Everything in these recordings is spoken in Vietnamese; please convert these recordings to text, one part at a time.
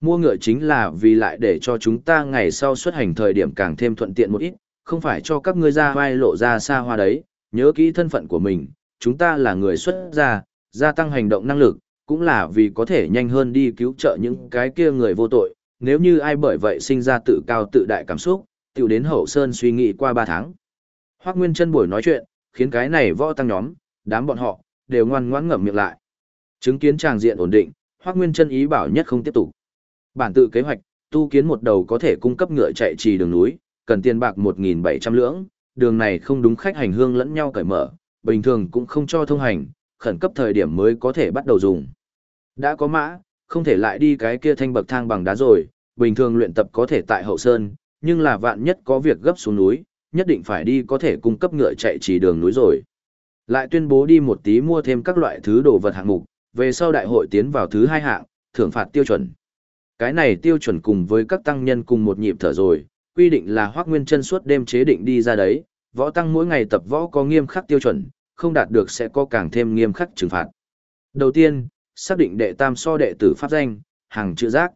Mua ngựa chính là vì lại để cho chúng ta ngày sau xuất hành thời điểm càng thêm thuận tiện một ít, không phải cho các ngươi ra vai lộ ra xa hoa đấy, nhớ kỹ thân phận của mình, chúng ta là người xuất gia, gia tăng hành động năng lực, cũng là vì có thể nhanh hơn đi cứu trợ những cái kia người vô tội, nếu như ai bởi vậy sinh ra tự cao tự đại cảm xúc, tiểu đến hậu sơn suy nghĩ qua 3 tháng. Hoác Nguyên chân buổi nói chuyện, khiến cái này võ tăng nhóm, đám bọn họ, đều ngoan ngoãn ngậm miệng lại. Chứng kiến tràng diện ổn định, Hoác Nguyên chân ý bảo nhất không tiếp tục. Bản tự kế hoạch, tu kiến một đầu có thể cung cấp ngựa chạy trì đường núi, cần tiền bạc 1.700 lưỡng, đường này không đúng khách hành hương lẫn nhau cởi mở, bình thường cũng không cho thông hành, khẩn cấp thời điểm mới có thể bắt đầu dùng. Đã có mã, không thể lại đi cái kia thanh bậc thang bằng đá rồi, bình thường luyện tập có thể tại hậu sơn, nhưng là vạn nhất có việc gấp xuống núi, nhất định phải đi có thể cung cấp ngựa chạy chỉ đường núi rồi. Lại tuyên bố đi một tí mua thêm các loại thứ đồ vật hạng mục, về sau đại hội tiến vào thứ hai hạng, thưởng phạt tiêu chuẩn. Cái này tiêu chuẩn cùng với các tăng nhân cùng một nhịp thở rồi, quy định là Hoắc Nguyên Chân suốt đêm chế định đi ra đấy, võ tăng mỗi ngày tập võ có nghiêm khắc tiêu chuẩn, không đạt được sẽ có càng thêm nghiêm khắc trừng phạt. Đầu tiên, xác định đệ tam so đệ tử pháp danh, hàng chữ giác.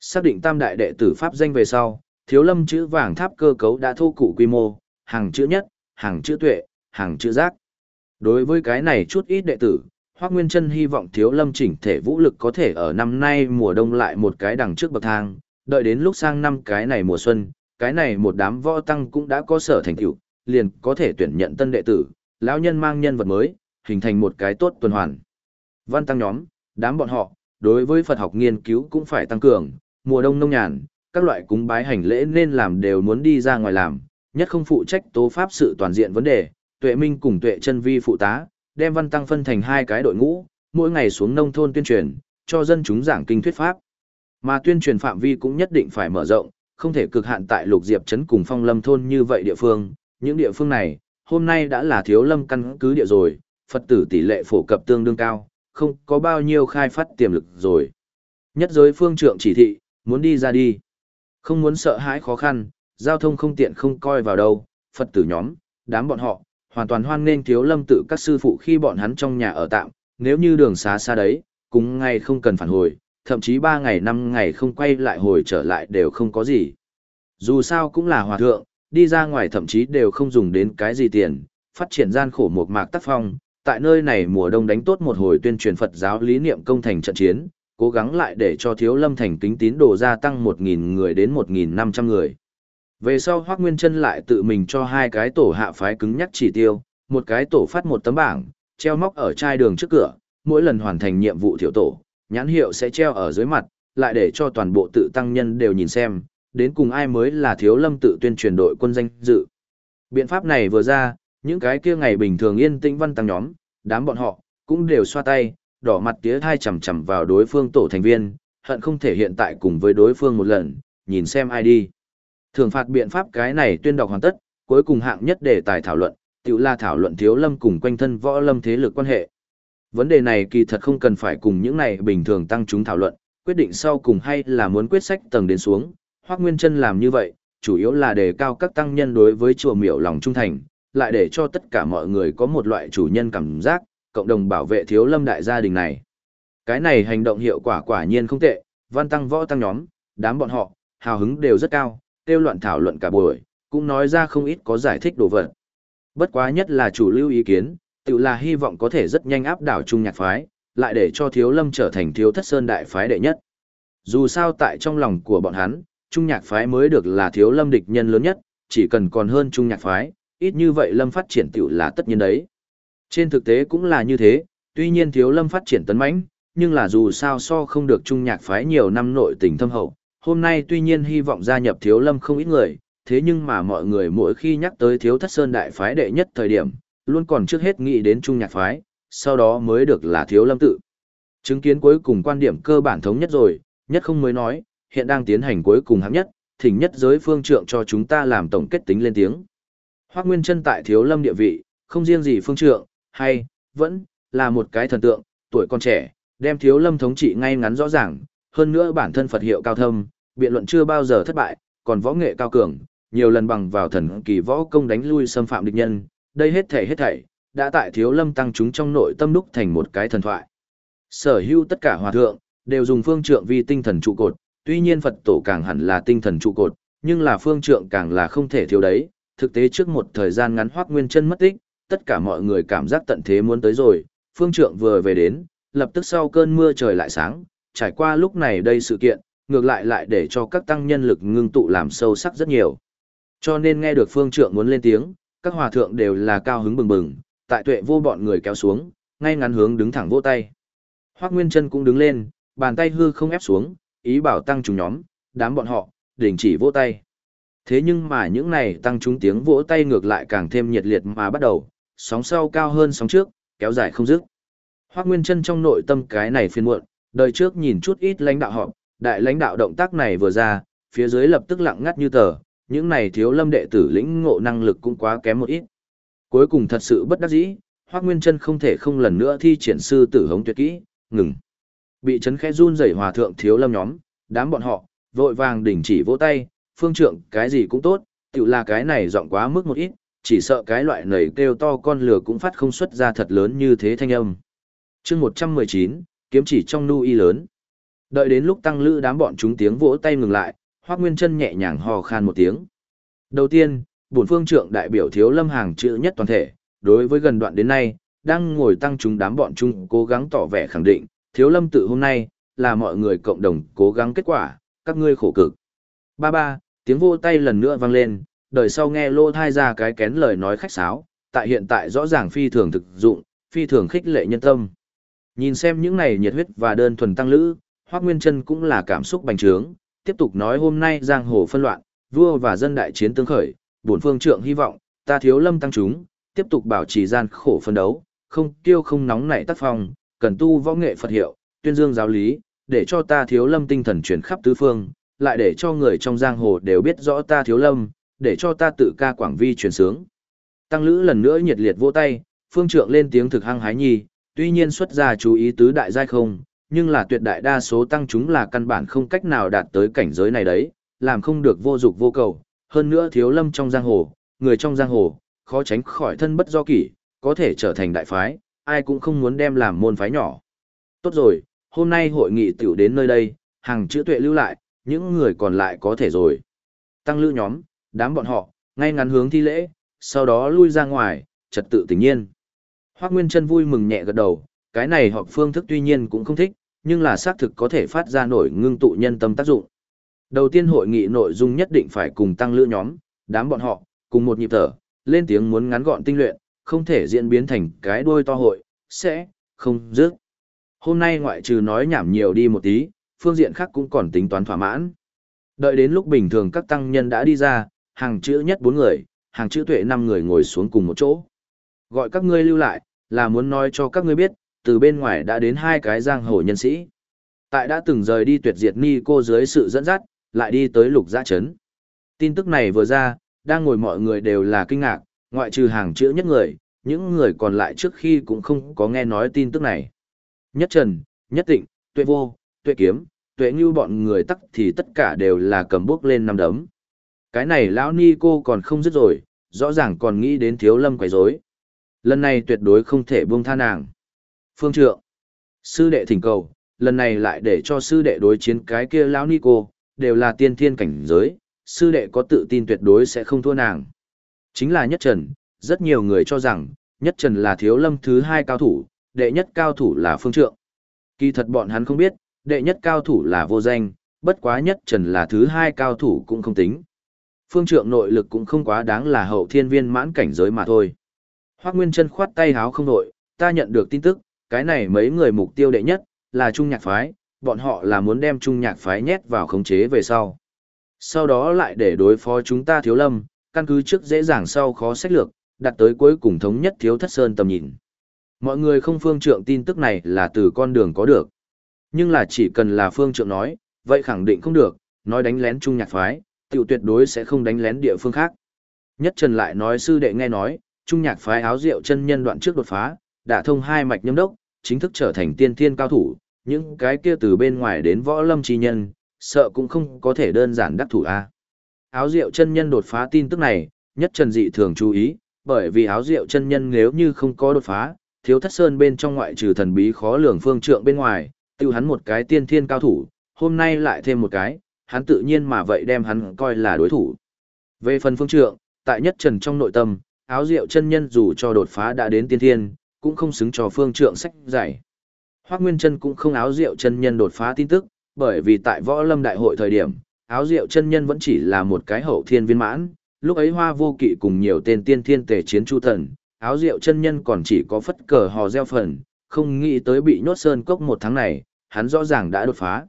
Xác định tam đại đệ tử pháp danh về sau, thiếu lâm chữ vàng tháp cơ cấu đã thu cụ quy mô, hàng chữ nhất, hàng chữ tuệ, hàng chữ giác. Đối với cái này chút ít đệ tử, Hoác Nguyên Trân hy vọng thiếu lâm chỉnh thể vũ lực có thể ở năm nay mùa đông lại một cái đằng trước bậc thang, đợi đến lúc sang năm cái này mùa xuân, cái này một đám võ tăng cũng đã có sở thành tựu, liền có thể tuyển nhận tân đệ tử, lão nhân mang nhân vật mới, hình thành một cái tốt tuần hoàn. Văn tăng nhóm, đám bọn họ, đối với Phật học nghiên cứu cũng phải tăng cường, mùa đông nông nhàn, các loại cúng bái hành lễ nên làm đều muốn đi ra ngoài làm, nhất không phụ trách tố pháp sự toàn diện vấn đề, tuệ minh cùng tuệ chân vi phụ tá, đem văn tăng phân thành hai cái đội ngũ, mỗi ngày xuống nông thôn tuyên truyền, cho dân chúng giảng kinh thuyết pháp. Mà tuyên truyền phạm vi cũng nhất định phải mở rộng, không thể cực hạn tại lục diệp trấn cùng phong lâm thôn như vậy địa phương, những địa phương này, hôm nay đã là thiếu lâm căn cứ địa rồi, Phật tử tỷ lệ phổ cập tương đương cao, không có bao nhiêu khai phát tiềm lực rồi. Nhất giới phương trượng chỉ thị, muốn đi ra đi. Không muốn sợ hãi khó khăn, giao thông không tiện không coi vào đâu, Phật tử nhóm, đám bọn họ, hoàn toàn hoan nghênh thiếu lâm tự các sư phụ khi bọn hắn trong nhà ở tạm, nếu như đường xá xa đấy, cũng ngay không cần phản hồi, thậm chí 3 ngày 5 ngày không quay lại hồi trở lại đều không có gì. Dù sao cũng là hòa thượng, đi ra ngoài thậm chí đều không dùng đến cái gì tiền, phát triển gian khổ một mạc tác phong, tại nơi này mùa đông đánh tốt một hồi tuyên truyền Phật giáo lý niệm công thành trận chiến, cố gắng lại để cho thiếu lâm thành kính tín đồ gia tăng 1.000 người đến 1.500 người. Về sau Hoác Nguyên Trân lại tự mình cho hai cái tổ hạ phái cứng nhắc chỉ tiêu, một cái tổ phát một tấm bảng, treo móc ở chai đường trước cửa, mỗi lần hoàn thành nhiệm vụ thiểu tổ, nhãn hiệu sẽ treo ở dưới mặt, lại để cho toàn bộ tự tăng nhân đều nhìn xem, đến cùng ai mới là thiếu lâm tự tuyên truyền đội quân danh dự. Biện pháp này vừa ra, những cái kia ngày bình thường yên tĩnh văn tăng nhóm, đám bọn họ, cũng đều xoa tay, đỏ mặt tía thai chầm chầm vào đối phương tổ thành viên, hận không thể hiện tại cùng với đối phương một lần, nhìn xem ai đi. Thường phạt biện pháp cái này tuyên đọc hoàn tất, cuối cùng hạng nhất đề tài thảo luận, tiểu là thảo luận thiếu lâm cùng quanh thân võ lâm thế lực quan hệ. Vấn đề này kỳ thật không cần phải cùng những này bình thường tăng chúng thảo luận, quyết định sau cùng hay là muốn quyết sách tầng đến xuống, hoặc Nguyên chân làm như vậy, chủ yếu là đề cao các tăng nhân đối với chùa miểu lòng trung thành, lại để cho tất cả mọi người có một loại chủ nhân cảm giác, cộng đồng bảo vệ thiếu lâm đại gia đình này. Cái này hành động hiệu quả quả nhiên không tệ, văn tăng võ tăng nhóm, đám bọn họ, hào hứng đều rất cao, tiêu loạn thảo luận cả buổi, cũng nói ra không ít có giải thích đồ vật. Bất quá nhất là chủ lưu ý kiến, tự là hy vọng có thể rất nhanh áp đảo trung nhạc phái, lại để cho thiếu lâm trở thành thiếu thất sơn đại phái đệ nhất. Dù sao tại trong lòng của bọn hắn, trung nhạc phái mới được là thiếu lâm địch nhân lớn nhất, chỉ cần còn hơn trung nhạc phái, ít như vậy lâm phát triển tiểu là tất nhiên đấy. Trên thực tế cũng là như thế, tuy nhiên thiếu lâm phát triển tấn mãnh, nhưng là dù sao so không được trung nhạc phái nhiều năm nội tình thâm hậu. Hôm nay tuy nhiên hy vọng gia nhập thiếu lâm không ít người, thế nhưng mà mọi người mỗi khi nhắc tới thiếu thất sơn đại phái đệ nhất thời điểm, luôn còn trước hết nghĩ đến trung nhạc phái, sau đó mới được là thiếu lâm tự. Chứng kiến cuối cùng quan điểm cơ bản thống nhất rồi, nhất không mới nói, hiện đang tiến hành cuối cùng hạng nhất, thỉnh nhất giới phương trượng cho chúng ta làm tổng kết tính lên tiếng. Hoác Nguyên chân tại thiếu lâm địa vị, không riêng gì phương trượng, hay, vẫn, là một cái thần tượng, tuổi con trẻ, đem thiếu lâm thống trị ngay ngắn rõ ràng, hơn nữa bản thân Phật hiệu cao thâm, biện luận chưa bao giờ thất bại, còn võ nghệ cao cường, nhiều lần bằng vào thần kỳ võ công đánh lui xâm phạm địch nhân, đây hết thảy hết thảy, đã tại thiếu lâm tăng chúng trong nội tâm đúc thành một cái thần thoại. Sở hữu tất cả hòa thượng, đều dùng phương trượng vi tinh thần trụ cột, tuy nhiên Phật tổ càng hẳn là tinh thần trụ cột, nhưng là phương trượng càng là không thể thiếu đấy, thực tế trước một thời gian ngắn Hoắc Nguyên Chân mất tích, tất cả mọi người cảm giác tận thế muốn tới rồi, phương trượng vừa về đến, lập tức sau cơn mưa trời lại sáng, trải qua lúc này đây sự kiện, ngược lại lại để cho các tăng nhân lực ngưng tụ làm sâu sắc rất nhiều. Cho nên nghe được phương trượng muốn lên tiếng, các hòa thượng đều là cao hứng bừng bừng, tại tuệ vô bọn người kéo xuống, ngay ngắn hướng đứng thẳng vỗ tay. Hoắc Nguyên Chân cũng đứng lên, bàn tay hư không ép xuống, ý bảo tăng chúng nhóm, đám bọn họ, đình chỉ vỗ tay. Thế nhưng mà những này tăng chúng tiếng vỗ tay ngược lại càng thêm nhiệt liệt mà bắt đầu, sóng sau cao hơn sóng trước, kéo dài không dứt. Hoắc Nguyên Chân trong nội tâm cái này phiền muộn, đời trước nhìn chút ít lãnh đạo họ, đại lãnh đạo động tác này vừa ra, phía dưới lập tức lặng ngắt như tờ, những này thiếu lâm đệ tử lĩnh ngộ năng lực cũng quá kém một ít. Cuối cùng thật sự bất đắc dĩ, Hoắc Nguyên Chân không thể không lần nữa thi triển sư tử hống tuyệt kỹ, ngừng. Bị chấn khẽ run rẩy hòa thượng thiếu lâm nhóm, đám bọn họ vội vàng đình chỉ vỗ tay, phương trượng cái gì cũng tốt, tựu là cái này giọng quá mức một ít, chỉ sợ cái loại nảy kêu to con lửa cũng phát không xuất ra thật lớn như thế thanh âm. chương 119, kiếm chỉ trong nu y lớn. Đợi đến lúc tăng lữ đám bọn chúng tiếng vỗ tay ngừng lại, Hoác Nguyên chân nhẹ nhàng hò khan một tiếng. Đầu tiên, bổn phương trượng đại biểu thiếu lâm hàng chữ nhất toàn thể, đối với gần đoạn đến nay, đang ngồi tăng chúng đám bọn chúng cố gắng tỏ vẻ khẳng định, thiếu lâm tự hôm nay, là mọi người cộng đồng cố gắng kết quả, các ngươi khổ cực. Ba ba, tiếng vỗ tay lần nữa vang lên, đời sau nghe lô thai ra cái kén lời nói khách sáo, tại hiện tại rõ ràng phi thường thực dụng, phi thường khích lệ nhân tâm. Nhìn xem những này nhiệt huyết và đơn thuần tăng lữ, Hoắc Nguyên Chân cũng là cảm xúc bành trướng, tiếp tục nói hôm nay giang hồ phân loạn, vua và dân đại chiến tương khởi, bổn phương trượng hy vọng, ta thiếu lâm tăng chúng, tiếp tục bảo trì gian khổ phân đấu, không tiêu không nóng nảy tác phong, cần tu võ nghệ Phật hiệu, tuyên dương giáo lý, để cho ta thiếu lâm tinh thần truyền khắp tứ phương, lại để cho người trong giang hồ đều biết rõ ta thiếu lâm, để cho ta tự ca quảng vi truyền sướng. Tăng lữ lần nữa nhiệt liệt vỗ tay, phương trượng lên tiếng thực hăng hái nhi, tuy nhiên xuất ra chú ý tứ đại giai không, nhưng là tuyệt đại đa số tăng chúng là căn bản không cách nào đạt tới cảnh giới này đấy, làm không được vô dục vô cầu, hơn nữa thiếu lâm trong giang hồ, người trong giang hồ, khó tránh khỏi thân bất do kỷ, có thể trở thành đại phái, ai cũng không muốn đem làm môn phái nhỏ. Tốt rồi, hôm nay hội nghị tiểu đến nơi đây, hàng chữ tuệ lưu lại, những người còn lại có thể rồi. Tăng lưu nhóm, đám bọn họ, ngay ngắn hướng thi lễ, sau đó lui ra ngoài, trật tự tình nhiên. Hoác Nguyên Trân vui mừng nhẹ gật đầu, cái này họp phương thức tuy nhiên cũng không thích, nhưng là xác thực có thể phát ra nổi ngưng tụ nhân tâm tác dụng. Đầu tiên hội nghị nội dung nhất định phải cùng tăng lữ nhóm, đám bọn họ, cùng một nhịp thở, lên tiếng muốn ngắn gọn tinh luyện, không thể diễn biến thành cái đuôi to hội, sẽ, không dứt. Hôm nay ngoại trừ nói nhảm nhiều đi một tí, phương diện khác cũng còn tính toán thỏa mãn. Đợi đến lúc bình thường các tăng nhân đã đi ra, hàng chữ nhất bốn người, hàng chữ tuệ năm người ngồi xuống cùng một chỗ. Gọi các ngươi lưu lại, là muốn nói cho các ngươi biết, từ bên ngoài đã đến hai cái giang hồ nhân sĩ. Tại đã từng rời đi tuyệt diệt ni cô dưới sự dẫn dắt, lại đi tới lục giã trấn. Tin tức này vừa ra, đang ngồi mọi người đều là kinh ngạc, ngoại trừ hàng chữ nhất người, những người còn lại trước khi cũng không có nghe nói tin tức này. Nhất Trần, Nhất Tịnh, Tuệ Vô, Tuệ Kiếm, Tuệ Như bọn người tắc thì tất cả đều là cầm bước lên năm đấm. Cái này lão ni cô còn không dứt rồi, rõ ràng còn nghĩ đến thiếu lâm quấy rối. Lần này tuyệt đối không thể buông tha nàng. Phương trượng, sư đệ thỉnh cầu, lần này lại để cho sư đệ đối chiến cái kia lão ni cô, đều là tiên thiên cảnh giới, sư đệ có tự tin tuyệt đối sẽ không thua nàng. Chính là Nhất Trần, rất nhiều người cho rằng, Nhất Trần là thiếu lâm thứ hai cao thủ, đệ nhất cao thủ là Phương Trượng. Kỳ thật bọn hắn không biết, đệ nhất cao thủ là vô danh, bất quá Nhất Trần là thứ hai cao thủ cũng không tính. Phương Trượng nội lực cũng không quá đáng là hậu thiên viên mãn cảnh giới mà thôi. Hoác Nguyên Trân khoát tay háo không nội, ta nhận được tin tức, cái này mấy người mục tiêu đệ nhất, là Trung Nhạc Phái, bọn họ là muốn đem Trung Nhạc Phái nhét vào khống chế về sau. Sau đó lại để đối phó chúng ta thiếu lâm, căn cứ trước dễ dàng sau khó sách lược, đặt tới cuối cùng thống nhất thiếu thất sơn tầm nhìn. Mọi người không phương trượng tin tức này là từ con đường có được. Nhưng là chỉ cần là phương trượng nói, vậy khẳng định không được, nói đánh lén Trung Nhạc Phái, tiểu tuyệt đối sẽ không đánh lén địa phương khác. Nhất Trần lại nói sư đệ nghe nói, Trung Nhạc Phái áo rượu chân nhân đoạn trước đột phá, đã thông hai mạch nhâm đốc, chính thức trở thành tiên thiên cao thủ, những cái kia từ bên ngoài đến võ lâm chi nhân, sợ cũng không có thể đơn giản đắc thủ a. Áo rượu chân nhân đột phá tin tức này, nhất trần dị thường chú ý, bởi vì áo rượu chân nhân nếu như không có đột phá, thiếu thất sơn bên trong ngoại trừ thần bí khó lường phương trượng bên ngoài, tiêu hắn một cái tiên thiên cao thủ, hôm nay lại thêm một cái, hắn tự nhiên mà vậy đem hắn coi là đối thủ. Về phần phương trượng, tại nhất trần trong nội tâm, áo rượu chân nhân dù cho đột phá đã đến tiên thiên, cũng không xứng cho phương trượng sách giải. Hoác Nguyên Trân cũng không áo rượu chân nhân đột phá tin tức, bởi vì tại võ lâm đại hội thời điểm, áo rượu chân nhân vẫn chỉ là một cái hậu thiên viên mãn, lúc ấy hoa vô kỵ cùng nhiều tên tiên thiên tề chiến chu thần, áo rượu chân nhân còn chỉ có phất cờ hò reo phần, không nghĩ tới bị nhốt sơn cốc một tháng này, hắn rõ ràng đã đột phá.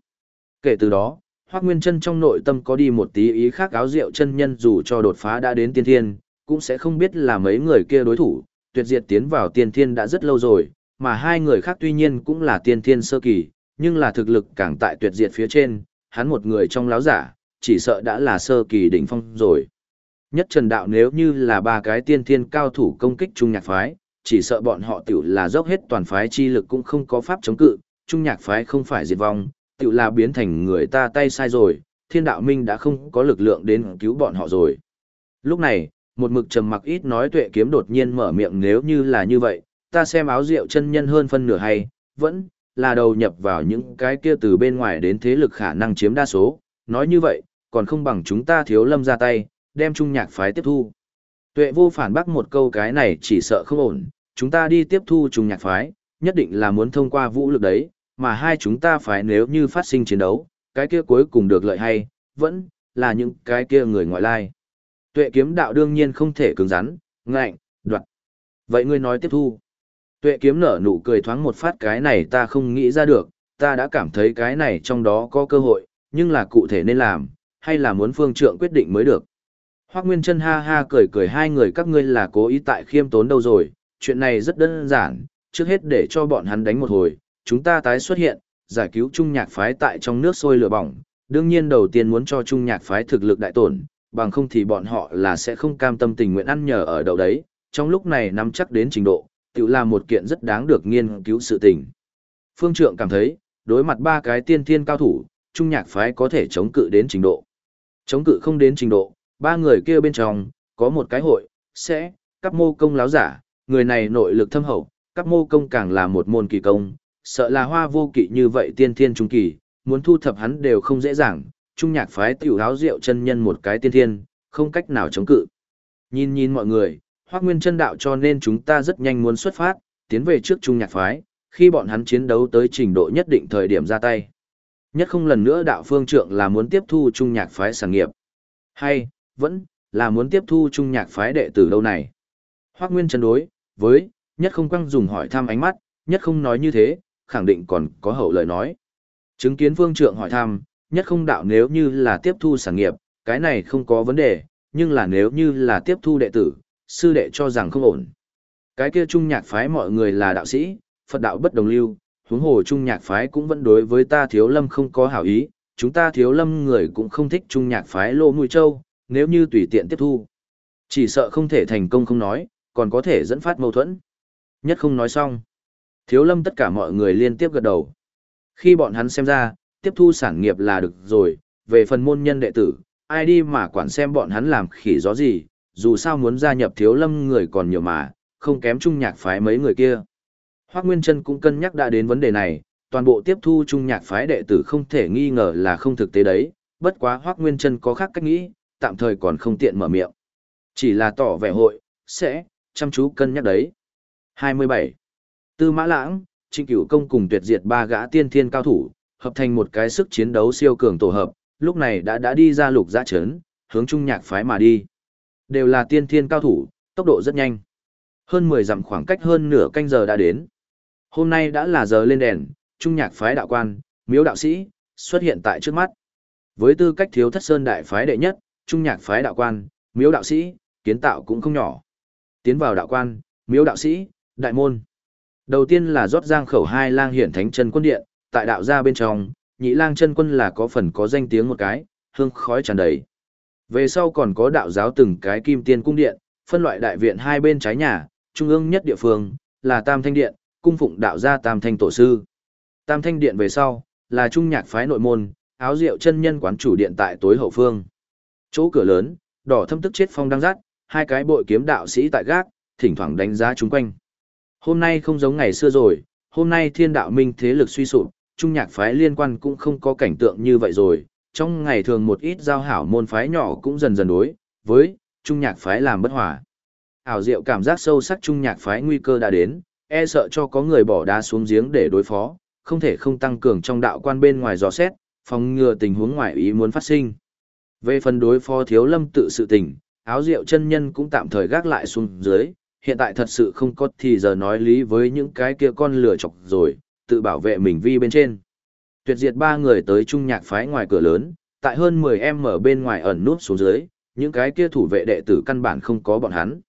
Kể từ đó, Hoắc Nguyên Chân trong nội tâm có đi một tí ý khác áo rượu chân nhân dù cho đột phá đã đến tiên thiên, cũng sẽ không biết là mấy người kia đối thủ, tuyệt diệt tiến vào tiên thiên đã rất lâu rồi, mà hai người khác tuy nhiên cũng là tiên thiên sơ kỳ, nhưng là thực lực càng tại tuyệt diệt phía trên, hắn một người trong láo giả, chỉ sợ đã là sơ kỳ đỉnh phong rồi. Nhất Trần Đạo nếu như là ba cái tiên thiên cao thủ công kích Trung Nhạc Phái, chỉ sợ bọn họ tiểu là dốc hết toàn phái chi lực cũng không có pháp chống cự, Trung Nhạc Phái không phải diệt vong, tiểu là biến thành người ta tay sai rồi, thiên đạo minh đã không có lực lượng đến cứu bọn họ rồi. Lúc này, một mực trầm mặc ít nói tuệ kiếm đột nhiên mở miệng nếu như là như vậy, ta xem áo rượu chân nhân hơn phân nửa hay, vẫn là đầu nhập vào những cái kia từ bên ngoài đến thế lực khả năng chiếm đa số, nói như vậy, còn không bằng chúng ta thiếu lâm ra tay, đem trung nhạc phái tiếp thu. Tuệ vô phản bác một câu cái này chỉ sợ không ổn, chúng ta đi tiếp thu trung nhạc phái, nhất định là muốn thông qua vũ lực đấy, mà hai chúng ta phải nếu như phát sinh chiến đấu, cái kia cuối cùng được lợi hay, vẫn là những cái kia người ngoại lai. Tuệ kiếm đạo đương nhiên không thể cứng rắn, ngạnh, đoạt. Vậy ngươi nói tiếp thu. Tuệ kiếm nở nụ cười thoáng một phát cái này ta không nghĩ ra được, ta đã cảm thấy cái này trong đó có cơ hội, nhưng là cụ thể nên làm, hay là muốn phương trượng quyết định mới được. Hoác Nguyên chân ha ha cười cười hai người các ngươi là cố ý tại khiêm tốn đâu rồi, chuyện này rất đơn giản, trước hết để cho bọn hắn đánh một hồi, chúng ta tái xuất hiện, giải cứu trung nhạc phái tại trong nước sôi lửa bỏng, đương nhiên đầu tiên muốn cho trung nhạc phái thực lực đại tổn, bằng không thì bọn họ là sẽ không cam tâm tình nguyện ăn nhờ ở đậu đấy, trong lúc này nắm chắc đến trình độ, tự là một kiện rất đáng được nghiên cứu sự tình. Phương Trượng cảm thấy, đối mặt ba cái tiên thiên cao thủ, trung nhạc phái có thể chống cự đến trình độ. Chống cự không đến trình độ, ba người kia bên trong, có một cái hội, sẽ, các mô công láo giả, người này nội lực thâm hậu, các mô công càng là một môn kỳ công, sợ là hoa vô kỵ như vậy tiên thiên trung kỳ, muốn thu thập hắn đều không dễ dàng, trung nhạc phái tiểu áo rượu chân nhân một cái tiên thiên, không cách nào chống cự. Nhìn nhìn mọi người, hoác nguyên chân đạo cho nên chúng ta rất nhanh muốn xuất phát, tiến về trước trung nhạc phái, khi bọn hắn chiến đấu tới trình độ nhất định thời điểm ra tay. Nhất không lần nữa đạo phương trượng là muốn tiếp thu trung nhạc phái sản nghiệp. Hay, vẫn, là muốn tiếp thu trung nhạc phái đệ tử lâu này. Hoác Nguyên chân đối, với, nhất không quăng dùng hỏi thăm ánh mắt, nhất không nói như thế, khẳng định còn có hậu lời nói. Chứng kiến phương trượng hỏi thăm, nhất không đạo nếu như là tiếp thu sản nghiệp, cái này không có vấn đề, nhưng là nếu như là tiếp thu đệ tử, sư đệ cho rằng không ổn. Cái kia trung nhạc phái mọi người là đạo sĩ, Phật đạo bất đồng lưu, huống hồ trung nhạc phái cũng vẫn đối với ta thiếu lâm không có hảo ý, chúng ta thiếu lâm người cũng không thích trung nhạc phái lô mũi châu, nếu như tùy tiện tiếp thu. Chỉ sợ không thể thành công không nói, còn có thể dẫn phát mâu thuẫn. Nhất không nói xong. Thiếu lâm tất cả mọi người liên tiếp gật đầu. Khi bọn hắn xem ra, tiếp thu sản nghiệp là được rồi, về phần môn nhân đệ tử, ai đi mà quản xem bọn hắn làm khỉ gió gì, dù sao muốn gia nhập thiếu lâm người còn nhiều mà, không kém trung nhạc phái mấy người kia. Hoác Nguyên Trân cũng cân nhắc đã đến vấn đề này, toàn bộ tiếp thu trung nhạc phái đệ tử không thể nghi ngờ là không thực tế đấy, bất quá Hoác Nguyên Trân có khác cách nghĩ, tạm thời còn không tiện mở miệng. Chỉ là tỏ vẻ hội, sẽ, chăm chú cân nhắc đấy. 27. Tư Mã Lãng, Trịnh Cửu Công cùng tuyệt diệt ba gã tiên thiên cao thủ, hợp thành một cái sức chiến đấu siêu cường tổ hợp, lúc này đã đã đi ra lục giã chấn, hướng trung nhạc phái mà đi. Đều là tiên thiên cao thủ, tốc độ rất nhanh. Hơn 10 dặm khoảng cách hơn nửa canh giờ đã đến. Hôm nay đã là giờ lên đèn, trung nhạc phái đạo quan, miếu đạo sĩ, xuất hiện tại trước mắt. Với tư cách thiếu thất sơn đại phái đệ nhất, trung nhạc phái đạo quan, miếu đạo sĩ, kiến tạo cũng không nhỏ. Tiến vào đạo quan, miếu đạo sĩ, đại môn. Đầu tiên là rót giang khẩu hai lang hiển thánh chân quân điện, tại đạo gia bên trong, nhị lang chân quân là có phần có danh tiếng một cái, hương khói tràn đầy. Về sau còn có đạo giáo từng cái kim tiên cung điện, phân loại đại viện hai bên trái nhà, trung ương nhất địa phương, là Tam Thanh Điện, cung phụng đạo gia Tam Thanh Tổ Sư. Tam Thanh Điện về sau, là trung nhạc phái nội môn, áo rượu chân nhân quán chủ điện tại tối hậu phương. Chỗ cửa lớn, đỏ thâm tức chết phong đang rát, hai cái bội kiếm đạo sĩ tại gác, thỉnh thoảng đánh giá chúng quanh. Hôm nay không giống ngày xưa rồi, hôm nay thiên đạo minh thế lực suy sụp, trung nhạc phái liên quan cũng không có cảnh tượng như vậy rồi, trong ngày thường một ít giao hảo môn phái nhỏ cũng dần dần đối với trung nhạc phái làm bất hòa. Ảo diệu cảm giác sâu sắc trung nhạc phái nguy cơ đã đến, e sợ cho có người bỏ đá xuống giếng để đối phó, không thể không tăng cường trong đạo quan bên ngoài dò xét, phòng ngừa tình huống ngoại ý muốn phát sinh. Về phần đối phó thiếu lâm tự sự tình, áo rượu chân nhân cũng tạm thời gác lại xuống dưới, hiện tại thật sự không có thì giờ nói lý với những cái kia con lửa chọc rồi, tự bảo vệ mình vi bên trên. Tuyệt diệt ba người tới trung nhạc phái ngoài cửa lớn, tại hơn 10 em ở bên ngoài ẩn nút xuống dưới, những cái kia thủ vệ đệ tử căn bản không có bọn hắn.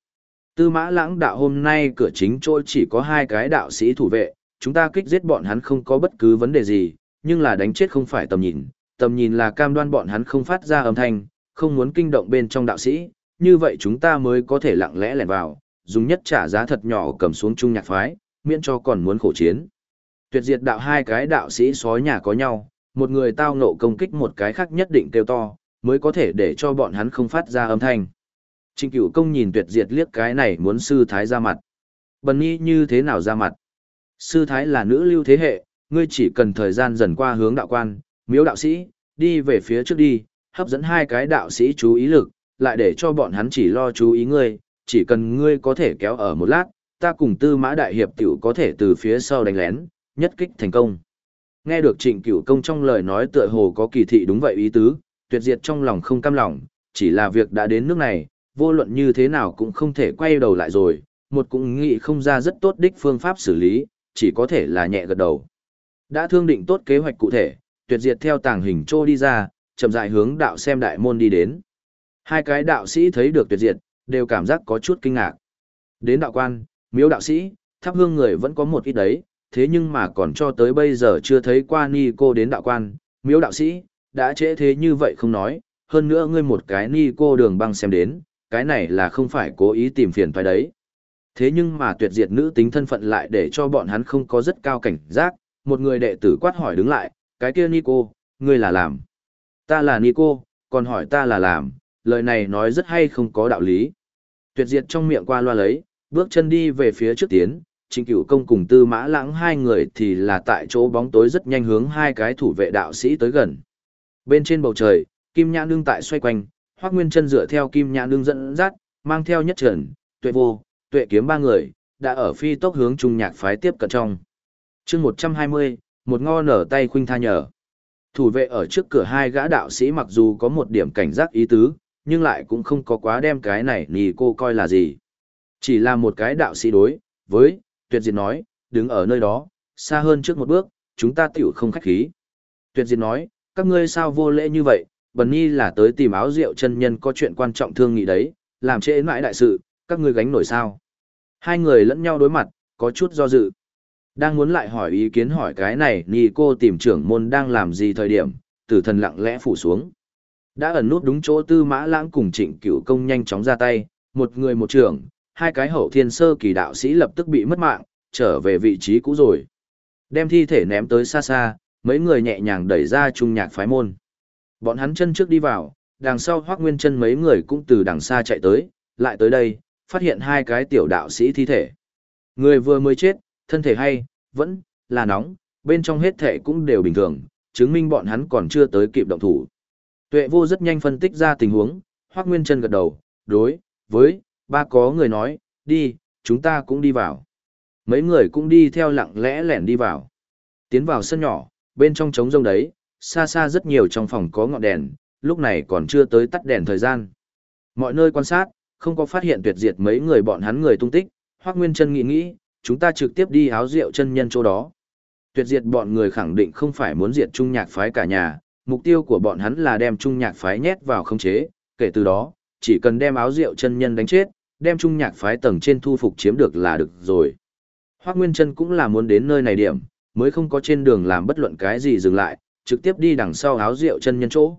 Tư mã lãng đạo hôm nay cửa chính trôi chỉ có hai cái đạo sĩ thủ vệ, chúng ta kích giết bọn hắn không có bất cứ vấn đề gì, nhưng là đánh chết không phải tầm nhìn, tầm nhìn là cam đoan bọn hắn không phát ra âm thanh, không muốn kinh động bên trong đạo sĩ, như vậy chúng ta mới có thể lặng lẽ lẻn vào, dùng nhất trả giá thật nhỏ cầm xuống trung nhạc phái, miễn cho còn muốn khổ chiến. Tuyệt diệt đạo hai cái đạo sĩ sói nhà có nhau, một người tao nộ công kích một cái khác nhất định kêu to, mới có thể để cho bọn hắn không phát ra âm thanh. Trình cửu công nhìn tuyệt diệt liếc cái này muốn sư thái ra mặt. Bần nhi như thế nào ra mặt? Sư thái là nữ lưu thế hệ, ngươi chỉ cần thời gian dần qua hướng đạo quan, miếu đạo sĩ, đi về phía trước đi, hấp dẫn hai cái đạo sĩ chú ý lực, lại để cho bọn hắn chỉ lo chú ý ngươi, chỉ cần ngươi có thể kéo ở một lát, ta cùng tư mã đại hiệp tiểu có thể từ phía sau đánh lén, nhất kích thành công. Nghe được trịnh cửu công trong lời nói tựa hồ có kỳ thị đúng vậy ý tứ, tuyệt diệt trong lòng không cam lòng, chỉ là việc đã đến nước này, vô luận như thế nào cũng không thể quay đầu lại rồi, một cũng nghĩ không ra rất tốt đích phương pháp xử lý, chỉ có thể là nhẹ gật đầu. Đã thương định tốt kế hoạch cụ thể, tuyệt diệt theo tàng hình trô đi ra, chậm rãi hướng đạo xem đại môn đi đến. Hai cái đạo sĩ thấy được tuyệt diệt, đều cảm giác có chút kinh ngạc. Đến đạo quan, miếu đạo sĩ, thắp hương người vẫn có một ít đấy, thế nhưng mà còn cho tới bây giờ chưa thấy qua ni cô đến đạo quan, miếu đạo sĩ, đã trễ thế như vậy không nói, hơn nữa ngươi một cái ni cô đường băng xem đến, cái này là không phải cố ý tìm phiền phải đấy. Thế nhưng mà tuyệt diệt nữ tính thân phận lại để cho bọn hắn không có rất cao cảnh giác, một người đệ tử quát hỏi đứng lại, cái kia Nico, ngươi là làm. Ta là Nico, còn hỏi ta là làm, lời này nói rất hay không có đạo lý. Tuyệt diệt trong miệng qua loa lấy, bước chân đi về phía trước tiến, Trình Cửu Công cùng Tư Mã Lãng hai người thì là tại chỗ bóng tối rất nhanh hướng hai cái thủ vệ đạo sĩ tới gần. Bên trên bầu trời, Kim Nhã Nương tại xoay quanh, Hoắc Nguyên Chân dựa theo Kim Nhã Nương dẫn dắt, mang theo nhất trần, Tuệ Vô, Tuệ Kiếm ba người, đã ở phi tốc hướng trung nhạc phái tiếp cận trong. Chương 120, một ngo nở tay khuynh tha nhở. Thủ vệ ở trước cửa hai gã đạo sĩ mặc dù có một điểm cảnh giác ý tứ, nhưng lại cũng không có quá đem cái này nì cô coi là gì. Chỉ là một cái đạo sĩ đối, với, tuyệt diệt nói, đứng ở nơi đó, xa hơn trước một bước, chúng ta tiểu không khách khí. Tuyệt diệt nói, các ngươi sao vô lễ như vậy, bần nhi là tới tìm áo rượu chân nhân có chuyện quan trọng thương nghị đấy, làm trễ mãi đại sự, các ngươi gánh nổi sao. Hai người lẫn nhau đối mặt, có chút do dự. Đang muốn lại hỏi ý kiến hỏi cái này, nhi cô tìm trưởng môn đang làm gì thời điểm, tử thần lặng lẽ phủ xuống. Đã ẩn nút đúng chỗ tư mã lãng cùng trịnh cửu công nhanh chóng ra tay, một người một trưởng, hai cái hậu thiên sơ kỳ đạo sĩ lập tức bị mất mạng, trở về vị trí cũ rồi. Đem thi thể ném tới xa xa, mấy người nhẹ nhàng đẩy ra trung nhạc phái môn. Bọn hắn chân trước đi vào, đằng sau hoác nguyên chân mấy người cũng từ đằng xa chạy tới, lại tới đây, phát hiện hai cái tiểu đạo sĩ thi thể. Người vừa mới chết, thân thể hay, vẫn là nóng, bên trong hết thể cũng đều bình thường, chứng minh bọn hắn còn chưa tới kịp động thủ. Tuệ vô rất nhanh phân tích ra tình huống, Hoác Nguyên chân gật đầu, đối, với, ba có người nói, đi, chúng ta cũng đi vào. Mấy người cũng đi theo lặng lẽ lẻn đi vào. Tiến vào sân nhỏ, bên trong trống rông đấy, xa xa rất nhiều trong phòng có ngọn đèn, lúc này còn chưa tới tắt đèn thời gian. Mọi nơi quan sát, không có phát hiện tuyệt diệt mấy người bọn hắn người tung tích, Hoác Nguyên chân nghĩ nghĩ, chúng ta trực tiếp đi áo rượu chân nhân chỗ đó. Tuyệt diệt bọn người khẳng định không phải muốn diệt trung nhạc phái cả nhà, mục tiêu của bọn hắn là đem trung nhạc phái nhét vào khống chế, kể từ đó, chỉ cần đem áo rượu chân nhân đánh chết, đem trung nhạc phái tầng trên thu phục chiếm được là được rồi. Hoác Nguyên Trân cũng là muốn đến nơi này điểm, mới không có trên đường làm bất luận cái gì dừng lại, trực tiếp đi đằng sau áo rượu chân nhân chỗ.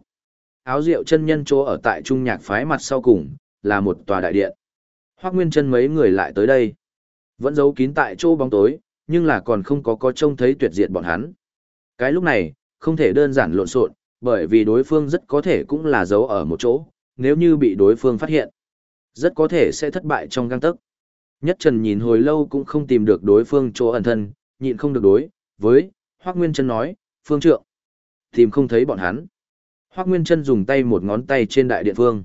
Áo rượu chân nhân chỗ ở tại trung nhạc phái mặt sau cùng, là một tòa đại điện. Hoác Nguyên Trân mấy người lại tới đây. Vẫn giấu kín tại chỗ bóng tối, nhưng là còn không có có trông thấy tuyệt diệt bọn hắn. Cái lúc này, không thể đơn giản lộn xộn, bởi vì đối phương rất có thể cũng là giấu ở một chỗ, nếu như bị đối phương phát hiện, rất có thể sẽ thất bại trong găng tấc. Nhất Trần nhìn hồi lâu cũng không tìm được đối phương chỗ ẩn thân, nhịn không được đối với Hoắc Nguyên Trân nói, phương trượng. Tìm không thấy bọn hắn. Hoác Nguyên Trân dùng tay một ngón tay trên đại điện phương.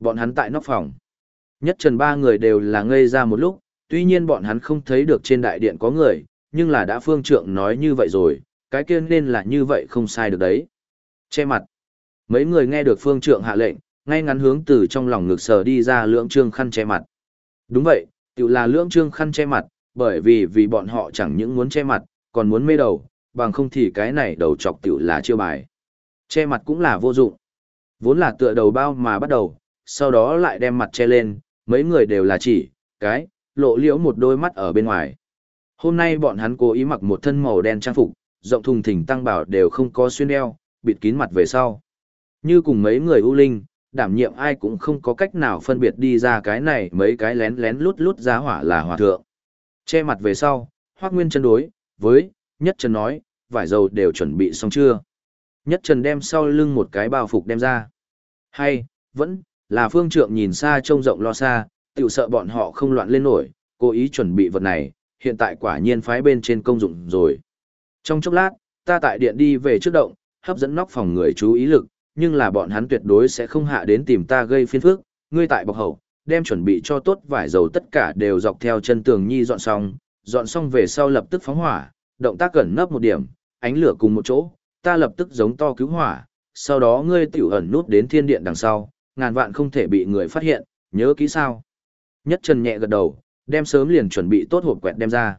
Bọn hắn tại nóc phòng. Nhất trần ba người đều là ngây ra một lúc, tuy nhiên bọn hắn không thấy được trên đại điện có người, nhưng là đã phương trượng nói như vậy rồi, cái kia nên là như vậy không sai được đấy. Che mặt. Mấy người nghe được phương trượng hạ lệnh, ngay ngắn hướng từ trong lòng ngực sờ đi ra lưỡng trương khăn che mặt. Đúng vậy, tự là lưỡng trương khăn che mặt, bởi vì vì bọn họ chẳng những muốn che mặt, còn muốn mê đầu, bằng không thì cái này đầu chọc tự là chiêu bài. Che mặt cũng là vô dụng. Vốn là tựa đầu bao mà bắt đầu, sau đó lại đem mặt che lên, mấy người đều là chỉ, cái, lộ liễu một đôi mắt ở bên ngoài. Hôm nay bọn hắn cố ý mặc một thân màu đen trang phục, rộng thùng thình tăng bảo đều không có xuyên đeo, bịt kín mặt về sau. Như cùng mấy người ưu linh, đảm nhiệm ai cũng không có cách nào phân biệt đi ra cái này mấy cái lén lén lút lút ra hỏa là hòa thượng. Che mặt về sau, Hoác Nguyên chân đối, với, Nhất Trần nói, vải dầu đều chuẩn bị xong chưa? Nhất Trần đem sau lưng một cái bao phục đem ra. Hay, vẫn, là phương trượng nhìn xa trông rộng lo xa, tự sợ bọn họ không loạn lên nổi, cố ý chuẩn bị vật này, hiện tại quả nhiên phái bên trên công dụng rồi. Trong chốc lát, ta tại điện đi về trước động, hấp dẫn nóc phòng người chú ý lực, nhưng là bọn hắn tuyệt đối sẽ không hạ đến tìm ta gây phiền phức, ngươi tại bọc hậu, đem chuẩn bị cho tốt vải dầu tất cả đều dọc theo chân tường nhi dọn xong, dọn xong về sau lập tức phóng hỏa, động tác gần nấp một điểm, ánh lửa cùng một chỗ, ta lập tức giống to cứu hỏa, sau đó ngươi tiểu ẩn nút đến thiên điện đằng sau, ngàn vạn không thể bị người phát hiện, nhớ kỹ sao. Nhất Trần nhẹ gật đầu, đem sớm liền chuẩn bị tốt hộp quẹt đem ra.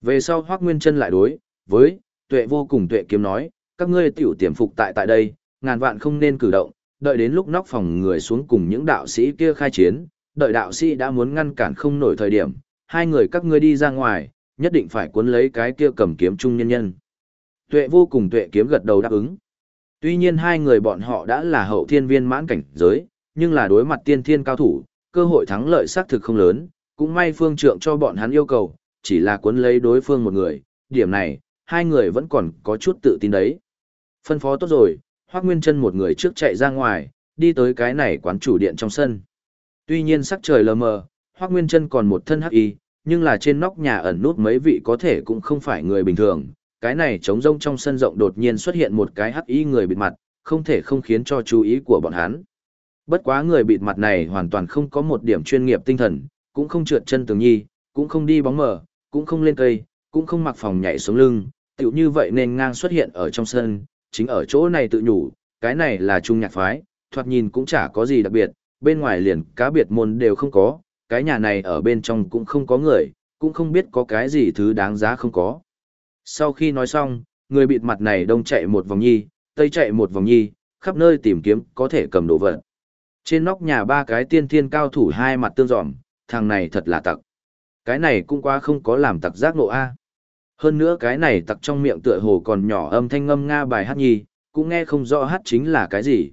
Về sau Hoắc Nguyên Chân lại đối với Tuệ vô cùng Tuệ kiếm nói, các ngươi tiểu tiềm phục tại tại đây, ngàn vạn không nên cử động, đợi đến lúc nóc phòng người xuống cùng những đạo sĩ kia khai chiến, đợi đạo sĩ đã muốn ngăn cản không nổi thời điểm, hai người các ngươi đi ra ngoài, nhất định phải cuốn lấy cái kia cầm kiếm trung nhân nhân. Tuệ vô cùng tuệ kiếm gật đầu đáp ứng. Tuy nhiên hai người bọn họ đã là hậu thiên viên mãn cảnh giới, nhưng là đối mặt tiên thiên cao thủ, cơ hội thắng lợi xác thực không lớn, cũng may phương trượng cho bọn hắn yêu cầu, chỉ là cuốn lấy đối phương một người, điểm này, hai người vẫn còn có chút tự tin đấy. Phân phó tốt rồi, Hoác Nguyên chân một người trước chạy ra ngoài, đi tới cái này quán chủ điện trong sân. Tuy nhiên sắc trời lờ mờ, Hoác Nguyên chân còn một thân hắc y, nhưng là trên nóc nhà ẩn nút mấy vị có thể cũng không phải người bình thường. Cái này trống rông trong sân rộng đột nhiên xuất hiện một cái hắc y người bịt mặt, không thể không khiến cho chú ý của bọn hắn. Bất quá người bịt mặt này hoàn toàn không có một điểm chuyên nghiệp tinh thần, cũng không trượt chân tường nhi, cũng không đi bóng mở, cũng không lên cây, cũng không mặc phòng nhảy xuống lưng, tiểu như vậy nên ngang xuất hiện ở trong sân, chính ở chỗ này tự nhủ, cái này là trung nhạc phái, thoạt nhìn cũng chả có gì đặc biệt, bên ngoài liền cá biệt môn đều không có, cái nhà này ở bên trong cũng không có người, cũng không biết có cái gì thứ đáng giá không có. Sau khi nói xong, người bịt mặt này đông chạy một vòng nhi, tây chạy một vòng nhi, khắp nơi tìm kiếm có thể cầm đồ vật. Trên nóc nhà ba cái tiên thiên cao thủ hai mặt tương dòm, thằng này thật là tặc. Cái này cũng qua không có làm tặc giác nộ A. Hơn nữa cái này tặc trong miệng tựa hồ còn nhỏ âm thanh ngâm nga bài hát nhi, cũng nghe không rõ hát chính là cái gì.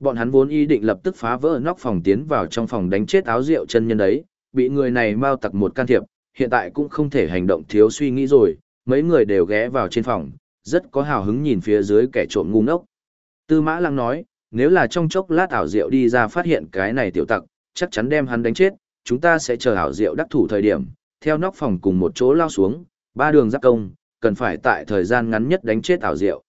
Bọn hắn vốn ý định lập tức phá vỡ nóc phòng tiến vào trong phòng đánh chết áo rượu chân nhân đấy, bị người này mau tặc một can thiệp, hiện tại cũng không thể hành động thiếu suy nghĩ rồi, mấy người đều ghé vào trên phòng, rất có hào hứng nhìn phía dưới kẻ trộm ngu ngốc. Tư mã lăng nói, nếu là trong chốc lát ảo rượu đi ra phát hiện cái này tiểu tặc, chắc chắn đem hắn đánh chết, chúng ta sẽ chờ ảo rượu đắc thủ thời điểm, theo nóc phòng cùng một chỗ lao xuống, ba đường giáp công, cần phải tại thời gian ngắn nhất đánh chết ảo diệu.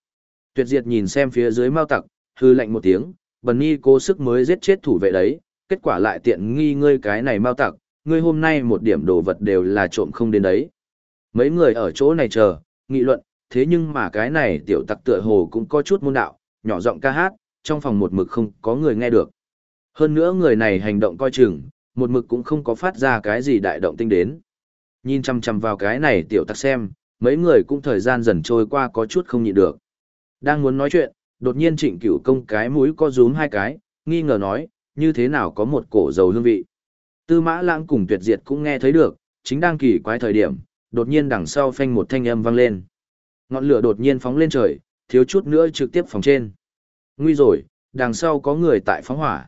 Tuyệt diệt nhìn xem phía dưới mao tặc, hư lạnh một tiếng, bần ni cố sức mới giết chết thủ vệ đấy, kết quả lại tiện nghi ngươi cái này mao tặc, ngươi hôm nay một điểm đồ vật đều là trộm không đến đấy. Mấy người ở chỗ này chờ, nghị luận, thế nhưng mà cái này tiểu tặc tựa hồ cũng có chút môn đạo, nhỏ giọng ca hát, trong phòng một mực không có người nghe được. Hơn nữa người này hành động coi chừng, một mực cũng không có phát ra cái gì đại động tinh đến. Nhìn chăm chăm vào cái này tiểu tặc xem, mấy người cũng thời gian dần trôi qua có chút không nhịn được. Đang muốn nói chuyện, đột nhiên trịnh cửu công cái mũi co rúm hai cái, nghi ngờ nói, như thế nào có một cổ dầu hương vị. Tư mã lãng cùng tuyệt diệt cũng nghe thấy được, chính đang kỳ quái thời điểm, đột nhiên đằng sau phanh một thanh âm vang lên. Ngọn lửa đột nhiên phóng lên trời, thiếu chút nữa trực tiếp phòng trên. Nguy rồi, đằng sau có người tại phóng hỏa.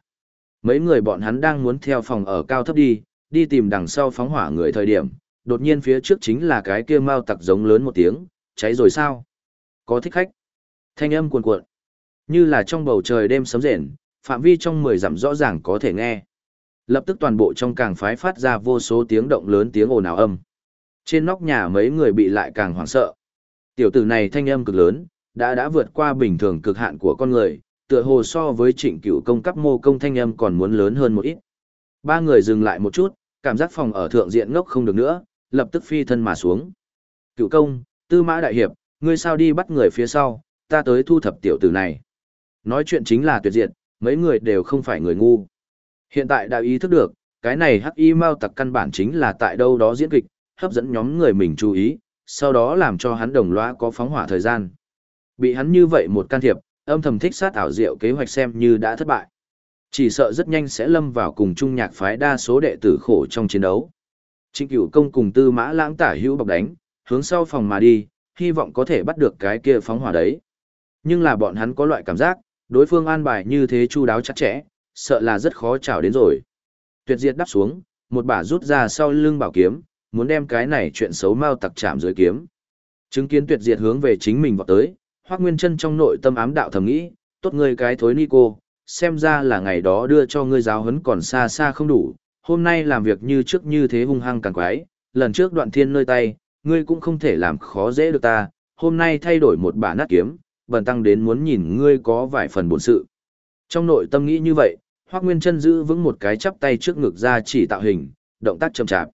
Mấy người bọn hắn đang muốn theo phòng ở cao thấp đi, đi tìm đằng sau phóng hỏa người thời điểm, đột nhiên phía trước chính là cái kia mao tặc giống lớn một tiếng, cháy rồi sao? Có thích khách. Thanh âm cuồn cuộn. Như là trong bầu trời đêm sấm rền, phạm vi trong mười dặm rõ ràng có thể nghe. Lập tức toàn bộ trong càng phái phát ra vô số tiếng động lớn tiếng ồn ào âm. Trên nóc nhà mấy người bị lại càng hoảng sợ. Tiểu tử này thanh âm cực lớn, đã đã vượt qua bình thường cực hạn của con người, tựa hồ so với trịnh cựu công cấp mô công thanh âm còn muốn lớn hơn một ít. Ba người dừng lại một chút, cảm giác phòng ở thượng diện ngốc không được nữa, lập tức phi thân mà xuống. Cựu công, tư mã đại hiệp, ngươi sao đi bắt người phía sau, ta tới thu thập tiểu tử này. Nói chuyện chính là tuyệt diệt, mấy người đều không phải người ngu. Hiện tại đã ý thức được, cái này hắc y mao tặc căn bản chính là tại đâu đó diễn kịch, hấp dẫn nhóm người mình chú ý, sau đó làm cho hắn đồng loa có phóng hỏa thời gian. Bị hắn như vậy một can thiệp, âm thầm thích sát ảo diệu kế hoạch xem như đã thất bại. Chỉ sợ rất nhanh sẽ lâm vào cùng trung nhạc phái đa số đệ tử khổ trong chiến đấu. Trịnh cửu công cùng tư mã lãng tả hữu bọc đánh, hướng sau phòng mà đi, hy vọng có thể bắt được cái kia phóng hỏa đấy. Nhưng là bọn hắn có loại cảm giác, đối phương an bài như thế chu đáo chặt chẽ, sợ là rất khó chảo đến rồi. Tuyệt diệt đắp xuống, một bả rút ra sau lưng bảo kiếm, muốn đem cái này chuyện xấu mau tặc chạm dưới kiếm. Chứng kiến tuyệt diệt hướng về chính mình vọt tới, Hoắc Nguyên Chân trong nội tâm ám đạo thầm nghĩ, tốt ngươi cái thối ni cô, xem ra là ngày đó đưa cho ngươi giáo huấn còn xa xa không đủ, hôm nay làm việc như trước như thế hung hăng càng quái, lần trước đoạn thiên nơi tay, ngươi cũng không thể làm khó dễ được ta, hôm nay thay đổi một bả nát kiếm, bần tăng đến muốn nhìn ngươi có vài phần bổn sự. Trong nội tâm nghĩ như vậy, Hoắc Nguyên Chân giữ vững một cái chắp tay trước ngực ra chỉ tạo hình, động tác chậm chạp.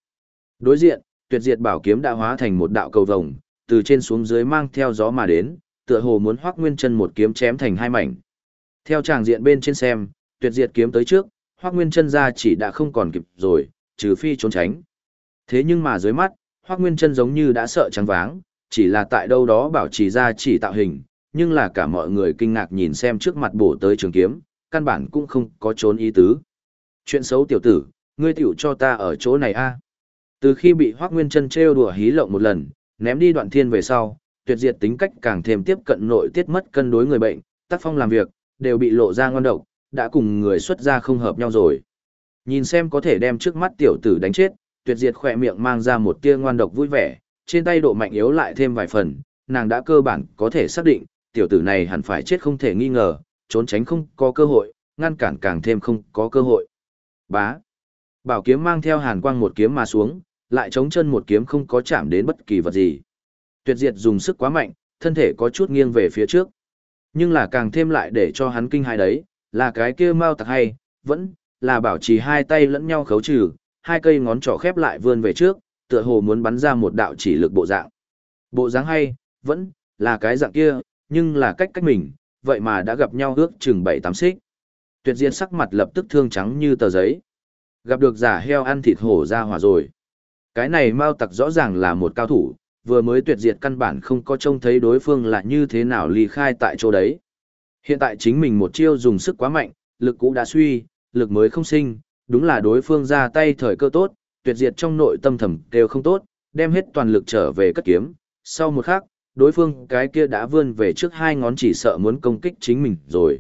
Đối diện, Tuyệt Diệt Bảo kiếm đã hóa thành một đạo cầu vồng, từ trên xuống dưới mang theo gió mà đến, tựa hồ muốn Hoắc Nguyên Chân một kiếm chém thành hai mảnh. Theo tràng diện bên trên xem, Tuyệt Diệt kiếm tới trước, Hoắc Nguyên Chân ra chỉ đã không còn kịp rồi, trừ phi trốn tránh. Thế nhưng mà dưới mắt, Hoắc Nguyên Chân giống như đã sợ trắng váng, chỉ là tại đâu đó bảo trì ra chỉ tạo hình, nhưng là cả mọi người kinh ngạc nhìn xem trước mặt bổ tới trường kiếm, căn bản cũng không có trốn ý tứ. Chuyện xấu tiểu tử, ngươi tiểu cho ta ở chỗ này a. Từ khi bị Hoắc Nguyên Chân trêu đùa hí lộng một lần, ném đi đoạn thiên về sau, tuyệt diệt tính cách càng thêm tiếp cận nội tiết mất cân đối người bệnh, tác phong làm việc, đều bị lộ ra ngon độc, đã cùng người xuất gia không hợp nhau rồi. Nhìn xem có thể đem trước mắt tiểu tử đánh chết, tuyệt diệt khỏe miệng mang ra một tia ngoan độc vui vẻ, trên tay độ mạnh yếu lại thêm vài phần, nàng đã cơ bản có thể xác định, tiểu tử này hẳn phải chết không thể nghi ngờ, trốn tránh không có cơ hội, ngăn cản càng thêm không có cơ hội. Bá. Bảo kiếm mang theo hàn quang một kiếm mà xuống, lại chống chân một kiếm không có chạm đến bất kỳ vật gì. Tuyệt diệt dùng sức quá mạnh, thân thể có chút nghiêng về phía trước. Nhưng là càng thêm lại để cho hắn kinh hãi đấy, là cái kia mau tặc hay, vẫn là bảo trì hai tay lẫn nhau khấu trừ, hai cây ngón trỏ khép lại vươn về trước, tựa hồ muốn bắn ra một đạo chỉ lực bộ dạng. Bộ dáng hay, vẫn là cái dạng kia, nhưng là cách cách mình, vậy mà đã gặp nhau ước chừng bảy tám xích. Tuyệt diệt sắc mặt lập tức thương trắng như tờ giấy. Gặp được giả heo ăn thịt hổ ra hỏa rồi. Cái này mau Tặc rõ ràng là một cao thủ, vừa mới tuyệt diệt căn bản không có trông thấy đối phương là như thế nào ly khai tại chỗ đấy. Hiện tại chính mình một chiêu dùng sức quá mạnh, lực cũ đã suy, lực mới không sinh, đúng là đối phương ra tay thời cơ tốt, tuyệt diệt trong nội tâm thầm đều không tốt, đem hết toàn lực trở về cất kiếm. Sau một khắc, đối phương cái kia đã vươn về trước hai ngón chỉ sợ muốn công kích chính mình rồi.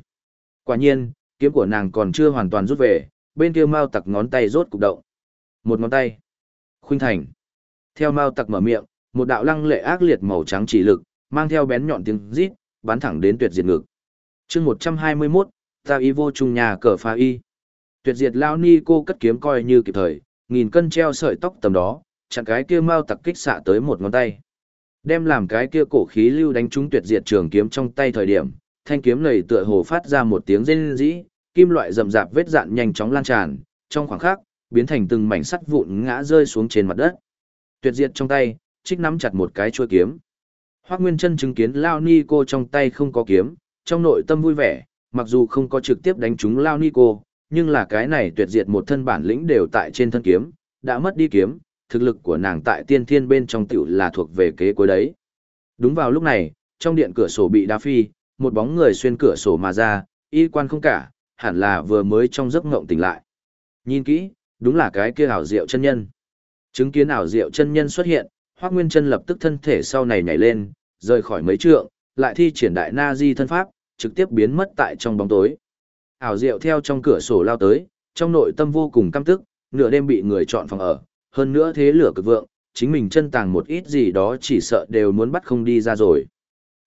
Quả nhiên, kiếm của nàng còn chưa hoàn toàn rút về, bên kia Mao Tặc ngón tay rốt cục động. Một ngón tay. Khuynh thành. Theo Mao Tặc mở miệng, một đạo lăng lệ ác liệt màu trắng chỉ lực, mang theo bén nhọn tiếng rít, bắn thẳng đến tuyệt diệt ngực. Chương 121, ta y vô trùng nhà cờ pha y. Tuyệt diệt lao ni cô cất kiếm coi như kịp thời, nghìn cân treo sợi tóc tầm đó, chặn cái kia mau Tặc kích xạ tới một ngón tay. Đem làm cái kia cổ khí lưu đánh trúng tuyệt diệt trường kiếm trong tay thời điểm, thanh kiếm này tựa hồ phát ra một tiếng rên rỉ, kim loại rậm rạp vết dạn nhanh chóng lan tràn, trong khoảng khắc, biến thành từng mảnh sắt vụn ngã rơi xuống trên mặt đất. Tuyệt diệt trong tay, trích nắm chặt một cái chuôi kiếm. Hoắc Nguyên Chân chứng kiến Lao Ni cô trong tay không có kiếm, trong nội tâm vui vẻ, mặc dù không có trực tiếp đánh trúng Lao Nico, nhưng là cái này tuyệt diệt một thân bản lĩnh đều tại trên thân kiếm, đã mất đi kiếm, thực lực của nàng tại tiên thiên bên trong tiểu là thuộc về kế cuối đấy. Đúng vào lúc này, trong điện cửa sổ bị đá phi, một bóng người xuyên cửa sổ mà ra, y quan không cả, hẳn là vừa mới trong giấc ngộng tỉnh lại. Nhìn kỹ, đúng là cái kia ảo diệu chân nhân. Chứng kiến ảo diệu chân nhân xuất hiện, Hoắc Nguyên Chân lập tức thân thể sau này nhảy lên, rời khỏi mấy trượng, lại thi triển đại na di thân pháp, trực tiếp biến mất tại trong bóng tối. Ảo diệu theo trong cửa sổ lao tới, trong nội tâm vô cùng căm tức, nửa đêm bị người chọn phòng ở, hơn nữa thế lửa cực vượng, chính mình chân tàng một ít gì đó chỉ sợ đều muốn bắt không đi ra rồi.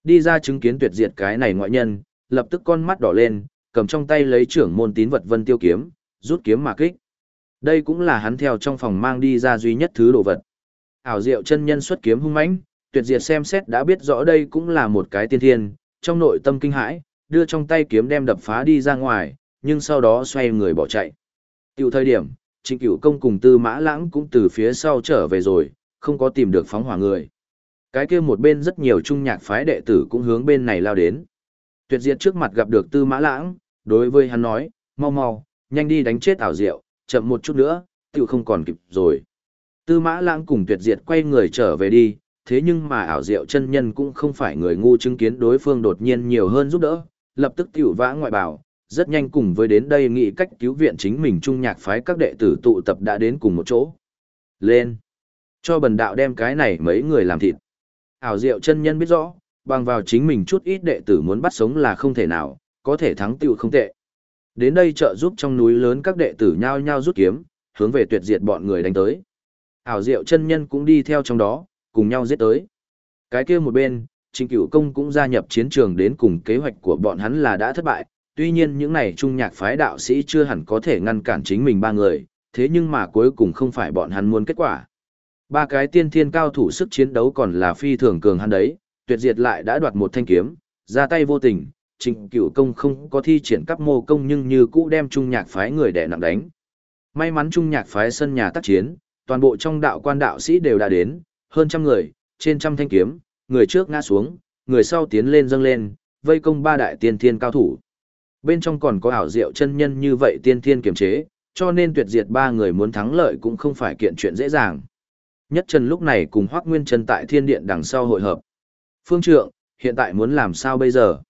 Đi ra chứng kiến tuyệt diệt cái này ngoại nhân, lập tức con mắt đỏ lên, cầm trong tay lấy trưởng môn tín vật vân tiêu kiếm, rút kiếm mà kích. Đây cũng là hắn theo trong phòng mang đi ra duy nhất thứ đồ vật. Ảo diệu chân nhân xuất kiếm hung mãnh, tuyệt diệt xem xét đã biết rõ đây cũng là một cái tiên thiên, trong nội tâm kinh hãi, đưa trong tay kiếm đem đập phá đi ra ngoài, nhưng sau đó xoay người bỏ chạy. Tiểu thời điểm, Trịnh Cửu Công cùng Tư Mã Lãng cũng từ phía sau trở về rồi, không có tìm được phóng hỏa người. Cái kia một bên rất nhiều trung nhạc phái đệ tử cũng hướng bên này lao đến. Tuyệt diệt trước mặt gặp được Tư Mã Lãng, đối với hắn nói, mau mau, nhanh đi đánh chết ảo diệu, chậm một chút nữa, tiểu không còn kịp rồi. Tư Mã Lãng cùng Tuyệt diệt quay người trở về đi, thế nhưng mà ảo diệu chân nhân cũng không phải người ngu chứng kiến đối phương đột nhiên nhiều hơn giúp đỡ, lập tức tiểu vã ngoại bảo, rất nhanh cùng với đến đây nghĩ cách cứu viện chính mình trung nhạc phái các đệ tử tụ tập đã đến cùng một chỗ. Lên! Cho bần đạo đem cái này mấy người làm thịt. Ảo diệu chân nhân biết rõ, bằng vào chính mình chút ít đệ tử muốn bắt sống là không thể nào, có thể thắng tiểu không tệ. Đến đây trợ giúp trong núi lớn các đệ tử nhao nhao rút kiếm, hướng về tuyệt diệt bọn người đánh tới. Ảo diệu chân nhân cũng đi theo trong đó, cùng nhau giết tới. Cái kia một bên, Trình Cửu Công cũng gia nhập chiến trường đến cùng kế hoạch của bọn hắn là đã thất bại, tuy nhiên những này trung nhạc phái đạo sĩ chưa hẳn có thể ngăn cản chính mình ba người, thế nhưng mà cuối cùng không phải bọn hắn muốn kết quả. Ba cái tiên thiên cao thủ sức chiến đấu còn là phi thường cường hắn đấy, tuyệt diệt lại đã đoạt một thanh kiếm, ra tay vô tình, Trình Cửu Công không có thi triển cấp mô công nhưng như cũ đem trung nhạc phái người đè nặng đánh. May mắn trung nhạc phái sân nhà tác chiến, toàn bộ trong đạo quan đạo sĩ đều đã đến, hơn trăm người, trên trăm thanh kiếm, người trước ngã xuống, người sau tiến lên dâng lên, vây công ba đại tiên thiên cao thủ. Bên trong còn có ảo diệu chân nhân như vậy tiên thiên kiềm chế, cho nên tuyệt diệt ba người muốn thắng lợi cũng không phải kiện chuyện dễ dàng. Nhất Trần lúc này cùng Hoắc Nguyên Trần tại thiên điện đằng sau hội hợp. Phương trượng, hiện tại muốn làm sao bây giờ?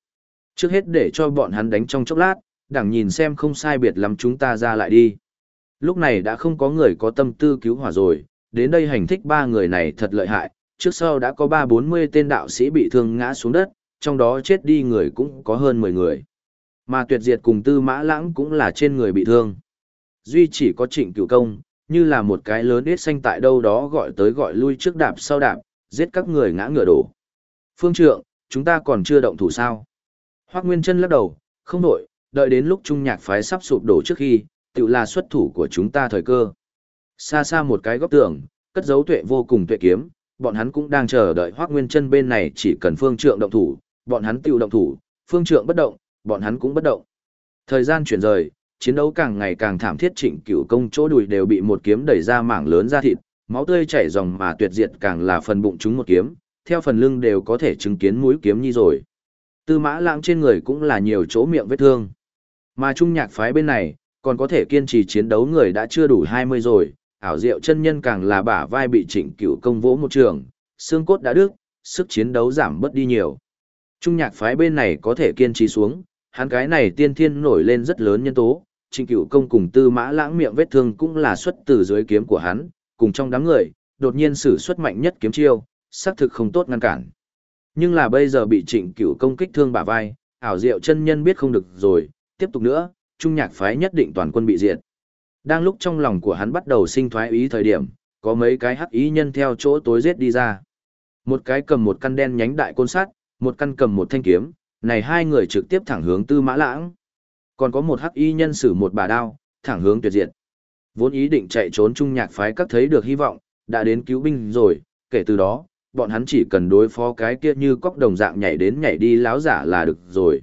Trước hết để cho bọn hắn đánh trong chốc lát, đằng nhìn xem không sai biệt lắm chúng ta ra lại đi. Lúc này đã không có người có tâm tư cứu hỏa rồi, đến đây hành thích ba người này thật lợi hại, trước sau đã có ba bốn mươi tên đạo sĩ bị thương ngã xuống đất, trong đó chết đi người cũng có hơn mười người. Mà tuyệt diệt cùng tư mã lãng cũng là trên người bị thương. Duy chỉ có trịnh cửu công, như là một cái lớn ít xanh tại đâu đó gọi tới gọi lui trước đạp sau đạp, giết các người ngã ngựa đổ. Phương trượng, chúng ta còn chưa động thủ sao? Hoác Nguyên chân lắc đầu, không đổi, đợi đến lúc trung nhạc phái sắp sụp đổ trước khi, tự là xuất thủ của chúng ta thời cơ. Xa xa một cái góc tường, cất dấu tuệ vô cùng tuệ kiếm, bọn hắn cũng đang chờ đợi Hoắc Nguyên Chân bên này chỉ cần Phương Trượng động thủ, bọn hắn tiêu động thủ, Phương Trượng bất động, bọn hắn cũng bất động. Thời gian chuyển rời, chiến đấu càng ngày càng thảm thiết Trịnh Cửu Công chỗ đùi đều bị một kiếm đẩy ra mảng lớn ra thịt, máu tươi chảy ròng mà tuyệt diệt càng là phần bụng chúng một kiếm, theo phần lưng đều có thể chứng kiến mũi kiếm như rồi. Tư Mã Lãng trên người cũng là nhiều chỗ miệng vết thương. Mà trung nhạc phái bên này, còn có thể kiên trì chiến đấu người đã chưa đủ 20 rồi, ảo diệu chân nhân càng là bả vai bị trịnh cửu công vỗ một trường, xương cốt đã đứt, sức chiến đấu giảm bớt đi nhiều. Trung nhạc phái bên này có thể kiên trì xuống, hắn cái này tiên thiên nổi lên rất lớn nhân tố, trịnh cửu công cùng tư mã lãng miệng vết thương cũng là xuất từ dưới kiếm của hắn, cùng trong đám người, đột nhiên sử xuất mạnh nhất kiếm chiêu, xác thực không tốt ngăn cản. Nhưng là bây giờ bị trịnh cửu công kích thương bả vai, ảo diệu chân nhân biết không được rồi, tiếp tục nữa, trung nhạc phái nhất định toàn quân bị diệt. Đang lúc trong lòng của hắn bắt đầu sinh thoái ý thời điểm, có mấy cái hắc ý nhân theo chỗ tối giết đi ra. Một cái cầm một căn đen nhánh đại côn sắt, một căn cầm một thanh kiếm, này hai người trực tiếp thẳng hướng Tư Mã Lãng. Còn có một hắc y nhân sử một bà đao, thẳng hướng tuyệt diệt. Vốn ý định chạy trốn trung nhạc phái các thấy được hy vọng, đã đến cứu binh rồi, kể từ đó, bọn hắn chỉ cần đối phó cái kia như cóc đồng dạng nhảy đến nhảy đi láo giả là được rồi.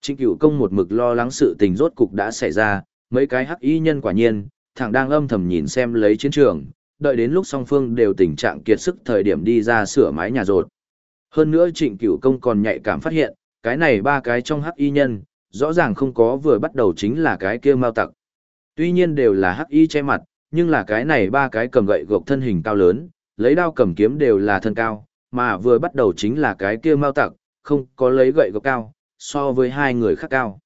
Trịnh cửu công một mực lo lắng sự tình rốt cục đã xảy ra, mấy cái hắc y nhân quả nhiên, thẳng đang âm thầm nhìn xem lấy chiến trường, đợi đến lúc song phương đều tình trạng kiệt sức thời điểm đi ra sửa mái nhà rột. Hơn nữa trịnh cửu công còn nhạy cảm phát hiện, cái này ba cái trong hắc y nhân, rõ ràng không có vừa bắt đầu chính là cái kia mao tặc. Tuy nhiên đều là hắc y che mặt, nhưng là cái này ba cái cầm gậy gộc thân hình cao lớn, lấy đao cầm kiếm đều là thân cao, mà vừa bắt đầu chính là cái kia mao tặc, không có lấy gậy gộc cao, so với hai người khác cao.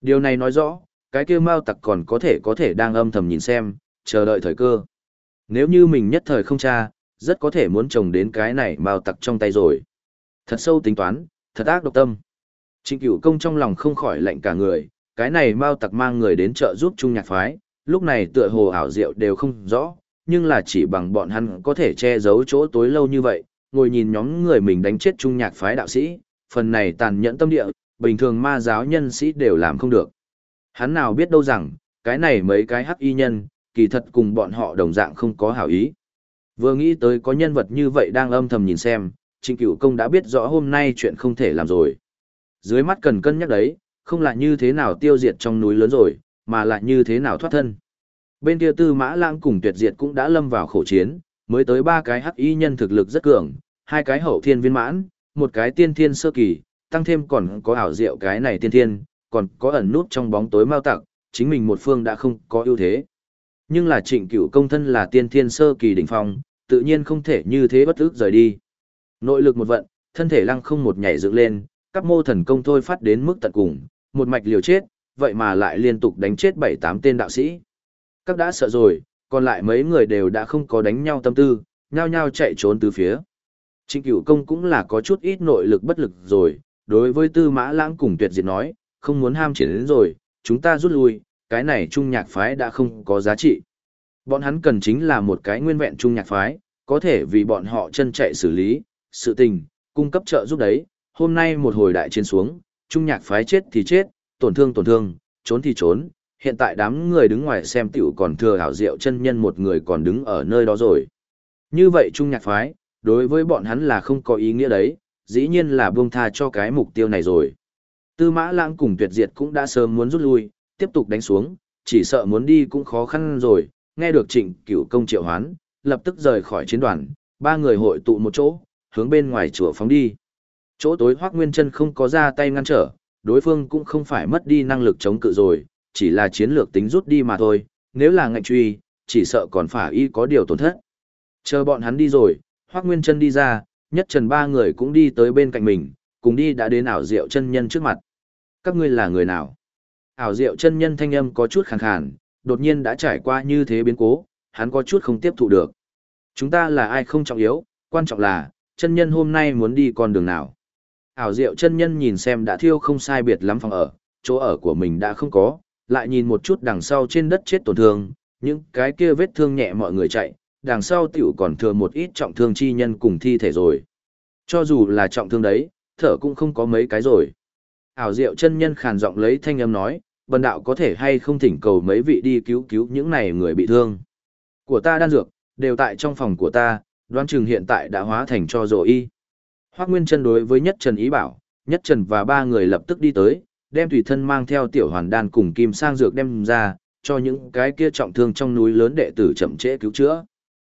Điều này nói rõ, cái kia mao tặc còn có thể có thể đang âm thầm nhìn xem, chờ đợi thời cơ. Nếu như mình nhất thời không tra, rất có thể muốn trồng đến cái này mao tặc trong tay rồi. Thật sâu tính toán, thật ác độc tâm. Trịnh cửu công trong lòng không khỏi lạnh cả người, cái này mao tặc mang người đến chợ giúp trung nhạc phái, lúc này tựa hồ ảo diệu đều không rõ, nhưng là chỉ bằng bọn hắn có thể che giấu chỗ tối lâu như vậy, ngồi nhìn nhóm người mình đánh chết trung nhạc phái đạo sĩ, phần này tàn nhẫn tâm địa, bình thường ma giáo nhân sĩ đều làm không được. Hắn nào biết đâu rằng, cái này mấy cái hắc y nhân, kỳ thật cùng bọn họ đồng dạng không có hảo ý. Vừa nghĩ tới có nhân vật như vậy đang âm thầm nhìn xem, Trịnh Cửu Công đã biết rõ hôm nay chuyện không thể làm rồi. Dưới mắt cần cân nhắc đấy, không là như thế nào tiêu diệt trong núi lớn rồi, mà là như thế nào thoát thân. Bên kia tư mã lãng cùng tuyệt diệt cũng đã lâm vào khổ chiến, mới tới ba cái hắc y nhân thực lực rất cường, hai cái hậu thiên viên mãn, một cái tiên thiên sơ kỳ, tăng thêm còn có ảo diệu cái này tiên thiên, còn có ẩn nút trong bóng tối mao tặc, chính mình một phương đã không có ưu thế. Nhưng là trịnh cửu công thân là tiên thiên sơ kỳ đỉnh phong, tự nhiên không thể như thế bất ức rời đi. Nội lực một vận, thân thể lăng không một nhảy dựng lên, các mô thần công thôi phát đến mức tận cùng, một mạch liều chết, vậy mà lại liên tục đánh chết bảy tám tên đạo sĩ. Các đã sợ rồi, còn lại mấy người đều đã không có đánh nhau tâm tư, nhao nhao chạy trốn từ phía. Trịnh cửu công cũng là có chút ít nội lực bất lực rồi, đối với tư mã lãng cùng tuyệt diệt nói, không muốn ham triển đến rồi, chúng ta rút lui, cái này trung nhạc phái đã không có giá trị. Bọn hắn cần chính là một cái nguyên vẹn trung nhạc phái, có thể vì bọn họ chân chạy xử lý, sự tình, cung cấp trợ giúp đấy. Hôm nay một hồi đại chiến xuống, trung nhạc phái chết thì chết, tổn thương tổn thương, trốn thì trốn. Hiện tại đám người đứng ngoài xem tiểu còn thừa hảo diệu chân nhân một người còn đứng ở nơi đó rồi. Như vậy trung nhạc phái, đối với bọn hắn là không có ý nghĩa đấy, dĩ nhiên là buông tha cho cái mục tiêu này rồi. Tư mã lãng cùng tuyệt diệt cũng đã sớm muốn rút lui, tiếp tục đánh xuống, chỉ sợ muốn đi cũng khó khăn rồi, nghe được trịnh cửu công triệu hoán, lập tức rời khỏi chiến đoàn, ba người hội tụ một chỗ, hướng bên ngoài chùa phóng đi. Chỗ tối Hoắc Nguyên Chân không có ra tay ngăn trở, đối phương cũng không phải mất đi năng lực chống cự rồi, chỉ là chiến lược tính rút đi mà thôi, nếu là ngạnh truy, chỉ sợ còn phải y có điều tổn thất. Chờ bọn hắn đi rồi, Hoắc Nguyên Chân đi ra, nhất trần ba người cũng đi tới bên cạnh mình, cùng đi đã đến ảo diệu chân nhân trước mặt. Các ngươi là người nào? Ảo diệu chân nhân thanh âm có chút khàn khàn, đột nhiên đã trải qua như thế biến cố, hắn có chút không tiếp thụ được. Chúng ta là ai không trọng yếu, quan trọng là, chân nhân hôm nay muốn đi con đường nào. Ảo diệu chân nhân nhìn xem đã thiêu không sai biệt lắm phòng ở, chỗ ở của mình đã không có, lại nhìn một chút đằng sau trên đất chết tổn thương, những cái kia vết thương nhẹ mọi người chạy, đằng sau tiểu còn thừa một ít trọng thương chi nhân cùng thi thể rồi. Cho dù là trọng thương đấy, thở cũng không có mấy cái rồi. Ảo diệu chân nhân khàn giọng lấy thanh âm nói, bần đạo có thể hay không thỉnh cầu mấy vị đi cứu cứu những này người bị thương. Của ta đan dược, đều tại trong phòng của ta, đoán chừng hiện tại đã hóa thành cho rộ y. Hoác Nguyên chân đối với Nhất Trần ý bảo, Nhất Trần và ba người lập tức đi tới, đem tùy thân mang theo tiểu hoàn đan cùng kim sang dược đem ra, cho những cái kia trọng thương trong núi lớn đệ tử chậm trễ cứu chữa.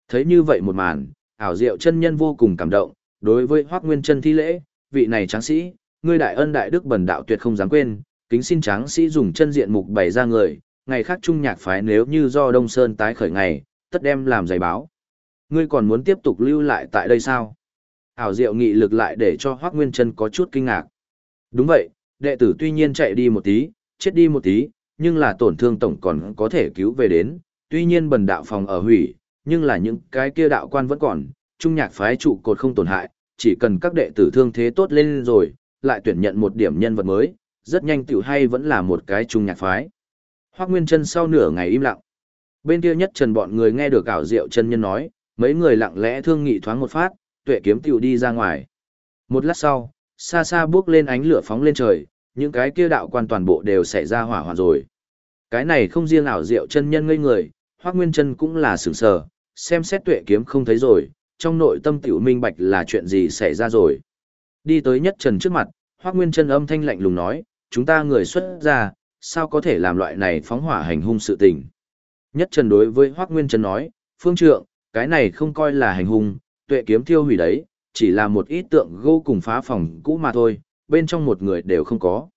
Thấy như vậy một màn, ảo diệu chân nhân vô cùng cảm động, đối với Hoác Nguyên chân thi lễ, vị này tráng sĩ, ngươi đại ân đại đức bần đạo tuyệt không dám quên, kính xin tráng sĩ dùng chân diện mục bày ra người, ngày khác trung nhạc phái nếu như do Đông Sơn tái khởi ngày, tất đem làm giày báo. Ngươi còn muốn tiếp tục lưu lại tại đây sao? Hảo diệu nghị lực lại để cho Hoác Nguyên Trân có chút kinh ngạc. Đúng vậy, đệ tử tuy nhiên chạy đi một tí, chết đi một tí, nhưng là tổn thương tổng còn có thể cứu về đến, tuy nhiên bần đạo phòng ở hủy, nhưng là những cái kia đạo quan vẫn còn, trung nhạc phái trụ cột không tổn hại, chỉ cần các đệ tử thương thế tốt lên rồi, lại tuyển nhận một điểm nhân vật mới, rất nhanh tiểu hay vẫn là một cái trung nhạc phái. Hoắc Nguyên Trân sau nửa ngày im lặng. Bên kia nhất trần bọn người nghe được ảo diệu chân nhân nói, mấy người lặng lẽ thương nghị thoáng một phát, tuệ kiếm tiểu đi ra ngoài. Một lát sau, xa xa bước lên ánh lửa phóng lên trời, những cái kia đạo quan toàn bộ đều xảy ra hỏa hoạn rồi. Cái này không riêng ảo diệu chân nhân ngây người, Hoắc Nguyên Trân cũng là sửng sờ, xem xét tuệ kiếm không thấy rồi, trong nội tâm tiểu minh bạch là chuyện gì xảy ra rồi. Đi tới nhất trần trước mặt, Hoác Nguyên Trân âm thanh lạnh lùng nói, chúng ta người xuất ra, sao có thể làm loại này phóng hỏa hành hung sự tình. Nhất trần đối với Hoác Nguyên Trân nói, phương trượng, cái này không coi là hành hung, tuệ kiếm tiêu hủy đấy, chỉ là một ít tượng gỗ cùng phá phòng cũ mà thôi, bên trong một người đều không có.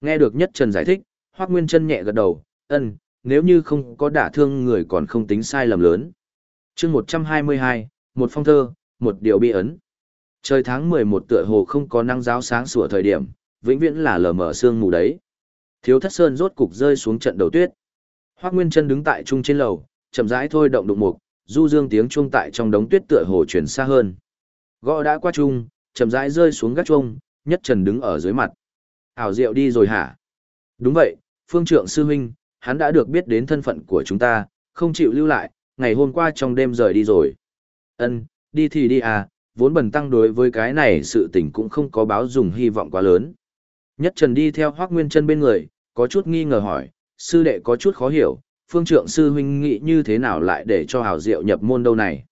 Nghe được Nhất Trần giải thích, Hoác Nguyên Trân nhẹ gật đầu, ân, nếu như không có đả thương người còn không tính sai lầm lớn. chương 122, một phong thơ, một điều bi ấn. Trời tháng 11 tựa hồ không có năng giáo sáng sủa thời điểm, vĩnh viễn là lờ mờ sương mù đấy. Thiếu thất sơn rốt cục rơi xuống trận đầu tuyết. Hoắc Nguyên chân đứng tại trung trên lầu, chậm rãi thôi động đụng mục, du dương tiếng chuông tại trong đống tuyết tựa hồ truyền xa hơn. Gõ đã qua trung, chậm rãi rơi xuống gác chuông, nhất trần đứng ở dưới mặt. Ảo diệu đi rồi hả? Đúng vậy, phương trượng sư huynh, hắn đã được biết đến thân phận của chúng ta, không chịu lưu lại, ngày hôm qua trong đêm rời đi rồi. Ân, đi thì đi à, vốn bần tăng đối với cái này sự tình cũng không có báo dùng hy vọng quá lớn. Nhất Trần đi theo Hoác Nguyên chân bên người, có chút nghi ngờ hỏi, sư đệ có chút khó hiểu, phương trượng sư huynh nghĩ như thế nào lại để cho hào diệu nhập môn đâu này.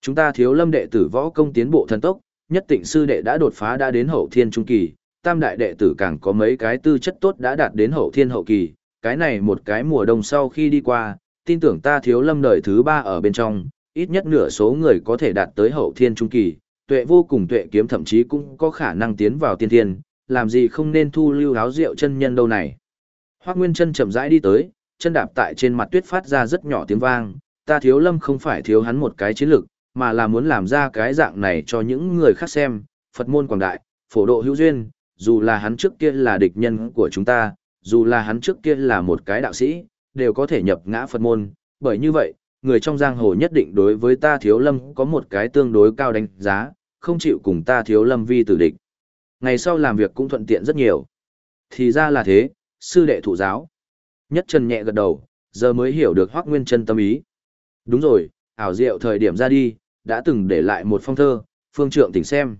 Chúng ta thiếu lâm đệ tử võ công tiến bộ thần tốc, nhất tịnh sư đệ đã đột phá đã đến hậu thiên trung kỳ, tam đại đệ tử càng có mấy cái tư chất tốt đã đạt đến hậu thiên hậu kỳ, cái này một cái mùa đông sau khi đi qua, tin tưởng ta thiếu lâm đời thứ ba ở bên trong, ít nhất nửa số người có thể đạt tới hậu thiên trung kỳ, tuệ vô cùng tuệ kiếm thậm chí cũng có khả năng tiến vào tiên thiên, làm gì không nên thu lưu áo rượu chân nhân đâu này. Hoác Nguyên chân chậm rãi đi tới, chân đạp tại trên mặt tuyết phát ra rất nhỏ tiếng vang, ta thiếu lâm không phải thiếu hắn một cái chiến lược, mà là muốn làm ra cái dạng này cho những người khác xem, Phật môn quảng đại, phổ độ hữu duyên, dù là hắn trước kia là địch nhân của chúng ta, dù là hắn trước kia là một cái đạo sĩ, đều có thể nhập ngã Phật môn, bởi như vậy, người trong giang hồ nhất định đối với ta thiếu lâm có một cái tương đối cao đánh giá, không chịu cùng ta thiếu lâm vi tử địch. Ngày sau làm việc cũng thuận tiện rất nhiều. Thì ra là thế, sư đệ thụ giáo. Nhất Trần nhẹ gật đầu, giờ mới hiểu được Hoắc Nguyên Chân tâm ý. Đúng rồi, ảo diệu thời điểm ra đi, đã từng để lại một phong thơ, phương trượng tỉnh xem.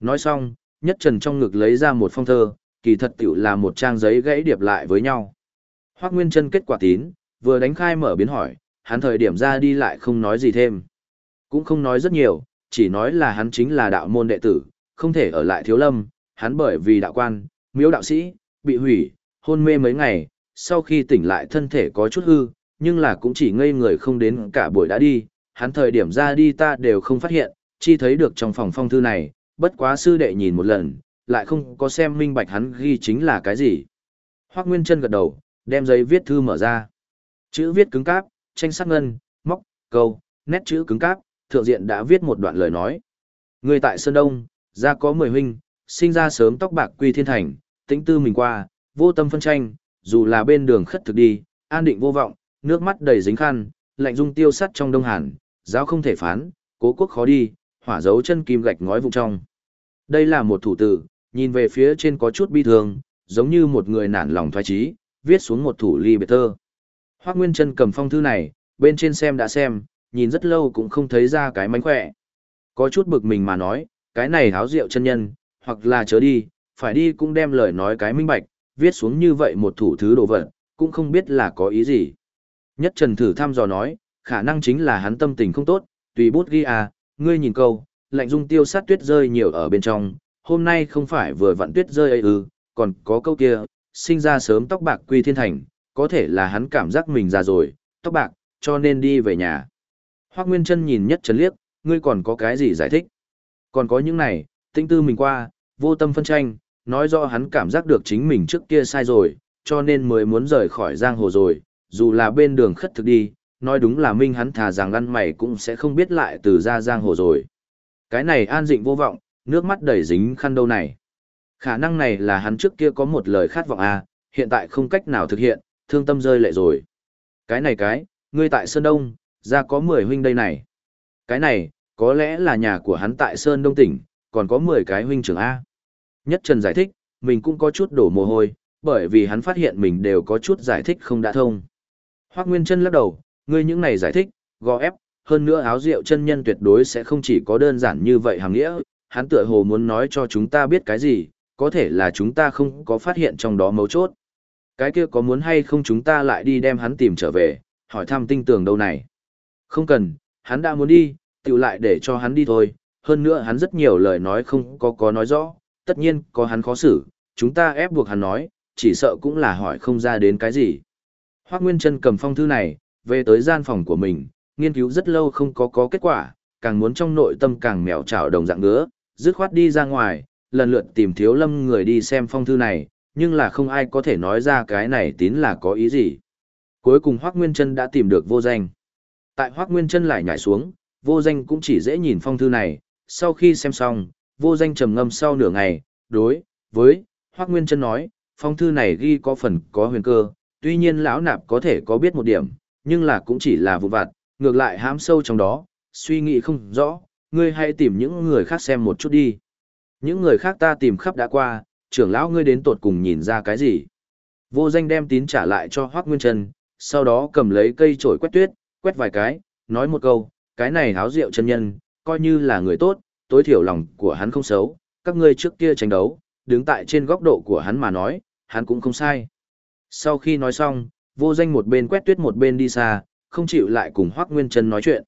Nói xong, Nhất Trần trong ngực lấy ra một phong thơ, kỳ thật tiểu là một trang giấy gãy điệp lại với nhau. Hoắc Nguyên Chân kết quả tín, vừa đánh khai mở biến hỏi, hắn thời điểm ra đi lại không nói gì thêm. Cũng không nói rất nhiều, chỉ nói là hắn chính là đạo môn đệ tử, không thể ở lại thiếu lâm, hắn bởi vì đạo quan, miếu đạo sĩ, bị hủy, hôn mê mấy ngày, sau khi tỉnh lại thân thể có chút hư, nhưng là cũng chỉ ngây người không đến cả buổi đã đi, hắn thời điểm ra đi ta đều không phát hiện, chi thấy được trong phòng phong thư này, bất quá sư đệ nhìn một lần, lại không có xem minh bạch hắn ghi chính là cái gì. Hoác Nguyên chân gật đầu, đem giấy viết thư mở ra. Chữ viết cứng cáp, tranh sắc ngân, móc, câu, nét chữ cứng cáp, thượng diện đã viết một đoạn lời nói. Người tại Sơn Đông, gia có mười huynh, sinh ra sớm tóc bạc quy thiên thành, tĩnh tư mình qua, vô tâm phân tranh, dù là bên đường khất thực đi, an định vô vọng, nước mắt đầy dính khăn, lạnh dung tiêu sắt trong đông hàn, giáo không thể phán, cố quốc khó đi, hỏa dấu chân kim gạch ngói vùng trong. Đây là một thủ tử, nhìn về phía trên có chút bi thương, giống như một người nản lòng thoái trí, viết xuống một thủ ly biệt thơ. Hoác Nguyên Trân cầm phong thư này, bên trên xem đã xem, nhìn rất lâu cũng không thấy ra cái mánh khỏe. Có chút bực mình mà nói, cái này háo rượu chân nhân, hoặc là chớ đi, phải đi cũng đem lời nói cái minh bạch, viết xuống như vậy một thủ thứ đồ vật, cũng không biết là có ý gì. Nhất Trần thử thăm dò nói, khả năng chính là hắn tâm tình không tốt, tùy bút ghi à, ngươi nhìn câu, lạnh dung tiêu sát tuyết rơi nhiều ở bên trong, hôm nay không phải vừa vặn tuyết rơi ấy ư, còn có câu kia, sinh ra sớm tóc bạc quy thiên thành, có thể là hắn cảm giác mình già rồi, tóc bạc, cho nên đi về nhà. Hoác Nguyên Trân nhìn nhất trần liếc, ngươi còn có cái gì giải thích? Còn có những này, tinh tư mình qua, vô tâm phân tranh, nói rõ hắn cảm giác được chính mình trước kia sai rồi, cho nên mới muốn rời khỏi giang hồ rồi, dù là bên đường khất thực đi, nói đúng là minh hắn thà rằng lăn mày cũng sẽ không biết lại từ ra giang hồ rồi. Cái này an dịnh vô vọng, nước mắt đầy dính khăn đâu này. Khả năng này là hắn trước kia có một lời khát vọng à, hiện tại không cách nào thực hiện, thương tâm rơi lệ rồi. Cái này cái, ngươi tại Sơn Đông, ra có 10 huynh đây này. Cái này, có lẽ là nhà của hắn tại Sơn Đông tỉnh, còn có 10 cái huynh trưởng A. Nhất Trần giải thích, mình cũng có chút đổ mồ hôi, bởi vì hắn phát hiện mình đều có chút giải thích không đã thông. Hoác Nguyên Trân lắc đầu, ngươi những này giải thích, gò ép, hơn nữa áo rượu chân nhân tuyệt đối sẽ không chỉ có đơn giản như vậy hàng nghĩa, hắn tựa hồ muốn nói cho chúng ta biết cái gì, có thể là chúng ta không có phát hiện trong đó mấu chốt. Cái kia có muốn hay không chúng ta lại đi đem hắn tìm trở về, hỏi thăm tinh tường đâu này. Không cần, hắn đã muốn đi, tự lại để cho hắn đi thôi, hơn nữa hắn rất nhiều lời nói không có có nói rõ, tất nhiên có hắn khó xử, chúng ta ép buộc hắn nói, chỉ sợ cũng là hỏi không ra đến cái gì. Hoác Nguyên Trân cầm phong thư này, về tới gian phòng của mình, nghiên cứu rất lâu không có có kết quả, càng muốn trong nội tâm càng mèo trào đồng dạng ngứa, dứt khoát đi ra ngoài, lần lượt tìm thiếu lâm người đi xem phong thư này, nhưng là không ai có thể nói ra cái này tín là có ý gì. Cuối cùng Hoác Nguyên Trân đã tìm được vô danh. Tại Hoác Nguyên Trân lại nhảy xuống, vô danh cũng chỉ dễ nhìn phong thư này, sau khi xem xong, vô danh trầm ngâm sau nửa ngày, đối, với, Hoác Nguyên Trân nói, phong thư này ghi có phần có huyền cơ, tuy nhiên lão nạp có thể có biết một điểm, nhưng là cũng chỉ là vụ vặt, ngược lại hám sâu trong đó, suy nghĩ không rõ, ngươi hãy tìm những người khác xem một chút đi. Những người khác ta tìm khắp đã qua, trưởng lão ngươi đến tột cùng nhìn ra cái gì. Vô danh đem tín trả lại cho Hoác Nguyên Trân, sau đó cầm lấy cây chổi quét tuyết, quét vài cái, nói một câu, cái này háo rượu chân nhân, coi như là người tốt, tối thiểu lòng của hắn không xấu, các ngươi trước kia tranh đấu, đứng tại trên góc độ của hắn mà nói, hắn cũng không sai. Sau khi nói xong, vô danh một bên quét tuyết một bên đi xa, không chịu lại cùng Hoác Nguyên Trân nói chuyện.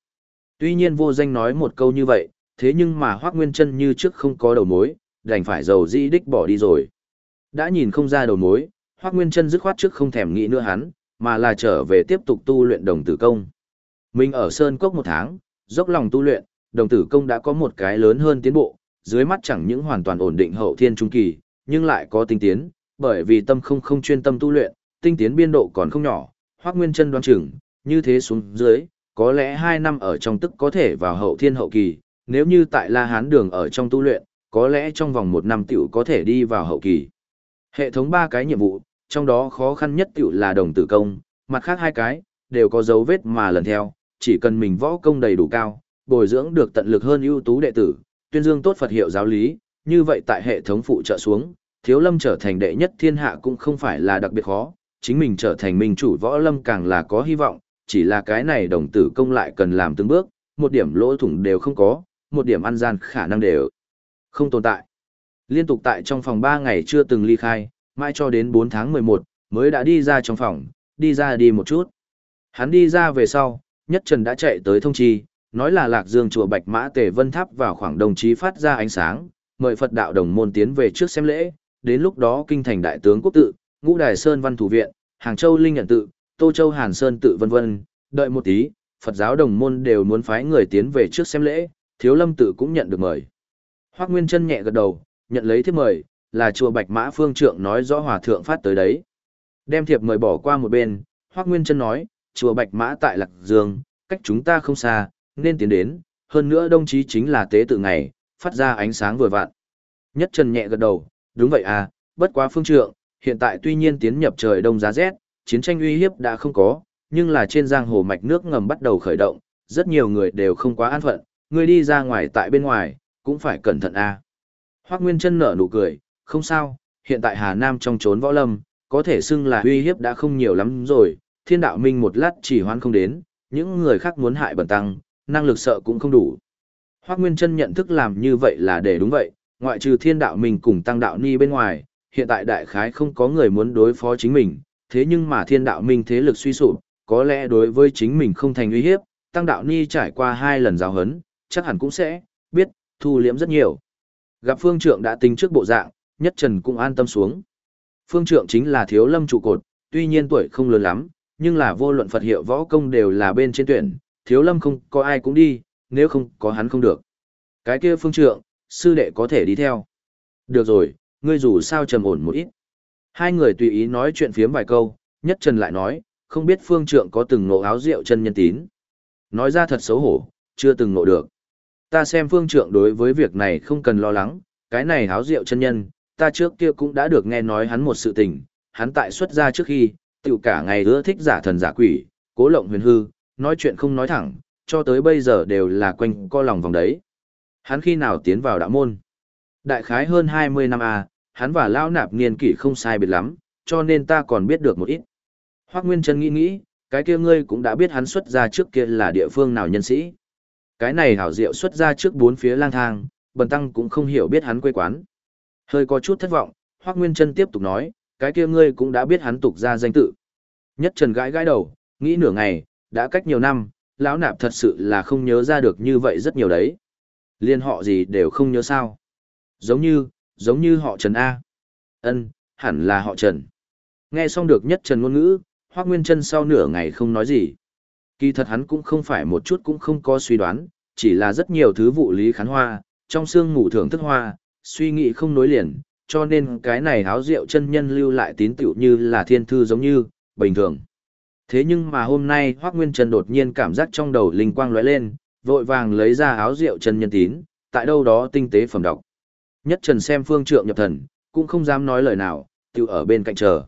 Tuy nhiên vô danh nói một câu như vậy, thế nhưng mà Hoác Nguyên Trân như trước không có đầu mối, đành phải dầu di đích bỏ đi rồi. Đã nhìn không ra đầu mối, Hoắc Nguyên Trân dứt khoát trước không thèm nghĩ nữa hắn, mà là trở về tiếp tục tu luyện đồng tử công. Mình ở Sơn Cốc một tháng, dốc lòng tu luyện, đồng tử công đã có một cái lớn hơn tiến bộ, dưới mắt chẳng những hoàn toàn ổn định hậu thiên trung kỳ, nhưng lại có tinh tiến, bởi vì tâm không không chuyên tâm tu luyện, tinh tiến biên độ còn không nhỏ, Hoắc Nguyên Chân đoán chừng, như thế xuống dưới, có lẽ 2 năm ở trong tức có thể vào hậu thiên hậu kỳ, nếu như tại La Hán đường ở trong tu luyện, có lẽ trong vòng một năm tiểu có thể đi vào hậu kỳ. Hệ thống ba cái nhiệm vụ, trong đó khó khăn nhất tiểu là đồng tử công, mặt khác hai cái, đều có dấu vết mà lần theo, chỉ cần mình võ công đầy đủ cao, bồi dưỡng được tận lực hơn ưu tú đệ tử, tuyên dương tốt Phật hiệu giáo lý, như vậy tại hệ thống phụ trợ xuống, thiếu lâm trở thành đệ nhất thiên hạ cũng không phải là đặc biệt khó, chính mình trở thành minh chủ võ lâm càng là có hy vọng, chỉ là cái này đồng tử công lại cần làm từng bước, một điểm lỗ thủng đều không có, một điểm ăn gian khả năng đều không tồn tại. Liên tục tại trong phòng 3 ngày chưa từng ly khai, mãi cho đến 4 tháng 11, mới đã đi ra trong phòng, đi ra đi một chút. Hắn đi ra về sau, Nhất Trần đã chạy tới thông chi, nói là Lạc Dương chùa Bạch Mã Tề Vân Tháp vào khoảng đồng chí phát ra ánh sáng, mời Phật đạo đồng môn tiến về trước xem lễ, đến lúc đó kinh thành đại tướng quốc tự, ngũ đài sơn văn thủ viện, Hàng Châu Linh nhận tự, Tô Châu Hàn Sơn tự vân vân, đợi một tí, Phật giáo đồng môn đều muốn phái người tiến về trước xem lễ, Thiếu Lâm tự cũng nhận được mời. Hoắc Nguyên Trân nhẹ gật đầu, nhận lấy thiếp mời, là chùa Bạch Mã Phương Trượng nói rõ hòa thượng phát tới đấy. Đem thiệp mời bỏ qua một bên, Hoắc Nguyên Trân nói, chùa Bạch Mã tại Lạc Dương, cách chúng ta không xa, nên tiến đến, hơn nữa đồng chí chính là tế tự ngày, phát ra ánh sáng vừa vặn. Nhất Trần nhẹ gật đầu, đúng vậy à, bất quá Phương Trượng, hiện tại tuy nhiên tiến nhập trời đông giá rét, chiến tranh uy hiếp đã không có, nhưng là trên giang hồ mạch nước ngầm bắt đầu khởi động, rất nhiều người đều không quá an phận, người đi ra ngoài tại bên ngoài, cũng phải cẩn thận a. À. Hoắc Nguyên Chân nở nụ cười, không sao, hiện tại Hà Nam trong trốn võ lâm, có thể xưng là uy hiếp đã không nhiều lắm rồi, Thiên Đạo Minh một lát chỉ hoan không đến, những người khác muốn hại bẩn tăng, năng lực sợ cũng không đủ. Hoắc Nguyên Chân nhận thức làm như vậy là để đúng vậy, ngoại trừ Thiên Đạo Minh cùng Tăng Đạo Ni bên ngoài, hiện tại đại khái không có người muốn đối phó chính mình, thế nhưng mà Thiên Đạo Minh thế lực suy sụp, có lẽ đối với chính mình không thành uy hiếp, Tăng Đạo Ni trải qua hai lần giáo hấn, chắc hẳn cũng sẽ biết thu liễm rất nhiều. Gặp Phương Trượng đã tính trước bộ dạng, Nhất Trần cũng an tâm xuống. Phương Trượng chính là thiếu lâm trụ cột, tuy nhiên tuổi không lớn lắm, nhưng là vô luận Phật hiệu võ công đều là bên trên tuyển, thiếu lâm không có ai cũng đi, nếu không có hắn không được. Cái kia Phương Trượng, sư đệ có thể đi theo. Được rồi, ngươi dù sao trầm ổn một ít. Hai người tùy ý nói chuyện phiếm vài câu, Nhất Trần lại nói, không biết Phương Trượng có từng ngộ áo rượu chân nhân tín. Nói ra thật xấu hổ, chưa từng ngộ được. Ta xem phương trượng đối với việc này không cần lo lắng, cái này háo rượu chân nhân, ta trước kia cũng đã được nghe nói hắn một sự tình, hắn tại xuất gia trước khi, tiểu cả ngày ưa thích giả thần giả quỷ, cố lộng huyền hư, nói chuyện không nói thẳng, cho tới bây giờ đều là quanh co lòng vòng đấy. Hắn khi nào tiến vào đạo môn? Đại khái hơn 20 năm à, hắn và lão nạp niên kỷ không sai biệt lắm, cho nên ta còn biết được một ít. Hoác Nguyên Trân nghĩ nghĩ, cái kia ngươi cũng đã biết hắn xuất ra trước kia là địa phương nào nhân sĩ. Cái này hảo diệu xuất ra trước bốn phía lang thang, bần tăng cũng không hiểu biết hắn quê quán. Hơi có chút thất vọng, Hoác Nguyên Trân tiếp tục nói, cái kia ngươi cũng đã biết hắn tục ra danh tự. Nhất Trần gãi gãi đầu, nghĩ nửa ngày, đã cách nhiều năm, lão nạp thật sự là không nhớ ra được như vậy rất nhiều đấy. Liên họ gì đều không nhớ sao. Giống như, giống như họ Trần A. ân hẳn là họ Trần. Nghe xong được Nhất Trần ngôn ngữ, Hoác Nguyên Trân sau nửa ngày không nói gì. Kỳ thật hắn cũng không phải một chút cũng không có suy đoán, chỉ là rất nhiều thứ vụ lý khán hoa, trong xương ngủ thưởng thức hoa, suy nghĩ không nối liền, cho nên cái này háo rượu chân nhân lưu lại tín tiểu như là thiên thư giống như, bình thường. Thế nhưng mà hôm nay Hoác Nguyên Trần đột nhiên cảm giác trong đầu linh quang lóe lên, vội vàng lấy ra áo rượu chân nhân tín, tại đâu đó tinh tế phẩm đọc. Nhất Trần xem phương trượng nhập thần, cũng không dám nói lời nào, tiểu ở bên cạnh chờ.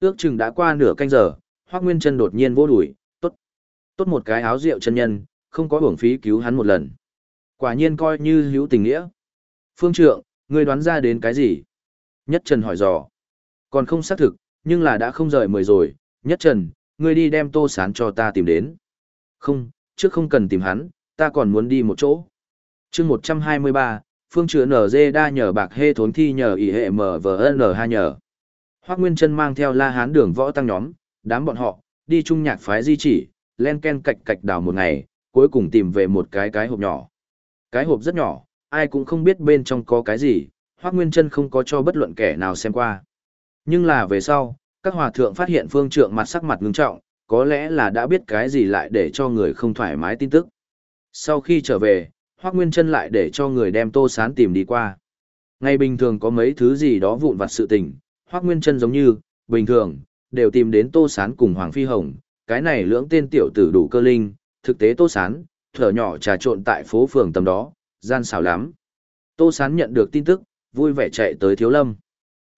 Ước chừng đã qua nửa canh giờ, Hoác Nguyên Trần đột nhiên vô đuổi, tốt. Một cái áo rượu chân nhân, không có hưởng phí cứu hắn một lần. Quả nhiên coi như hữu tình nghĩa. Phương trượng, ngươi đoán ra đến cái gì? Nhất Trần hỏi dò. Còn không xác thực, nhưng là đã không rời mười rồi. Nhất Trần, ngươi đi đem tô sán cho ta tìm đến. Không, trước không cần tìm hắn, ta còn muốn đi một chỗ. chương một trăm hai mươi ba, phương trượng nở dê đa nhờ bạc hê thốn thi nhờ ỉ hệ mở vờ n hai nhờ. Hoác Nguyên Trân mang theo la hán đường võ tăng nhóm, đám bọn họ, đi chung nhạc phái di chỉ, len ken cạch cạch đào một ngày, cuối cùng tìm về một cái cái hộp nhỏ. Cái hộp rất nhỏ, ai cũng không biết bên trong có cái gì, Hoác Nguyên Trân không có cho bất luận kẻ nào xem qua. Nhưng là về sau, các hòa thượng phát hiện phương trượng mặt sắc mặt ngưng trọng, có lẽ là đã biết cái gì lại để cho người không thoải mái tin tức. Sau khi trở về, Hoác Nguyên Trân lại để cho người đem Tô Sán tìm đi qua. Ngày bình thường có mấy thứ gì đó vụn vặt sự tình, Hoác Nguyên Trân giống như, bình thường, đều tìm đến Tô Sán cùng Hoàng Phi Hồng, cái này lưỡng tên tiểu tử đủ cơ linh, thực tế Tô Sán, thở nhỏ trà trộn tại phố phường tầm đó, gian xảo lắm. Tô Sán nhận được tin tức, vui vẻ chạy tới Thiếu Lâm.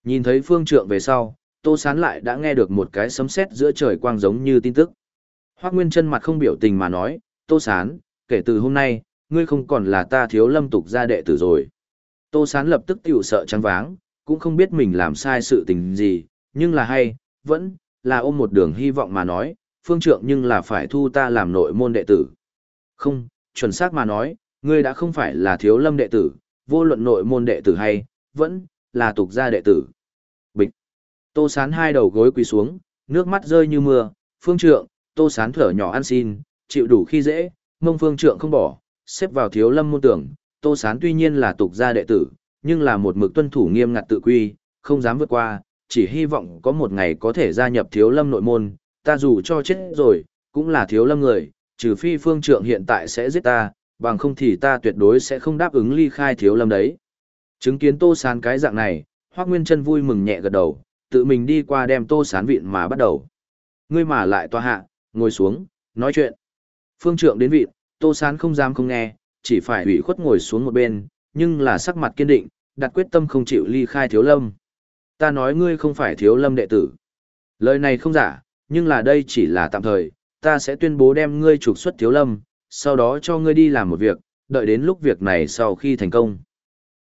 Nhìn thấy phương trượng về sau, Tô Sán lại đã nghe được một cái sấm sét giữa trời quang giống như tin tức. Hoác Nguyên chân mặt không biểu tình mà nói, Tô Sán, kể từ hôm nay, ngươi không còn là ta thiếu lâm tục gia đệ tử rồi. Tô Sán lập tức tiểu sợ trắng váng, cũng không biết mình làm sai sự tình gì, nhưng là hay, vẫn, là ôm một đường hy vọng mà nói, phương trượng nhưng là phải thu ta làm nội môn đệ tử. Không, chuẩn xác mà nói, ngươi đã không phải là thiếu lâm đệ tử, vô luận nội môn đệ tử hay, vẫn, là tục gia đệ tử. Bịch. Tô sán hai đầu gối quỳ xuống, nước mắt rơi như mưa, phương trượng, tô sán thở nhỏ ăn xin, chịu đủ khi dễ, mông phương trượng không bỏ, xếp vào thiếu lâm môn tưởng, tô sán tuy nhiên là tục gia đệ tử, nhưng là một mực tuân thủ nghiêm ngặt tự quy, không dám vượt qua, chỉ hy vọng có một ngày có thể gia nhập thiếu lâm nội môn, ta dù cho chết rồi, cũng là thiếu lâm người, trừ phi phương trượng hiện tại sẽ giết ta, bằng không thì ta tuyệt đối sẽ không đáp ứng ly khai thiếu lâm đấy. Chứng kiến tô sán cái dạng này, Hoác Nguyên chân vui mừng nhẹ gật đầu, tự mình đi qua đem tô sán vịn mà bắt đầu. Ngươi mà lại tòa hạ, ngồi xuống, nói chuyện. Phương trượng đến vịn, tô sán không dám không nghe, chỉ phải ủy khuất ngồi xuống một bên, nhưng là sắc mặt kiên định, đặt quyết tâm không chịu ly khai thiếu lâm. Ta nói ngươi không phải thiếu lâm đệ tử. Lời này không giả, nhưng là đây chỉ là tạm thời, ta sẽ tuyên bố đem ngươi trục xuất thiếu lâm, sau đó cho ngươi đi làm một việc, đợi đến lúc việc này sau khi thành công.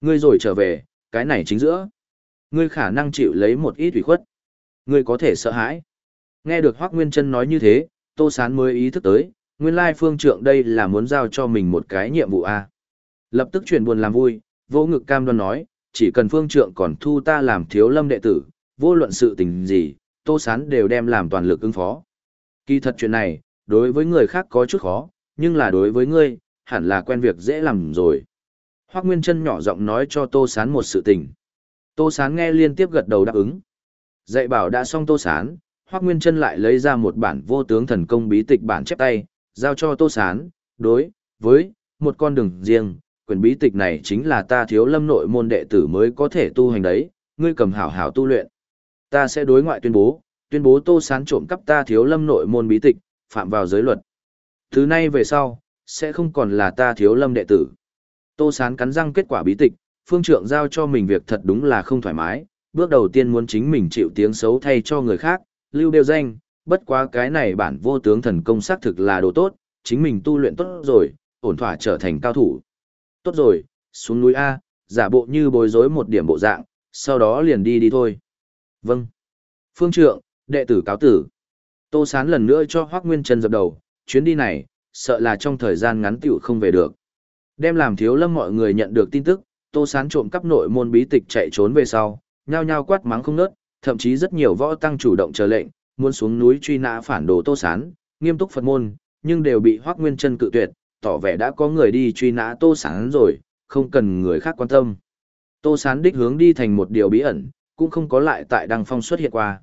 Ngươi rồi trở về, cái này chính giữa. Ngươi khả năng chịu lấy một ít ủy khuất. Ngươi có thể sợ hãi. Nghe được Hoác Nguyên Trân nói như thế, Tô Sán mới ý thức tới, nguyên lai phương trượng đây là muốn giao cho mình một cái nhiệm vụ A. Lập tức chuyển buồn làm vui, vô ngực cam đoan nói, chỉ cần phương trượng còn thu ta làm thiếu lâm đệ tử, vô luận sự tình gì, Tô Sán đều đem làm toàn lực ứng phó. Kỳ thật chuyện này, đối với người khác có chút khó, nhưng là đối với ngươi, hẳn là quen việc dễ làm rồi. Hoác Nguyên Trân nhỏ giọng nói cho Tô Sán một sự tình. Tô Sán nghe liên tiếp gật đầu đáp ứng. Dạy bảo đã xong Tô Sán, Hoác Nguyên Trân lại lấy ra một bản vô tướng thần công bí tịch bản chép tay, giao cho Tô Sán, đối, với, một con đường riêng, quyển bí tịch này chính là ta thiếu lâm nội môn đệ tử mới có thể tu hành đấy, ngươi cầm hảo hảo tu luyện. Ta sẽ đối ngoại tuyên bố, tuyên bố Tô Sán trộm cắp ta thiếu lâm nội môn bí tịch, phạm vào giới luật. Thứ nay về sau, sẽ không còn là ta thiếu lâm đệ tử. Tô Sán cắn răng kết quả bí tịch, phương trượng giao cho mình việc thật đúng là không thoải mái, bước đầu tiên muốn chính mình chịu tiếng xấu thay cho người khác, lưu đều danh, bất quá cái này bản vô tướng thần công xác thực là đồ tốt, chính mình tu luyện tốt rồi, ổn thỏa trở thành cao thủ. Tốt rồi, xuống núi A, giả bộ như bối rối một điểm bộ dạng, sau đó liền đi đi thôi. Vâng. Phương trượng, đệ tử cáo tử. Tô Sán lần nữa cho Hoác Nguyên Trân dập đầu, chuyến đi này, sợ là trong thời gian ngắn tiểu không về được. Đem làm thiếu lâm mọi người nhận được tin tức, Tô Sán trộm cắp nội môn bí tịch chạy trốn về sau, nhao nhao quát mắng không nớt, thậm chí rất nhiều võ tăng chủ động chờ lệnh, muốn xuống núi truy nã phản đồ Tô Sán, nghiêm túc Phật môn, nhưng đều bị Hoắc Nguyên Chân cự tuyệt, tỏ vẻ đã có người đi truy nã Tô Sán rồi, không cần người khác quan tâm. Tô Sán đích hướng đi thành một điều bí ẩn, cũng không có lại tại Đăng Phong xuất hiện qua.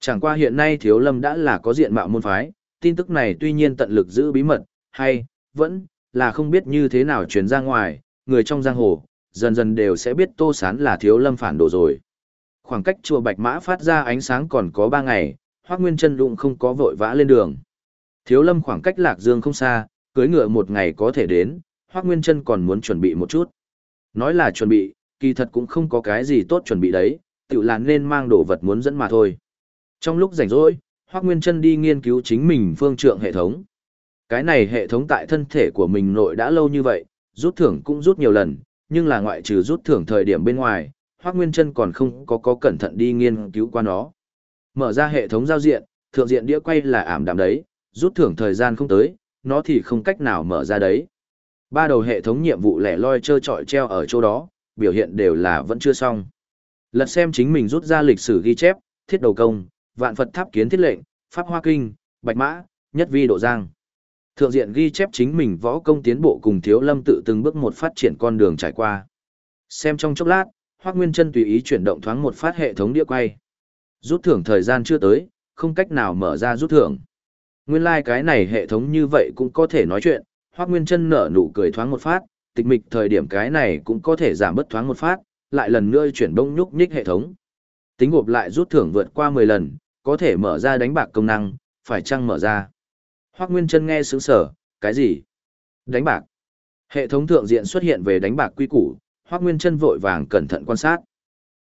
Chẳng qua hiện nay Thiếu Lâm đã là có diện mạo môn phái, tin tức này tuy nhiên tận lực giữ bí mật, hay, vẫn, là không biết như thế nào truyền ra ngoài, người trong giang hồ, dần dần đều sẽ biết Tô Sán là thiếu lâm phản đồ rồi. Khoảng cách chùa Bạch Mã phát ra ánh sáng còn có 3 ngày, Hoác Nguyên chân Đụng không có vội vã lên đường. Thiếu lâm khoảng cách Lạc Dương không xa, cưới ngựa một ngày có thể đến, Hoác Nguyên chân còn muốn chuẩn bị một chút. Nói là chuẩn bị, kỳ thật cũng không có cái gì tốt chuẩn bị đấy, tự là nên mang đồ vật muốn dẫn mà thôi. Trong lúc rảnh rỗi, Hoác Nguyên Trân đi nghiên cứu chính mình phương trượng hệ thống. Cái này hệ thống tại thân thể của mình nội đã lâu như vậy, rút thưởng cũng rút nhiều lần, nhưng là ngoại trừ rút thưởng thời điểm bên ngoài, Hoác Nguyên Trân còn không có có cẩn thận đi nghiên cứu qua nó. Mở ra hệ thống giao diện, thượng diện đĩa quay là ảm đạm đấy, rút thưởng thời gian không tới, nó thì không cách nào mở ra đấy. Ba đầu hệ thống nhiệm vụ lẻ loi trơ trọi treo ở chỗ đó, biểu hiện đều là vẫn chưa xong. Lật xem chính mình rút ra lịch sử ghi chép, thiết đầu công, vạn Phật tháp kiến thiết lệnh, pháp hoa kinh, bạch mã, nhất vi độ giang. Thượng diện ghi chép chính mình võ công tiến bộ cùng thiếu lâm tự từng bước một phát triển con đường trải qua. Xem trong chốc lát, Hoắc Nguyên Chân tùy ý chuyển động thoáng một phát hệ thống đĩa quay. Rút thưởng thời gian chưa tới, không cách nào mở ra rút thưởng. Nguyên lai like cái này hệ thống như vậy cũng có thể nói chuyện, Hoắc Nguyên Chân nở nụ cười thoáng một phát, tịch mịch thời điểm cái này cũng có thể giảm bớt thoáng một phát, lại lần nữa chuyển đông nhúc nhích hệ thống. Tính gộp lại rút thưởng vượt qua 10 lần, có thể mở ra đánh bạc công năng, phải chăng mở ra. Hoác Nguyên Chân nghe sướng sở, cái gì? Đánh bạc. Hệ thống thượng diện xuất hiện về đánh bạc quy củ, Hoác Nguyên Chân vội vàng cẩn thận quan sát.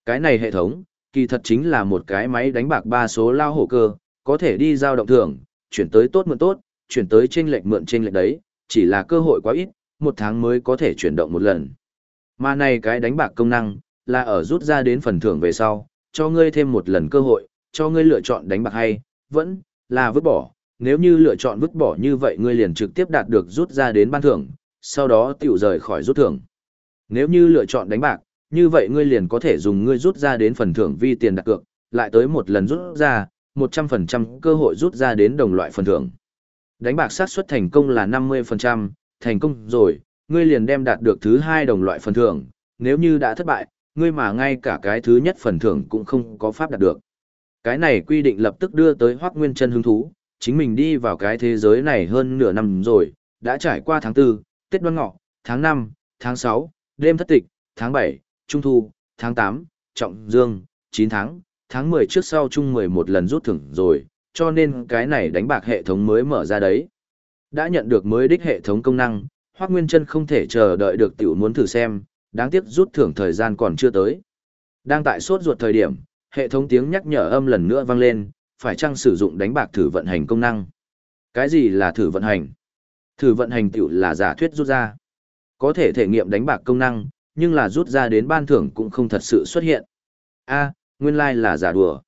Cái này hệ thống, kỳ thật chính là một cái máy đánh bạc ba số lao hổ cơ, có thể đi giao động thưởng, chuyển tới tốt mượn tốt, chuyển tới chênh lệch mượn chênh lệch đấy, chỉ là cơ hội quá ít, một tháng mới có thể chuyển động một lần. Mà này cái đánh bạc công năng, là ở rút ra đến phần thưởng về sau, cho ngươi thêm một lần cơ hội, cho ngươi lựa chọn đánh bạc hay, vẫn là vứt bỏ. Nếu như lựa chọn vứt bỏ như vậy ngươi liền trực tiếp đạt được rút ra đến ban thưởng, sau đó tiểu rời khỏi rút thưởng. Nếu như lựa chọn đánh bạc, như vậy ngươi liền có thể dùng ngươi rút ra đến phần thưởng vi tiền đặt cược, lại tới một lần rút ra, 100% cơ hội rút ra đến đồng loại phần thưởng. Đánh bạc xác suất thành công là 50%, thành công rồi, ngươi liền đem đạt được thứ hai đồng loại phần thưởng, nếu như đã thất bại, ngươi mà ngay cả cái thứ nhất phần thưởng cũng không có pháp đạt được. Cái này quy định lập tức đưa tới Hoắc Nguyên Chân hứng thú, chính mình đi vào cái thế giới này hơn nửa năm rồi, đã trải qua tháng 4, Tết Đoan Ngọ, tháng 5, tháng 6, đêm thất tịch, tháng 7, Trung Thu, tháng 8, Trọng Dương, 9 tháng, tháng 10 trước sau chung 11 lần rút thưởng rồi, cho nên cái này đánh bạc hệ thống mới mở ra đấy. Đã nhận được mới đích hệ thống công năng, Hoắc Nguyên Trân không thể chờ đợi được tiểu muốn thử xem, đáng tiếc rút thưởng thời gian còn chưa tới. Đang tại sốt ruột thời điểm, hệ thống tiếng nhắc nhở âm lần nữa vang lên, phải chăng sử dụng đánh bạc thử vận hành công năng. Cái gì là thử vận hành? Thử vận hành tiểu là giả thuyết rút ra. Có thể thể nghiệm đánh bạc công năng, nhưng là rút ra đến ban thưởng cũng không thật sự xuất hiện. A, nguyên lai like là giả đùa.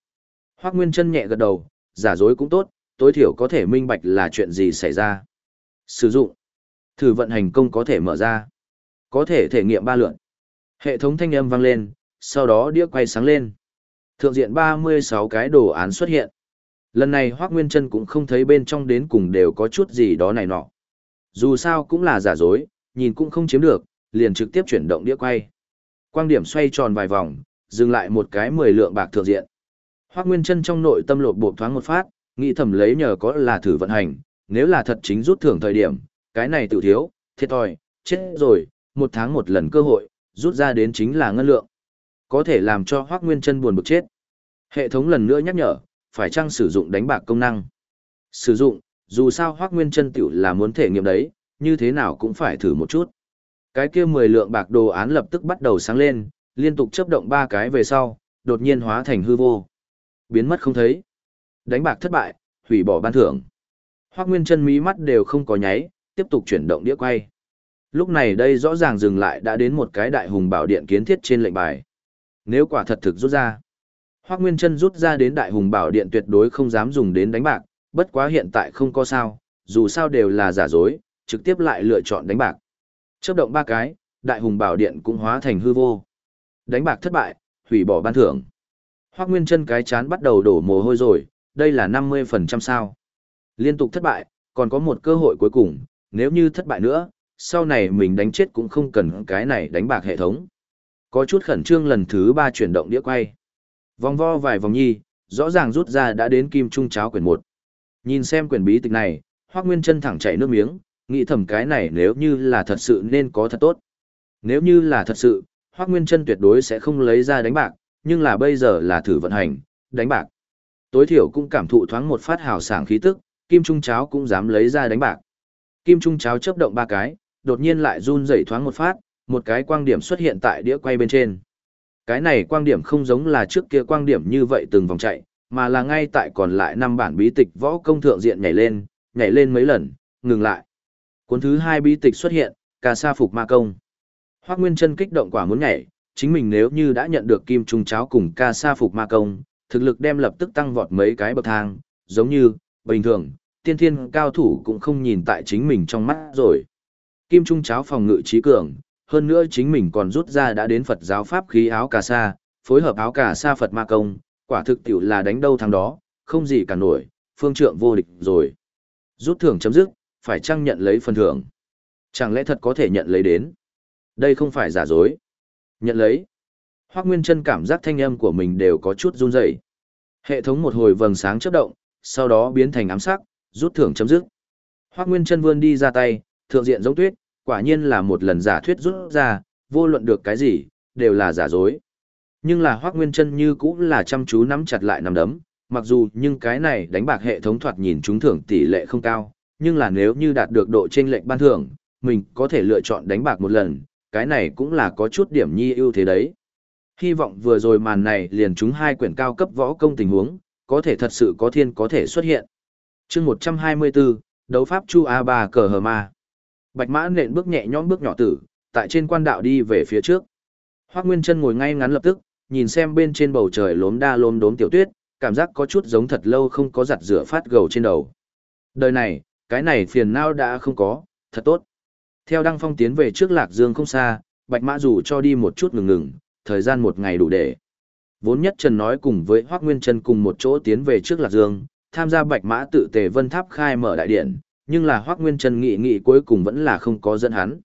Hoắc Nguyên Trân nhẹ gật đầu, giả dối cũng tốt, tối thiểu có thể minh bạch là chuyện gì xảy ra. Sử dụng. Thử vận hành công có thể mở ra. Có thể thể nghiệm ba lượn. Hệ thống thanh âm vang lên, sau đó đĩa quay sáng lên. Thượng diện 36 cái đồ án xuất hiện. Lần này Hoác Nguyên Trân cũng không thấy bên trong đến cùng đều có chút gì đó này nọ. Dù sao cũng là giả dối, nhìn cũng không chiếm được, liền trực tiếp chuyển động đĩa quay. Quang điểm xoay tròn vài vòng, dừng lại một cái 10 lượng bạc thượng diện. Hoác Nguyên Trân trong nội tâm lột bộ thoáng một phát, nghĩ thầm lấy nhờ có là thử vận hành, nếu là thật chính rút thưởng thời điểm, cái này tự thiếu, thiệt thòi, chết rồi, một tháng một lần cơ hội, rút ra đến chính là ngân lượng. Có thể làm cho Hoác Nguyên chân buồn bực chết. Hệ thống lần nữa nhắc nhở, phải chăng sử dụng đánh bạc công năng. Sử dụng, dù sao Hoác Nguyên chân tiểu là muốn thể nghiệm đấy, như thế nào cũng phải thử một chút. Cái kia 10 lượng bạc đồ án lập tức bắt đầu sáng lên, liên tục chấp động ba cái về sau, đột nhiên hóa thành hư vô. Biến mất không thấy. Đánh bạc thất bại, hủy bỏ ban thưởng. Hoác Nguyên chân mí mắt đều không có nháy, tiếp tục chuyển động đĩa quay. Lúc này đây rõ ràng dừng lại đã đến một cái đại hùng bảo điện kiến thiết trên lệnh bài. Nếu quả thật thực rút ra, Hoắc Nguyên Trân rút ra đến đại hùng bảo điện tuyệt đối không dám dùng đến đánh bạc, bất quá hiện tại không có sao, dù sao đều là giả dối, trực tiếp lại lựa chọn đánh bạc. Chấp động ba cái, đại hùng bảo điện cũng hóa thành hư vô. Đánh bạc thất bại, hủy bỏ ban thưởng. Hoắc Nguyên Trân cái chán bắt đầu đổ mồ hôi rồi, đây là 50% sao. Liên tục thất bại, còn có một cơ hội cuối cùng, nếu như thất bại nữa, sau này mình đánh chết cũng không cần cái này đánh bạc hệ thống. Có chút khẩn trương lần thứ ba chuyển động đĩa quay. Vòng vo vài vòng nhi, rõ ràng rút ra đã đến kim trung cháo quyển một. Nhìn xem quyển bí tịch này, Hoác Nguyên chân thẳng chảy nước miếng, nghĩ thầm cái này nếu như là thật sự nên có thật tốt. Nếu như là thật sự, Hoác Nguyên chân tuyệt đối sẽ không lấy ra đánh bạc, nhưng là bây giờ là thử vận hành, đánh bạc. Tối thiểu cũng cảm thụ thoáng một phát hào sảng khí tức, kim trung cháo cũng dám lấy ra đánh bạc. Kim trung cháo chớp động ba cái, đột nhiên lại run rẩy thoáng một phát, một cái quang điểm xuất hiện tại đĩa quay bên trên. Cái này quang điểm không giống là trước kia quang điểm như vậy từng vòng chạy, mà là ngay tại còn lại năm bản bí tịch võ công thượng diện nhảy lên, nhảy lên mấy lần, ngừng lại. Cuốn thứ hai bí tịch xuất hiện, Cà sa phục ma công. Hoác Nguyên chân kích động quả muốn nhảy, chính mình nếu như đã nhận được kim trung cháo cùng ca sa phục ma công, thực lực đem lập tức tăng vọt mấy cái bậc thang, giống như, bình thường, tiên thiên cao thủ cũng không nhìn tại chính mình trong mắt rồi. Kim Trung cháo phòng ngự trí cường, hơn nữa chính mình còn rút ra đã đến Phật giáo pháp khí áo cà sa, phối hợp áo cà sa Phật ma công, quả thực tiểu là đánh đâu thằng đó, không gì cả nổi, phương trượng vô địch rồi. Rút thưởng chấm dứt, phải chăng nhận lấy phần thưởng? Chẳng lẽ thật có thể nhận lấy đến? Đây không phải giả dối. Nhận lấy. Hoác Nguyên Trân cảm giác thanh âm của mình đều có chút run rẩy. Hệ thống một hồi vầng sáng chớp động, sau đó biến thành ám sắc, rút thưởng chấm dứt. Hoắc Nguyên Trân vươn đi ra tay, thượng diện giống tuyết, quả nhiên là một lần giả thuyết rút ra, vô luận được cái gì, đều là giả dối. Nhưng là Hoắc Nguyên Trân như cũng là chăm chú nắm chặt lại nắm đấm, mặc dù nhưng cái này đánh bạc hệ thống thoạt nhìn trúng thưởng tỷ lệ không cao, nhưng là nếu như đạt được độ chênh lệch ban thưởng, mình có thể lựa chọn đánh bạc một lần, cái này cũng là có chút điểm nhi ưu thế đấy. Hy vọng vừa rồi màn này liền trúng hai quyển cao cấp võ công tình huống, có thể thật sự có thiên có thể xuất hiện chương 124, đấu pháp Chu a ba cờ hờ ma. Bạch mã nện bước nhẹ nhõm bước nhỏ tử, tại trên quan đạo đi về phía trước. Hoác Nguyên chân ngồi ngay ngắn lập tức, nhìn xem bên trên bầu trời lốm đa lốm đốm tiểu tuyết, cảm giác có chút giống thật lâu không có giặt rửa phát gầu trên đầu. Đời này, cái này phiền não đã không có, thật tốt. Theo Đăng Phong tiến về trước Lạc Dương không xa, Bạch Mã dù cho đi một chút ngừng ngừng, thời gian một ngày đủ để. Vốn nhất Trần nói cùng với Hoác Nguyên chân cùng một chỗ tiến về trước Lạc Dương, tham gia Bạch Mã tự tề vân tháp khai mở đại điện, nhưng là Hoác Nguyên Trần nghị nghị cuối cùng vẫn là không có dẫn hắn.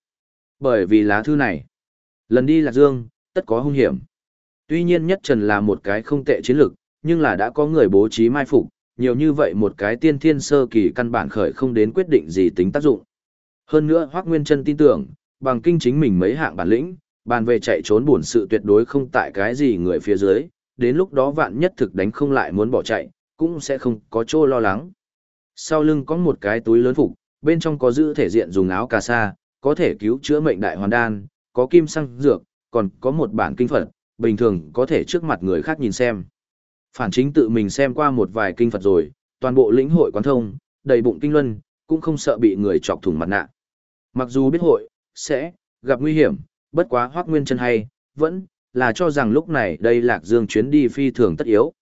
Bởi vì lá thư này, lần đi Lạc Dương, tất có hung hiểm. Tuy nhiên nhất Trần là một cái không tệ chiến lược, nhưng là đã có người bố trí mai phục, nhiều như vậy một cái tiên thiên sơ kỳ căn bản khởi không đến quyết định gì tính tác dụng. Hơn nữa Hoác Nguyên Trân tin tưởng, bằng kinh chính mình mấy hạng bản lĩnh, bàn về chạy trốn buồn sự tuyệt đối không tại cái gì người phía dưới, đến lúc đó vạn nhất thực đánh không lại muốn bỏ chạy, cũng sẽ không có chỗ lo lắng. Sau lưng có một cái túi lớn phục, bên trong có giữ thể diện dùng áo cà sa, có thể cứu chữa mệnh đại hoàn đan, có kim xăng dược, còn có một bản kinh Phật, bình thường có thể trước mặt người khác nhìn xem. Phản chính tự mình xem qua một vài kinh Phật rồi, toàn bộ lĩnh hội quán thông, đầy bụng kinh luân, cũng không sợ bị người chọc thủng mặt nạ. Mặc dù biết hội, sẽ, gặp nguy hiểm, bất quá hoác nguyên chân hay, vẫn, là cho rằng lúc này đây lạc dương chuyến đi phi thường tất yếu.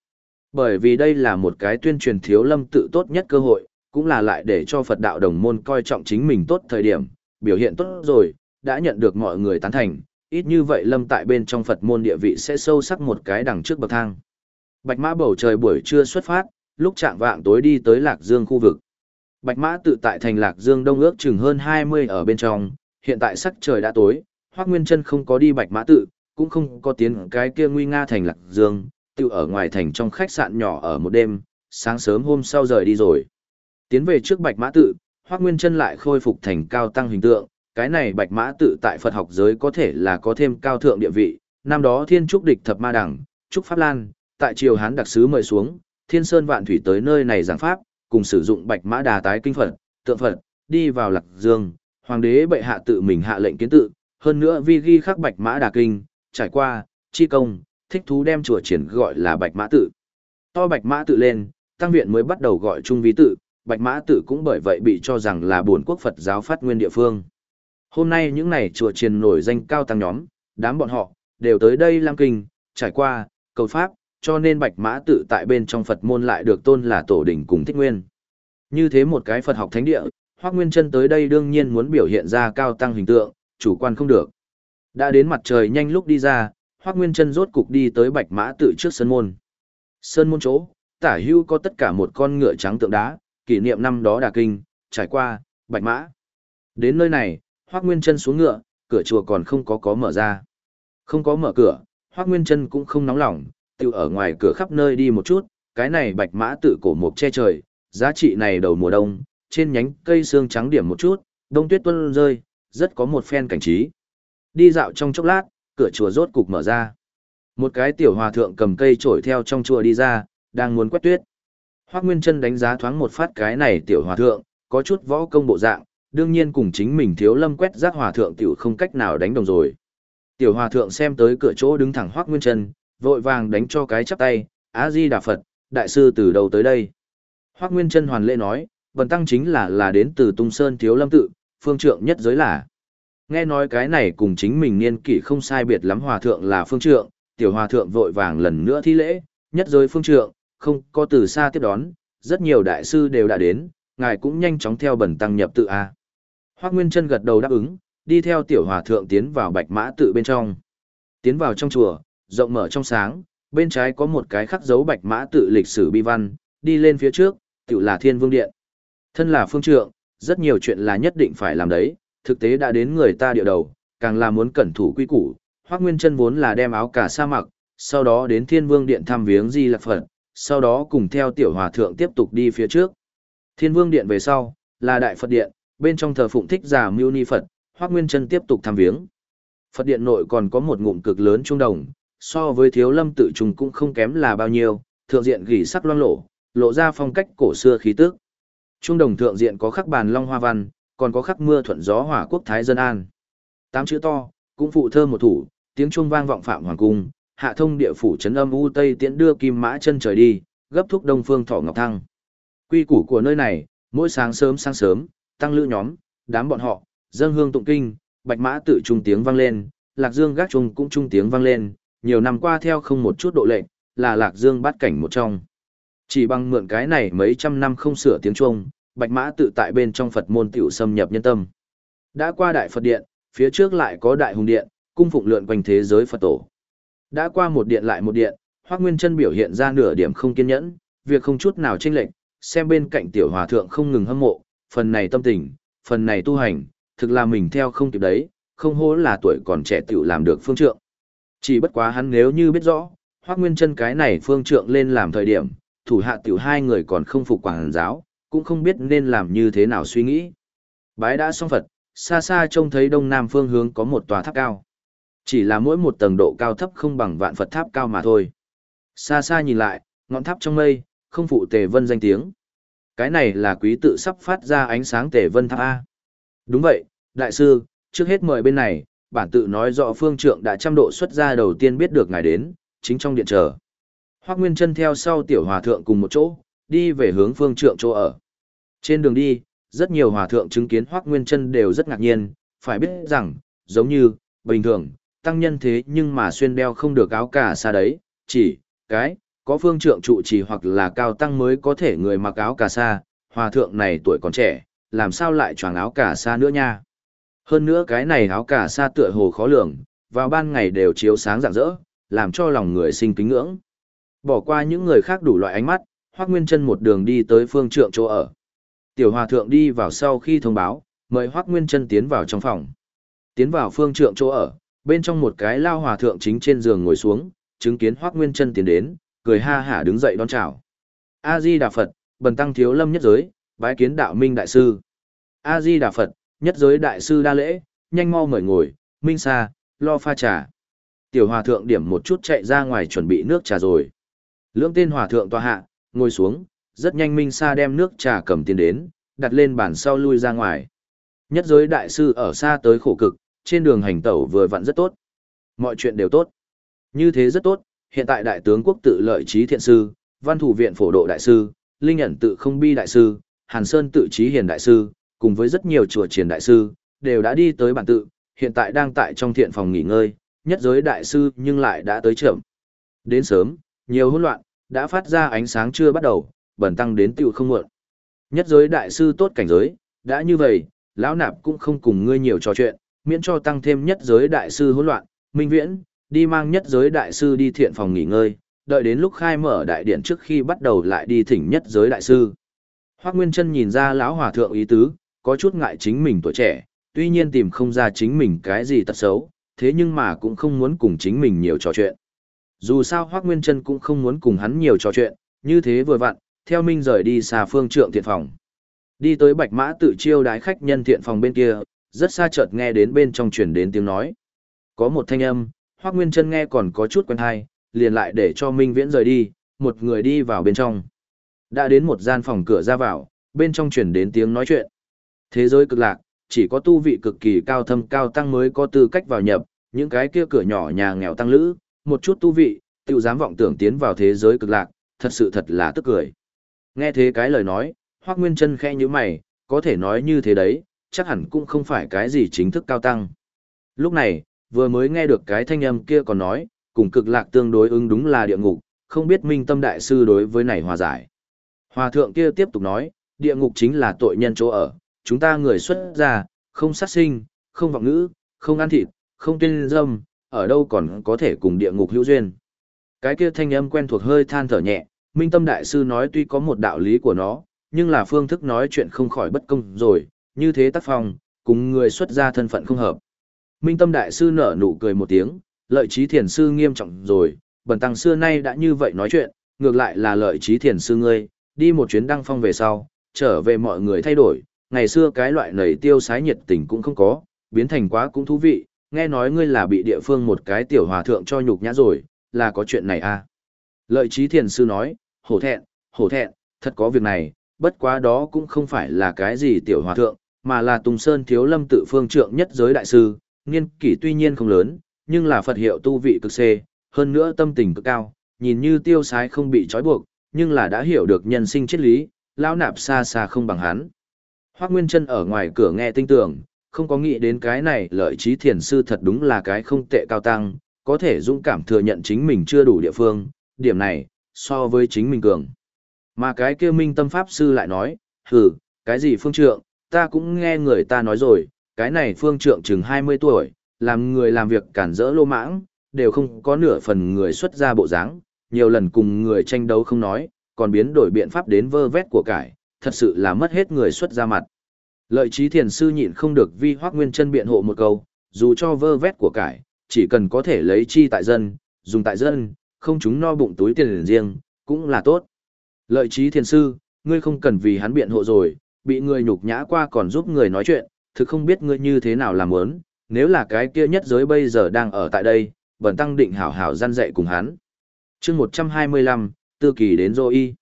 Bởi vì đây là một cái tuyên truyền thiếu lâm tự tốt nhất cơ hội, cũng là lại để cho Phật đạo đồng môn coi trọng chính mình tốt thời điểm, biểu hiện tốt rồi, đã nhận được mọi người tán thành, ít như vậy lâm tại bên trong Phật môn địa vị sẽ sâu sắc một cái đằng trước bậc thang. Bạch mã bầu trời buổi trưa xuất phát, lúc trạng vạng tối đi tới Lạc Dương khu vực. Bạch mã tự tại thành Lạc Dương đông ước chừng hơn 20 ở bên trong, hiện tại sắc trời đã tối, Hoác Nguyên chân không có đi Bạch mã tự, cũng không có tiến cái kia nguy nga thành Lạc Dương, tự ở ngoài thành trong khách sạn nhỏ ở một đêm, sáng sớm hôm sau rời đi rồi. Tiến về trước Bạch mã tự, Hoác Nguyên Trân lại khôi phục thành cao tăng hình tượng, cái này Bạch mã tự tại Phật học giới có thể là có thêm cao thượng địa vị, năm đó thiên trúc địch thập ma đẳng, trúc pháp lan, tại triều Hán đặc sứ mời xuống, Thiên Sơn Vạn Thủy tới nơi này giảng pháp, cùng sử dụng Bạch Mã Đà tái kinh Phật, tượng Phật, đi vào Lạc Dương, hoàng đế bệ hạ tự mình hạ lệnh kiến tự, hơn nữa vi ghi khắc Bạch Mã Đà kinh, trải qua, chi công, thích thú đem chùa triển gọi là Bạch Mã tự. To Bạch Mã tự lên, tăng viện mới bắt đầu gọi trung vi tự, Bạch Mã tự cũng bởi vậy bị cho rằng là buồn quốc Phật giáo phát nguyên địa phương. Hôm nay những này chùa triển nổi danh cao tăng nhóm, đám bọn họ đều tới đây lam kinh, trải qua, cầu pháp, cho nên bạch mã tự tại bên trong Phật môn lại được tôn là tổ đỉnh cùng thích nguyên. Như thế một cái Phật học thánh địa, Hoác Nguyên chân tới đây đương nhiên muốn biểu hiện ra cao tăng hình tượng, chủ quan không được. Đã đến mặt trời nhanh lúc đi ra, Hoắc Nguyên chân rốt cục đi tới bạch mã tự trước sân môn. Sơn môn chỗ, tả hưu có tất cả một con ngựa trắng tượng đá, kỷ niệm năm đó đà kinh, trải qua, bạch mã. Đến nơi này, Hoắc Nguyên chân xuống ngựa, cửa chùa còn không có có mở ra. Không có mở cửa, Hoắc Nguyên chân cũng không nóng lòng, tự ở ngoài cửa khắp nơi đi một chút, cái này bạch mã tự cổ mục che trời, giá trị này đầu mùa đông, trên nhánh cây xương trắng điểm một chút, đông tuyết tuôn rơi, rất có một phen cảnh trí. Đi dạo trong chốc lát, cửa chùa rốt cục mở ra. Một cái tiểu hòa thượng cầm cây trổi theo trong chùa đi ra, đang muốn quét tuyết. Hoắc Nguyên Trân đánh giá thoáng một phát cái này tiểu hòa thượng, có chút võ công bộ dạng, đương nhiên cùng chính mình thiếu lâm quét rác hòa thượng tiểu không cách nào đánh đồng rồi. Tiểu hòa thượng xem tới cửa chỗ đứng thẳng Hoắc Nguyên Trân, vội vàng đánh cho cái chắp tay, A Di Đà Phật, đại sư từ đầu tới đây. Hoắc Nguyên Trân hoàn lễ nói, bần tăng chính là là đến từ Tung Sơn Thiếu Lâm Tự, phương trượng nhất giới là. Nghe nói cái này cùng chính mình niên kỷ không sai biệt lắm hòa thượng là phương trượng, tiểu hòa thượng vội vàng lần nữa thi lễ, nhất giới phương trượng, không có từ xa tiếp đón, rất nhiều đại sư đều đã đến, ngài cũng nhanh chóng theo bẩn tăng nhập tự A. Hoác Nguyên chân gật đầu đáp ứng, đi theo tiểu hòa thượng tiến vào bạch mã tự bên trong. Tiến vào trong chùa, rộng mở trong sáng, bên trái có một cái khắc dấu bạch mã tự lịch sử bi văn, đi lên phía trước, tự là thiên vương điện. Thân là phương trượng, rất nhiều chuyện là nhất định phải làm đấy, thực tế đã đến người ta địa đầu, càng là muốn cẩn thủ quy củ, Hoắc Nguyên Trân vốn là đem áo cả sa mặc, sau đó đến Thiên Vương Điện thăm viếng Di Lạc Phật, sau đó cùng theo tiểu hòa thượng tiếp tục đi phía trước. Thiên Vương Điện về sau, là Đại Phật Điện, bên trong thờ phụng thích giả Mưu Ni Phật, Hoắc Nguyên Trân tiếp tục thăm viếng. Phật Điện nội còn có một ngụm cực lớn trung đồng, so với thiếu lâm tự trùng cũng không kém là bao nhiêu, thượng diện gỉ sắc loang lổ, lộ ra phong cách cổ xưa khí tức. Trung đồng thượng diện có khắc bàn long hoa văn, còn có khắc mưa thuận gió hỏa quốc thái dân an. Tám chữ to, cũng phụ thơ một thủ, tiếng chuông vang vọng phạm hoàng cung, hạ thông địa phủ trấn âm u tây tiễn đưa kim mã chân trời đi, gấp thúc đông phương thọ ngọc thăng. Quy củ của nơi này, mỗi sáng sớm sáng sớm, tăng lữ nhóm, đám bọn họ, dâng hương tụng kinh, bạch mã tự trung tiếng vang lên, lạc dương gác trung cũng trung tiếng vang lên, nhiều năm qua theo không một chút độ lệnh, là lạc dương bắt cảnh một trong. Chỉ bằng mượn cái này mấy trăm năm không sửa tiếng chuông bạch mã tự tại bên trong Phật môn tiểu xâm nhập nhân tâm. Đã qua đại Phật điện, phía trước lại có đại hùng điện, cung phụng lượn quanh thế giới Phật tổ. Đã qua một điện lại một điện, Hoắc Nguyên Chân biểu hiện ra nửa điểm không kiên nhẫn, việc không chút nào chênh lệch, xem bên cạnh tiểu hòa thượng không ngừng hâm mộ, phần này tâm tình, phần này tu hành, thực là mình theo không kịp đấy, không hố là tuổi còn trẻ tiểu làm được phương trượng. Chỉ bất quá hắn nếu như biết rõ, Hoắc Nguyên Chân cái này phương trượng lên làm thời điểm, thủ hạ tiểu hai người còn không phục quảng giáo, cũng không biết nên làm như thế nào suy nghĩ. Bái đã xong Phật, xa xa trông thấy đông nam phương hướng có một tòa tháp cao. Chỉ là mỗi một tầng độ cao thấp không bằng vạn Phật tháp cao mà thôi. Xa xa nhìn lại, ngọn tháp trong mây, không phụ tề vân danh tiếng. Cái này là quý tự sắp phát ra ánh sáng tề vân tháp A. Đúng vậy, đại sư, trước hết mời bên này, bản tự nói rõ phương trượng đã trăm độ xuất ra đầu tiên biết được ngài đến, chính trong điện chờ. Hoác Nguyên chân theo sau tiểu hòa thượng cùng một chỗ, đi về hướng phương trượng chỗ ở. Trên đường đi, rất nhiều hòa thượng chứng kiến Hoác Nguyên chân đều rất ngạc nhiên, phải biết rằng, giống như, bình thường, tăng nhân thế nhưng mà xuyên đeo không được áo cà sa đấy, chỉ, cái, có phương trượng trụ trì hoặc là cao tăng mới có thể người mặc áo cà sa, hòa thượng này tuổi còn trẻ, làm sao lại choàng áo cà sa nữa nha. Hơn nữa cái này áo cà sa tựa hồ khó lường, vào ban ngày đều chiếu sáng rạng rỡ, làm cho lòng người sinh kính ngưỡng. Bỏ qua những người khác đủ loại ánh mắt, Hoắc Nguyên Trân một đường đi tới phương trượng chỗ ở. Tiểu Hòa thượng đi vào sau khi thông báo, mời Hoắc Nguyên Trân tiến vào trong phòng. Tiến vào phương trượng chỗ ở, bên trong một cái lao hòa thượng chính trên giường ngồi xuống, chứng kiến Hoắc Nguyên Trân tiến đến, cười ha hả đứng dậy đón chào. A Di Đà Phật, bần tăng thiếu lâm nhất giới, bái kiến đạo minh đại sư. A Di Đà Phật, nhất giới đại sư đa lễ, nhanh mau mời ngồi, minh xa, lo pha trà. Tiểu hòa thượng điểm một chút chạy ra ngoài chuẩn bị nước trà rồi. Lưỡng tên hòa thượng tòa hạ, ngồi xuống, rất nhanh minh Sa đem nước trà cầm tiền đến, đặt lên bàn sau lui ra ngoài. Nhất giới đại sư ở xa tới khổ cực, trên đường hành tẩu vừa vặn rất tốt. Mọi chuyện đều tốt. Như thế rất tốt, hiện tại đại tướng quốc tự lợi trí thiện sư, văn thủ viện phổ độ đại sư, linh ẩn tự không bi đại sư, hàn sơn tự trí hiền đại sư, cùng với rất nhiều chùa triển đại sư, đều đã đi tới bản tự, hiện tại đang tại trong thiện phòng nghỉ ngơi, nhất giới đại sư nhưng lại đã tới trưởng. Đến sớm, nhiều hỗn loạn, đã phát ra ánh sáng chưa bắt đầu, bẩn tăng đến tiêu không muộn. Nhất giới đại sư tốt cảnh giới, đã như vậy, lão nạp cũng không cùng ngươi nhiều trò chuyện, miễn cho tăng thêm nhất giới đại sư hỗn loạn, minh viễn, đi mang nhất giới đại sư đi thiện phòng nghỉ ngơi, đợi đến lúc khai mở đại điện trước khi bắt đầu lại đi thỉnh nhất giới đại sư. Hoác Nguyên Trân nhìn ra lão hòa thượng ý tứ, có chút ngại chính mình tuổi trẻ, tuy nhiên tìm không ra chính mình cái gì tật xấu, thế nhưng mà cũng không muốn cùng chính mình nhiều trò chuyện. Dù sao Hoác Nguyên Trân cũng không muốn cùng hắn nhiều trò chuyện, như thế vừa vặn, theo Minh rời đi xa phương trượng thiện phòng. Đi tới bạch mã tự chiêu đái khách nhân thiện phòng bên kia, rất xa chợt nghe đến bên trong truyền đến tiếng nói. Có một thanh âm, Hoác Nguyên Trân nghe còn có chút quen hay, liền lại để cho Minh Viễn rời đi, một người đi vào bên trong. Đã đến một gian phòng cửa ra vào, bên trong truyền đến tiếng nói chuyện. Thế giới cực lạc, chỉ có tu vị cực kỳ cao thâm cao tăng mới có tư cách vào nhập, những cái kia cửa nhỏ nhà nghèo tăng lữ, một chút tu vị, tự dám vọng tưởng tiến vào thế giới cực lạc, thật sự thật là tức cười. Nghe thế cái lời nói, Hoắc Nguyên Chân khẽ nhíu mày, có thể nói như thế đấy, chắc hẳn cũng không phải cái gì chính thức cao tăng. Lúc này, vừa mới nghe được cái thanh âm kia còn nói, cùng cực lạc tương đối ứng đúng là địa ngục, không biết Minh Tâm đại sư đối với này hòa giải. Hòa thượng kia tiếp tục nói, địa ngục chính là tội nhân chỗ ở, chúng ta người xuất gia, không sát sinh, không vọng ngữ, không ăn thịt, không tuyên dâm, ở đâu còn có thể cùng địa ngục hữu duyên. Cái kia thanh âm quen thuộc hơi than thở nhẹ, Minh Tâm Đại Sư nói tuy có một đạo lý của nó, nhưng là phương thức nói chuyện không khỏi bất công rồi, như thế tác phong, cùng người xuất gia thân phận không hợp. Minh Tâm Đại Sư nở nụ cười một tiếng, lợi trí thiền sư nghiêm trọng rồi, bần tăng xưa nay đã như vậy nói chuyện, ngược lại là lợi trí thiền sư ngươi, đi một chuyến đăng phong về sau, trở về mọi người thay đổi, ngày xưa cái loại nầy tiêu sái nhiệt tình cũng không có, biến thành quá cũng thú vị, nghe nói ngươi là bị địa phương một cái tiểu hòa thượng cho nhục nhã rồi, là có chuyện này à. Lợi trí thiền sư nói, hổ thẹn, hổ thẹn, thật có việc này, bất quá đó cũng không phải là cái gì tiểu hòa thượng, mà là Tùng Sơn Thiếu Lâm tự phương trượng nhất giới đại sư, niên kỷ tuy nhiên không lớn, nhưng là Phật hiệu tu vị cực xê, hơn nữa tâm tình cực cao, nhìn như tiêu sái không bị trói buộc, nhưng là đã hiểu được nhân sinh triết lý, lão nạp xa xa không bằng hắn. Hoác Nguyên Trân ở ngoài cửa nghe tinh tưởng, không có nghĩ đến cái này lợi trí thiền sư thật đúng là cái không tệ cao tăng, có thể dũng cảm thừa nhận chính mình chưa đủ địa phương, điểm này, so với chính mình cường. Mà cái kia minh tâm pháp sư lại nói, hừ, cái gì phương trượng, ta cũng nghe người ta nói rồi, cái này phương trượng chừng 20 tuổi, làm người làm việc cản rỡ lô mãng, đều không có nửa phần người xuất ra bộ dáng, nhiều lần cùng người tranh đấu không nói, còn biến đổi biện pháp đến vơ vét của cải, thật sự là mất hết người xuất ra mặt. Lợi trí thiền sư nhịn không được vi hoác nguyên chân biện hộ một câu, dù cho vơ vét của cải, chỉ cần có thể lấy chi tại dân, dùng tại dân, không chúng no bụng túi tiền riêng, cũng là tốt. Lợi trí thiền sư, ngươi không cần vì hắn biện hộ rồi, bị người nhục nhã qua còn giúp người nói chuyện, thực không biết ngươi như thế nào làm lớn. nếu là cái kia nhất giới bây giờ đang ở tại đây, vẫn tăng định hảo hảo gian dạy cùng hắn. chương 125, tư kỳ đến dô y.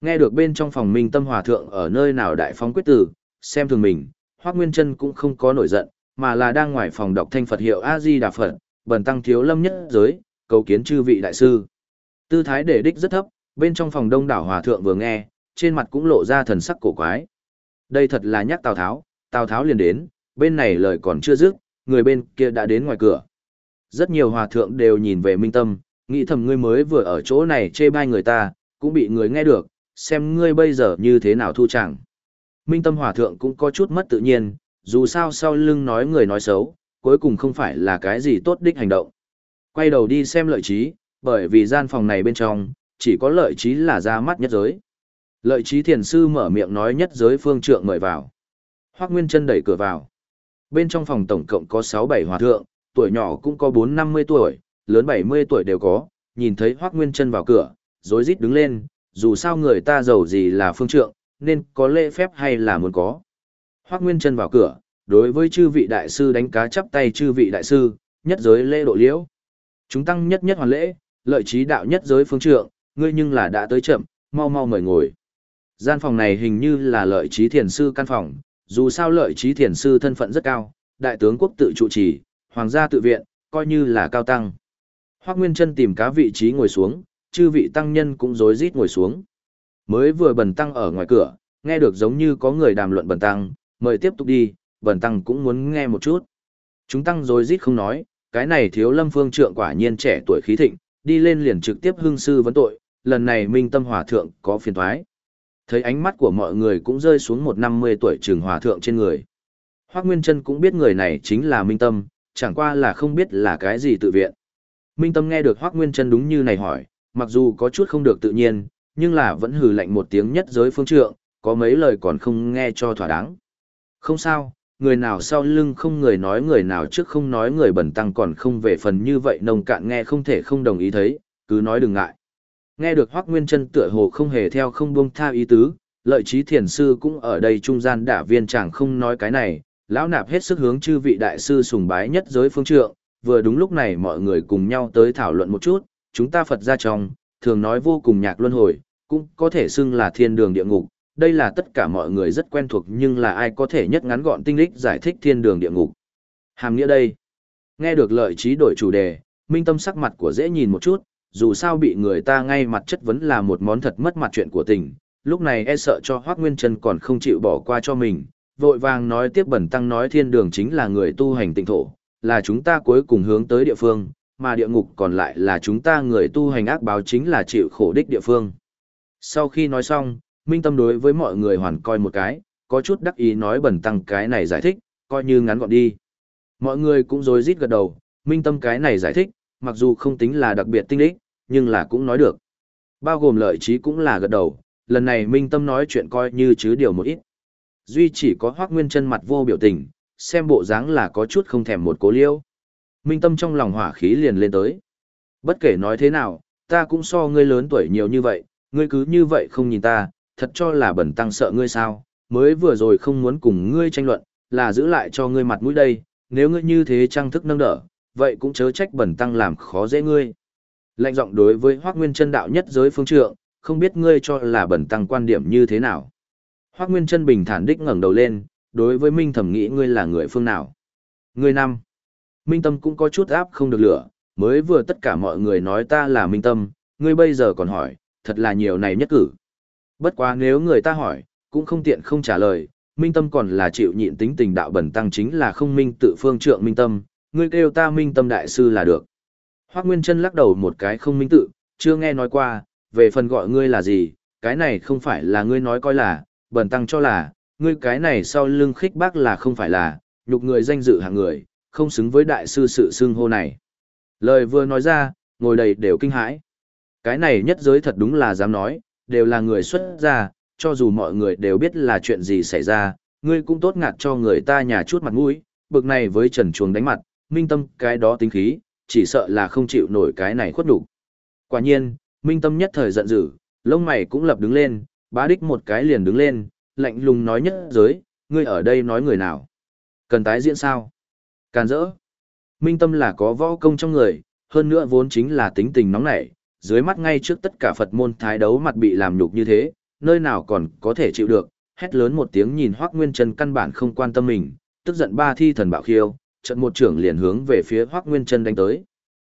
Nghe được bên trong phòng minh tâm hòa thượng ở nơi nào đại phóng quyết tử, xem thường mình, Hoắc Nguyên Trân cũng không có nổi giận, mà là đang ngoài phòng đọc thanh Phật hiệu A-di Đà Phật, bần tăng thiếu lâm nhất giới, cầu kiến chư vị đại sư. Tư thái để đích rất thấp, bên trong phòng đông đảo hòa thượng vừa nghe, trên mặt cũng lộ ra thần sắc cổ quái. Đây thật là nhắc Tào Tháo, Tào Tháo liền đến, bên này lời còn chưa dứt, người bên kia đã đến ngoài cửa. Rất nhiều hòa thượng đều nhìn về Minh Tâm, nghĩ thầm ngươi mới vừa ở chỗ này chê bai người ta, cũng bị người nghe được, xem ngươi bây giờ như thế nào thu chẳng. Minh Tâm hòa thượng cũng có chút mất tự nhiên, dù sao sau lưng nói người nói xấu, cuối cùng không phải là cái gì tốt đích hành động. Quay đầu đi xem lợi trí, bởi vì gian phòng này bên trong, chỉ có lợi trí là ra mắt nhất giới. Lợi trí thiền sư mở miệng nói nhất giới phương trượng mời vào. Hoác Nguyên chân đẩy cửa vào. Bên trong phòng tổng cộng có 6-7 hòa thượng, tuổi nhỏ cũng có 4-50 tuổi, lớn 70 tuổi đều có, nhìn thấy Hoác Nguyên chân vào cửa, rối rít đứng lên, dù sao người ta giàu gì là phương trượng, nên có lễ phép hay là muốn có. Hoác Nguyên Trân vào cửa, đối với chư vị đại sư đánh cá chắp tay chư vị đại sư, nhất giới lễ độ liễu. Chúng tăng nhất nhất hoàn lễ, lợi trí đạo nhất giới phương trượng, ngươi nhưng là đã tới chậm, mau mau mời ngồi. Gian phòng này hình như là lợi trí thiền sư căn phòng, dù sao lợi trí thiền sư thân phận rất cao, đại tướng quốc tự trụ trì, hoàng gia tự viện, coi như là cao tăng. Hoác Nguyên Trân tìm cá vị trí ngồi xuống, chư vị tăng nhân cũng rối rít ngồi xuống. Mới vừa bần tăng ở ngoài cửa, nghe được giống như có người đàm luận bần tăng, mời tiếp tục đi, bần tăng cũng muốn nghe một chút. Chúng tăng rồi rít không nói, cái này thiếu lâm phương trượng quả nhiên trẻ tuổi khí thịnh, đi lên liền trực tiếp hưng sư vấn tội, lần này minh tâm hòa thượng có phiền thoái. Thấy ánh mắt của mọi người cũng rơi xuống một năm mươi tuổi trường hòa thượng trên người. Hoác Nguyên Trân cũng biết người này chính là Minh Tâm, chẳng qua là không biết là cái gì tự viện. Minh Tâm nghe được Hoác Nguyên Trân đúng như này hỏi, mặc dù có chút không được tự nhiên, nhưng là vẫn hừ lạnh một tiếng nhất giới phương trượng, có mấy lời còn không nghe cho thỏa đáng. Không sao, người nào sau lưng không người nói người nào trước không nói người bẩn tăng còn không về phần như vậy nông cạn nghe không thể không đồng ý thấy, cứ nói đừng ngại. Nghe được Hoắc Nguyên Chân tựa hồ không hề theo không buông tha ý tứ, lợi trí thiền sư cũng ở đây trung gian đả viên chẳng không nói cái này, lão nạp hết sức hướng chư vị đại sư sùng bái nhất giới phương trượng, vừa đúng lúc này mọi người cùng nhau tới thảo luận một chút, chúng ta Phật gia trong, thường nói vô cùng nhạc luân hồi, cũng có thể xưng là thiên đường địa ngục, đây là tất cả mọi người rất quen thuộc nhưng là ai có thể nhất ngắn gọn tinh lích giải thích thiên đường địa ngục. Hàm nghĩa đây. Nghe được lợi trí đổi chủ đề, minh tâm sắc mặt của dễ nhìn một chút, dù sao bị người ta ngay mặt chất vấn là một món thật mất mặt chuyện của tình, lúc này e sợ cho Hoác Nguyên Trân còn không chịu bỏ qua cho mình, vội vàng nói tiếp bẩn tăng nói thiên đường chính là người tu hành tịnh thổ, là chúng ta cuối cùng hướng tới địa phương, mà địa ngục còn lại là chúng ta người tu hành ác báo chính là chịu khổ đích địa phương. Sau khi nói xong, Minh Tâm đối với mọi người hoàn coi một cái, có chút đắc ý nói bẩn tăng cái này giải thích, coi như ngắn gọn đi. Mọi người cũng rối rít gật đầu, Minh Tâm cái này giải thích, mặc dù không tính là đặc biệt tinh đích, nhưng là cũng nói được. Bao gồm lợi trí cũng là gật đầu, lần này Minh Tâm nói chuyện coi như chứ điều một ít. Duy chỉ có Hoác Nguyên chân mặt vô biểu tình, xem bộ dáng là có chút không thèm một cố liêu. Minh Tâm trong lòng hỏa khí liền lên tới. Bất kể nói thế nào, ta cũng so ngươi lớn tuổi nhiều như vậy, ngươi cứ như vậy không nhìn ta, thật cho là bẩn tăng sợ ngươi sao, mới vừa rồi không muốn cùng ngươi tranh luận, là giữ lại cho ngươi mặt mũi đây, nếu ngươi như thế trang thức nâng đỡ, vậy cũng chớ trách bẩn tăng làm khó dễ ngươi. Lạnh giọng đối với Hoắc Nguyên Chân đạo nhất giới phương trượng, không biết ngươi cho là bẩn tăng quan điểm như thế nào. Hoắc Nguyên Chân bình thản đích ngẩng đầu lên, đối với Minh Thẩm nghĩ ngươi là người phương nào? Ngươi năm. Minh Tâm cũng có chút áp không được lửa, mới vừa tất cả mọi người nói ta là Minh Tâm, ngươi bây giờ còn hỏi, thật là nhiều này nhất cử. Bất quá nếu người ta hỏi, cũng không tiện không trả lời, Minh Tâm còn là chịu nhịn tính tình đạo bẩn tăng chính là không minh tự phương trượng Minh Tâm, ngươi kêu ta Minh Tâm đại sư là được. Hoắc Nguyên Chân lắc đầu một cái không minh tự, chưa nghe nói qua, về phần gọi ngươi là gì, cái này không phải là ngươi nói coi là, bẩn tăng cho là, ngươi cái này sau lưng khích bác là không phải là, nhục người danh dự hạng người, không xứng với đại sư sự xưng hô này. Lời vừa nói ra, ngồi đầy đều kinh hãi. Cái này nhất giới thật đúng là dám nói, đều là người xuất gia, cho dù mọi người đều biết là chuyện gì xảy ra, ngươi cũng tốt ngạt cho người ta nhà chút mặt mũi, bực này với trần chuồng đánh mặt, minh tâm cái đó tính khí, chỉ sợ là không chịu nổi cái này khuất đủ. Quả nhiên, minh tâm nhất thời giận dữ, lông mày cũng lập đứng lên, bá đích một cái liền đứng lên, lạnh lùng nói nhất giới, ngươi ở đây nói người nào. Cần tái diễn sao? Can rỡ. Minh tâm là có võ công trong người, hơn nữa vốn chính là tính tình nóng nảy, dưới mắt ngay trước tất cả Phật môn thái đấu mặt bị làm nhục như thế, nơi nào còn có thể chịu được, hét lớn một tiếng nhìn Hoắc Nguyên Chân căn bản không quan tâm mình, tức giận ba thi thần bạo khiêu, trận một trưởng liền hướng về phía Hoắc Nguyên Chân đánh tới.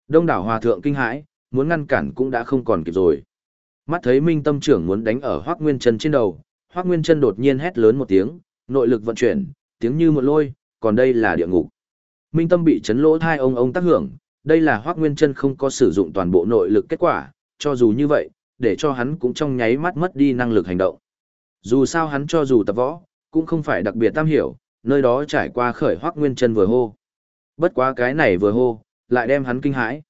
Đông đảo hòa thượng kinh hãi, muốn ngăn cản cũng đã không còn kịp rồi. Mắt thấy Minh Tâm trưởng muốn đánh ở Hoắc Nguyên Chân trên đầu, Hoắc Nguyên Chân đột nhiên hét lớn một tiếng, nội lực vận chuyển, tiếng như một lôi, còn đây là địa ngục. Minh Tâm bị chấn lỗ thai ông ông tác hưởng, đây là Hoắc Nguyên Chân không có sử dụng toàn bộ nội lực kết quả, cho dù như vậy, để cho hắn cũng trong nháy mắt mất đi năng lực hành động. Dù sao hắn cho dù tập võ, cũng không phải đặc biệt tam hiểu, nơi đó trải qua khởi Hoắc Nguyên Chân vừa hô. Bất quá cái này vừa hô, lại đem hắn kinh hãi.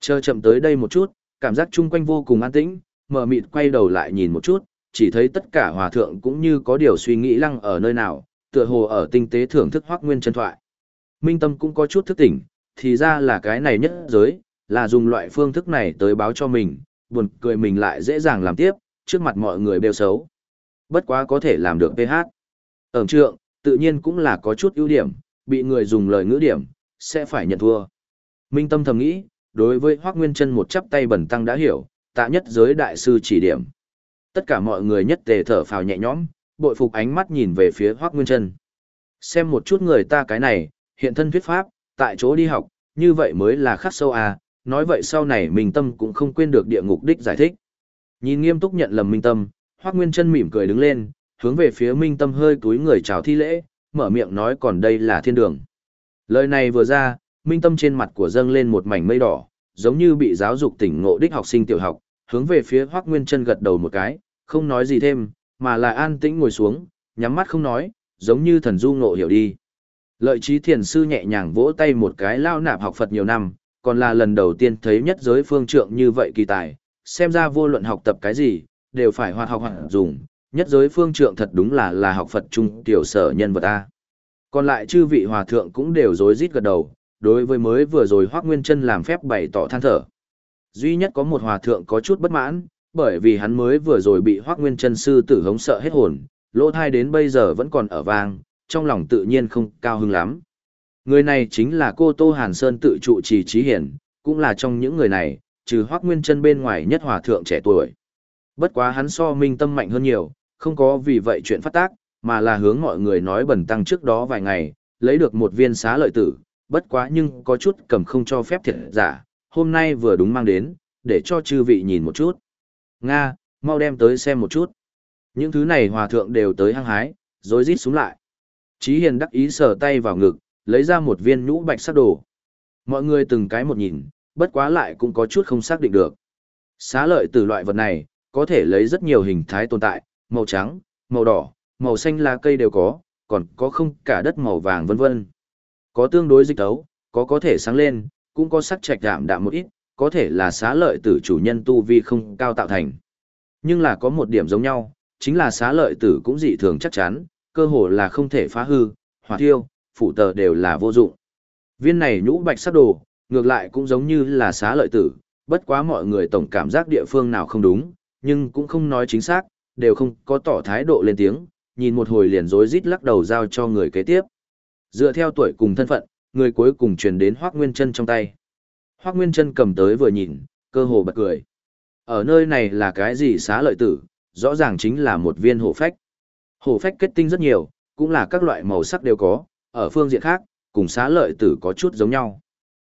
Chờ chậm tới đây một chút, cảm giác chung quanh vô cùng an tĩnh, mở mịt quay đầu lại nhìn một chút, chỉ thấy tất cả hòa thượng cũng như có điều suy nghĩ lăng ở nơi nào, tựa hồ ở tinh tế thưởng thức Hoắc Nguyên Chân thoại. Minh Tâm cũng có chút thức tỉnh, thì ra là cái này nhất giới, là dùng loại phương thức này tới báo cho mình, buồn cười mình lại dễ dàng làm tiếp, trước mặt mọi người bêu xấu. Bất quá có thể làm được PH. Ẩm trượng, tự nhiên cũng là có chút ưu điểm, bị người dùng lời ngữ điểm, sẽ phải nhận thua. Minh Tâm thầm nghĩ, đối với Hoắc Nguyên Chân một chắp tay bẩn tăng đã hiểu, tạ nhất giới đại sư chỉ điểm. Tất cả mọi người nhất tề thở phào nhẹ nhõm, bội phục ánh mắt nhìn về phía Hoắc Nguyên Chân. Xem một chút người ta cái này, hiện thân thuyết pháp, tại chỗ đi học, như vậy mới là khắc sâu à, nói vậy sau này Minh Tâm cũng không quên được địa ngục đích giải thích. Nhìn nghiêm túc nhận lầm Minh Tâm, Hoắc Nguyên Chân mỉm cười đứng lên, hướng về phía Minh Tâm hơi túi người chào thi lễ, mở miệng nói còn đây là thiên đường. Lời này vừa ra, Minh Tâm trên mặt của dâng lên một mảnh mây đỏ, giống như bị giáo dục tỉnh ngộ đích học sinh tiểu học, hướng về phía Hoắc Nguyên Chân gật đầu một cái, không nói gì thêm, mà là an tĩnh ngồi xuống, nhắm mắt không nói, giống như thần du ngộ hiểu đi. Lợi trí thiền sư nhẹ nhàng vỗ tay một cái lao nạp học Phật nhiều năm, còn là lần đầu tiên thấy nhất giới phương trượng như vậy kỳ tài, xem ra vô luận học tập cái gì, đều phải hoạt học hoạt dùng, nhất giới phương trượng thật đúng là là học Phật trung tiểu sở nhân vật A. Còn lại chư vị hòa thượng cũng đều rối rít gật đầu, đối với mới vừa rồi Hoác Nguyên chân làm phép bày tỏ than thở. Duy nhất có một hòa thượng có chút bất mãn, bởi vì hắn mới vừa rồi bị Hoác Nguyên chân sư tử hống sợ hết hồn, lỗ thai đến bây giờ vẫn còn ở vang, trong lòng tự nhiên không cao hứng lắm. Người này chính là cô Tô Hàn Sơn tự trụ trì trí hiển, cũng là trong những người này, trừ Hoác Nguyên chân bên ngoài nhất hòa thượng trẻ tuổi. Bất quá hắn so minh tâm mạnh hơn nhiều, không có vì vậy chuyện phát tác, mà là hướng mọi người nói bẩn tăng trước đó vài ngày, lấy được một viên xá lợi tử, bất quá nhưng có chút cầm không cho phép thiệt giả, hôm nay vừa đúng mang đến, để cho chư vị nhìn một chút. Nga, mau đem tới xem một chút. Những thứ này hòa thượng đều tới hăng hái, rồi rít xuống lại. Chí Hiền đắc ý sờ tay vào ngực, lấy ra một viên nhũ bạch sắc đồ. Mọi người từng cái một nhìn, bất quá lại cũng có chút không xác định được. Xá lợi từ loại vật này, có thể lấy rất nhiều hình thái tồn tại, màu trắng, màu đỏ, màu xanh lá cây đều có, còn có không cả đất màu vàng vân vân. Có tương đối dịch tấu, có có thể sáng lên, cũng có sắc trạch đạm đạm một ít, có thể là xá lợi tử chủ nhân tu vi không cao tạo thành. Nhưng là có một điểm giống nhau, chính là xá lợi tử cũng dị thường chắc chắn, cơ hồ là không thể phá hư, hỏa tiêu, phụ tờ đều là vô dụng. Viên này nhũ bạch sắc đồ, ngược lại cũng giống như là xá lợi tử, bất quá mọi người tổng cảm giác địa phương nào không đúng, nhưng cũng không nói chính xác, đều không có tỏ thái độ lên tiếng, nhìn một hồi liền rối rít lắc đầu giao cho người kế tiếp. Dựa theo tuổi cùng thân phận, người cuối cùng truyền đến Hoắc Nguyên Chân trong tay. Hoắc Nguyên Chân cầm tới vừa nhìn, cơ hồ bật cười. Ở nơi này là cái gì xá lợi tử, rõ ràng chính là một viên hổ phách. Hổ phách kết tinh rất nhiều, cũng là các loại màu sắc đều có, ở phương diện khác, cùng xá lợi tử có chút giống nhau.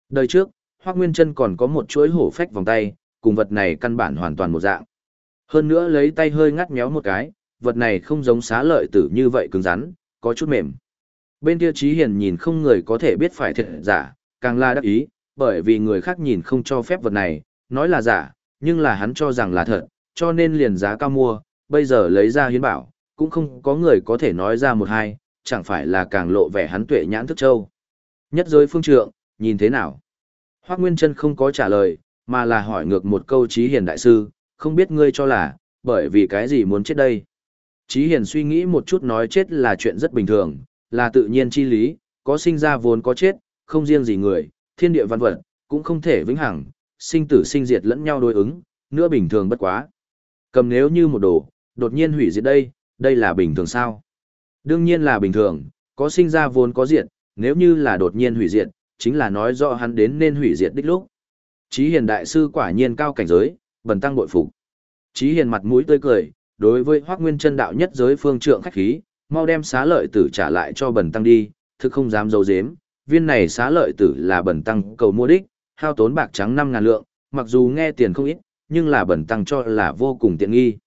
Đời trước, Hoác Nguyên Trân còn có một chuỗi hổ phách vòng tay, cùng vật này căn bản hoàn toàn một dạng. Hơn nữa lấy tay hơi ngắt méo một cái, vật này không giống xá lợi tử như vậy cứng rắn, có chút mềm. Bên kia Trí Hiền nhìn không người có thể biết phải thật giả, càng là đắc ý, bởi vì người khác nhìn không cho phép vật này, nói là giả, nhưng là hắn cho rằng là thật, cho nên liền giá cao mua, bây giờ lấy ra hiến bảo, cũng không có người có thể nói ra một hai, chẳng phải là càng lộ vẻ hắn tuệ nhãn thức châu. Nhất giới phương trượng, nhìn thế nào? Hoác Nguyên Trân không có trả lời, mà là hỏi ngược một câu Trí Hiền Đại Sư, không biết ngươi cho là, bởi vì cái gì muốn chết đây? Trí Hiền suy nghĩ một chút nói chết là chuyện rất bình thường, là tự nhiên chi lý, có sinh ra vốn có chết, không riêng gì người, thiên địa văn vật, cũng không thể vĩnh hằng, sinh tử sinh diệt lẫn nhau đối ứng, nữa bình thường bất quá. Cầm nếu như một đồ, đột nhiên hủy diệt đây, đây là bình thường sao? Đương nhiên là bình thường, có sinh ra vốn có diệt, nếu như là đột nhiên hủy diệt, chính là nói rõ hắn đến nên hủy diệt đích lúc. Chí hiền đại sư quả nhiên cao cảnh giới, bần tăng bội phục. Chí hiền mặt mũi tươi cười, đối với Hoắc Nguyên chân đạo nhất giới phương trượng khách khí, mau đem xá lợi tử trả lại cho bần tăng đi, thực không dám giấu giếm, viên này xá lợi tử là bần tăng cầu mua đích, hao tốn bạc trắng năm ngàn lượng, mặc dù nghe tiền không ít, nhưng là bần tăng cho là vô cùng tiện nghi.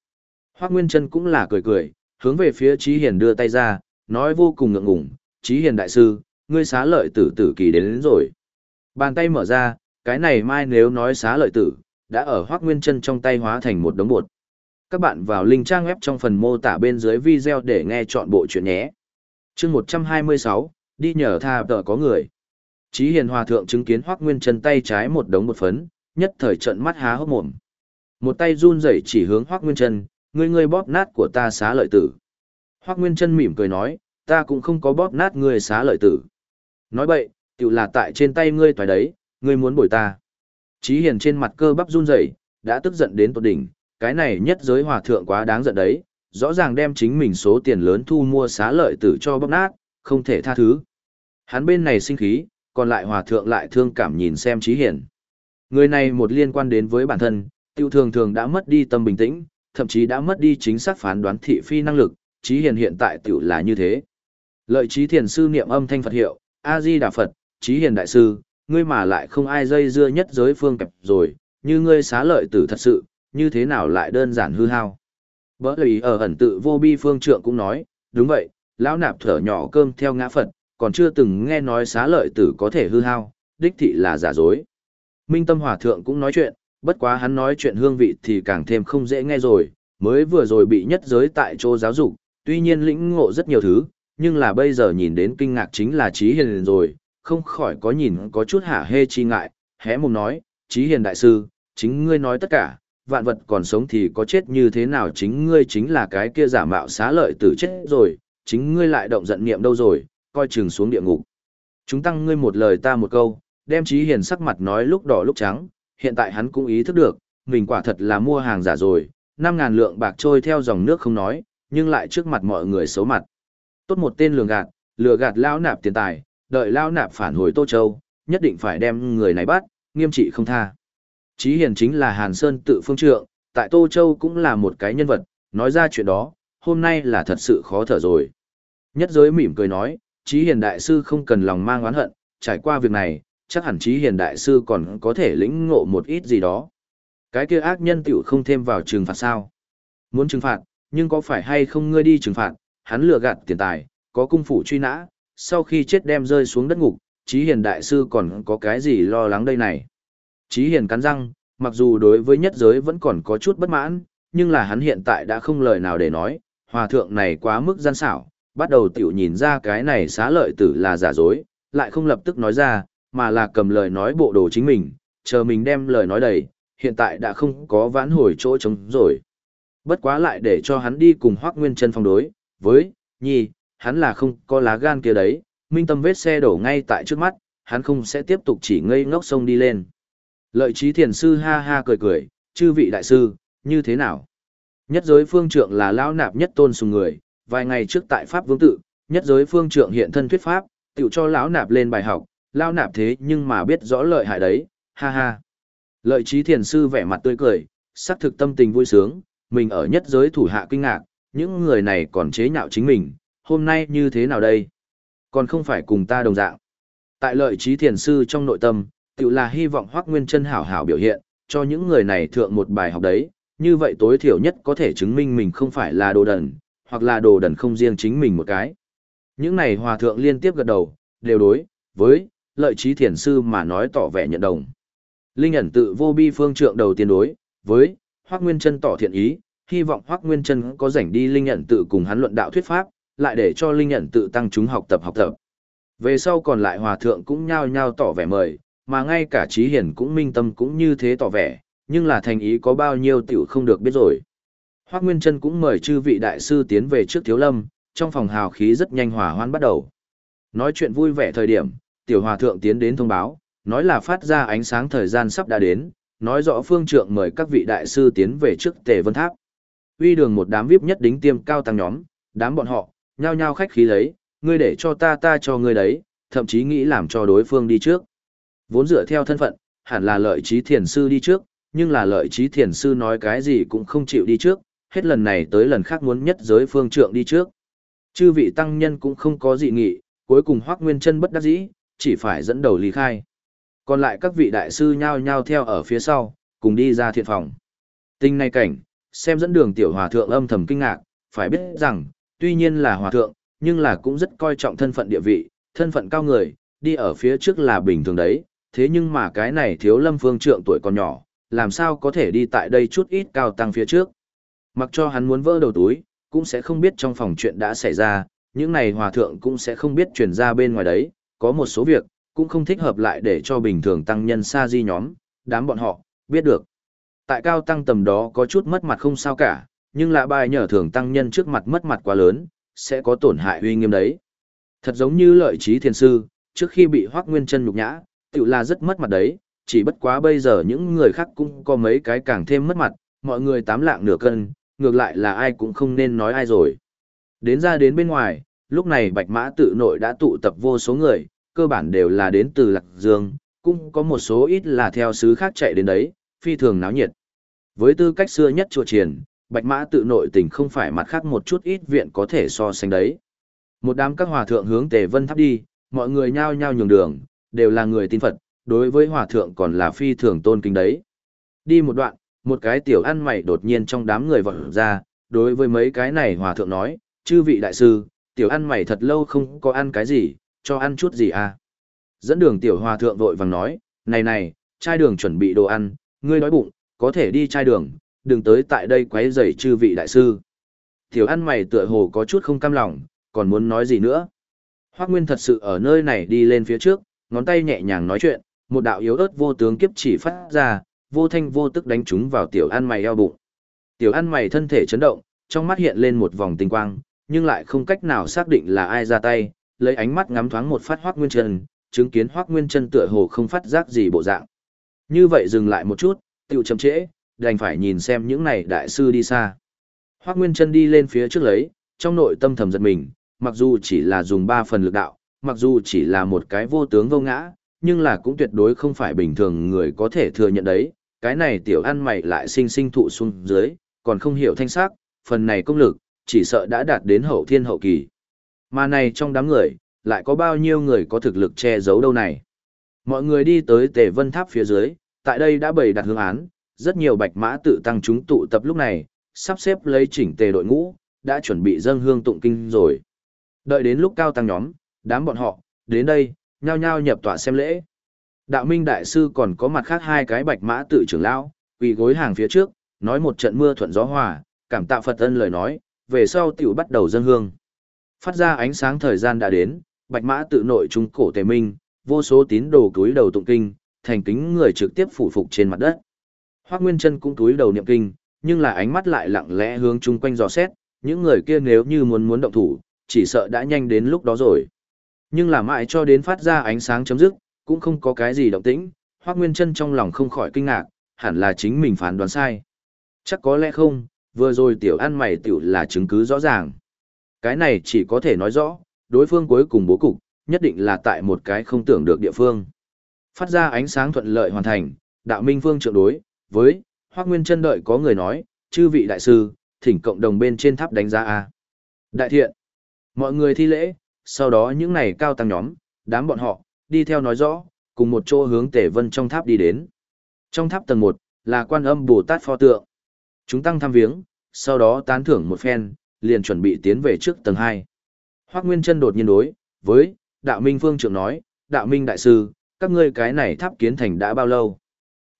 Hoắc Nguyên Trân cũng là cười cười, hướng về phía Chí Hiền đưa tay ra, nói vô cùng ngượng ngùng, Chí Hiền đại sư, ngươi xá lợi tử tử kỳ đến, đến rồi. Bàn tay mở ra, cái này mai nếu nói xá lợi tử, đã ở Hoắc Nguyên chân trong tay hóa thành một đống bột. Các bạn vào link trang web trong phần mô tả bên dưới video để nghe chọn bộ chuyện nhé. Chương 126, đi nhờ tha tờ có người. Chí Hiền Hòa thượng chứng kiến Hoắc Nguyên chân tay trái một đống bột phấn, nhất thời trợn mắt há hốc mồm. Một tay run rẩy chỉ hướng Hoắc Nguyên chân, ngươi ngươi bóp nát của ta xá lợi tử. Hoắc Nguyên Trân mỉm cười nói, ta cũng không có bóp nát ngươi xá lợi tử. Nói bậy, tiểu là tại trên tay ngươi toài đấy, ngươi muốn bồi ta. Chí Hiền trên mặt cơ bắp run rẩy, đã tức giận đến tột đỉnh, cái này nhất giới hòa thượng quá đáng giận đấy, rõ ràng đem chính mình số tiền lớn thu mua xá lợi tử cho bóp nát, không thể tha thứ. Hắn bên này sinh khí, còn lại hòa thượng lại thương cảm nhìn xem Chí Hiền. Người này một liên quan đến với bản thân, tiêu thường thường đã mất đi tâm bình tĩnh, thậm chí đã mất đi chính xác phán đoán thị phi năng lực, trí Hiền hiện tại tiểu là như thế. Lợi trí Thiền sư niệm âm thanh Phật hiệu, A Di Đà Phật, trí Hiền đại sư, ngươi mà lại không ai dây dưa nhất giới phương kẹp rồi, như ngươi xá lợi tử thật sự, như thế nào lại đơn giản hư hao. Bỡ lời ở ẩn tự vô bi phương trượng cũng nói, đúng vậy, lão nạp thở nhỏ cơm theo ngã Phật, còn chưa từng nghe nói xá lợi tử có thể hư hao, đích thị là giả dối. Minh Tâm Hòa Thượng cũng nói chuyện, bất quá hắn nói chuyện hương vị thì càng thêm không dễ nghe rồi, mới vừa rồi bị nhất giới tại chỗ giáo dục, tuy nhiên lĩnh ngộ rất nhiều thứ, nhưng là bây giờ nhìn đến kinh ngạc chính là trí hiền rồi, không khỏi có nhìn có chút hả hê chi ngại, hé mồm nói, trí hiền đại sư, chính ngươi nói tất cả, vạn vật còn sống thì có chết như thế nào chính ngươi chính là cái kia giả mạo xá lợi tử chết rồi, chính ngươi lại động giận niệm đâu rồi, coi chừng xuống địa ngục. Chúng tăng ngươi một lời ta một câu, đem trí hiền sắc mặt nói lúc đỏ lúc trắng, hiện tại hắn cũng ý thức được, mình quả thật là mua hàng giả rồi, 5.000 lượng bạc trôi theo dòng nước không nói, nhưng lại trước mặt mọi người xấu mặt. Tốt một tên lường gạt, lừa gạt lao nạp tiền tài, đợi lao nạp phản hồi Tô Châu, nhất định phải đem người này bắt, nghiêm trị không tha. Chí hiền chính là Hàn Sơn tự phương trượng, tại Tô Châu cũng là một cái nhân vật, nói ra chuyện đó, hôm nay là thật sự khó thở rồi. Nhất giới mỉm cười nói, Chí hiền đại sư không cần lòng mang oán hận, trải qua việc này, chắc hẳn Chí hiền đại sư còn có thể lĩnh ngộ một ít gì đó. Cái kia ác nhân tiểu không thêm vào trừng phạt sao? Muốn trừng phạt, nhưng có phải hay không ngươi đi trừng phạt, hắn lừa gạt tiền tài, có cung phủ truy nã, sau khi chết đem rơi xuống đất ngục, Chí Hiền đại sư còn có cái gì lo lắng đây này? Chí Hiền cắn răng, mặc dù đối với nhất giới vẫn còn có chút bất mãn, nhưng là hắn hiện tại đã không lời nào để nói, hòa thượng này quá mức gian xảo, bắt đầu tiểu nhìn ra cái này xá lợi tử là giả dối, lại không lập tức nói ra, mà là cầm lời nói bộ đồ chính mình, chờ mình đem lời nói đầy, hiện tại đã không có vãn hồi chỗ trống rồi. Bất quá lại để cho hắn đi cùng Hoác Nguyên Trân phong đối, với, nhi, hắn là không có lá gan kia đấy, minh tâm vết xe đổ ngay tại trước mắt, hắn không sẽ tiếp tục chỉ ngây ngốc sông đi lên. Lợi trí thiền sư ha ha cười cười, chư vị đại sư, như thế nào? Nhất giới phương trượng là lão nạp nhất tôn sùng người, vài ngày trước tại Pháp Vương Tự, nhất giới phương trượng hiện thân thuyết Pháp, tiểu cho lão nạp lên bài học, Lao nạp thế nhưng mà biết rõ lợi hại đấy, ha ha. Lợi trí thiền sư vẻ mặt tươi cười, sắc thực tâm tình vui sướng, mình ở nhất giới thủ hạ kinh ngạc, những người này còn chế nhạo chính mình, hôm nay như thế nào đây? Còn không phải cùng ta đồng dạng. Tại lợi trí thiền sư trong nội tâm, tự là hy vọng Hoác Nguyên chân hảo hảo biểu hiện, cho những người này thượng một bài học đấy, như vậy tối thiểu nhất có thể chứng minh mình không phải là đồ đần, hoặc là đồ đần không riêng chính mình một cái. Những này hòa thượng liên tiếp gật đầu, đều đối, với, lợi trí thiền sư mà nói tỏ vẻ nhận đồng. Linh ẩn tự vô bi phương trượng đầu tiên đối, với, Hoác Nguyên chân tỏ thiện ý, hy vọng Hoác Nguyên chân có rảnh đi Linh ẩn tự cùng hắn luận đạo thuyết pháp, lại để cho Linh ẩn tự tăng chúng học tập học tập. Về sau còn lại hòa thượng cũng nhao nhao tỏ vẻ mời, mà ngay cả trí hiển cũng minh tâm cũng như thế tỏ vẻ, nhưng là thành ý có bao nhiêu tiểu không được biết rồi. Hoác Nguyên Trân cũng mời chư vị đại sư tiến về trước thiếu lâm, trong phòng hào khí rất nhanh hòa hoan bắt đầu. Nói chuyện vui vẻ thời điểm, tiểu hòa thượng tiến đến thông báo, nói là phát ra ánh sáng thời gian sắp đã đến, nói rõ phương trượng mời các vị đại sư tiến về trước tề vân tháp. Uy đường một đám vip nhất đính tiêm cao tăng nhóm, đám bọn họ, nhao nhao khách khí lấy, ngươi để cho ta ta cho ngươi đấy, thậm chí nghĩ làm cho đối phương đi trước. Vốn dựa theo thân phận, hẳn là lợi trí thiền sư đi trước, nhưng là lợi trí thiền sư nói cái gì cũng không chịu đi trước, hết lần này tới lần khác muốn nhất giới phương trượng đi trước. Chư vị tăng nhân cũng không có dị nghị, cuối cùng Hoắc Nguyên Chân bất đắc dĩ, chỉ phải dẫn đầu ly khai. Còn lại các vị đại sư nhao nhao theo ở phía sau, cùng đi ra thiện phòng. Tinh này cảnh, xem dẫn đường tiểu hòa thượng âm thầm kinh ngạc, phải biết rằng, tuy nhiên là hòa thượng, nhưng là cũng rất coi trọng thân phận địa vị, thân phận cao người, đi ở phía trước là bình thường đấy, thế nhưng mà cái này thiếu lâm phương trượng tuổi còn nhỏ, làm sao có thể đi tại đây chút ít cao tăng phía trước. Mặc cho hắn muốn vỡ đầu túi, cũng sẽ không biết trong phòng chuyện đã xảy ra, những này hòa thượng cũng sẽ không biết truyền ra bên ngoài đấy, có một số việc, cũng không thích hợp lại để cho bình thường tăng nhân sa di nhóm, đám bọn họ, biết được. Tại cao tăng tầm đó có chút mất mặt không sao cả, nhưng lạ bài nhờ thường tăng nhân trước mặt mất mặt quá lớn, sẽ có tổn hại uy nghiêm đấy. Thật giống như lợi trí thiền sư, trước khi bị hoác nguyên chân nhục nhã, tự là rất mất mặt đấy, chỉ bất quá bây giờ những người khác cũng có mấy cái càng thêm mất mặt, mọi người tám lạng nửa cân, ngược lại là ai cũng không nên nói ai rồi. Đến ra đến bên ngoài, lúc này Bạch Mã tự nội đã tụ tập vô số người, cơ bản đều là đến từ Lạc Dương, cũng có một số ít là theo sứ khác chạy đến đấy, phi thường náo nhiệt. Với tư cách xưa nhất chùa triển, Bạch Mã tự nội tình không phải mặt khác một chút ít viện có thể so sánh đấy. Một đám các hòa thượng hướng Tề Vân Tháp đi, mọi người nhao nhao nhường đường, đều là người tin Phật, đối với hòa thượng còn là phi thường tôn kính đấy. Đi một đoạn, một cái tiểu ăn mày đột nhiên trong đám người vọt ra, đối với mấy cái này hòa thượng nói, chư vị đại sư, tiểu ăn mày thật lâu không có ăn cái gì, cho ăn chút gì à. Dẫn đường tiểu hòa thượng vội vàng nói, này này, chai đường chuẩn bị đồ ăn, ngươi đói bụng, có thể đi chai đường, đừng tới tại đây quấy rầy chư vị đại sư. Tiểu ăn mày tựa hồ có chút không cam lòng, còn muốn nói gì nữa. Hoác Nguyên thật sự ở nơi này đi lên phía trước, ngón tay nhẹ nhàng nói chuyện, một đạo yếu ớt vô tướng kiếp chỉ phát ra, vô thanh vô tức đánh trúng vào tiểu ăn mày eo bụng. Tiểu ăn mày thân thể chấn động, trong mắt hiện lên một vòng tinh quang, nhưng lại không cách nào xác định là ai ra tay, lấy ánh mắt ngắm thoáng một phát Hoắc Nguyên Chân, chứng kiến Hoắc Nguyên Chân tựa hồ không phát giác gì bộ dạng. Như vậy dừng lại một chút, tiểu chậm trễ, đành phải nhìn xem những này đại sư đi xa. Hoắc Nguyên Chân đi lên phía trước lấy, trong nội tâm thầm giật mình, mặc dù chỉ là dùng ba phần lực đạo, mặc dù chỉ là một cái vô tướng vô ngã, nhưng là cũng tuyệt đối không phải bình thường người có thể thừa nhận đấy, cái này tiểu ăn mày lại sinh sinh thụ xuống dưới, còn không hiểu thanh sắc, phần này công lực, chỉ sợ đã đạt đến hậu thiên hậu kỳ. Mà này trong đám người, lại có bao nhiêu người có thực lực che giấu đâu này. Mọi người đi tới tề vân tháp phía dưới, tại đây đã bày đặt hướng án, rất nhiều bạch mã tự tăng chúng tụ tập lúc này, sắp xếp lấy chỉnh tề đội ngũ, đã chuẩn bị dâng hương tụng kinh rồi. Đợi đến lúc cao tăng nhóm, đám bọn họ, đến đây, nhao nhao nhập tọa xem lễ. Đạo Minh Đại Sư còn có mặt khác hai cái bạch mã tự trưởng lão, quỳ gối hàng phía trước, nói một trận mưa thuận gió hòa, cảm tạ Phật ân lời nói, về sau tiểu bắt đầu dân hương. Phát ra ánh sáng thời gian đã đến, bạch mã tự nội trung cổ tề minh, vô số tín đồ túi đầu tụng kinh, thành kính người trực tiếp phủ phục trên mặt đất. Hoác Nguyên Trân cũng túi đầu niệm kinh, nhưng là ánh mắt lại lặng lẽ hướng chung quanh dò xét, những người kia nếu như muốn muốn động thủ, chỉ sợ đã nhanh đến lúc đó rồi. Nhưng là mãi cho đến phát ra ánh sáng chấm dứt, cũng không có cái gì động tĩnh, Hoắc Nguyên Chân trong lòng không khỏi kinh ngạc, hẳn là chính mình phán đoán sai. Chắc có lẽ không, vừa rồi tiểu ăn mày tiểu là chứng cứ rõ ràng. Cái này chỉ có thể nói rõ, đối phương cuối cùng bố cục, nhất định là tại một cái không tưởng được địa phương. Phát ra ánh sáng thuận lợi hoàn thành, đạo minh phương trượng đối, với, Hoác Nguyên chân đợi có người nói, chư vị đại sư, thỉnh cộng đồng bên trên tháp đánh giá A. Đại thiện, mọi người thi lễ, sau đó những này cao tăng nhóm, đám bọn họ, đi theo nói rõ, cùng một chỗ hướng tể vân trong tháp đi đến. Trong tháp tầng 1, là quan âm Bồ Tát pho tượng. Chúng tăng thăm viếng, sau đó tán thưởng một phen, liền chuẩn bị tiến về trước tầng 2. Hoác Nguyên chân đột nhiên đối, với, đạo minh phương trưởng nói, đạo minh đại sư, các ngươi cái này tháp kiến thành đã bao lâu?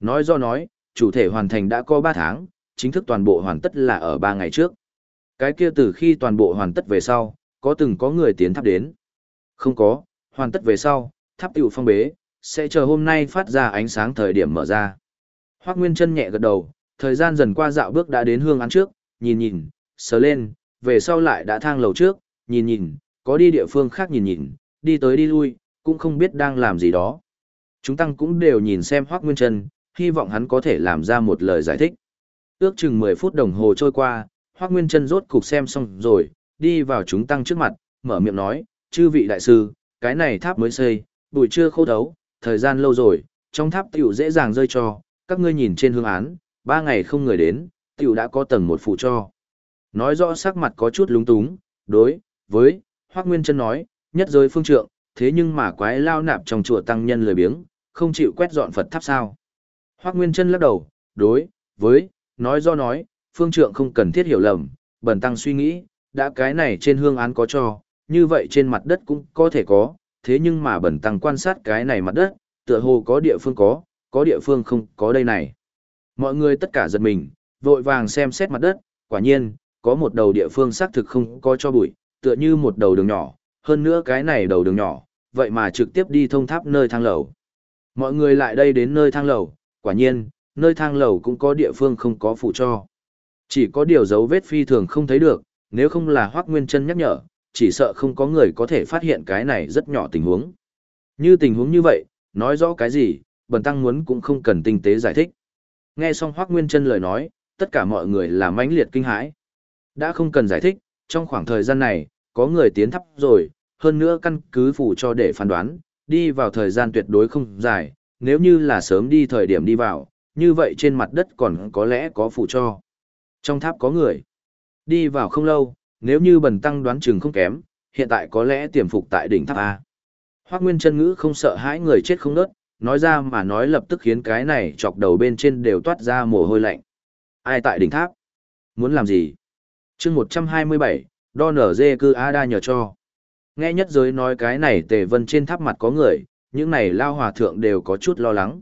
Nói do nói, chủ thể hoàn thành đã có 3 tháng, chính thức toàn bộ hoàn tất là ở 3 ngày trước. Cái kia từ khi toàn bộ hoàn tất về sau, có từng có người tiến tháp đến? Không có, hoàn tất về sau, tháp tiểu phong bế, sẽ chờ hôm nay phát ra ánh sáng thời điểm mở ra. Hoác Nguyên chân nhẹ gật đầu, thời gian dần qua dạo bước đã đến hương án trước, nhìn nhìn, sờ lên, về sau lại đã thang lầu trước, nhìn nhìn, có đi địa phương khác nhìn nhìn, đi tới đi lui, cũng không biết đang làm gì đó. Chúng tăng cũng đều nhìn xem Hoác Nguyên Trân, hy vọng hắn có thể làm ra một lời giải thích. Ước chừng 10 phút đồng hồ trôi qua, Hoác Nguyên Trân rốt cục xem xong rồi, đi vào chúng tăng trước mặt, mở miệng nói, chư vị đại sư, cái này tháp mới xây, buổi trưa khô thấu, thời gian lâu rồi, trong tháp tiểu dễ dàng rơi cho, các ngươi nhìn trên hương án, ba ngày không người đến, tiểu đã có tầng một phụ cho. Nói rõ sắc mặt có chút lúng túng, đối, với, Hoác Nguyên Trân nói, nhất giới phương trượng, thế nhưng mà quái lao nạp trong chùa tăng nhân lười biếng, không chịu quét dọn Phật tháp sao. Hoác Nguyên Trân lắc đầu, đối, với, nói do nói, phương trượng không cần thiết hiểu lầm, Bẩn tăng suy nghĩ, đã cái này trên hương án có cho, như vậy trên mặt đất cũng có thể có, thế nhưng mà bẩn tăng quan sát cái này mặt đất, tựa hồ có địa phương có, có địa phương không có đây này. Mọi người tất cả giật mình, vội vàng xem xét mặt đất, quả nhiên, có một đầu địa phương xác thực không có cho bụi, tựa như một đầu đường nhỏ, hơn nữa cái này đầu đường nhỏ, vậy mà trực tiếp đi thông tháp nơi thang lầu. Mọi người lại đây đến nơi thang lầu, quả nhiên, nơi thang lầu cũng có địa phương không có phụ cho. Chỉ có điều dấu vết phi thường không thấy được, nếu không là Hoác Nguyên chân nhắc nhở, chỉ sợ không có người có thể phát hiện cái này rất nhỏ tình huống. Như tình huống như vậy, nói rõ cái gì, bần tăng muốn cũng không cần tinh tế giải thích. Nghe xong Hoác Nguyên Trân lời nói, tất cả mọi người là mãnh liệt kinh hãi. Đã không cần giải thích, trong khoảng thời gian này, có người tiến thắp rồi, hơn nữa căn cứ phủ cho để phán đoán, đi vào thời gian tuyệt đối không dài, nếu như là sớm đi thời điểm đi vào, như vậy trên mặt đất còn có lẽ có phủ cho. Trong tháp có người, đi vào không lâu, nếu như bần tăng đoán chừng không kém, hiện tại có lẽ tiềm phục tại đỉnh tháp A. Hoác Nguyên chân ngữ không sợ hãi người chết không nớt, nói ra mà nói lập tức khiến cái này chọc đầu bên trên đều toát ra mồ hôi lạnh. Ai tại đỉnh tháp? Muốn làm gì? chương 127, đo nở dê cư a đa nhờ cho. Nghe nhất giới nói cái này tề vân trên tháp mặt có người, những này lao hòa thượng đều có chút lo lắng.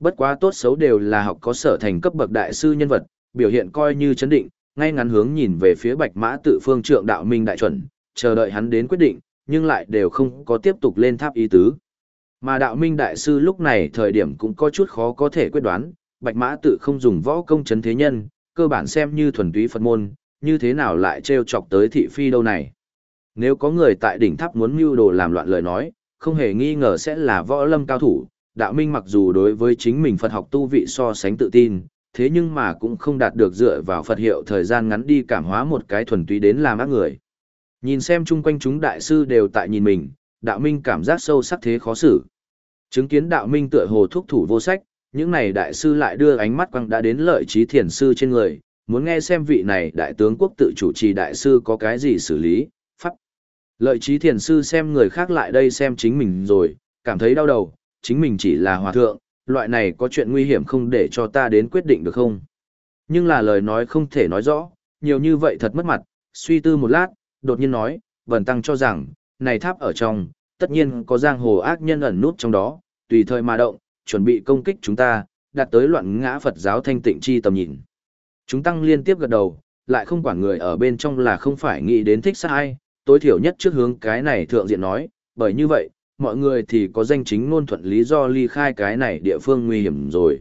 Bất quá tốt xấu đều là học có sở thành cấp bậc đại sư nhân vật, biểu hiện coi như chấn định, ngay ngắn hướng nhìn về phía bạch mã tự phương trượng đạo minh đại chuẩn, chờ đợi hắn đến quyết định, nhưng lại đều không có tiếp tục lên tháp ý tứ. Mà đạo minh đại sư lúc này thời điểm cũng có chút khó có thể quyết đoán, bạch mã tự không dùng võ công chấn thế nhân, cơ bản xem như thuần túy Phật môn, như thế nào lại trêu chọc tới thị phi đâu này. Nếu có người tại đỉnh tháp muốn mưu đồ làm loạn lời nói, không hề nghi ngờ sẽ là võ lâm cao thủ, đạo minh mặc dù đối với chính mình Phật học tu vị so sánh tự tin, thế nhưng mà cũng không đạt được dựa vào Phật hiệu thời gian ngắn đi cảm hóa một cái thuần túy đến làm ác người. Nhìn xem chung quanh chúng đại sư đều tại nhìn mình, đạo minh cảm giác sâu sắc thế khó xử. Chứng kiến đạo minh tựa hồ thúc thủ vô sách, những này đại sư lại đưa ánh mắt quăng đã đến lợi trí thiền sư trên người, muốn nghe xem vị này đại tướng quốc tự chủ trì đại sư có cái gì xử lý, pháp. Lợi trí thiền sư xem người khác lại đây xem chính mình rồi, cảm thấy đau đầu, chính mình chỉ là hòa thượng, loại này có chuyện nguy hiểm không để cho ta đến quyết định được không? Nhưng là lời nói không thể nói rõ, nhiều như vậy thật mất mặt, suy tư một lát, đột nhiên nói, Vân Tăng cho rằng, này tháp ở trong, tất nhiên có giang hồ ác nhân ẩn nút trong đó, tùy thời mà động, chuẩn bị công kích chúng ta, đạt tới loạn ngã Phật giáo thanh tịnh chi tầm nhìn. Chúng tăng liên tiếp gật đầu, lại không quản người ở bên trong là không phải nghĩ đến thích sai, tối thiểu nhất trước hướng cái này thượng diện nói, bởi như vậy, mọi người thì có danh chính ngôn thuận lý do ly khai cái này địa phương nguy hiểm rồi.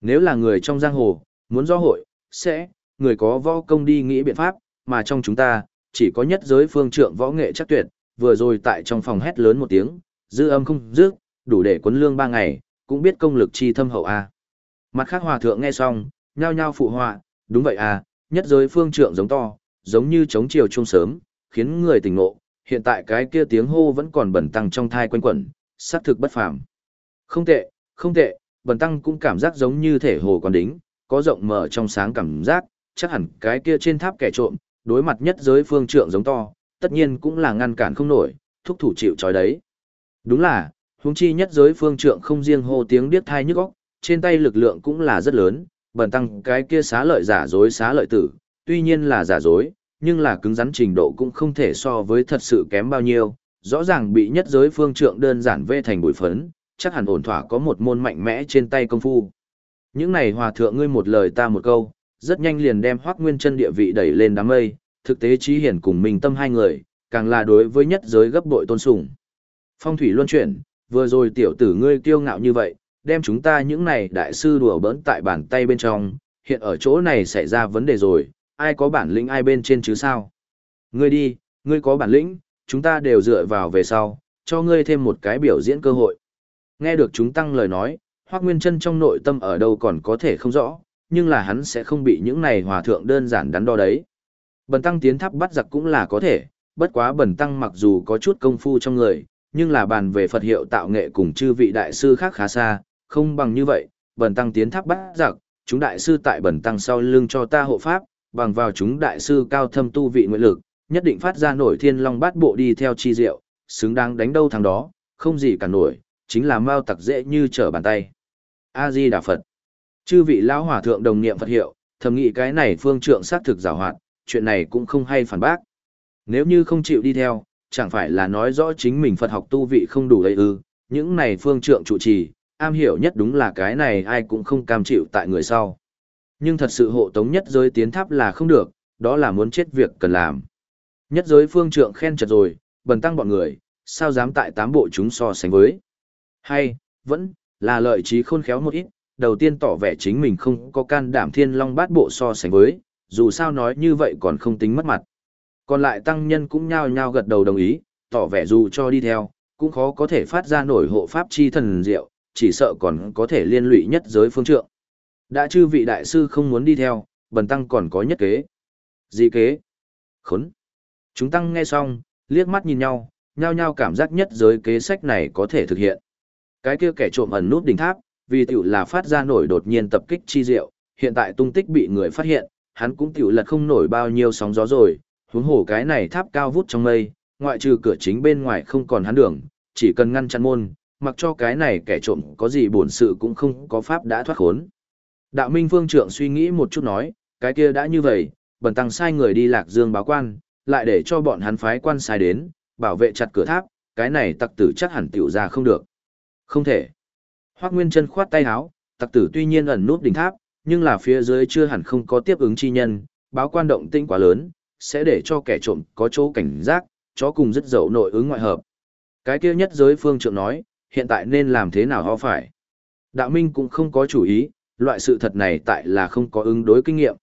Nếu là người trong giang hồ, muốn do hội, sẽ, người có võ công đi nghĩ biện pháp, mà trong chúng ta, chỉ có nhất giới phương trượng võ nghệ chắc tuyệt, vừa rồi tại trong phòng hét lớn một tiếng, dư âm không dứt, đủ để quấn lương ba ngày, cũng biết công lực chi thâm hậu a. Mặt khác hòa thượng nghe xong, nhao nhao phụ họa, đúng vậy à, nhất giới phương trượng giống to, giống như chống chiều trung sớm, khiến người tỉnh ngộ, hiện tại cái kia tiếng hô vẫn còn bẩn tăng trong thai quanh quẩn, xác thực bất phàm. Không tệ, không tệ, bẩn tăng cũng cảm giác giống như thể hồ quán đính, có rộng mở trong sáng cảm giác, chắc hẳn cái kia trên tháp kẻ trộm, đối mặt nhất giới phương trượng giống to, tất nhiên cũng là ngăn cản không nổi, thúc thủ chịu trói đấy. Đúng là, huống chi nhất giới phương trượng không riêng hô tiếng điếc thai nhức óc, trên tay lực lượng cũng là rất lớn, bần tăng cái kia xá lợi giả dối xá lợi tử, tuy nhiên là giả dối, nhưng là cứng rắn trình độ cũng không thể so với thật sự kém bao nhiêu, rõ ràng bị nhất giới phương trượng đơn giản vê thành bụi phấn, chắc hẳn ổn thỏa có một môn mạnh mẽ trên tay công phu. Những này hòa thượng ngươi một lời ta một câu, rất nhanh liền đem Hoắc Nguyên Chân địa vị đẩy lên đám mây, thực tế trí hiển cùng mình tâm hai người, càng là đối với nhất giới gấp bội tôn sùng. Phong thủy luân chuyển, vừa rồi tiểu tử ngươi kiêu ngạo như vậy, đem chúng ta những này đại sư đùa bỡn tại bàn tay bên trong, hiện ở chỗ này xảy ra vấn đề rồi, ai có bản lĩnh ai bên trên chứ sao? Ngươi đi, ngươi có bản lĩnh, chúng ta đều dựa vào về sau, cho ngươi thêm một cái biểu diễn cơ hội. Nghe được chúng tăng lời nói, Hoắc Nguyên Chân trong nội tâm ở đâu còn có thể không rõ, nhưng là hắn sẽ không bị những này hòa thượng đơn giản đắn đo đấy. Bần tăng tiến tháp bắt giặc cũng là có thể, bất quá bần tăng mặc dù có chút công phu trong người, nhưng là bàn về Phật hiệu tạo nghệ cùng chư vị đại sư khác khá xa, không bằng như vậy, bần tăng tiến tháp bắt giặc, chúng đại sư tại bần tăng sau lưng cho ta hộ pháp, bằng vào chúng đại sư cao thâm tu vị nguyện lực, nhất định phát ra nổi thiên long bát bộ đi theo chi diệu, xứng đáng đánh đâu thằng đó, không gì cả nổi, chính là mau tặc dễ như trở bàn tay. A Di Đà Phật. Chư vị lão hòa thượng đồng niệm Phật hiệu, thầm nghĩ cái này phương trượng xác thực giảo hoạt, chuyện này cũng không hay phản bác. Nếu như không chịu đi theo, chẳng phải là nói rõ chính mình Phật học tu vị không đủ đầy ư, những này phương trượng trụ trì, am hiểu nhất đúng là cái này ai cũng không cam chịu tại người sau. Nhưng thật sự hộ tống nhất giới tiến tháp là không được, đó là muốn chết việc cần làm. Nhất giới phương trượng khen chật rồi, bần tăng bọn người, sao dám tại tám bộ chúng so sánh với. Hay, vẫn, là lợi trí khôn khéo một ít, đầu tiên tỏ vẻ chính mình không có can đảm thiên long bát bộ so sánh với, dù sao nói như vậy còn không tính mất mặt. Còn lại tăng nhân cũng nhao nhao gật đầu đồng ý, tỏ vẻ dù cho đi theo, cũng khó có thể phát ra nổi hộ pháp chi thần diệu, chỉ sợ còn có thể liên lụy nhất giới phương trượng. Đã chư vị đại sư không muốn đi theo, bần tăng còn có nhất kế. Gì kế? Khốn! Chúng tăng nghe xong, liếc mắt nhìn nhau, nhao nhao cảm giác nhất giới kế sách này có thể thực hiện. Cái kia kẻ trộm ẩn nút đỉnh tháp, vì tiểu là phát ra nổi đột nhiên tập kích chi diệu, hiện tại tung tích bị người phát hiện, hắn cũng tiểu lật không nổi bao nhiêu sóng gió rồi, huống hồ cái này tháp cao vút trong mây, ngoại trừ cửa chính bên ngoài không còn hắn đường, chỉ cần ngăn chặn môn, mặc cho cái này kẻ trộm có gì buồn sự cũng không có pháp đã thoát khốn. Đạo Minh vương trưởng suy nghĩ một chút nói, cái kia đã như vậy, bần tăng sai người đi lạc dương báo quan, lại để cho bọn hắn phái quan sai đến, bảo vệ chặt cửa tháp, cái này tặc tử chắc hẳn tiểu ra không được. Không thể. Hoác Nguyên chân khoát tay áo, tặc tử tuy nhiên ẩn nút đỉnh tháp, nhưng là phía dưới chưa hẳn không có tiếp ứng chi nhân, báo quan động tinh quá lớn, sẽ để cho kẻ trộm có chỗ cảnh giác, chó cùng rất dậu nội ứng ngoại hợp. Cái kia nhất giới phương trượng nói, hiện tại nên làm thế nào ho phải. Đạo Minh cũng không có chủ ý, loại sự thật này tại là không có ứng đối kinh nghiệm.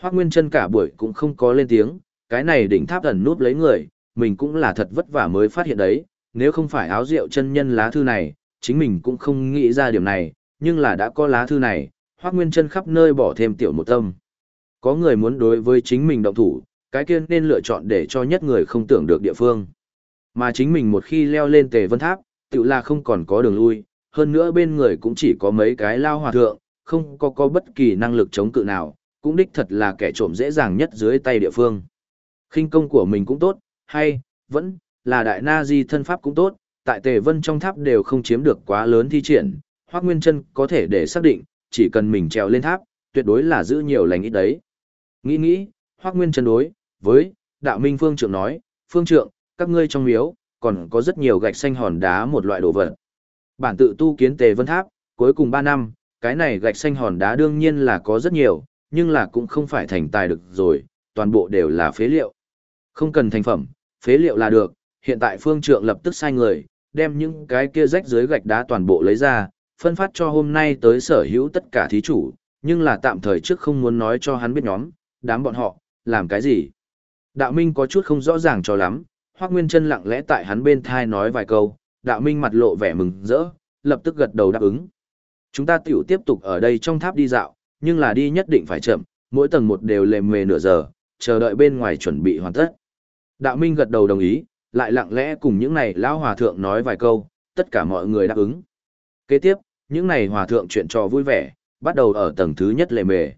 Hoác Nguyên chân cả buổi cũng không có lên tiếng, cái này đỉnh tháp ẩn núp lấy người, mình cũng là thật vất vả mới phát hiện đấy, nếu không phải áo rượu chân nhân lá thư này, chính mình cũng không nghĩ ra điểm này, nhưng là đã có lá thư này, Hoắc Nguyên Chân khắp nơi bỏ thêm tiểu một tâm. Có người muốn đối với chính mình động thủ, cái kia nên lựa chọn để cho nhất người không tưởng được địa phương. Mà chính mình một khi leo lên Tề Vân Tháp, tự là không còn có đường lui, hơn nữa bên người cũng chỉ có mấy cái lao hòa thượng, không có có bất kỳ năng lực chống cự nào, cũng đích thật là kẻ trộm dễ dàng nhất dưới tay địa phương. Khinh công của mình cũng tốt, hay, vẫn, là đại na di thân pháp cũng tốt, tại Tề Vân trong tháp đều không chiếm được quá lớn thi triển, Hoắc Nguyên Chân có thể để xác định, chỉ cần mình trèo lên tháp, tuyệt đối là giữ nhiều lành ít đấy. Nghĩ nghĩ, Hoắc Nguyên Chân đối với Đạo Minh Phương Trượng nói, "Phương Trượng, các ngươi trong miếu còn có rất nhiều gạch xanh hòn đá một loại đồ vật. Bản tự tu kiến Tề Vân Tháp, cuối cùng 3 năm, cái này gạch xanh hòn đá đương nhiên là có rất nhiều, nhưng là cũng không phải thành tài được rồi, toàn bộ đều là phế liệu. Không cần thành phẩm, phế liệu là được, hiện tại phương trượng lập tức sai người, đem những cái kia rách dưới gạch đá toàn bộ lấy ra, phân phát cho hôm nay tới sở hữu tất cả thí chủ, nhưng là tạm thời trước không muốn nói cho hắn biết nhóm, đám bọn họ, làm cái gì. Đạo Minh có chút không rõ ràng cho lắm, Hoác Nguyên Trân lặng lẽ tại hắn bên thai nói vài câu, đạo minh mặt lộ vẻ mừng rỡ, lập tức gật đầu đáp ứng. Chúng ta tiểu tiếp tục ở đây trong tháp đi dạo, nhưng là đi nhất định phải chậm, mỗi tầng một đều lề mề nửa giờ, chờ đợi bên ngoài chuẩn bị hoàn tất. Đạo Minh gật đầu đồng ý, lại lặng lẽ cùng những này lão hòa thượng nói vài câu, tất cả mọi người đáp ứng. Kế tiếp, những này hòa thượng chuyện trò vui vẻ, bắt đầu ở tầng thứ nhất lề mề.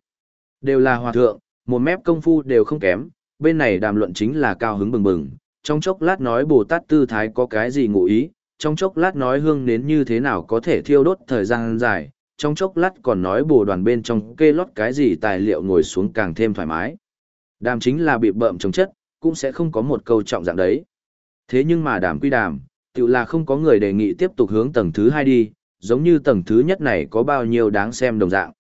Đều là hòa thượng, một mép công phu đều không kém, bên này đàm luận chính là cao hứng bừng bừng, trong chốc lát nói Bồ Tát tư thái có cái gì ngụ ý, trong chốc lát nói hương nến như thế nào có thể thiêu đốt thời gian dài, trong chốc lát còn nói bồ đoàn bên trong kê lót cái gì tài liệu ngồi xuống càng thêm thoải mái. Đàm chính là bị bợm chống chất, cũng sẽ không có một câu trọng dạng đấy. Thế nhưng mà đàm quy đàm, tự là không có người đề nghị tiếp tục hướng tầng thứ hai đi, giống như tầng thứ nhất này có bao nhiêu đáng xem đồng dạng.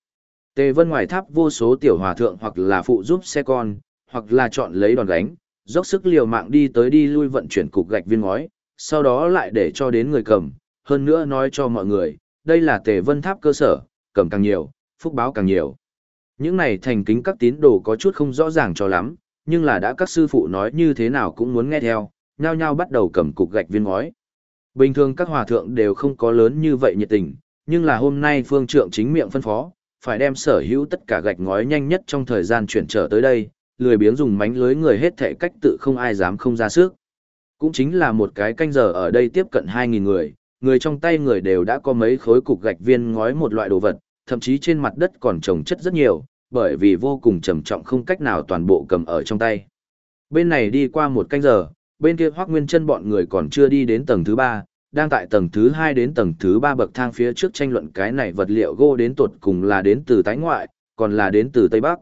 Tề vân ngoài tháp vô số tiểu hòa thượng hoặc là phụ giúp xe con, hoặc là chọn lấy đòn gánh, dốc sức liều mạng đi tới đi lui vận chuyển cục gạch viên ngói, sau đó lại để cho đến người cầm, hơn nữa nói cho mọi người, đây là tề vân tháp cơ sở, cầm càng nhiều, phúc báo càng nhiều. Những này thành kính các tín đồ có chút không rõ ràng cho lắm, nhưng là đã các sư phụ nói như thế nào cũng muốn nghe theo, nhao nhao bắt đầu cầm cục gạch viên ngói. Bình thường các hòa thượng đều không có lớn như vậy nhiệt tình, nhưng là hôm nay phương trượng chính miệng phân phó, phải đem sở hữu tất cả gạch ngói nhanh nhất trong thời gian chuyển trở tới đây, lười biếng dùng mánh lưới người hết thể cách tự không ai dám không ra sức. Cũng chính là một cái canh giờ ở đây tiếp cận 2.000 người, người trong tay người đều đã có mấy khối cục gạch viên ngói một loại đồ vật, thậm chí trên mặt đất còn trồng chất rất nhiều, bởi vì vô cùng trầm trọng không cách nào toàn bộ cầm ở trong tay. Bên này đi qua một canh giờ, bên kia Hoắc Nguyên Chân bọn người còn chưa đi đến tầng thứ ba, đang tại tầng thứ hai đến tầng thứ ba bậc thang phía trước tranh luận cái này vật liệu gỗ đến tột cùng là đến từ tái ngoại, còn là đến từ Tây Bắc.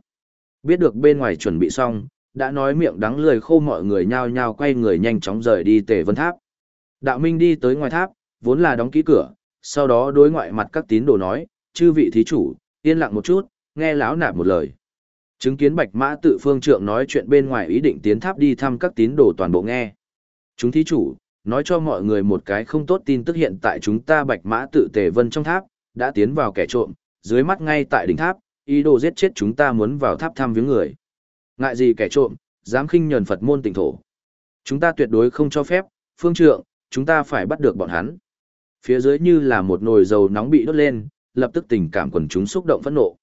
Biết được bên ngoài chuẩn bị xong, đã nói miệng đắng lười khô mọi người nhao nhao quay người nhanh chóng rời đi Tề Vân Tháp. Đạo Minh đi tới ngoài tháp, vốn là đóng ký cửa, sau đó đối ngoại mặt các tín đồ nói, chư vị thí chủ, yên lặng một chút, nghe lão nạp một lời. Chứng kiến Bạch Mã tự phương trượng nói chuyện bên ngoài ý định tiến tháp đi thăm các tín đồ toàn bộ nghe. Chúng thí chủ, nói cho mọi người một cái không tốt tin tức hiện tại chúng ta Bạch Mã tự tề vân trong tháp, đã tiến vào kẻ trộm, dưới mắt ngay tại đỉnh tháp, ý đồ giết chết chúng ta muốn vào tháp thăm viếng người. Ngại gì kẻ trộm, dám khinh nhờn Phật môn tỉnh thổ. Chúng ta tuyệt đối không cho phép, phương trượng, chúng ta phải bắt được bọn hắn. Phía dưới như là một nồi dầu nóng bị đốt lên, lập tức tình cảm quần chúng xúc động phẫn nộ.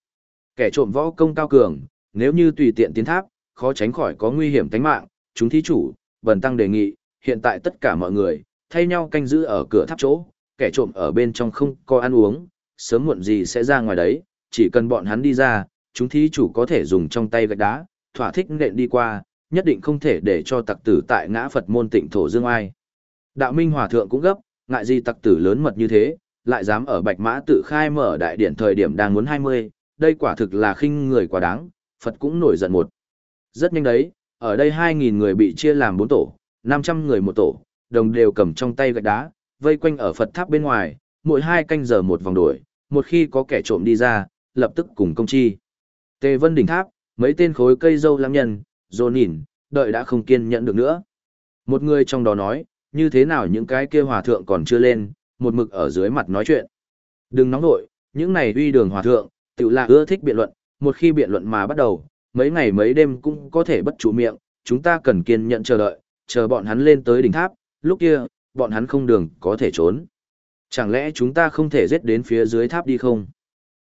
Kẻ trộm võ công cao cường, nếu như tùy tiện tiến tháp, khó tránh khỏi có nguy hiểm tính mạng, chúng thí chủ, bần tăng đề nghị, hiện tại tất cả mọi người, thay nhau canh giữ ở cửa tháp chỗ, kẻ trộm ở bên trong không có ăn uống, sớm muộn gì sẽ ra ngoài đấy, chỉ cần bọn hắn đi ra, chúng thí chủ có thể dùng trong tay gạch đá, thỏa thích nện đi qua, nhất định không thể để cho tặc tử tại ngã Phật môn tịnh thổ dương ai. Đạo Minh Hòa Thượng cũng gấp, ngại gì tặc tử lớn mật như thế, lại dám ở Bạch Mã tự khai mở đại điển thời điểm đang muốn 20, đây quả thực là khinh người quá đáng, Phật cũng nổi giận một. Rất nhanh đấy, ở đây 2.000 người bị chia làm 4 tổ, 500 người một tổ, đồng đều cầm trong tay gạch đá, vây quanh ở Phật tháp bên ngoài, mỗi hai canh giờ một vòng đuổi. một khi có kẻ trộm đi ra, lập tức cùng công chi. Tề Vân đỉnh tháp, mấy tên khối cây dâu lam nhân, dồn nhìn, đợi đã không kiên nhẫn được nữa. Một người trong đó nói, như thế nào những cái kia hòa thượng còn chưa lên, một mực ở dưới mặt nói chuyện. Đừng nóng nội, những này uy đường hòa thượng, tự là ưa thích biện luận, một khi biện luận mà bắt đầu, mấy ngày mấy đêm cũng có thể bất chủ miệng, chúng ta cần kiên nhẫn chờ đợi, chờ bọn hắn lên tới đỉnh tháp, lúc kia, bọn hắn không đường có thể trốn. Chẳng lẽ chúng ta không thể giết đến phía dưới tháp đi không?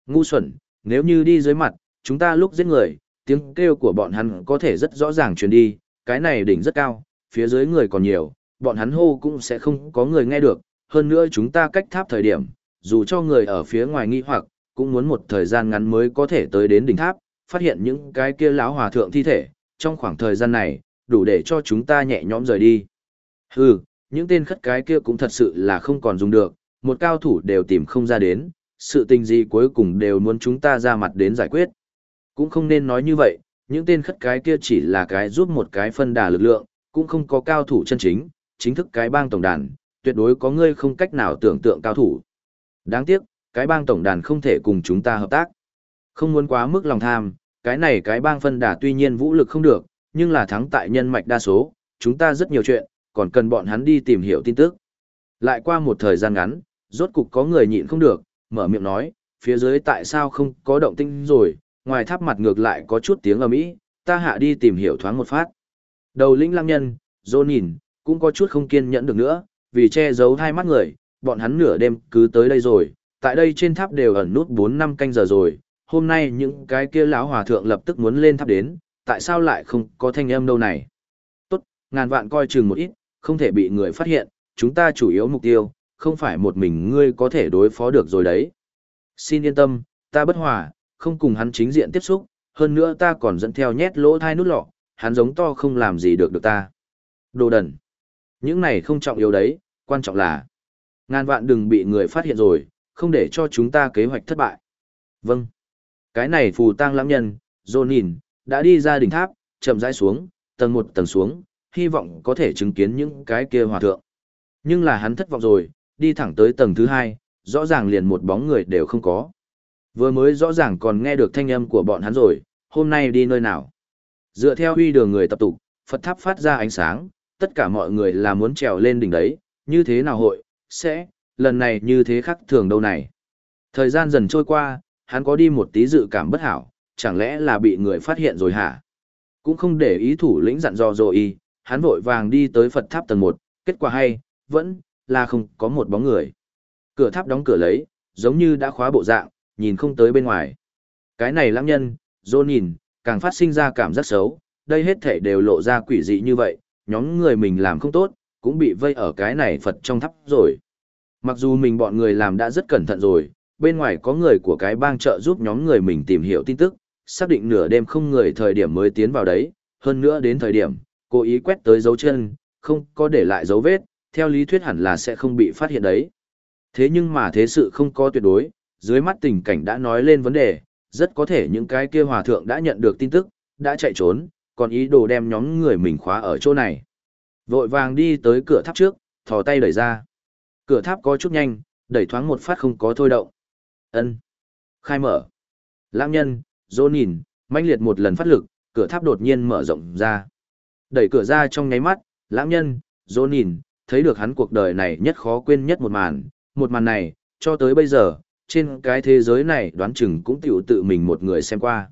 Ngu xuẩn, nếu như đi dưới mặt, chúng ta lúc giết người, tiếng kêu của bọn hắn có thể rất rõ ràng truyền đi, cái này đỉnh rất cao, phía dưới người còn nhiều, bọn hắn hô cũng sẽ không có người nghe được, hơn nữa chúng ta cách tháp thời điểm, dù cho người ở phía ngoài nghi hoặc, cũng muốn một thời gian ngắn mới có thể tới đến đỉnh tháp, phát hiện những cái kia lão hòa thượng thi thể, trong khoảng thời gian này, đủ để cho chúng ta nhẹ nhõm rời đi. Hừ, những tên khất cái kia cũng thật sự là không còn dùng được, một cao thủ đều tìm không ra đến, sự tình gì cuối cùng đều muốn chúng ta ra mặt đến giải quyết. Cũng không nên nói như vậy, những tên khất cái kia chỉ là cái giúp một cái phân đà lực lượng, cũng không có cao thủ chân chính, chính thức cái bang tổng đàn, tuyệt đối có ngươi không cách nào tưởng tượng cao thủ. Đáng tiếc, cái bang tổng đàn không thể cùng chúng ta hợp tác. Không muốn quá mức lòng tham, cái này cái bang phân đà tuy nhiên vũ lực không được, nhưng là thắng tại nhân mạch đa số, chúng ta rất nhiều chuyện, còn cần bọn hắn đi tìm hiểu tin tức. Lại qua một thời gian ngắn, rốt cục có người nhịn không được, mở miệng nói, phía dưới tại sao không có động tinh rồi, ngoài tháp mặt ngược lại có chút tiếng ầm ĩ, ta hạ đi tìm hiểu thoáng một phát. Đầu lĩnh lăng nhân, dô nhìn, cũng có chút không kiên nhẫn được nữa, vì che giấu hai mắt người, bọn hắn nửa đêm cứ tới đây rồi, tại đây trên tháp đều ẩn nút 4 năm canh giờ rồi, hôm nay những cái kia lão hòa thượng lập tức muốn lên tháp đến, tại sao lại không có thanh âm đâu này? Tốt, ngàn vạn coi chừng một ít, không thể bị người phát hiện, chúng ta chủ yếu mục tiêu, không phải một mình ngươi có thể đối phó được rồi đấy. Xin yên tâm, ta bất hòa, không cùng hắn chính diện tiếp xúc, hơn nữa ta còn dẫn theo nhét lỗ thai nút lọ, hắn giống to không làm gì được được ta. Đồ đần. Những này không trọng yếu đấy, quan trọng là ngàn vạn đừng bị người phát hiện rồi, không để cho chúng ta kế hoạch thất bại. Vâng. Cái này phù tang lãng nhân, nhìn đã đi ra đỉnh tháp, chậm rãi xuống, tầng một tầng xuống, hy vọng có thể chứng kiến những cái kia hòa thượng. Nhưng là hắn thất vọng rồi, đi thẳng tới tầng thứ hai, rõ ràng liền một bóng người đều không có. Vừa mới rõ ràng còn nghe được thanh âm của bọn hắn rồi, hôm nay đi nơi nào. Dựa theo huy đường người tập tục, Phật tháp phát ra ánh sáng, tất cả mọi người là muốn trèo lên đỉnh đấy, như thế nào hội, sẽ, lần này như thế khác thường đâu này. Thời gian dần trôi qua, hắn có đi một tí dự cảm bất hảo, chẳng lẽ là bị người phát hiện rồi hả? Cũng không để ý thủ lĩnh dặn dò rồi y, hắn vội vàng đi tới Phật tháp tầng 1, kết quả hay, vẫn là không có một bóng người. Cửa tháp đóng cửa lấy, giống như đã khóa bộ dạng, nhìn không tới bên ngoài. Cái này lãng nhân, dô nhìn, càng phát sinh ra cảm giác xấu, đây hết thể đều lộ ra quỷ dị như vậy, nhóm người mình làm không tốt, cũng bị vây ở cái này Phật trong tháp rồi. Mặc dù mình bọn người làm đã rất cẩn thận rồi, bên ngoài có người của cái bang trợ giúp nhóm người mình tìm hiểu tin tức, xác định nửa đêm không người thời điểm mới tiến vào đấy, hơn nữa đến thời điểm, cố ý quét tới dấu chân, không có để lại dấu vết, theo lý thuyết hẳn là sẽ không bị phát hiện đấy. Thế nhưng mà thế sự không có tuyệt đối, dưới mắt tình cảnh đã nói lên vấn đề, rất có thể những cái kia hòa thượng đã nhận được tin tức, đã chạy trốn, còn ý đồ đem nhóm người mình khóa ở chỗ này. Vội vàng đi tới cửa tháp trước, thò tay đẩy ra. Cửa tháp có chút nhanh, đẩy thoáng một phát không có thôi động. Ân. Khai mở. Lãng nhân, dô nhìn, manh liệt một lần phát lực, cửa tháp đột nhiên mở rộng ra. Đẩy cửa ra trong nháy mắt, lãng nhân, dô nhìn, thấy được hắn cuộc đời này nhất khó quên nhất một màn. Một màn này, cho tới bây giờ, trên cái thế giới này đoán chừng cũng tiểu tự mình một người xem qua.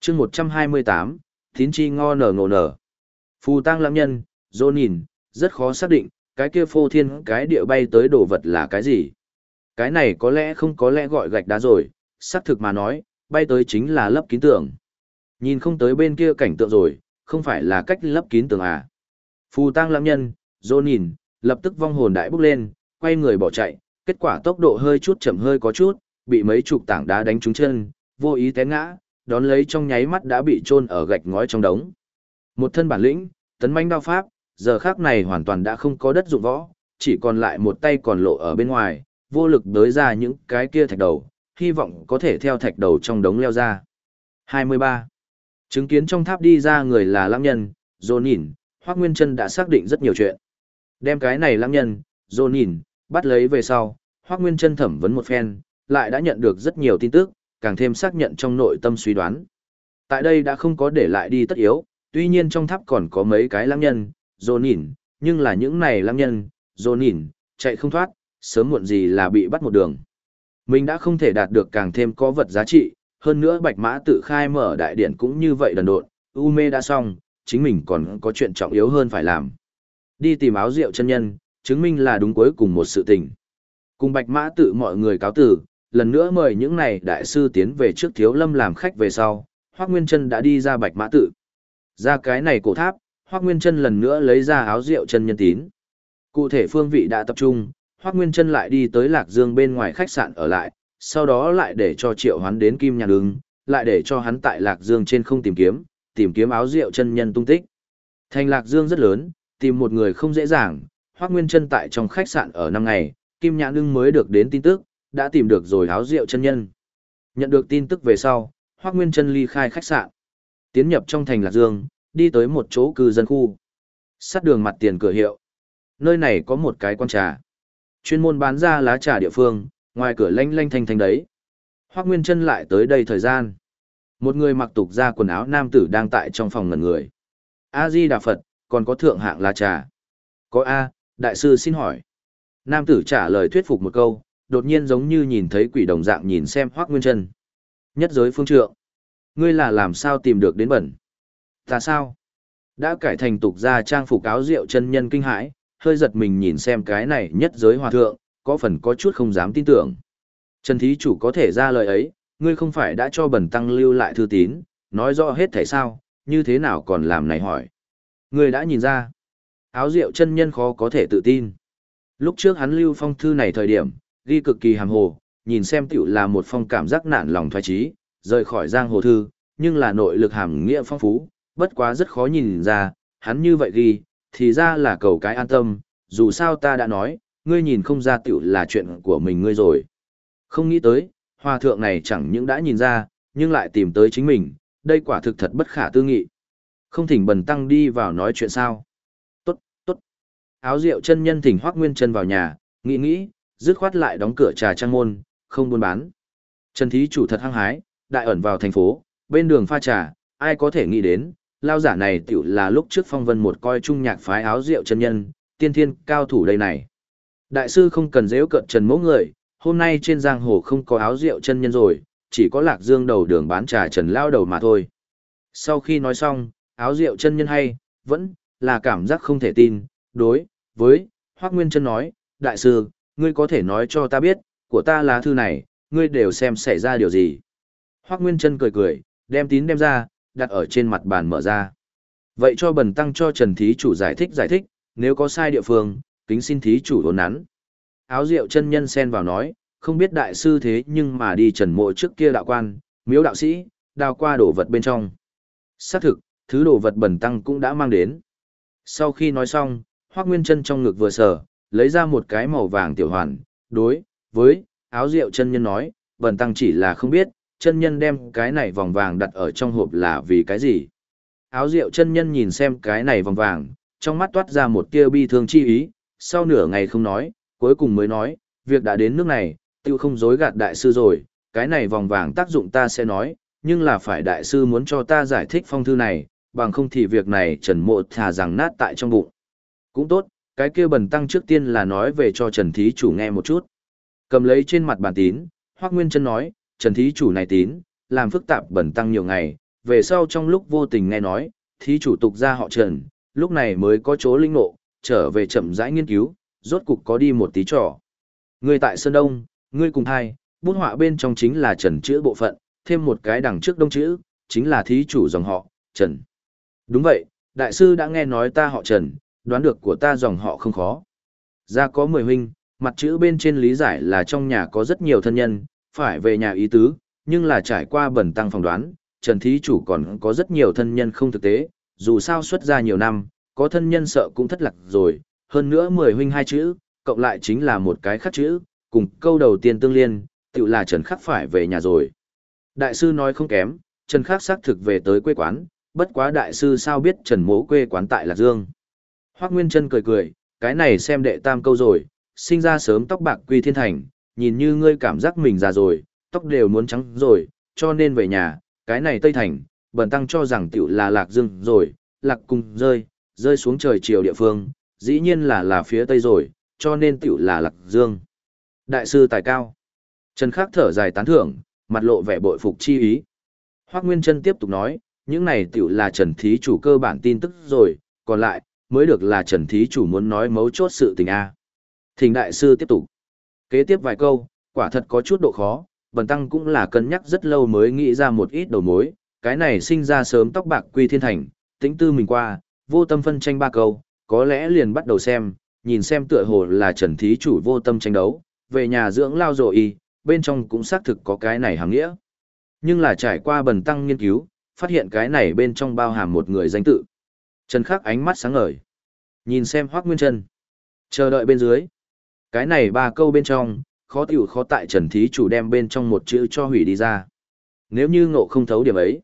chương 128, Tín chi ngo nở ngộ nở. Phù tăng lãng nhân, dô nhìn, rất khó xác định, cái kia phô thiên cái địa bay tới đồ vật là cái gì. Cái này có lẽ không có lẽ gọi gạch đá rồi, xác thực mà nói, bay tới chính là lấp kín tường. Nhìn không tới bên kia cảnh tượng rồi, không phải là cách lấp kín tường à. Phù tang lãng nhân, dô nhìn, lập tức vong hồn đại bốc lên, quay người bỏ chạy, kết quả tốc độ hơi chút chậm hơi có chút, bị mấy chục tảng đá đánh trúng chân, vô ý té ngã, đón lấy trong nháy mắt đã bị chôn ở gạch ngói trong đống. Một thân bản lĩnh, tấn manh đao pháp, giờ khác này hoàn toàn đã không có đất dụng võ, chỉ còn lại một tay còn lộ ở bên ngoài, vô lực đới ra những cái kia thạch đầu, hy vọng có thể theo thạch đầu trong đống leo ra. 23. Chứng kiến trong tháp đi ra người là lãng nhân, dồn nhìn, Hoác Nguyên Trân đã xác định rất nhiều chuyện. Đem cái này lãng nhân, dồn nhìn, bắt lấy về sau, Hoác Nguyên Trân thẩm vấn một phen, lại đã nhận được rất nhiều tin tức, càng thêm xác nhận trong nội tâm suy đoán. Tại đây đã không có để lại đi tất yếu, tuy nhiên trong tháp còn có mấy cái lãng nhân, dồn nhìn, nhưng là những này lăng nhân, dồn nhìn, chạy không thoát, sớm muộn gì là bị bắt một đường. Mình đã không thể đạt được càng thêm có vật giá trị, hơn nữa bạch mã tự khai mở đại điện cũng như vậy đần độn, u mê đã xong, chính mình còn có chuyện trọng yếu hơn phải làm. Đi tìm áo rượu chân nhân, chứng minh là đúng cuối cùng một sự tình. Cùng bạch mã tự mọi người cáo tử, lần nữa mời những này đại sư tiến về trước thiếu lâm làm khách về sau, Hoác Nguyên chân đã đi ra bạch mã tự. Ra cái này cổ tháp, Hoác Nguyên Trân lần nữa lấy ra áo rượu chân nhân tín. Cụ thể phương vị đã tập trung, Hoác Nguyên Trân lại đi tới Lạc Dương bên ngoài khách sạn ở lại, sau đó lại để cho triệu hoán đến Kim Nhàn ứng, lại để cho hắn tại Lạc Dương trên không tìm kiếm, tìm kiếm áo rượu chân nhân tung tích. Thành Lạc Dương rất lớn, tìm một người không dễ dàng, Hoác Nguyên Trân tại trong khách sạn ở năm ngày, Kim Nhãn Ưng mới được đến tin tức, đã tìm được rồi áo rượu chân nhân. Nhận được tin tức về sau, Hoác Nguyên Trân ly khai khách sạn. Tiến nhập trong thành Lạc Dương, đi tới một chỗ cư dân khu. Sát đường mặt tiền cửa hiệu. Nơi này có một cái quan trà. Chuyên môn bán ra lá trà địa phương, ngoài cửa lanh lanh thanh thanh đấy. Hoác Nguyên Trân lại tới đây thời gian. Một người mặc tục ra quần áo nam tử đang tại trong phòng ngẩn người. A-di Đà Phật, còn có thượng hạng lá trà. Có A, đại sư xin hỏi. Nam tử trả lời thuyết phục một câu, đột nhiên giống như nhìn thấy quỷ đồng dạng nhìn xem Hoác Nguyên Trân. Nhất giới phương trượng. Ngươi là làm sao tìm được đến bẩn? Ta sao? Đã cải thành tục ra trang phục áo rượu chân nhân kinh hãi, hơi giật mình nhìn xem cái này nhất giới hòa thượng, có phần có chút không dám tin tưởng. Trần thí chủ có thể ra lời ấy, ngươi không phải đã cho bần tăng lưu lại thư tín, nói rõ hết thể sao, như thế nào còn làm này hỏi. Ngươi đã nhìn ra, áo rượu chân nhân khó có thể tự tin. Lúc trước hắn lưu phong thư này thời điểm, ghi cực kỳ hàm hồ, nhìn xem tiểu là một phong cảm giác nản lòng thoái trí, rời khỏi giang hồ thư, nhưng là nội lực hàm nghĩa phong phú, bất quá rất khó nhìn ra, hắn như vậy ghi, thì ra là cầu cái an tâm, dù sao ta đã nói, ngươi nhìn không ra tiểu là chuyện của mình ngươi rồi. Không nghĩ tới, hòa thượng này chẳng những đã nhìn ra, nhưng lại tìm tới chính mình, đây quả thực thật bất khả tư nghị. Không thỉnh bần tăng đi vào nói chuyện sao. Tốt, tốt. Áo rượu chân nhân thỉnh hoác nguyên chân vào nhà, nghĩ nghĩ, dứt khoát lại đóng cửa trà trang môn, không buôn bán. Trần thí chủ thật hăng hái, đại ẩn vào thành phố, bên đường pha trà, ai có thể nghĩ đến, lao giả này tiểu là lúc trước phong vân một coi trung nhạc phái áo rượu chân nhân, tiên thiên cao thủ đây này. Đại sư không cần dễ cận trần mẫu người, hôm nay trên giang hồ không có áo rượu chân nhân rồi, chỉ có lạc dương đầu đường bán trà trần lao đầu mà thôi. Sau khi nói xong, áo rượu chân nhân hay, vẫn là cảm giác không thể tin, đối với Hoác Nguyên chân nói, đại sư, ngươi có thể nói cho ta biết, của ta là thư này, ngươi đều xem xảy ra điều gì. Hoác Nguyên chân cười cười, đem tín đem ra, đặt ở trên mặt bàn mở ra. Vậy cho bần tăng cho Trần Thí chủ giải thích giải thích, nếu có sai địa phương, kính xin Thí chủ hồn nắn. Áo rượu chân nhân xen vào nói, không biết đại sư thế nhưng mà đi trần mộ trước kia đạo quan, miếu đạo sĩ, đào qua đổ vật bên trong. Xác thực, thứ đồ vật bẩn tăng cũng đã mang đến. Sau khi nói xong, Hoác Nguyên chân trong ngực vừa sở, lấy ra một cái màu vàng tiểu hoàn, đối với áo rượu chân nhân nói, bẩn tăng chỉ là không biết, chân nhân đem cái này vòng vàng đặt ở trong hộp là vì cái gì. Áo rượu chân nhân nhìn xem cái này vòng vàng, trong mắt toát ra một tia bi thương chi ý, sau nửa ngày không nói, cuối cùng mới nói, việc đã đến nước này, tiêu không dối gạt đại sư rồi, cái này vòng vàng tác dụng ta sẽ nói, nhưng là phải đại sư muốn cho ta giải thích phong thư này, bằng không thì việc này trần mộ thà rằng nát tại trong bụng. Cũng tốt, cái kia bần tăng trước tiên là nói về cho trần thí chủ nghe một chút. Cầm lấy trên mặt bàn tín, Hoác Nguyên chân nói, trần thí chủ này tín, làm phức tạp bẩn tăng nhiều ngày, về sau trong lúc vô tình nghe nói, thí chủ tục ra họ trần, lúc này mới có chỗ linh ngộ, trở về chậm rãi nghiên cứu, rốt cục có đi một tí trò. Ngươi tại Sơn Đông, ngươi cùng hai, bút họa bên trong chính là Trần chữ bộ phận, thêm một cái đằng trước đông chữ, chính là thí chủ dòng họ, Trần. Đúng vậy, đại sư đã nghe nói ta họ Trần, đoán được của ta dòng họ không khó. Ra có mười huynh, mặt chữ bên trên lý giải là trong nhà có rất nhiều thân nhân, phải về nhà ý tứ, nhưng là trải qua bẩn tăng phỏng đoán, Trần thí chủ còn có rất nhiều thân nhân không thực tế, dù sao xuất ra nhiều năm, có thân nhân sợ cũng thất lạc rồi, hơn nữa mười huynh hai chữ, cộng lại chính là một cái khắc chữ, cùng câu đầu tiên tương liên, tự là Trần Khắc phải về nhà rồi. Đại sư nói không kém, Trần Khắc xác thực về tới quê quán, bất quá đại sư sao biết Trần Mỗ quê quán tại Lạc Dương. Hoác Nguyên Trân cười cười, cái này xem đệ tam câu rồi, sinh ra sớm tóc bạc quy thiên thành, nhìn như ngươi cảm giác mình già rồi, tóc đều muốn trắng rồi, cho nên về nhà, cái này Tây Thành, bần tăng cho rằng tiểu là Lạc Dương rồi, Lạc cùng rơi, rơi xuống trời chiều địa phương, dĩ nhiên là là phía Tây rồi, cho nên tiểu là Lạc Dương. Đại sư tài cao. Trần Khắc thở dài tán thưởng, mặt lộ vẻ bội phục chi ý. Hoác Nguyên Trân tiếp tục nói, những này tiểu là Trần Thí Chủ cơ bản tin tức rồi, còn lại, mới được là Trần Thí Chủ muốn nói mấu chốt sự tình A. Thỉnh Đại Sư tiếp tục. Kế tiếp vài câu, quả thật có chút độ khó, Bần Tăng cũng là cân nhắc rất lâu mới nghĩ ra một ít đầu mối, cái này sinh ra sớm tóc bạc quy thiên thành, tính tư mình qua, vô tâm phân tranh ba câu, có lẽ liền bắt đầu xem, nhìn xem tựa hồ là Trần Thí Chủ vô tâm tranh đấu, về nhà dưỡng lao rồi y, bên trong cũng xác thực có cái này hàng nghĩa. Nhưng là trải qua bần tăng nghiên cứu, phát hiện cái này bên trong bao hàm một người danh tự. Trần Khắc ánh mắt sáng ngời. Nhìn xem Hoác Nguyên Trân. Chờ đợi bên dưới. Cái này ba câu bên trong, khó tiểu khó tại Trần Thí chủ đem bên trong một chữ cho hủy đi ra. Nếu như ngộ không thấu điểm ấy,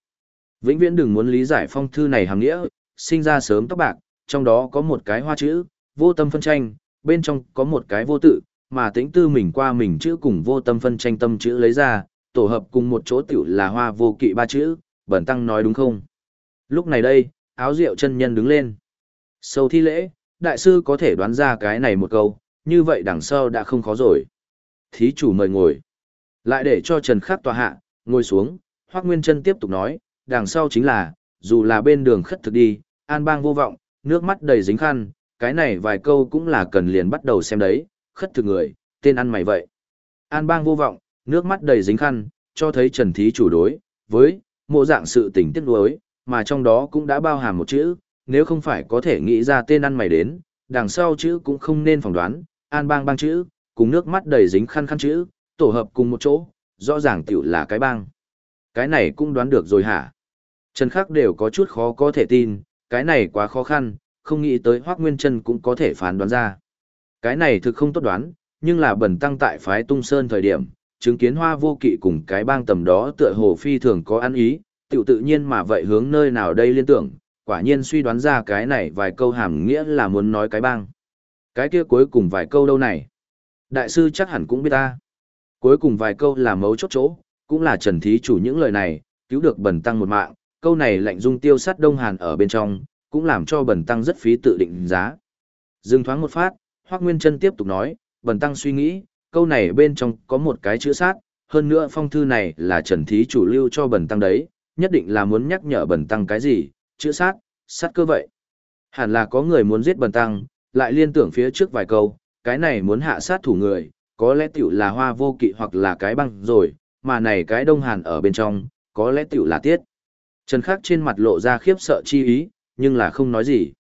vĩnh viễn đừng muốn lý giải phong thư này hàng nghĩa, sinh ra sớm tóc bạc, trong đó có một cái hoa chữ, vô tâm phân tranh, bên trong có một cái vô tự, mà tĩnh tư mình qua mình chữ cùng vô tâm phân tranh tâm chữ lấy ra, tổ hợp cùng một chỗ tiểu là hoa vô kỵ ba chữ, bẩn tăng nói đúng không? Lúc này đây, áo rượu chân nhân đứng lên. Sâu thi lễ, đại sư có thể đoán ra cái này một câu, như vậy đằng sau đã không khó rồi. Thí chủ mời ngồi. Lại để cho Trần Khắc tòa hạ, ngồi xuống, Hoác Nguyên Trân tiếp tục nói, đằng sau chính là, dù là bên đường khất thực đi, an bang vô vọng, nước mắt đầy dính khăn, cái này vài câu cũng là cần liền bắt đầu xem đấy, khất thực người, tên ăn mày vậy. An bang vô vọng, nước mắt đầy dính khăn, cho thấy Trần Thí chủ đối, với, mộ dạng sự tình tiếc đối, mà trong đó cũng đã bao hàm một chữ, nếu không phải có thể nghĩ ra tên ăn mày đến, đằng sau chữ cũng không nên phỏng đoán, an bang bang chữ, cùng nước mắt đầy dính khăn khăn chữ, tổ hợp cùng một chỗ, rõ ràng tiểu là cái bang. Cái này cũng đoán được rồi hả? Trần Khắc đều có chút khó có thể tin, cái này quá khó khăn, không nghĩ tới Hoác Nguyên Trân cũng có thể phán đoán ra. Cái này thực không tốt đoán, nhưng là bẩn tăng tại phái tung sơn thời điểm, chứng kiến hoa vô kỵ cùng cái bang tầm đó tựa hồ phi thường có ăn ý, tiểu tự nhiên mà vậy hướng nơi nào đây liên tưởng, quả nhiên suy đoán ra cái này vài câu hàm nghĩa là muốn nói cái bang. Cái kia cuối cùng vài câu đâu này? Đại sư chắc hẳn cũng biết ta. Cuối cùng vài câu là mấu chốt chỗ, cũng là trần thí chủ những lời này, cứu được bần tăng một mạng, câu này lạnh dung tiêu sát đông hàn ở bên trong, cũng làm cho bần tăng rất phí tự định giá. Dừng thoáng một phát, Hoác Nguyên Trân tiếp tục nói, bần tăng suy nghĩ, câu này bên trong có một cái chữ sát, hơn nữa phong thư này là trần thí chủ lưu cho bần tăng đấy, nhất định là muốn nhắc nhở bần tăng cái gì, chữ sát, sát cơ vậy. Hẳn là có người muốn giết bần tăng, lại liên tưởng phía trước vài câu, cái này muốn hạ sát thủ người, có lẽ tiểu là hoa vô kỵ hoặc là cái băng rồi, mà này cái đông hàn ở bên trong, có lẽ tiểu là tiết. Trần Khắc trên mặt lộ ra khiếp sợ chi ý, nhưng là không nói gì.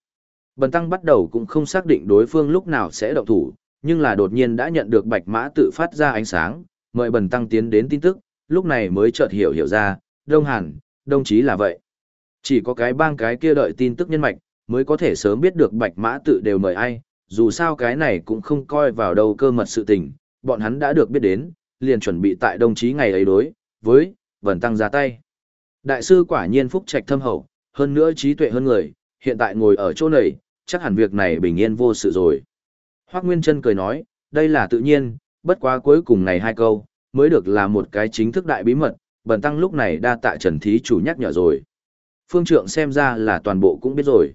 Bần tăng bắt đầu cũng không xác định đối phương lúc nào sẽ động thủ, nhưng là đột nhiên đã nhận được bạch mã tự phát ra ánh sáng, mời bần tăng tiến đến tin tức, lúc này mới chợt hiểu hiểu ra, đông hàn, đồng chí là vậy. Chỉ có cái bang cái kia đợi tin tức nhân mạch, mới có thể sớm biết được bạch mã tự đều mời ai, dù sao cái này cũng không coi vào đâu cơ mật sự tình, bọn hắn đã được biết đến, liền chuẩn bị tại đồng chí ngày ấy đối, với, vần tăng ra tay. Đại sư quả nhiên phúc trạch thâm hậu, hơn nữa trí tuệ hơn người, hiện tại ngồi ở chỗ này, chắc hẳn việc này bình yên vô sự rồi. Hoác Nguyên Trân cười nói, đây là tự nhiên, bất quá cuối cùng này hai câu, mới được là một cái chính thức đại bí mật, bần tăng lúc này đa tạ trần thí chủ nhắc nhở rồi. Phương trượng xem ra là toàn bộ cũng biết rồi.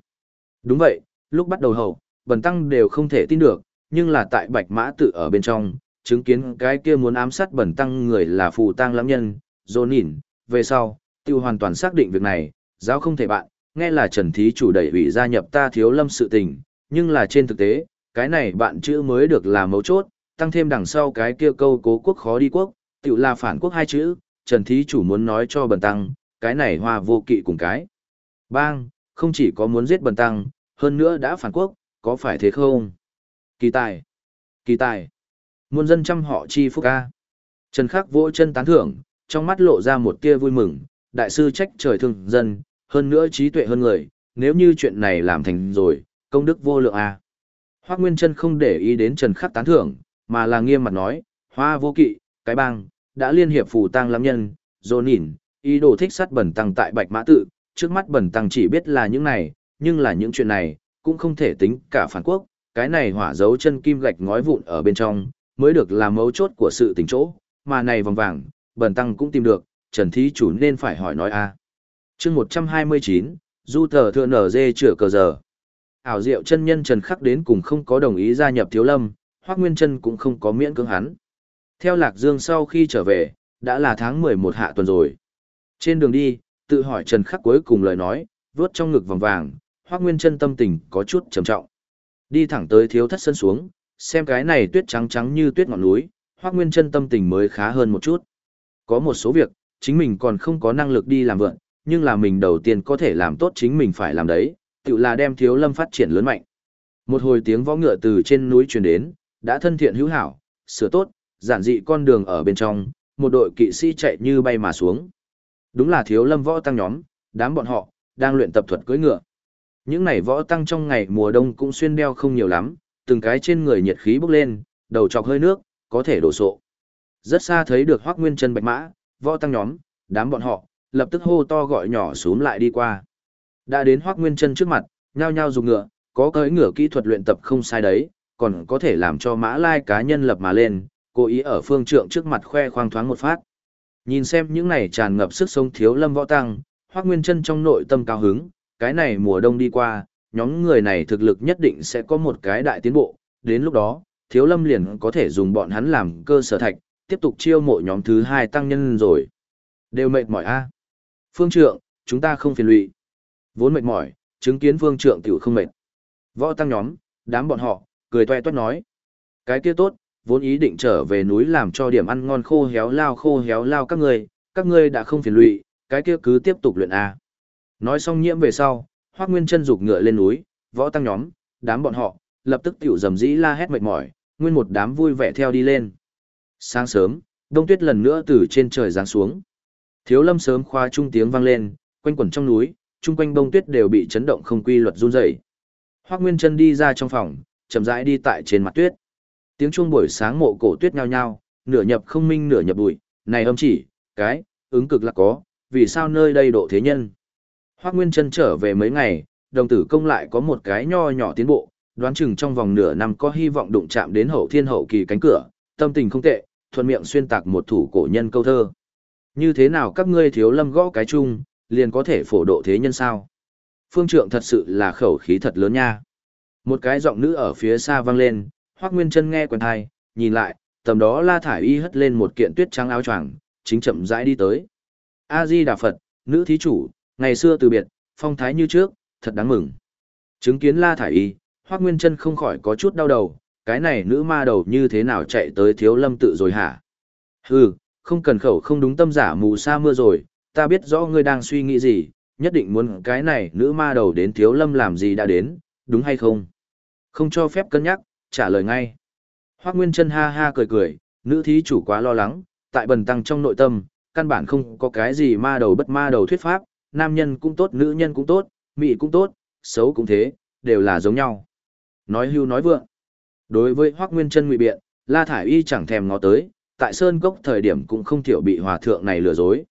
Đúng vậy, lúc bắt đầu hậu, bần tăng đều không thể tin được, nhưng là tại bạch mã tự ở bên trong, chứng kiến cái kia muốn ám sát bần tăng người là phù tăng lãm nhân, dồn nhìn, về sau, tiêu hoàn toàn xác định việc này, giáo không thể bạn, nghe là trần thí chủ đẩy ủy gia nhập ta thiếu lâm sự tình, nhưng là trên thực tế, cái này bạn chữ mới được là mấu chốt, tăng thêm đằng sau cái kia câu cố quốc khó đi quốc, tiểu là phản quốc hai chữ, trần thí chủ muốn nói cho bần tăng, cái này hoa vô kỵ cùng cái. Bang, không chỉ có muốn giết bần tăng, hơn nữa đã phản quốc, có phải thế không? Kỳ tài, kỳ tài, muôn dân trăm họ chi phúc ca. Trần Khắc vỗ chân tán thưởng, trong mắt lộ ra một tia vui mừng, đại sư trách trời thương dân, hơn nữa trí tuệ hơn người, nếu như chuyện này làm thành rồi, công đức vô lượng à. a. Hoắc Nguyên Chân không để ý đến Trần Khắc tán thưởng, mà là nghiêm mặt nói, Hoa Vô Kỵ, cái bang đã liên hiệp phù tang lâm nhân, dồn nhìn, ý đồ thích sát bẩn tăng tại Bạch Mã tự, trước mắt bẩn tăng chỉ biết là những này, nhưng là những chuyện này cũng không thể tính cả phản quốc, cái này hỏa dấu chân kim gạch ngói vụn ở bên trong, mới được làm mấu chốt của sự tình chỗ, mà này vòng vàng, bần tăng cũng tìm được, Trần Thí chủ nên phải hỏi nói a. À. Chương 129, du thờ thượng nở dê chữa cờ giờ. Ảo diệu chân nhân Trần Khắc đến cùng không có đồng ý gia nhập Thiếu Lâm, Hoắc Nguyên Chân cũng không có miễn cưỡng hắn. Theo Lạc Dương sau khi trở về, đã là tháng 11 hạ tuần rồi. Trên đường đi, tự hỏi Trần Khắc cuối cùng lời nói, vớt trong ngực vòng vàng, Hoắc Nguyên Chân tâm tình có chút trầm trọng. Đi thẳng tới thiếu thất sân xuống, xem cái này tuyết trắng trắng như tuyết ngọn núi, Hoắc Nguyên Chân tâm tình mới khá hơn một chút. Có một số việc, chính mình còn không có năng lực đi làm vượn, nhưng là mình đầu tiên có thể làm tốt chính mình phải làm đấy, tự là đem thiếu lâm phát triển lớn mạnh. Một hồi tiếng võ ngựa từ trên núi truyền đến, đã thân thiện hữu hảo, sửa tốt, giản dị con đường ở bên trong, một đội kỵ sĩ chạy như bay mà xuống. Đúng là thiếu lâm võ tăng nhóm, đám bọn họ, đang luyện tập thuật cưỡi ngựa. Những này võ tăng trong ngày mùa đông cũng xuyên đeo không nhiều lắm, từng cái trên người nhiệt khí bốc lên, đầu chọc hơi nước, có thể đổ sộ. Rất xa thấy được Hoắc Nguyên Chân bạch mã, võ tăng nhóm, đám bọn họ, lập tức hô to gọi nhỏ xuống lại đi qua. Đã đến Hoắc Nguyên Chân trước mặt, nhao nhao dùng ngựa, có cưỡi ngựa kỹ thuật luyện tập không sai đấy, còn có thể làm cho mã lai cá nhân lập mà lên, cố ý ở phương trượng trước mặt khoe khoang thoáng một phát. Nhìn xem những này tràn ngập sức sống thiếu lâm võ tăng, Hoắc Nguyên Chân trong nội tâm cao hứng, cái này mùa đông đi qua, nhóm người này thực lực nhất định sẽ có một cái đại tiến bộ, đến lúc đó, thiếu lâm liền có thể dùng bọn hắn làm cơ sở thạch, tiếp tục chiêu mộ nhóm thứ hai tăng nhân rồi. Đều mệt mỏi a. Phương trượng, chúng ta không phiền lụy. Vốn mệt mỏi, chứng kiến phương trượng tiểu không mệt. Võ tăng nhóm, đám bọn họ, cười toe toét nói. Cái kia tốt, vốn ý định trở về núi làm cho điểm ăn ngon khô héo lao khô héo lao các ngươi, các ngươi đã không phiền lụy, cái kia cứ tiếp tục luyện A. Nói xong nhiễm về sau, Hoác Nguyên chân rục ngựa lên núi, võ tăng nhóm, đám bọn họ, lập tức tiểu dầm dĩ la hét mệt mỏi, nguyên một đám vui vẻ theo đi lên. Sáng sớm, đông tuyết lần nữa từ trên trời giáng xuống. Thiếu lâm sớm khoa trung tiếng vang lên, quanh quẩn trong núi, chung quanh bông tuyết đều bị chấn động không quy luật run rẩy. Hoắc Nguyên Chân đi ra trong phòng, chậm rãi đi tại trên mặt tuyết. Tiếng chuông buổi sáng mộ cổ tuyết nhao nhao, nửa nhập không minh nửa nhập bụi, này âm chỉ, cái, ứng cực là có, vì sao nơi đây độ thế nhân. Hoắc Nguyên Trân trở về mấy ngày, đồng tử công lại có một cái nho nhỏ tiến bộ, đoán chừng trong vòng nửa năm có hy vọng đụng chạm đến hậu thiên hậu kỳ cánh cửa, tâm tình không tệ, thuận miệng xuyên tạc một thủ cổ nhân câu thơ. Như thế nào các ngươi thiếu lâm gõ cái chung, liền có thể phổ độ thế nhân sao? Phương trượng thật sự là khẩu khí thật lớn nha. Một cái giọng nữ ở phía xa vang lên, Hoắc Nguyên Chân nghe quần thai, nhìn lại, tầm đó La thải y hất lên một kiện tuyết trắng áo choàng, chính chậm rãi đi tới. A Di Đà Phật, nữ thí chủ, ngày xưa từ biệt, phong thái như trước, thật đáng mừng. Chứng kiến La thải y, Hoắc Nguyên Trân không khỏi có chút đau đầu, cái này nữ ma đầu như thế nào chạy tới Thiếu Lâm tự rồi hả? Hừ, không cần khẩu không đúng tâm giả mù sa mưa rồi, ta biết rõ ngươi đang suy nghĩ gì, nhất định muốn cái này nữ ma đầu đến Thiếu Lâm làm gì đã đến, đúng hay không? Không cho phép cân nhắc, trả lời ngay. Hoác Nguyên Trân ha ha cười cười, nữ thí chủ quá lo lắng, tại bần tăng trong nội tâm, căn bản không có cái gì ma đầu bất ma đầu thuyết pháp, nam nhân cũng tốt, nữ nhân cũng tốt, mỹ cũng tốt, xấu cũng thế, đều là giống nhau. Nói hưu nói vượng. Đối với Hoác Nguyên Trân ngụy biện, La Thải Y chẳng thèm ngó tới, tại Sơn Cốc thời điểm cũng không thiểu bị hòa thượng này lừa dối.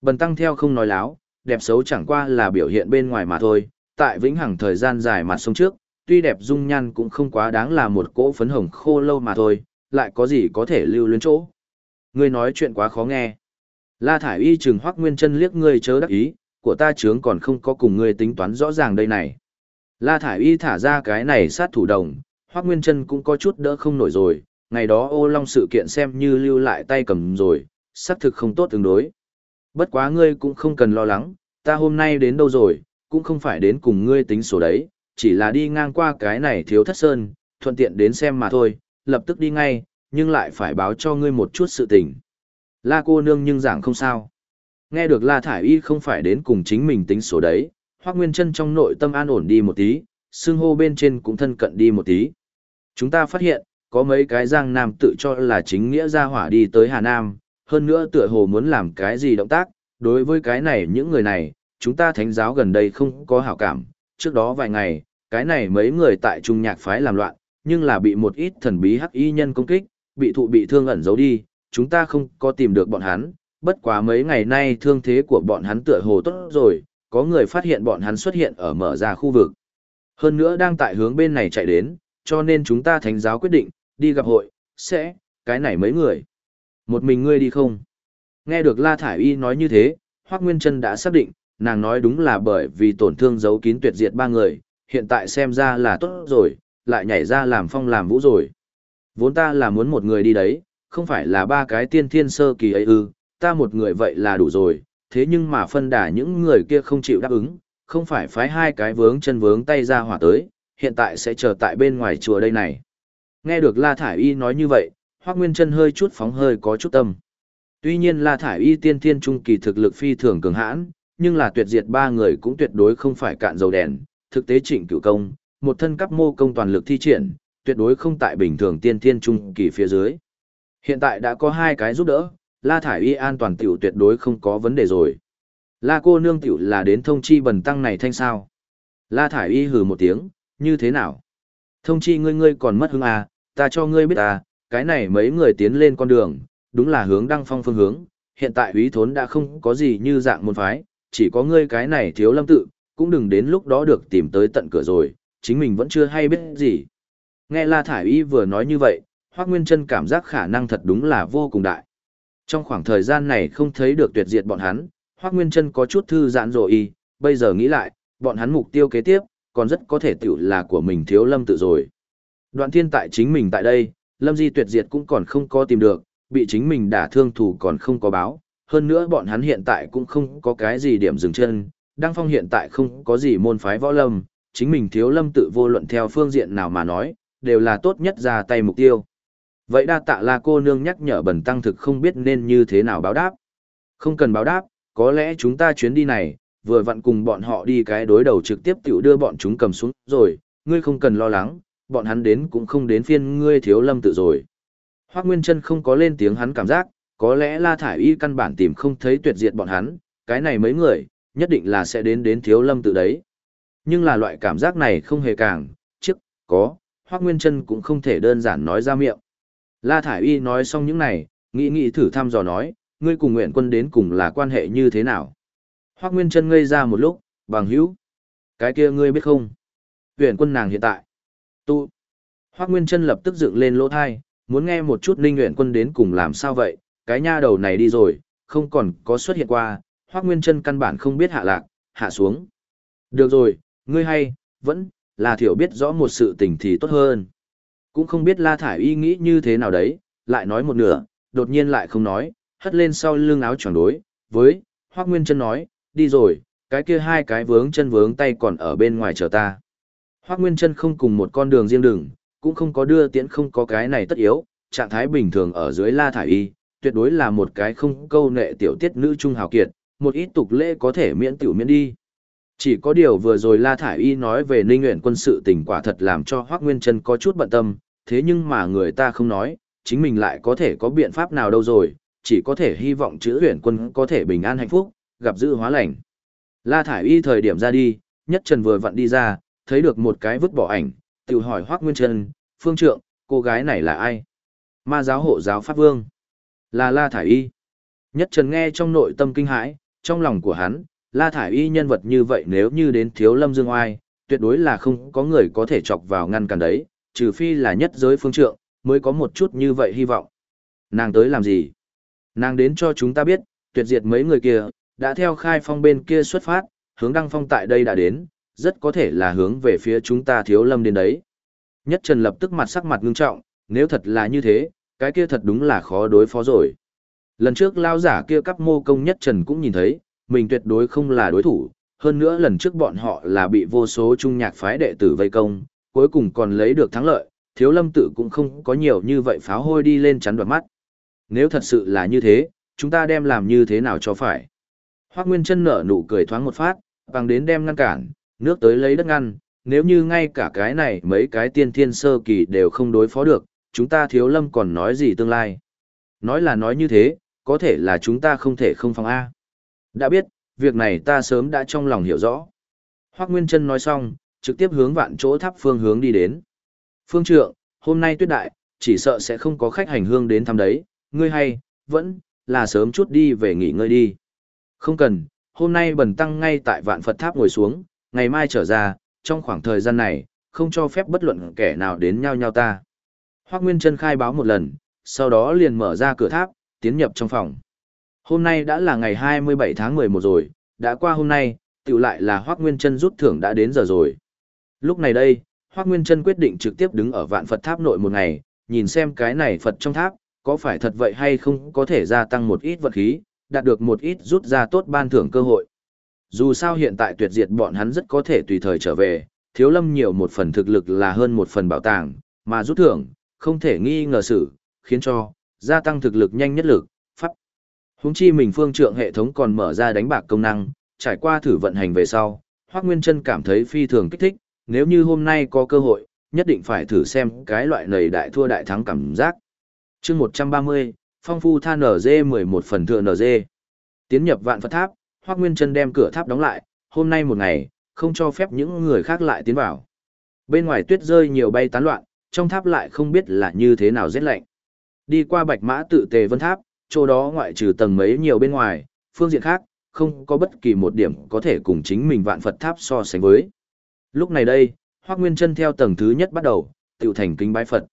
Bần tăng theo không nói láo, đẹp xấu chẳng qua là biểu hiện bên ngoài mà thôi, tại vĩnh hằng thời gian dài mặt sông trước, tuy đẹp dung nhan cũng không quá đáng là một cỗ phấn hồng khô lâu mà thôi, lại có gì có thể lưu luyến chỗ. Ngươi nói chuyện quá khó nghe. La Thải Y chừng Hoắc Nguyên Chân liếc ngươi chớ đắc ý, của ta chướng còn không có cùng ngươi tính toán rõ ràng đây này. La Thải Y thả ra cái này sát thủ đồng, Hoắc Nguyên Trân cũng có chút đỡ không nổi rồi, ngày đó ô long sự kiện xem như lưu lại tay cầm rồi, xác thực không tốt tương đối. Bất quá ngươi cũng không cần lo lắng, ta hôm nay đến đâu rồi, cũng không phải đến cùng ngươi tính sổ đấy, chỉ là đi ngang qua cái này thiếu thất sơn, thuận tiện đến xem mà thôi, lập tức đi ngay, nhưng lại phải báo cho ngươi một chút sự tình. La cô nương nhưng giảng không sao. Nghe được La Thải Y không phải đến cùng chính mình tính sổ đấy, Hoác Nguyên chân trong nội tâm an ổn đi một tí, xương hô bên trên cũng thân cận đi một tí. Chúng ta phát hiện, có mấy cái giang nam tự cho là chính nghĩa ra hỏa đi tới Hà Nam, hơn nữa tựa hồ muốn làm cái gì động tác, đối với cái này những người này, chúng ta thánh giáo gần đây không có hảo cảm, trước đó vài ngày, cái này mấy người tại trung nhạc phái làm loạn, nhưng là bị một ít thần bí hắc y nhân công kích, bị thụ bị thương ẩn giấu đi, chúng ta không có tìm được bọn hắn, bất quá mấy ngày nay thương thế của bọn hắn tựa hồ tốt rồi, có người phát hiện bọn hắn xuất hiện ở mở ra khu vực. Hơn nữa đang tại hướng bên này chạy đến, cho nên chúng ta thánh giáo quyết định, đi gặp hội, sẽ, cái này mấy người. Một mình ngươi đi không? Nghe được La Thải Y nói như thế, Hoác Nguyên Trân đã xác định, nàng nói đúng là bởi vì tổn thương giấu kín tuyệt diệt ba người, hiện tại xem ra là tốt rồi, lại nhảy ra làm phong làm vũ rồi. Vốn ta là muốn một người đi đấy, không phải là ba cái tiên thiên sơ kỳ ấy ư, ta một người vậy là đủ rồi, thế nhưng mà phân đả những người kia không chịu đáp ứng, không phải phái hai cái vướng chân vướng tay ra hỏa tới, hiện tại sẽ chờ tại bên ngoài chùa đây này. Nghe được La Thải Y nói như vậy, Hoác Nguyên chân hơi chút phóng hơi có chút tâm. Tuy nhiên La Thải Y tiên thiên trung kỳ thực lực phi thường cường hãn, nhưng là tuyệt diệt ba người cũng tuyệt đối không phải cạn dầu đèn, thực tế trịnh cửu công, một thân cấp mô công toàn lực thi triển, tuyệt đối không tại bình thường tiên thiên trung kỳ phía dưới. Hiện tại đã có hai cái giúp đỡ, La Thải Y an toàn tiểu tuyệt đối không có vấn đề rồi. La cô nương tiểu là đến thông chi bần tăng này thanh sao. La Thải Y hừ một tiếng, như thế nào? Thông chi ngươi ngươi còn mất hứng à, ta cho ngươi biết à, cái này mấy người tiến lên con đường, đúng là hướng đăng phong phương hướng, hiện tại úy thốn đã không có gì như dạng môn phái, chỉ có ngươi cái này thiếu lâm tự, cũng đừng đến lúc đó được tìm tới tận cửa rồi, chính mình vẫn chưa hay biết gì. Nghe La Thải Y vừa nói như vậy, Hoác Nguyên Trân cảm giác khả năng thật đúng là vô cùng đại. Trong khoảng thời gian này không thấy được tuyệt diệt bọn hắn, Hoác Nguyên Trân có chút thư giãn rồi y, bây giờ nghĩ lại, bọn hắn mục tiêu kế tiếp, còn rất có thể tiểu là của mình thiếu lâm tự rồi. Đoạn thiên tại chính mình tại đây, lâm di tuyệt diệt cũng còn không có tìm được, bị chính mình đả thương thủ còn không có báo, hơn nữa bọn hắn hiện tại cũng không có cái gì điểm dừng chân, Đăng Phong hiện tại không có gì môn phái võ lâm, chính mình thiếu lâm tự vô luận theo phương diện nào mà nói, đều là tốt nhất ra tay mục tiêu. Vậy đa tạ là cô nương nhắc nhở bần tăng thực không biết nên như thế nào báo đáp. Không cần báo đáp, có lẽ chúng ta chuyến đi này, vừa vặn cùng bọn họ đi cái đối đầu trực tiếp tiểu đưa bọn chúng cầm xuống rồi, ngươi không cần lo lắng, bọn hắn đến cũng không đến phiên ngươi thiếu lâm tự rồi. Hoác Nguyên Trân không có lên tiếng hắn cảm giác, có lẽ La Thải Y căn bản tìm không thấy tuyệt diệt bọn hắn, cái này mấy người, nhất định là sẽ đến đến thiếu lâm tự đấy. Nhưng là loại cảm giác này không hề càng, trước, có, Hoác Nguyên Trân cũng không thể đơn giản nói ra miệng. La Thải Y nói xong những này, nghĩ nghĩ thử thăm dò nói, ngươi cùng nguyện quân đến cùng là quan hệ như thế nào? Hoác Nguyên Trân ngây ra một lúc, bằng hữu. Cái kia ngươi biết không? Nguyện quân nàng hiện tại. Tu. Hoác Nguyên Trân lập tức dựng lên lỗ thai, muốn nghe một chút ninh nguyện quân đến cùng làm sao vậy, cái nha đầu này đi rồi, không còn có xuất hiện qua, Hoác Nguyên Trân căn bản không biết hạ lạc, hạ xuống. Được rồi, ngươi hay, vẫn, là thiểu biết rõ một sự tình thì tốt hơn. Cũng không biết La Thải Y nghĩ như thế nào đấy, lại nói một nửa, đột nhiên lại không nói, hất lên sau lưng áo choàng đối, với, Hoác Nguyên Trân nói, đi rồi, cái kia hai cái vướng chân vướng tay còn ở bên ngoài chờ ta. Hoác Nguyên Trân không cùng một con đường riêng đường, cũng không có đưa tiễn không có cái này tất yếu, trạng thái bình thường ở dưới La Thải Y, tuyệt đối là một cái không câu nệ tiểu tiết nữ trung hào kiệt, một ít tục lễ có thể miễn tiểu miễn đi. Chỉ có điều vừa rồi La Thải Y nói về Ninh Nguyện quân sự tình quả thật làm cho Hoác Nguyên Trân có chút bận tâm, thế nhưng mà người ta không nói, chính mình lại có thể có biện pháp nào đâu rồi, chỉ có thể hy vọng chữ huyện quân có thể bình an hạnh phúc, gặp dự hóa lành. La Thải Y thời điểm ra đi, nhất trần vừa vặn đi ra, thấy được một cái vứt bỏ ảnh, tự hỏi Hoác Nguyên Trân, phương trượng, cô gái này là ai? Ma giáo hộ giáo Pháp Vương. Là La Thải Y. Nhất trần nghe trong nội tâm kinh hãi, trong lòng của hắn, La Thải Y nhân vật như vậy nếu như đến thiếu lâm dương oai, tuyệt đối là không có người có thể chọc vào ngăn cản đấy, trừ phi là nhất giới phương trượng, mới có một chút như vậy hy vọng. Nàng tới làm gì? Nàng đến cho chúng ta biết, tuyệt diệt mấy người kia, đã theo khai phong bên kia xuất phát, hướng đăng phong tại đây đã đến, rất có thể là hướng về phía chúng ta thiếu lâm đến đấy. Nhất Trần lập tức mặt sắc mặt ngưng trọng, nếu thật là như thế, cái kia thật đúng là khó đối phó rồi. Lần trước lao giả kia cắp mô công Nhất Trần cũng nhìn thấy, mình tuyệt đối không là đối thủ, hơn nữa lần trước bọn họ là bị vô số trung nhạc phái đệ tử vây công, cuối cùng còn lấy được thắng lợi, thiếu lâm tự cũng không có nhiều như vậy pháo hôi đi lên chắn đoạt mắt. Nếu thật sự là như thế, chúng ta đem làm như thế nào cho phải. Hoác Nguyên chân nở nụ cười thoáng một phát, bằng đến đem ngăn cản, nước tới lấy đất ngăn, nếu như ngay cả cái này mấy cái tiên thiên sơ kỳ đều không đối phó được, chúng ta thiếu lâm còn nói gì tương lai. Nói là nói như thế, có thể là chúng ta không thể không phòng A. Đã biết, việc này ta sớm đã trong lòng hiểu rõ. Hoác Nguyên Trân nói xong, trực tiếp hướng vạn chỗ tháp phương hướng đi đến. Phương trượng, hôm nay tuyết đại, chỉ sợ sẽ không có khách hành hương đến thăm đấy, ngươi hay, vẫn, là sớm chút đi về nghỉ ngơi đi. Không cần, hôm nay bần tăng ngay tại vạn Phật tháp ngồi xuống, ngày mai trở ra, trong khoảng thời gian này, không cho phép bất luận kẻ nào đến nhau nhau ta. Hoác Nguyên Trân khai báo một lần, sau đó liền mở ra cửa tháp, tiến nhập trong phòng. Hôm nay đã là ngày 27 tháng 11 rồi, đã qua hôm nay, tiểu lại là Hoác Nguyên Trân rút thưởng đã đến giờ rồi. Lúc này đây, Hoác Nguyên Trân quyết định trực tiếp đứng ở vạn Phật tháp nội một ngày, nhìn xem cái này Phật trong tháp, có phải thật vậy hay không có thể gia tăng một ít vật khí, đạt được một ít rút ra tốt ban thưởng cơ hội. Dù sao hiện tại tuyệt diệt bọn hắn rất có thể tùy thời trở về, thiếu lâm nhiều một phần thực lực là hơn một phần bảo tàng, mà rút thưởng, không thể nghi ngờ sự, khiến cho, gia tăng thực lực nhanh nhất lực. Húng chi mình phương trượng hệ thống còn mở ra đánh bạc công năng, trải qua thử vận hành về sau, Hoác Nguyên Trân cảm thấy phi thường kích thích, nếu như hôm nay có cơ hội, nhất định phải thử xem cái loại nầy đại thua đại thắng cảm giác. chương 130, Phong Phu Tha NG 11 phần thừa NG. Tiến nhập vạn Phật Tháp, Hoác Nguyên Trân đem cửa tháp đóng lại, hôm nay một ngày, không cho phép những người khác lại tiến vào. Bên ngoài tuyết rơi nhiều bay tán loạn, trong tháp lại không biết là như thế nào rét lạnh. Đi qua bạch mã tự tề vân tháp, chỗ đó ngoại trừ tầng mấy nhiều bên ngoài, phương diện khác, không có bất kỳ một điểm có thể cùng chính mình vạn Phật tháp so sánh với. Lúc này đây, Hoác Nguyên Trân theo tầng thứ nhất bắt đầu, tiểu thành kính bái Phật.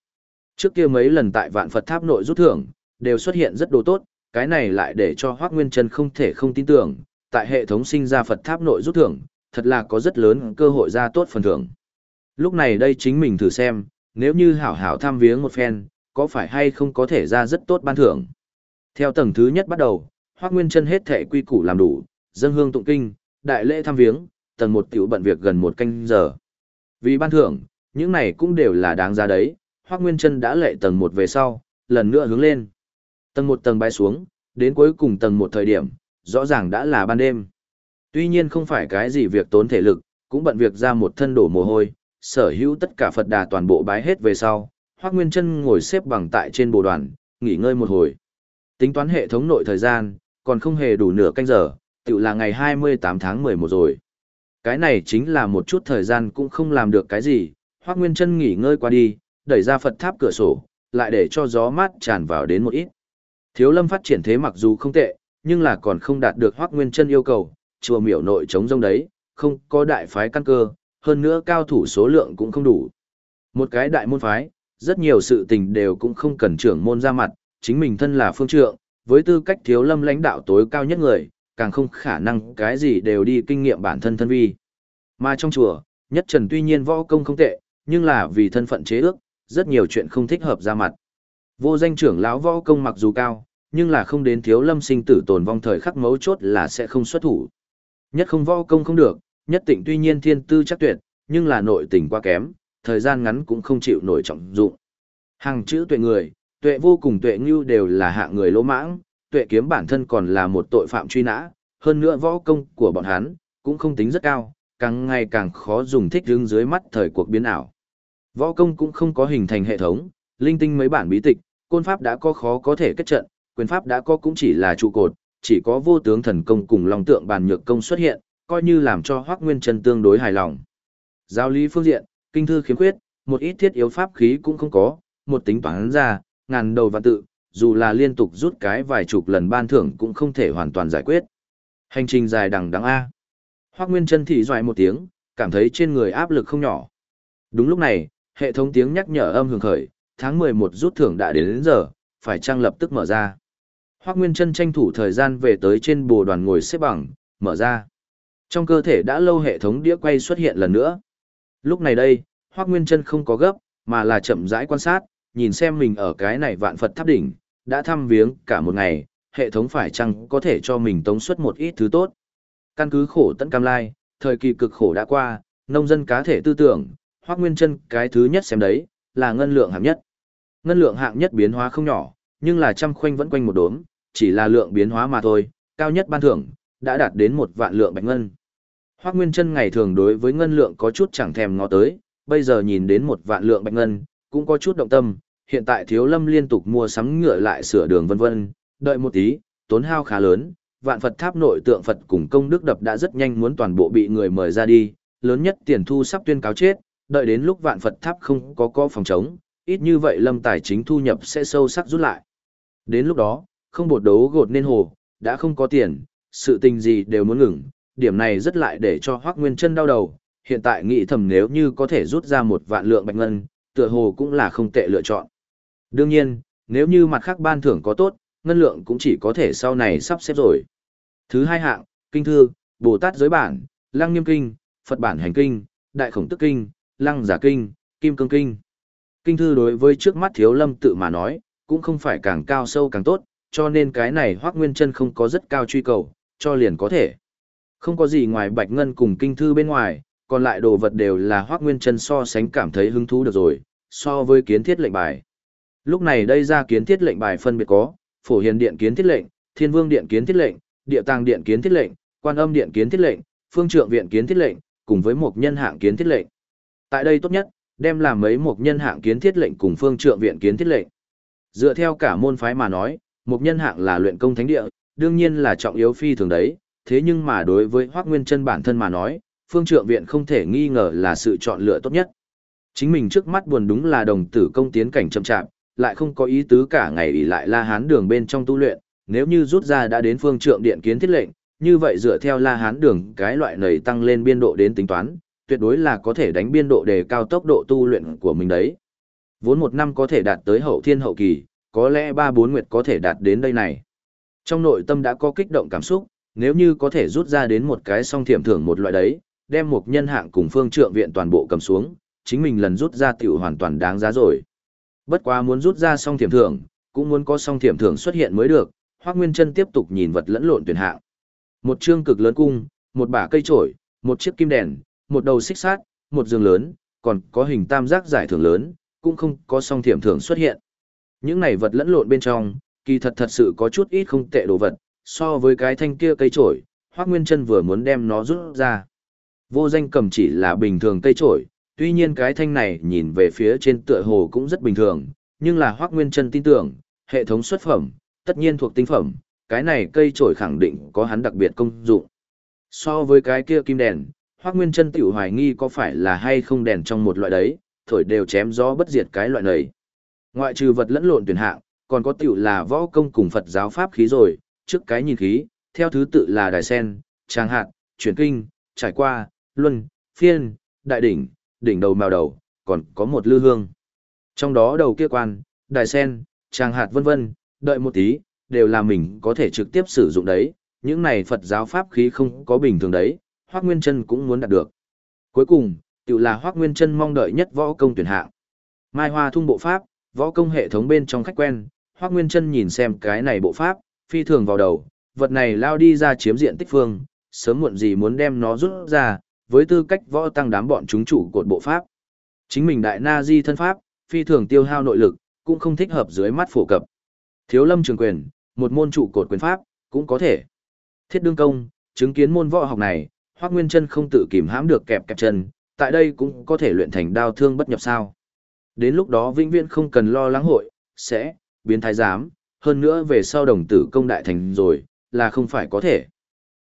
Trước kia mấy lần tại vạn Phật tháp nội rút thưởng, đều xuất hiện rất đồ tốt, cái này lại để cho Hoác Nguyên Trân không thể không tin tưởng, tại hệ thống sinh ra Phật tháp nội rút thưởng, thật là có rất lớn cơ hội ra tốt phần thưởng. Lúc này đây chính mình thử xem, nếu như hảo hảo tham viếng một phen, có phải hay không có thể ra rất tốt ban thưởng. Theo tầng thứ nhất bắt đầu, Hoắc Nguyên Trân hết thể quy củ làm đủ, dân hương tụng kinh, đại lễ tham viếng, tầng một tiểu bận việc gần một canh giờ. Vì ban thưởng, những này cũng đều là đáng giá đấy, Hoắc Nguyên Chân đã lệ tầng một về sau, lần nữa hướng lên. Tầng một tầng bay xuống, đến cuối cùng tầng một thời điểm, rõ ràng đã là ban đêm. Tuy nhiên không phải cái gì việc tốn thể lực, cũng bận việc ra một thân đổ mồ hôi, sở hữu tất cả Phật đà toàn bộ bái hết về sau, Hoắc Nguyên Chân ngồi xếp bằng tại trên bồ đoàn, nghỉ ngơi một hồi. Tính toán hệ thống nội thời gian, còn không hề đủ nửa canh giờ, tự là ngày 28 tháng 11 rồi. Cái này chính là một chút thời gian cũng không làm được cái gì, Hoắc Nguyên Chân nghỉ ngơi qua đi, đẩy ra Phật tháp cửa sổ, lại để cho gió mát tràn vào đến một ít. Thiếu Lâm phát triển thế mặc dù không tệ, nhưng là còn không đạt được Hoắc Nguyên Chân yêu cầu, chùa miểu nội chống rông đấy, không có đại phái căn cơ, hơn nữa cao thủ số lượng cũng không đủ. Một cái đại môn phái, rất nhiều sự tình đều cũng không cần trưởng môn ra mặt, chính mình thân là phương trượng, với tư cách thiếu lâm lãnh đạo tối cao nhất người, càng không khả năng cái gì đều đi kinh nghiệm bản thân thân vi. Mà trong chùa, nhất trần tuy nhiên võ công không tệ, nhưng là vì thân phận chế ước, rất nhiều chuyện không thích hợp ra mặt. Vô danh trưởng lão võ công mặc dù cao, nhưng là không đến thiếu lâm sinh tử tồn vong thời khắc mấu chốt là sẽ không xuất thủ. Nhất không võ công không được, nhất tịnh tuy nhiên thiên tư chắc tuyệt, nhưng là nội tình quá kém, thời gian ngắn cũng không chịu nổi trọng dụng. Hàng chữ tuệ người, tuệ vô cùng tuệ ngưu đều là hạng người lỗ mãng, tuệ kiếm bản thân còn là một tội phạm truy nã, hơn nữa võ công của bọn hắn cũng không tính rất cao, càng ngày càng khó dùng thích đứng dưới mắt thời cuộc biến ảo. Võ công cũng không có hình thành hệ thống, linh tinh mấy bản bí tịch, côn pháp đã có khó có thể kết trận, quyền pháp đã có cũng chỉ là trụ cột, chỉ có vô tướng thần công cùng long tượng bàn nhược công xuất hiện, coi như làm cho Hoắc Nguyên Chân tương đối hài lòng. Giáo lý phương diện, kinh thư khiếm khuyết, một ít thiết yếu pháp khí cũng không có, một tính toán ra, ngàn đầu và tự, dù là liên tục rút cái vài chục lần ban thưởng cũng không thể hoàn toàn giải quyết. Hành trình dài đằng đẵng a. Hoắc Nguyên Chân thị doại một tiếng, cảm thấy trên người áp lực không nhỏ. Đúng lúc này, hệ thống tiếng nhắc nhở âm hưởng khởi, tháng 11 rút thưởng đã đến, đến giờ, phải trang lập tức mở ra. Hoắc Nguyên Chân tranh thủ thời gian về tới trên bồ đoàn ngồi xếp bằng, mở ra. Trong cơ thể đã lâu hệ thống đĩa quay xuất hiện lần nữa. Lúc này đây, Hoắc Nguyên Chân không có gấp, mà là chậm rãi quan sát, nhìn xem mình ở cái này vạn Phật tháp đỉnh, đã thăm viếng cả một ngày, hệ thống phải chăng có thể cho mình tống suất một ít thứ tốt. Căn cứ khổ tận cam lai, thời kỳ cực khổ đã qua, nông dân cá thể tư tưởng, hoác Nguyên Chân cái thứ nhất xem đấy, là ngân lượng hạng nhất. Ngân lượng hạng nhất biến hóa không nhỏ, nhưng là trăm khoanh vẫn quanh một đốm, chỉ là lượng biến hóa mà thôi, cao nhất ban thưởng đã đạt đến một vạn lượng bạch ngân. Hoác Nguyên Chân ngày thường đối với ngân lượng có chút chẳng thèm ngó tới, bây giờ nhìn đến một vạn lượng bạch ngân, cũng có chút động tâm, hiện tại Thiếu Lâm liên tục mua sắm ngựa lại sửa đường vân vân, đợi một tí, tốn hao khá lớn, vạn Phật tháp nội tượng Phật cùng công đức đập đã rất nhanh muốn toàn bộ bị người mời ra đi, lớn nhất tiền thu sắp tuyên cáo chết, đợi đến lúc vạn Phật tháp không có có phòng chống, ít như vậy Lâm tài chính thu nhập sẽ sâu sắc rút lại. Đến lúc đó, không bột đấu gột nên hồ, đã không có tiền, sự tình gì đều muốn ngừng, điểm này rất lại để cho Hoắc Nguyên Chân đau đầu, hiện tại nghĩ thầm nếu như có thể rút ra một vạn lượng bạch ngân, tựa hồ cũng là không tệ lựa chọn. Đương nhiên, nếu như mặt khác ban thưởng có tốt, ngân lượng cũng chỉ có thể sau này sắp xếp rồi. Thứ hai hạng, kinh thư, Bồ Tát giới bản, Lăng Nghiêm kinh, Phật bản hành kinh, Đại Khổng Tức kinh, Lăng Giả kinh, Kim Cương kinh. Kinh thư đối với trước mắt Thiếu Lâm tự mà nói, cũng không phải càng cao sâu càng tốt, cho nên cái này Hoắc Nguyên Chân không có rất cao truy cầu, cho liền có thể. Không có gì ngoài Bạch Ngân cùng kinh thư bên ngoài, còn lại đồ vật đều là Hoắc Nguyên Chân so sánh cảm thấy hứng thú được rồi, so với kiến thiết lệnh bài. Lúc này đây ra kiến thiết lệnh bài phân biệt có, Phổ Hiền Điện kiến thiết lệnh, Thiên Vương Điện kiến thiết lệnh, Địa Tàng Điện kiến thiết lệnh, Quan Âm Điện kiến thiết lệnh, Phương Trượng Viện kiến thiết lệnh, cùng với một nhân hạng kiến thiết lệnh. Tại đây tốt nhất, đem làm mấy một nhân hạng kiến thiết lệnh cùng Phương Trượng Viện kiến thiết lệnh. Dựa theo cả môn phái mà nói, một nhân hạng là luyện công thánh địa, đương nhiên là trọng yếu phi thường đấy, thế nhưng mà đối với Hoắc Nguyên Chân bản thân mà nói, Phương Trượng Viện không thể nghi ngờ là sự chọn lựa tốt nhất. Chính mình trước mắt buồn đúng là đồng tử công tiến cảnh chậm chạp, lại không có ý tứ cả ngày ỉ lại La Hán đường bên trong tu luyện, nếu như rút ra đã đến phương trượng điện kiến thiết lệnh, như vậy dựa theo La Hán đường cái loại này tăng lên biên độ đến tính toán, tuyệt đối là có thể đánh biên độ đề cao tốc độ tu luyện của mình đấy. Vốn một năm có thể đạt tới hậu thiên hậu kỳ, có lẽ ba bốn nguyệt có thể đạt đến đây này. Trong nội tâm đã có kích động cảm xúc, nếu như có thể rút ra đến một cái song thiểm thưởng một loại đấy, đem một nhân hạng cùng phương trượng viện toàn bộ cầm xuống, chính mình lần rút ra tiểu hoàn toàn đáng giá rồi. Bất quá muốn rút ra song thiểm thưởng, cũng muốn có song thiểm thưởng xuất hiện mới được, Hoắc Nguyên Chân tiếp tục nhìn vật lẫn lộn tuyển hạng. Một trương cực lớn cung, một bả cây trổi, một chiếc kim đèn, một đầu xích sát, một giường lớn, còn có hình tam giác giải thưởng lớn, cũng không có song thiểm thưởng xuất hiện. Những này vật lẫn lộn bên trong, kỳ thật thật sự có chút ít không tệ đồ vật, so với cái thanh kia cây trổi, Hoắc Nguyên Chân vừa muốn đem nó rút ra. Vô danh cầm chỉ là bình thường cây trổi, tuy nhiên cái thanh này nhìn về phía trên tựa hồ cũng rất bình thường, nhưng là Hoắc Nguyên Chân tin tưởng, hệ thống xuất phẩm, tất nhiên thuộc tinh phẩm, cái này cây trổi khẳng định có hắn đặc biệt công dụng. So với cái kia kim đèn, Hoắc Nguyên Chân tiểu hoài nghi có phải là hay không đèn trong một loại đấy, thổi đều chém gió bất diệt cái loại này. Ngoại trừ vật lẫn lộn tuyển hạng, còn có tiểu là võ công cùng Phật giáo pháp khí rồi, trước cái nhìn khí, theo thứ tự là đài sen, trang hạt, chuyển kinh, trải qua, luân, phiên, đại đỉnh, đỉnh đầu màu đầu, còn có một lư hương. Trong đó đầu kia quan, đài sen, tràng hạt vân vân, đợi một tí, đều là mình có thể trực tiếp sử dụng đấy, những này Phật giáo pháp khí không có bình thường đấy, Hoắc Nguyên Chân cũng muốn đạt được. Cuối cùng, tự là Hoắc Nguyên Chân mong đợi nhất võ công tuyển hạng. Mai Hoa thung bộ pháp, võ công hệ thống bên trong khách quen, Hoắc Nguyên Chân nhìn xem cái này bộ pháp, phi thường vào đầu, vật này lao đi ra chiếm diện tích phương, sớm muộn gì muốn đem nó rút ra, với tư cách võ tăng đám bọn chúng chủ cột bộ pháp. Chính mình đại na di thân pháp, phi thường tiêu hao nội lực, cũng không thích hợp dưới mắt phổ cập. Thiếu lâm trường quyền, một môn trụ cột quyền pháp, cũng có thể. Thiết đương công, chứng kiến môn võ học này, hoác Nguyên Chân không tự kìm hãm được kẹp kẹp chân, tại đây cũng có thể luyện thành đao thương bất nhập sao. Đến lúc đó vĩnh viễn không cần lo lắng hội, sẽ, biến thái giám, hơn nữa về sau đồng tử công đại thành rồi, là không phải có thể.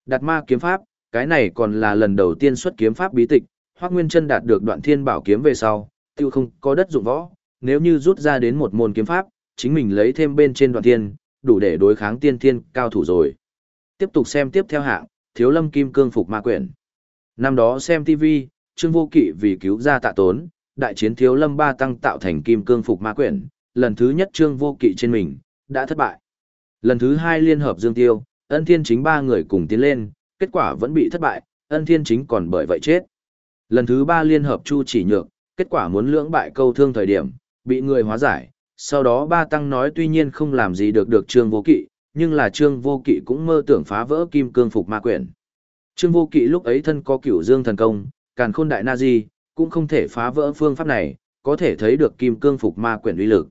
Đạt ma kiếm pháp, cái này còn là lần đầu tiên xuất kiếm pháp bí tịch, Hoắc Nguyên Chân đạt được đoạn thiên bảo kiếm về sau, tiêu không có đất dụng võ, nếu như rút ra đến một môn kiếm pháp, chính mình lấy thêm bên trên đoạn thiên, đủ để đối kháng tiên thiên cao thủ rồi. Tiếp tục xem tiếp theo hạng, Thiếu Lâm Kim Cương Phục Ma Quyển. Năm đó xem TV, Trương Vô Kỵ vì cứu ra tạ tốn, đại chiến Thiếu Lâm Ba Tăng tạo thành Kim Cương Phục Ma Quyển, lần thứ nhất Trương Vô Kỵ trên mình, đã thất bại. Lần thứ hai liên hợp Dương Tiêu, ân thiên chính ba người cùng tiến lên, kết quả vẫn bị thất bại, ân thiên chính còn bởi vậy chết. Lần thứ ba liên hợp Chu chỉ nhược, kết quả muốn lưỡng bại câu thương thời điểm, bị người hóa giải. Sau đó ba tăng nói tuy nhiên không làm gì được được Trương Vô Kỵ, nhưng là Trương Vô Kỵ cũng mơ tưởng phá vỡ kim cương phục ma quyển. Trương Vô Kỵ lúc ấy thân có cửu dương thần công, càn khôn đại na di, cũng không thể phá vỡ phương pháp này, có thể thấy được kim cương phục ma quyển uy lực.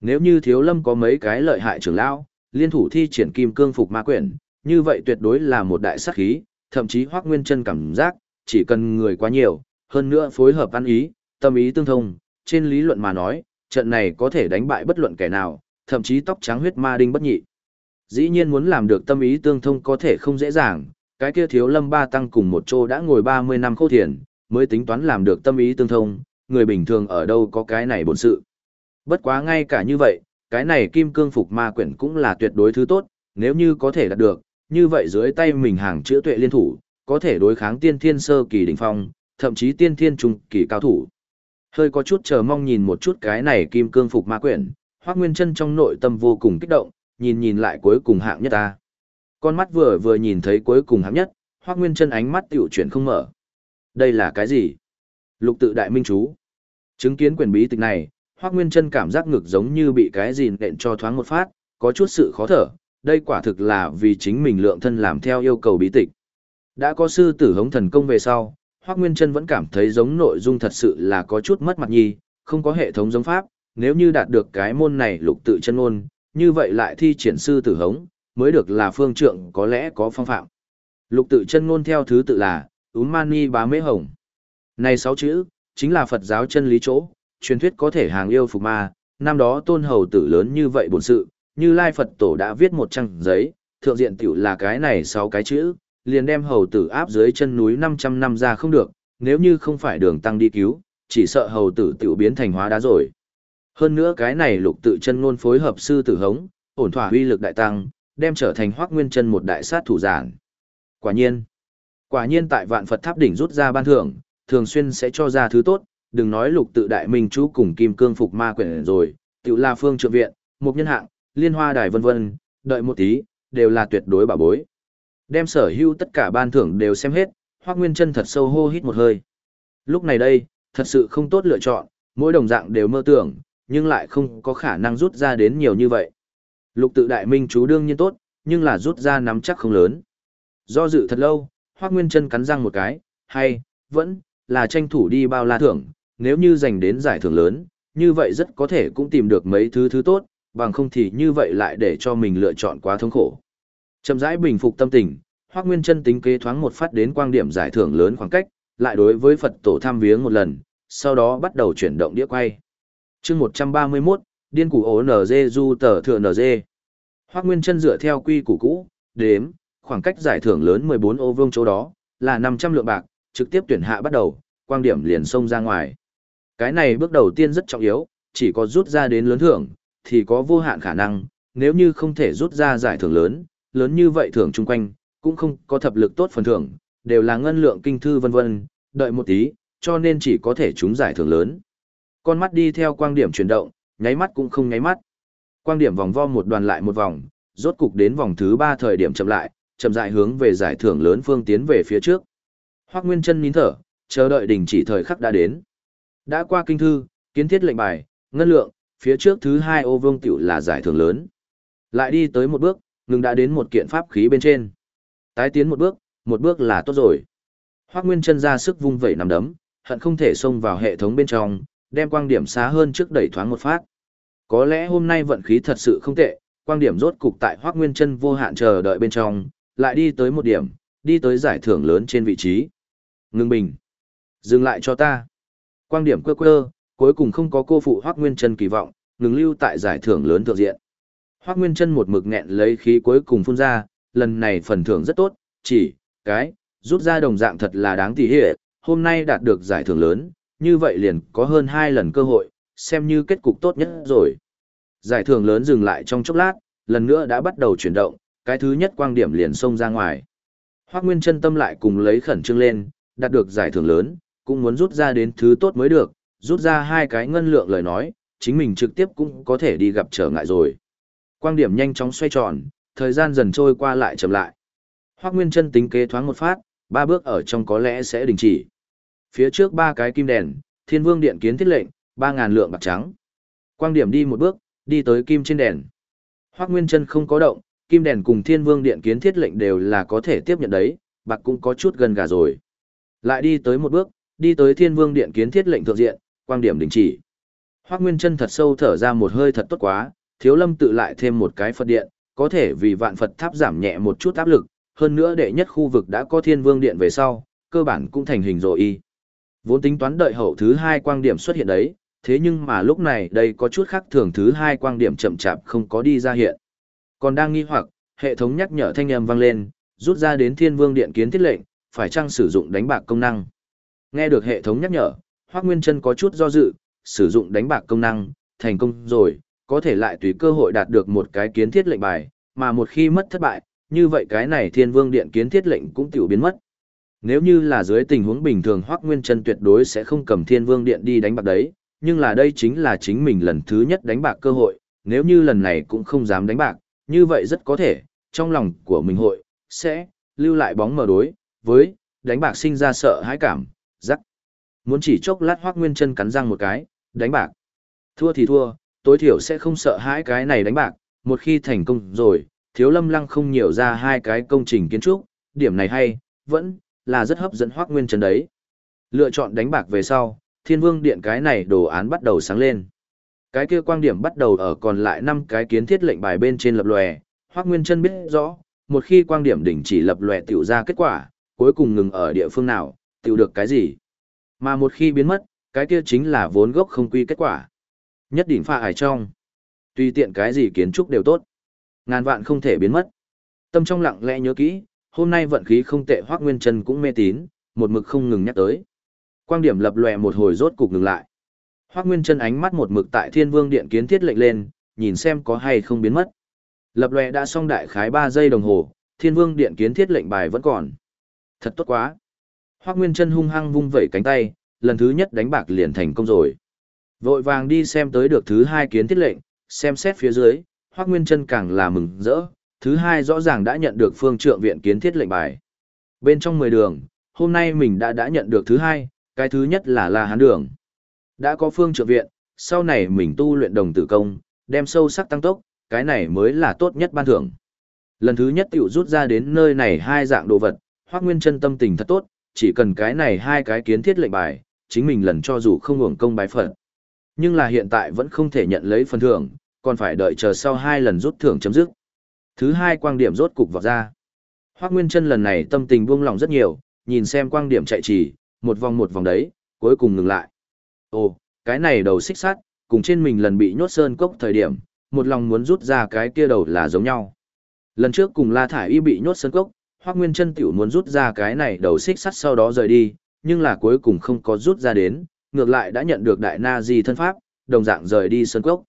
Nếu như thiếu lâm có mấy cái lợi hại trưởng lão, liên thủ thi triển kim cương phục ma quyển, như vậy tuyệt đối là một đại sát khí, thậm chí Hoắc nguyên chân cảm giác, chỉ cần người quá nhiều, hơn nữa phối hợp ăn ý, tâm ý tương thông, trên lý luận mà nói, trận này có thể đánh bại bất luận kẻ nào, thậm chí tóc trắng huyết ma đinh bất nhị. Dĩ nhiên muốn làm được tâm ý tương thông có thể không dễ dàng, cái kia thiếu lâm ba tăng cùng một chỗ đã ngồi 30 năm khô thiền, mới tính toán làm được tâm ý tương thông, người bình thường ở đâu có cái này bổn sự. Bất quá ngay cả như vậy, cái này kim cương phục ma quyển cũng là tuyệt đối thứ tốt, nếu như có thể đạt được, như vậy dưới tay mình hàng chữa tuệ liên thủ, có thể đối kháng tiên thiên sơ kỳ đỉnh phong, thậm chí tiên thiên trung kỳ cao thủ. Hơi có chút chờ mong nhìn một chút cái này kim cương phục ma quyển, Hoắc Nguyên Chân trong nội tâm vô cùng kích động, nhìn nhìn lại cuối cùng hạng nhất ta. Con mắt vừa vừa nhìn thấy cuối cùng hạng nhất, Hoắc Nguyên Chân ánh mắt tiểu chuyển không mở. Đây là cái gì? Lục tự đại minh chú. Chứng kiến quyền bí tịch này, Hoắc Nguyên Chân cảm giác ngực giống như bị cái gì nện cho thoáng một phát, có chút sự khó thở, đây quả thực là vì chính mình lượng thân làm theo yêu cầu bí tịch. Đã có sư tử hống thần công về sau, Hoác Nguyên Trân vẫn cảm thấy giống nội dung thật sự là có chút mất mặt nhi, không có hệ thống giống pháp, nếu như đạt được cái môn này lục tự chân ngôn, như vậy lại thi triển sư tử hống, mới được là phương trượng có lẽ có phong phạm. Lục tự chân ngôn theo thứ tự là, Ún Mani Bá Mễ Hồng. Này sáu chữ, chính là Phật giáo chân lý chỗ, truyền thuyết có thể hàng yêu phục ma, năm đó tôn hầu tử lớn như vậy bổn sự, như Lai Phật Tổ đã viết một trang giấy, thượng diện tiểu là cái này sáu cái chữ, liền đem hầu tử áp dưới chân núi 500 năm ra không được, nếu như không phải đường tăng đi cứu, chỉ sợ hầu tử tiểu biến thành hóa đá rồi. Hơn nữa cái này lục tự chân ngôn phối hợp sư tử hống, ổn thỏa uy lực đại tăng, đem trở thành hoác nguyên chân một đại sát thủ giản. Quả nhiên, quả nhiên tại vạn Phật tháp đỉnh rút ra ban thưởng, thường xuyên sẽ cho ra thứ tốt, đừng nói lục tự đại minh chú cùng kim cương phục ma quyển rồi, tiểu la phương trượng viện, một nhân hạng, liên hoa đài vân vân, đợi một tí, đều là tuyệt đối bảo bối. Đem sở hữu tất cả ban thưởng đều xem hết, Hoắc Nguyên Chân thật sâu hô hít một hơi. Lúc này đây, thật sự không tốt lựa chọn, mỗi đồng dạng đều mơ tưởng, nhưng lại không có khả năng rút ra đến nhiều như vậy. Lục tự đại minh chú đương nhiên tốt, nhưng là rút ra nắm chắc không lớn. Do dự thật lâu, Hoắc Nguyên Chân cắn răng một cái, hay, vẫn, là tranh thủ đi bao la thưởng, nếu như giành đến giải thưởng lớn, như vậy rất có thể cũng tìm được mấy thứ thứ tốt, bằng không thì như vậy lại để cho mình lựa chọn quá thống khổ. Chậm rãi bình phục tâm tình, Hoắc Nguyên Chân tính kế thoáng một phát đến quang điểm giải thưởng lớn khoảng cách, lại đối với Phật tổ tham viếng một lần, sau đó bắt đầu chuyển động đĩa quay. Chương 131, điên củ ố NG du tờ thừa NZ. Hoắc Nguyên Chân dựa theo quy củ cũ, đếm, khoảng cách giải thưởng lớn 14 ô vương chỗ đó, là 500 lượng bạc, trực tiếp tuyển hạ bắt đầu, quang điểm liền xông ra ngoài. Cái này bước đầu tiên rất trọng yếu, chỉ có rút ra đến lớn thưởng, thì có vô hạn khả năng, nếu như không thể rút ra giải thưởng lớn, lớn như vậy thưởng chung quanh, cũng không có thập lực tốt phần thưởng, đều là ngân lượng kinh thư vân vân, đợi một tí, cho nên chỉ có thể trúng giải thưởng lớn. Con mắt đi theo quang điểm chuyển động, nháy mắt cũng không nháy mắt. Quang điểm vòng vo một đoàn lại một vòng, rốt cục đến vòng thứ ba thời điểm chậm lại, chậm rãi hướng về giải thưởng lớn phương tiến về phía trước. Hoắc Nguyên Chân nín thở, chờ đợi đình chỉ thời khắc đã đến. Đã qua kinh thư, kiến thiết lệnh bài, ngân lượng, phía trước thứ hai ô vương tiểu là giải thưởng lớn. Lại đi tới một bước, ngừng đã đến một kiện pháp khí bên trên. Tái tiến một bước, một bước là tốt rồi. Hoắc Nguyên Chân ra sức vung vẩy nằm đấm, hận không thể xông vào hệ thống bên trong, đem quang điểm xá hơn trước đẩy thoáng một phát. Có lẽ hôm nay vận khí thật sự không tệ, quang điểm rốt cục tại Hoắc Nguyên Chân vô hạn chờ đợi bên trong, lại đi tới một điểm, đi tới giải thưởng lớn trên vị trí. Ngưng bình. Dừng lại cho ta. Quang điểm quơ quơ, cuối cùng không có cô phụ Hoắc Nguyên Chân kỳ vọng, ngừng lưu tại giải thưởng lớn thượng diện. Hoắc Nguyên Chân một mực nghẹn lấy khí cuối cùng phun ra, lần này phần thưởng rất tốt, chỉ cái rút ra đồng dạng thật là đáng tỉ hệ, hôm nay đạt được giải thưởng lớn, như vậy liền có hơn hai lần cơ hội, xem như kết cục tốt nhất rồi. Giải thưởng lớn dừng lại trong chốc lát, lần nữa đã bắt đầu chuyển động, cái thứ nhất quang điểm liền xông ra ngoài. Hoắc Nguyên chân tâm lại cùng lấy khẩn trương lên, đạt được giải thưởng lớn, cũng muốn rút ra đến thứ tốt mới được, rút ra hai cái ngân lượng lời nói, chính mình trực tiếp cũng có thể đi gặp trở ngại rồi. Quang điểm nhanh chóng xoay tròn, thời gian dần trôi qua lại chậm lại. Hoắc Nguyên chân tính kế thoáng một phát, ba bước ở trong có lẽ sẽ đình chỉ. Phía trước ba cái kim đèn, Thiên Vương điện kiến thiết lệnh, ba ngàn lượng bạc trắng. Quang điểm đi một bước, đi tới kim trên đèn. Hoắc Nguyên chân không có động, kim đèn cùng Thiên Vương điện kiến thiết lệnh đều là có thể tiếp nhận đấy, bạc cũng có chút gần gà rồi. Lại đi tới một bước, đi tới Thiên Vương điện kiến thiết lệnh thượng diện, quang điểm đình chỉ. Hoắc Nguyên chân thật sâu thở ra một hơi thật tốt quá, Thiếu Lâm tự lại thêm một cái Phật điện, có thể vì vạn Phật tháp giảm nhẹ một chút áp lực, hơn nữa đệ nhất khu vực đã có Thiên Vương điện về sau, cơ bản cũng thành hình rồi y. Vốn tính toán đợi hậu thứ hai quang điểm xuất hiện đấy, thế nhưng mà lúc này đây có chút khác thường thứ hai quang điểm chậm chạp không có đi ra hiện. Còn đang nghi hoặc, hệ thống nhắc nhở thanh âm vang lên, rút ra đến Thiên Vương điện kiến thiết lệnh, phải chăng sử dụng đánh bạc công năng. Nghe được hệ thống nhắc nhở, Hoắc Nguyên Chân có chút do dự, sử dụng đánh bạc công năng, thành công rồi, có thể lại tùy cơ hội đạt được một cái kiến thiết lệnh bài, mà một khi mất thất bại, như vậy cái này Thiên Vương điện kiến thiết lệnh cũng tiểu biến mất. Nếu như là dưới tình huống bình thường Hoắc Nguyên Chân tuyệt đối sẽ không cầm Thiên Vương điện đi đánh bạc đấy, nhưng là đây chính là chính mình lần thứ nhất đánh bạc cơ hội, nếu như lần này cũng không dám đánh bạc, như vậy rất có thể, trong lòng của mình hội, sẽ, lưu lại bóng mờ đối, với, đánh bạc sinh ra sợ hãi cảm, rắc. Muốn chỉ chốc lát hoác nguyên chân cắn răng một cái, đánh bạc. Thua thì thua, tối thiểu sẽ không sợ hãi cái này đánh bạc, một khi thành công rồi, thiếu lâm lăng không nhiều ra hai cái công trình kiến trúc, điểm này hay, vẫn, là rất hấp dẫn hoác nguyên chân đấy. Lựa chọn đánh bạc về sau, thiên vương điện cái này đồ án bắt đầu sáng lên. Cái kia quang điểm bắt đầu ở còn lại năm cái kiến thiết lệnh bài bên trên lập lòe, Hoắc Nguyên Chân biết rõ, một khi quang điểm đỉnh chỉ lập lòe tiểu ra kết quả, cuối cùng ngừng ở địa phương nào, tiểu được cái gì. Mà một khi biến mất, cái kia chính là vốn gốc không quy kết quả. Nhất định pha ải trong. Tùy tiện cái gì kiến trúc đều tốt. Ngàn vạn không thể biến mất. Tâm trong lặng lẽ nhớ kỹ, hôm nay vận khí không tệ Hoắc Nguyên Chân cũng mê tín, một mực không ngừng nhắc tới. Quang điểm lập lòe một hồi rốt cục ngừng lại. Hoác Nguyên chân ánh mắt một mực tại Thiên Vương Điện kiến thiết lệnh lên, nhìn xem có hay không biến mất. Lập lòe đã xong đại khái 3 giây đồng hồ, Thiên Vương Điện kiến thiết lệnh bài vẫn còn. Thật tốt quá. Hoác Nguyên Trân hung hăng vung vẩy cánh tay, lần thứ nhất đánh bạc liền thành công rồi. Vội vàng đi xem tới được thứ hai kiến thiết lệnh, xem xét phía dưới, Hoác Nguyên Trân càng là mừng rỡ, thứ hai rõ ràng đã nhận được phương trượng viện kiến thiết lệnh bài. Bên trong 10 đường, hôm nay mình đã đã nhận được thứ hai, cái thứ nhất là La Hán Đường. Đã có phương Trượng viện, sau này mình tu luyện đồng tử công, đem sâu sắc tăng tốc, cái này mới là tốt nhất ban thưởng. Lần thứ nhất tiểu rút ra đến nơi này hai dạng đồ vật, Hoắc Nguyên chân tâm tình thật tốt, chỉ cần cái này hai cái kiến thiết lệnh bài, chính mình lần cho dù không hưởng công bái phận. Nhưng là hiện tại vẫn không thể nhận lấy phần thưởng, còn phải đợi chờ sau hai lần rút thưởng chấm dứt. Thứ hai quang điểm rốt cục vào ra. Hoác Nguyên Trân lần này tâm tình buông lòng rất nhiều, nhìn xem quang điểm chạy trì, một vòng một vòng đấy, cuối cùng ngừng lại. Ồ, cái này đầu xích sắt, cùng trên mình lần bị nhốt sơn cốc thời điểm, một lòng muốn rút ra cái kia đầu là giống nhau. Lần trước cùng La Thải Y bị nhốt sơn cốc, Hoác Nguyên Trân tiểu muốn rút ra cái này đầu xích sắt sau đó rời đi, nhưng là cuối cùng không có rút ra đến, ngược lại đã nhận được đại na di thân pháp, đồng dạng rời đi sơn cốc.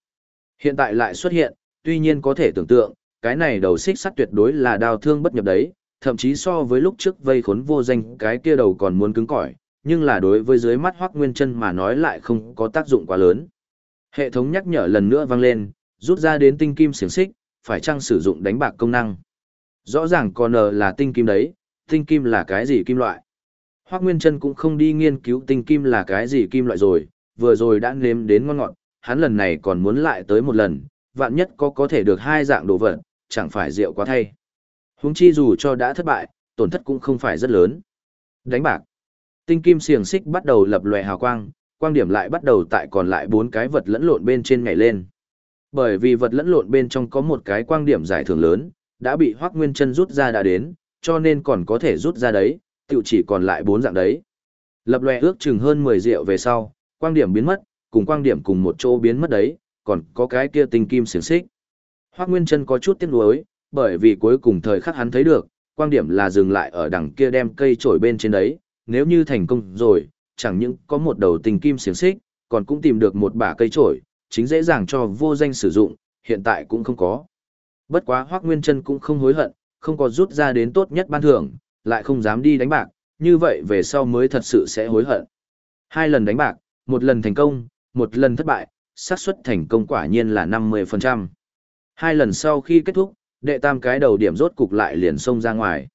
Hiện tại lại xuất hiện, tuy nhiên có thể tưởng tượng, cái này đầu xích sắt tuyệt đối là đao thương bất nhập đấy, thậm chí so với lúc trước vây khốn vô danh cái kia đầu còn muốn cứng cỏi, nhưng là đối với dưới mắt Hoắc Nguyên Chân mà nói lại không có tác dụng quá lớn. Hệ thống nhắc nhở lần nữa vang lên, rút ra đến tinh kim xiển xích, phải chăng sử dụng đánh bạc công năng. Rõ ràng còn là tinh kim đấy, tinh kim là cái gì kim loại? Hoắc Nguyên Trân cũng không đi nghiên cứu tinh kim là cái gì kim loại rồi, vừa rồi đã nếm đến ngon ngọt, hắn lần này còn muốn lại tới một lần, vạn nhất có có thể được hai dạng đồ vật, chẳng phải rượu quá thay. Huống chi dù cho đã thất bại, tổn thất cũng không phải rất lớn. Đánh bạc. Tinh kim xiềng xích bắt đầu lập lòe hào quang, quang điểm lại bắt đầu tại còn lại bốn cái vật lẫn lộn bên trên nhảy lên. Bởi vì vật lẫn lộn bên trong có một cái quang điểm giải thưởng lớn, đã bị Hoắc Nguyên Chân rút ra đã đến, cho nên còn có thể rút ra đấy, tiểu chỉ còn lại bốn dạng đấy. Lập lòe ước chừng hơn 10 rượu về sau, quang điểm biến mất, cùng quang điểm cùng một chỗ biến mất đấy, còn có cái kia tinh kim xiềng xích. Hoắc Nguyên Chân có chút tiếc nuối, bởi vì cuối cùng thời khắc hắn thấy được, quang điểm là dừng lại ở đằng kia đem cây trổi bên trên đấy, nếu như thành công rồi, chẳng những có một đầu tinh kim xiềng xích, còn cũng tìm được một bả cây trổi, chính dễ dàng cho vô danh sử dụng, hiện tại cũng không có. Bất quá Hoắc Nguyên Chân cũng không hối hận, không có rút ra đến tốt nhất ban thưởng, lại không dám đi đánh bạc, như vậy về sau mới thật sự sẽ hối hận. Hai lần đánh bạc, một lần thành công, một lần thất bại, xác suất thành công quả nhiên là 50%. Hai lần sau khi kết thúc, đệ tam cái đầu điểm rốt cục lại liền xông ra ngoài.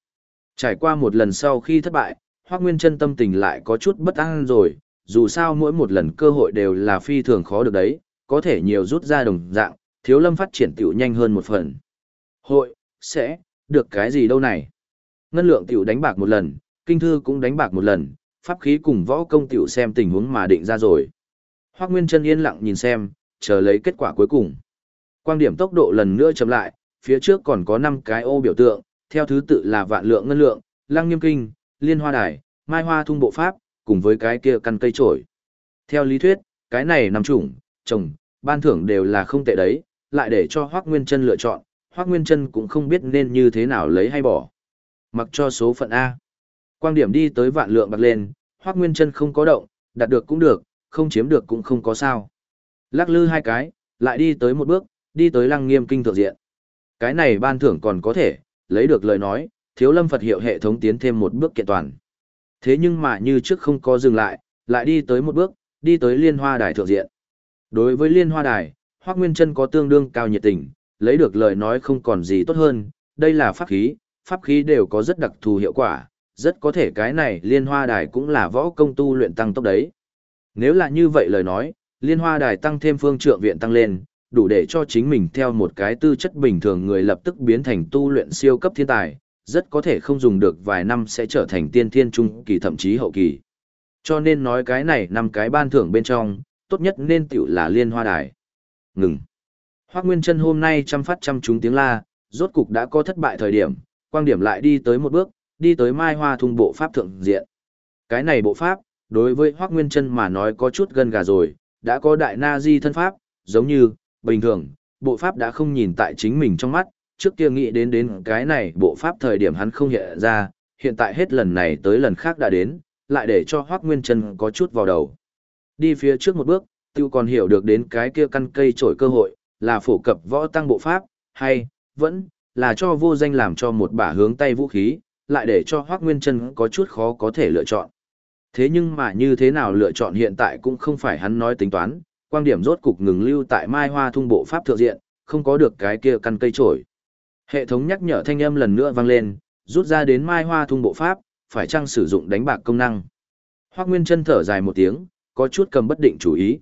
Trải qua một lần sau khi thất bại, Hoác Nguyên chân tâm tình lại có chút bất an rồi, dù sao mỗi một lần cơ hội đều là phi thường khó được đấy, có thể nhiều rút ra đồng dạng, thiếu lâm phát triển tiểu nhanh hơn một phần. Hội, sẽ, được cái gì đâu này? Ngân lượng tiểu đánh bạc một lần, kinh thư cũng đánh bạc một lần, pháp khí cùng võ công tiểu xem tình huống mà định ra rồi. Hoác Nguyên chân yên lặng nhìn xem, chờ lấy kết quả cuối cùng. Quang điểm tốc độ lần nữa chậm lại, phía trước còn có 5 cái ô biểu tượng, theo thứ tự là vạn lượng ngân lượng, lăng nghiêm kinh, liên hoa đài, mai hoa thung bộ pháp, cùng với cái kia căn cây trổi. Theo lý thuyết, cái này nằm chủng, trồng, ban thưởng đều là không tệ đấy, lại để cho Hoác Nguyên Trân lựa chọn, Hoác Nguyên Trân cũng không biết nên như thế nào lấy hay bỏ. Mặc cho số phận A. Quang điểm đi tới vạn lượng bạc lên, Hoác Nguyên Trân không có động, đạt được cũng được, không chiếm được cũng không có sao. Lắc lư hai cái, lại đi tới một bước, đi tới lăng nghiêm kinh thượng diện. Cái này ban thưởng còn có thể, lấy được lời nói, thiếu lâm Phật hiệu hệ thống tiến thêm một bước kiện toàn. Thế nhưng mà như trước không có dừng lại, lại đi tới một bước, đi tới liên hoa đài thượng diện. Đối với liên hoa đài, Hoác Nguyên Trân có tương đương cao nhiệt tình, lấy được lời nói không còn gì tốt hơn, đây là pháp khí, pháp khí đều có rất đặc thù hiệu quả, rất có thể cái này liên hoa đài cũng là võ công tu luyện tăng tốc đấy. Nếu là như vậy lời nói, liên hoa đài tăng thêm phương trượng viện tăng lên, đủ để cho chính mình theo một cái tư chất bình thường người lập tức biến thành tu luyện siêu cấp thiên tài, rất có thể không dùng được vài năm sẽ trở thành tiên thiên trung kỳ thậm chí hậu kỳ. Cho nên nói cái này năm cái ban thưởng bên trong, tốt nhất nên tiểu là liên hoa đài. Ngừng. Hoác Nguyên chân hôm nay chăm phát chăm chúng tiếng la, rốt cục đã có thất bại thời điểm, quang điểm lại đi tới một bước, đi tới mai hoa thung bộ pháp thượng diện. Cái này bộ pháp, đối với Hoác Nguyên chân mà nói có chút gần gà rồi, đã có đại na di thân pháp, giống như, bình thường, bộ pháp đã không nhìn tại chính mình trong mắt, trước kia nghĩ đến đến cái này bộ pháp thời điểm hắn không hiện ra, hiện tại hết lần này tới lần khác đã đến, lại để cho Hoác Nguyên Trân có chút vào đầu. Đi phía trước một bước, tiêu còn hiểu được đến cái kia căn cây trổi cơ hội, là phổ cập võ tăng bộ pháp, hay, vẫn, là cho vô danh làm cho một bả hướng tay vũ khí, lại để cho Hoác Nguyên Trân có chút khó có thể lựa chọn. Thế nhưng mà như thế nào lựa chọn hiện tại cũng không phải hắn nói tính toán, quan điểm rốt cục ngừng lưu tại Mai Hoa Thung bộ pháp thượng diện, không có được cái kia căn cây trổi. Hệ thống nhắc nhở thanh âm lần nữa vang lên, rút ra đến Mai Hoa Thung bộ pháp, phải chăng sử dụng đánh bạc công năng. Hoắc Nguyên Trân thở dài một tiếng, có chút cầm bất định chủ ý.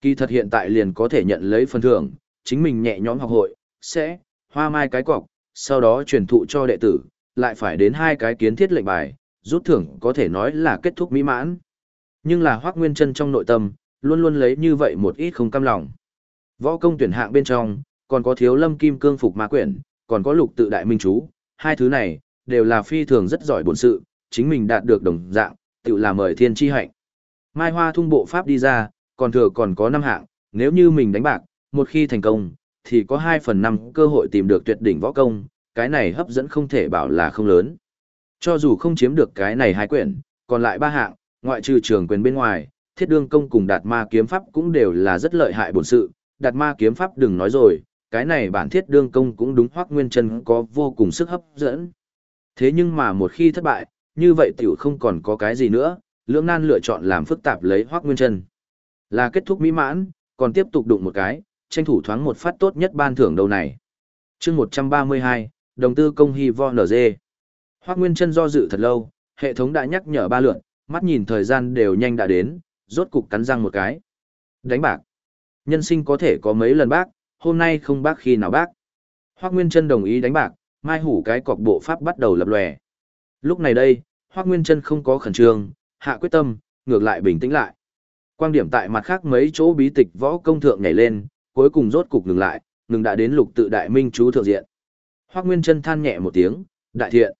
Kỳ thật hiện tại liền có thể nhận lấy phần thưởng, chính mình nhẹ nhõm học hội, sẽ, hoa mai cái cọc, sau đó truyền thụ cho đệ tử, lại phải đến hai cái kiến thiết lệnh bài, rút thưởng có thể nói là kết thúc mỹ mãn. Nhưng là Hoắc Nguyên Chân trong nội tâm, luôn luôn lấy như vậy một ít không cam lòng. Võ công tuyển hạng bên trong, còn có thiếu lâm kim cương phục ma quyển, còn có lục tự đại minh chú, hai thứ này, đều là phi thường rất giỏi bổn sự, chính mình đạt được đồng dạng, tự là mời thiên chi hạnh. Mai Hoa thung bộ pháp đi ra, còn thừa còn có năm hạng, nếu như mình đánh bạc, một khi thành công, thì có 2 phần 5 cơ hội tìm được tuyệt đỉnh võ công, cái này hấp dẫn không thể bảo là không lớn. Cho dù không chiếm được cái này hai quyển, còn lại ba hạng, ngoại trừ trường quyền bên ngoài, thiết đương công cùng đạt ma kiếm pháp cũng đều là rất lợi hại bổn sự, đạt ma kiếm pháp đừng nói rồi, cái này bản thiết đương công cũng đúng hoác nguyên chân có vô cùng sức hấp dẫn. Thế nhưng mà một khi thất bại, như vậy tiểu không còn có cái gì nữa, lưỡng nan lựa chọn làm phức tạp lấy hoác nguyên chân. Là kết thúc mỹ mãn, còn tiếp tục đụng một cái, tranh thủ thoáng một phát tốt nhất ban thưởng đầu này. chương 132, đồng tư công hy vo NG. Hoác Nguyên chân do dự thật lâu, hệ thống đã nhắc nhở ba lượn, mắt nhìn thời gian đều nhanh đã đến, rốt cục cắn răng một cái. Đánh bạc. Nhân sinh có thể có mấy lần bác, hôm nay không bác khi nào bác. Hoác Nguyên chân đồng ý đánh bạc, mai hủ cái cọc bộ pháp bắt đầu lập lòe. Lúc này đây, Hoác Nguyên chân không có khẩn trương, hạ quyết tâm, ngược lại bình tĩnh lại. Quan điểm tại mặt khác mấy chỗ bí tịch võ công thượng nhảy lên, cuối cùng rốt cục ngừng lại, ngừng đã đến lục tự đại minh chú thượng diện. Hoắc Nguyên Chân than nhẹ một tiếng, đại thiện.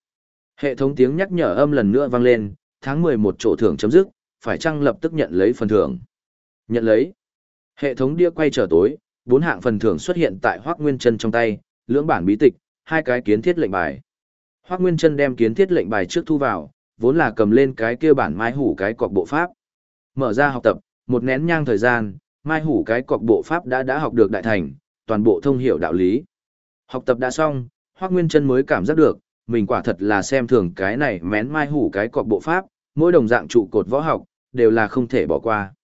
Hệ thống tiếng nhắc nhở âm lần nữa vang lên, tháng 11 chỗ thưởng chấm dứt, phải chăng lập tức nhận lấy phần thưởng. Nhận lấy. Hệ thống đĩa quay trở tối, bốn hạng phần thưởng xuất hiện tại Hoắc Nguyên Chân trong tay, lưỡng bản bí tịch, hai cái kiến thiết lệnh bài. Hoắc Nguyên Chân đem kiến thiết lệnh bài trước thu vào, vốn là cầm lên cái kia bản mai hủ cái cọc bộ pháp. Mở ra học tập, một nén nhang thời gian, mai hủ cái cọc bộ pháp đã đã học được đại thành, toàn bộ thông hiểu đạo lý. Học tập đã xong, Hoác Nguyên chân mới cảm giác được, mình quả thật là xem thường cái này mén mai hủ cái cọc bộ pháp, mỗi đồng dạng trụ cột võ học, đều là không thể bỏ qua.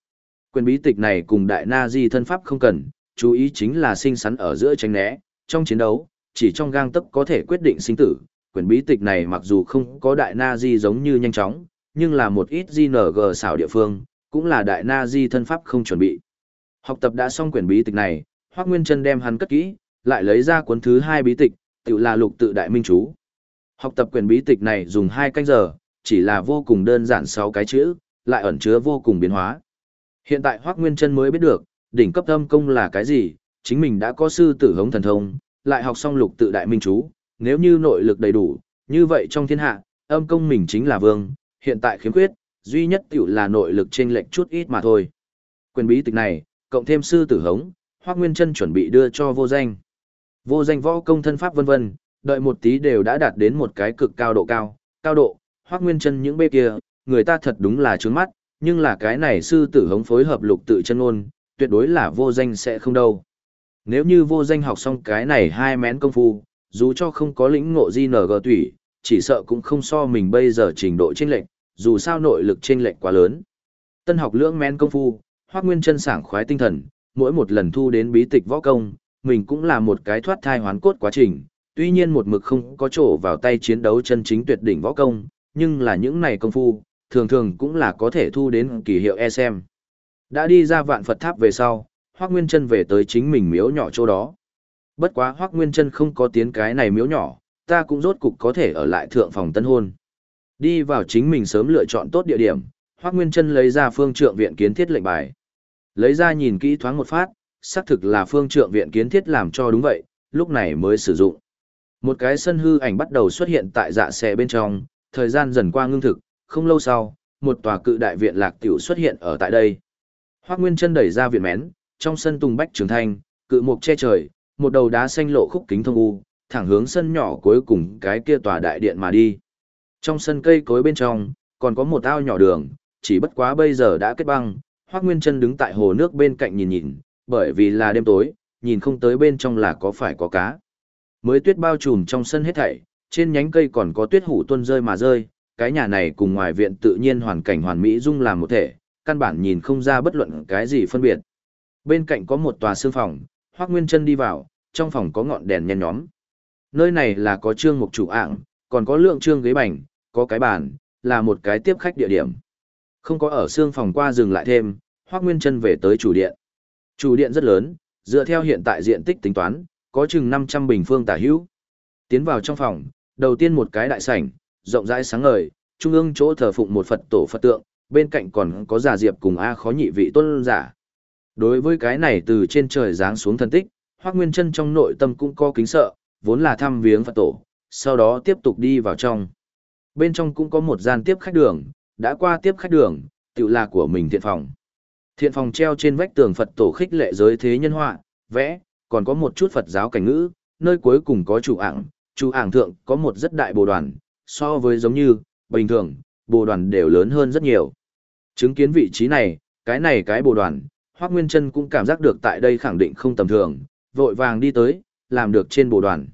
Quyền bí tịch này cùng đại na di thân pháp không cần, chú ý chính là sinh sắn ở giữa tranh né, trong chiến đấu, chỉ trong gang tấc có thể quyết định sinh tử. Quyền bí tịch này mặc dù không có đại na di giống như nhanh chóng, nhưng là một ít GNG xảo địa phương, cũng là đại na di thân pháp không chuẩn bị. Học tập đã xong quyển bí tịch này, Hoắc Nguyên Chân đem hắn cất kỹ, lại lấy ra cuốn thứ hai bí tịch, tự là lục tự đại minh chú. Học tập quyển bí tịch này dùng hai canh giờ, chỉ là vô cùng đơn giản sáu cái chữ, lại ẩn chứa vô cùng biến hóa. Hiện tại Hoắc Nguyên Chân mới biết được, đỉnh cấp âm công là cái gì, chính mình đã có sư tử hống thần thông, lại học xong lục tự đại minh chú, nếu như nội lực đầy đủ, như vậy trong thiên hạ, âm công mình chính là vương, hiện tại khiếm khuyết, duy nhất tiểu là nội lực chênh lệch chút ít mà thôi. Quyền bí tịch này, cộng thêm sư tử hống, Hoắc Nguyên Chân chuẩn bị đưa cho vô danh. Vô danh võ công thân pháp vân vân, đợi một tí đều đã đạt đến một cái cực cao độ cao, cao độ, Hoắc Nguyên Chân những bê kia, người ta thật đúng là trướng mắt, nhưng là cái này sư tử hống phối hợp lục tự chân ngôn, tuyệt đối là vô danh sẽ không đâu. Nếu như vô danh học xong cái này hai mén công phu, dù cho không có lĩnh ngộ di nở gờ tủy, chỉ sợ cũng không so mình bây giờ trình độ chênh lệch, dù sao nội lực chênh lệch quá lớn. Tân học lưỡng mén công phu, Hoắc Nguyên Chân sảng khoái tinh thần, mỗi một lần thu đến bí tịch võ công, mình cũng là một cái thoát thai hoán cốt quá trình, tuy nhiên một mực không có chỗ vào tay chiến đấu chân chính tuyệt đỉnh võ công, nhưng là những này công phu, thường thường cũng là có thể thu đến kỳ hiệu e xem. Đã đi ra vạn Phật tháp về sau, Hoắc Nguyên Chân về tới chính mình miếu nhỏ chỗ đó. Bất quá Hoắc Nguyên Chân không có tiến cái này miếu nhỏ, ta cũng rốt cục có thể ở lại thượng phòng tân hôn. Đi vào chính mình sớm lựa chọn tốt địa điểm, Hoắc Nguyên Chân lấy ra phương trượng viện kiến thiết lệnh bài. Lấy ra nhìn kỹ thoáng một phát, xác thực là phương trượng viện kiến thiết làm cho đúng vậy, lúc này mới sử dụng. Một cái sân hư ảnh bắt đầu xuất hiện tại dạ xe bên trong, thời gian dần qua ngưng thực, không lâu sau, một tòa cự đại viện lạc tiểu xuất hiện ở tại đây. Hoắc Nguyên Chân đẩy ra viện mén, trong sân tùng bách trường thanh, cự mục che trời, một đầu đá xanh lộ khúc kính thông u, thẳng hướng sân nhỏ cuối cùng cái kia tòa đại điện mà đi. Trong sân cây cối bên trong, còn có một ao nhỏ đường, chỉ bất quá bây giờ đã kết băng, Hoắc Nguyên Chân đứng tại hồ nước bên cạnh nhìn nhìn, bởi vì là đêm tối, nhìn không tới bên trong là có phải có cá. Mới tuyết bao trùm trong sân hết thảy, trên nhánh cây còn có tuyết hủ tuôn rơi mà rơi, cái nhà này cùng ngoài viện tự nhiên hoàn cảnh hoàn mỹ dung làm một thể, căn bản nhìn không ra bất luận cái gì phân biệt. Bên cạnh có một tòa sương phòng, Hoắc Nguyên Chân đi vào, trong phòng có ngọn đèn nhen nhóm. Nơi này là có trương mục chủ ạng, còn có lượng trương ghế bành, có cái bàn, là một cái tiếp khách địa điểm. Không có ở xương phòng qua dừng lại thêm, Hoác Nguyên Trân về tới chủ điện. Chủ điện rất lớn, dựa theo hiện tại diện tích tính toán, có chừng 500 bình phương tả hữu. Tiến vào trong phòng, đầu tiên một cái đại sảnh, rộng rãi sáng ngời, trung ương chỗ thờ phụng một Phật tổ Phật tượng, bên cạnh còn có giả diệp cùng A khó nhị vị tôn giả. Đối với cái này từ trên trời giáng xuống thần tích, Hoác Nguyên Trân trong nội tâm cũng có kính sợ, vốn là thăm viếng Phật tổ, sau đó tiếp tục đi vào trong. Bên trong cũng có một gian tiếp khách đường, đã qua tiếp khách đường, tự là của mình thiện phòng. Thiện phòng treo trên vách tường Phật tổ khích lệ giới thế nhân họa, vẽ, còn có một chút Phật giáo cảnh ngữ, nơi cuối cùng có chủ ảng, chủ ảng thượng có một rất đại bồ đoàn, so với giống như, bình thường, bồ đoàn đều lớn hơn rất nhiều. Chứng kiến vị trí này, cái này cái bồ đoàn, Hoác Nguyên Trân cũng cảm giác được tại đây khẳng định không tầm thường, vội vàng đi tới, làm được trên bồ đoàn.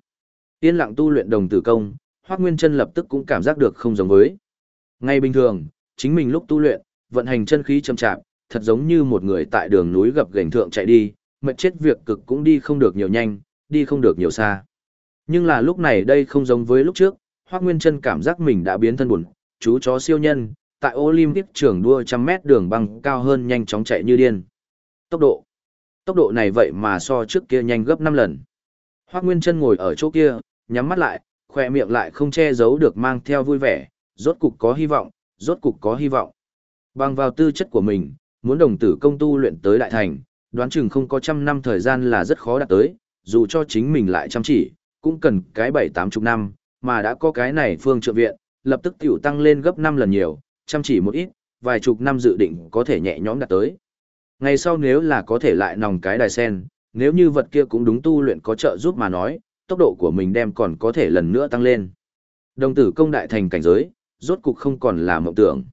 Yên lặng tu luyện đồng tử công, Hoác Nguyên Trân lập tức cũng cảm giác được không giống với. Ngay bình thường, chính mình lúc tu luyện, vận hành chân khí chậm chạp, thật giống như một người tại đường núi gặp gành thượng chạy đi, mệt chết việc cực cũng đi không được nhiều nhanh, đi không được nhiều xa. Nhưng là lúc này đây không giống với lúc trước, Hoác Nguyên Trân cảm giác mình đã biến thân buồn, chú chó siêu nhân, tại Olympic trường đua trăm mét đường băng cao hơn nhanh chóng chạy như điên. Tốc độ. Tốc độ này vậy mà so trước kia nhanh gấp 5 lần. Hoác Nguyên Trân ngồi ở chỗ kia, nhắm mắt lại, khỏe miệng lại không che giấu được mang theo vui vẻ, rốt cục có hy vọng, rốt cục có hy vọng. Bằng vào tư chất của mình, muốn đồng tử công tu luyện tới đại thành, đoán chừng không có trăm năm thời gian là rất khó đạt tới, dù cho chính mình lại chăm chỉ, cũng cần cái bảy tám chục năm, mà đã có cái này phương trượng viện, lập tức tiểu tăng lên gấp 5 lần nhiều, chăm chỉ một ít, vài chục năm dự định có thể nhẹ nhõm đạt tới. Ngày sau nếu là có thể lại nòng cái đài sen, nếu như vật kia cũng đúng tu luyện có trợ giúp mà nói, tốc độ của mình đem còn có thể lần nữa tăng lên. Đồng tử công đại thành cảnh giới, rốt cục không còn là mộng tưởng.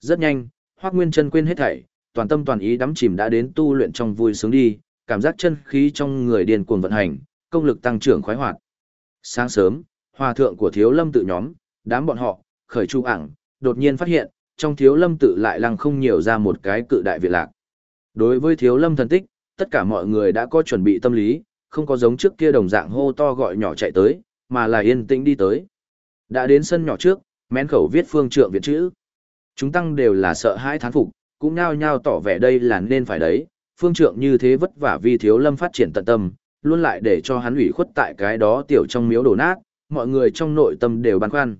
Rất nhanh, Hoắc Nguyên Chân quên hết thảy, toàn tâm toàn ý đắm chìm đã đến tu luyện trong vui sướng đi, cảm giác chân khí trong người điền cuồng vận hành, công lực tăng trưởng khoái hoạt. Sáng sớm, hòa thượng của Thiếu Lâm tự nhóm, đám bọn họ, khởi chu ảng, đột nhiên phát hiện, trong Thiếu Lâm tự lại lăng không nhiều ra một cái cự đại viện lạc. Đối với Thiếu Lâm thần tích, tất cả mọi người đã có chuẩn bị tâm lý, không có giống trước kia đồng dạng hô to gọi nhỏ chạy tới, mà là yên tĩnh đi tới. Đã đến sân nhỏ trước, mén khẩu viết phương trượng viện chữ. Chúng tăng đều là sợ hãi thán phục, cũng nhao nhao tỏ vẻ đây là nên phải đấy, phương trượng như thế vất vả vì thiếu lâm phát triển tận tâm, luôn lại để cho hắn ủy khuất tại cái đó tiểu trong miếu đổ nát, mọi người trong nội tâm đều băn khoăn.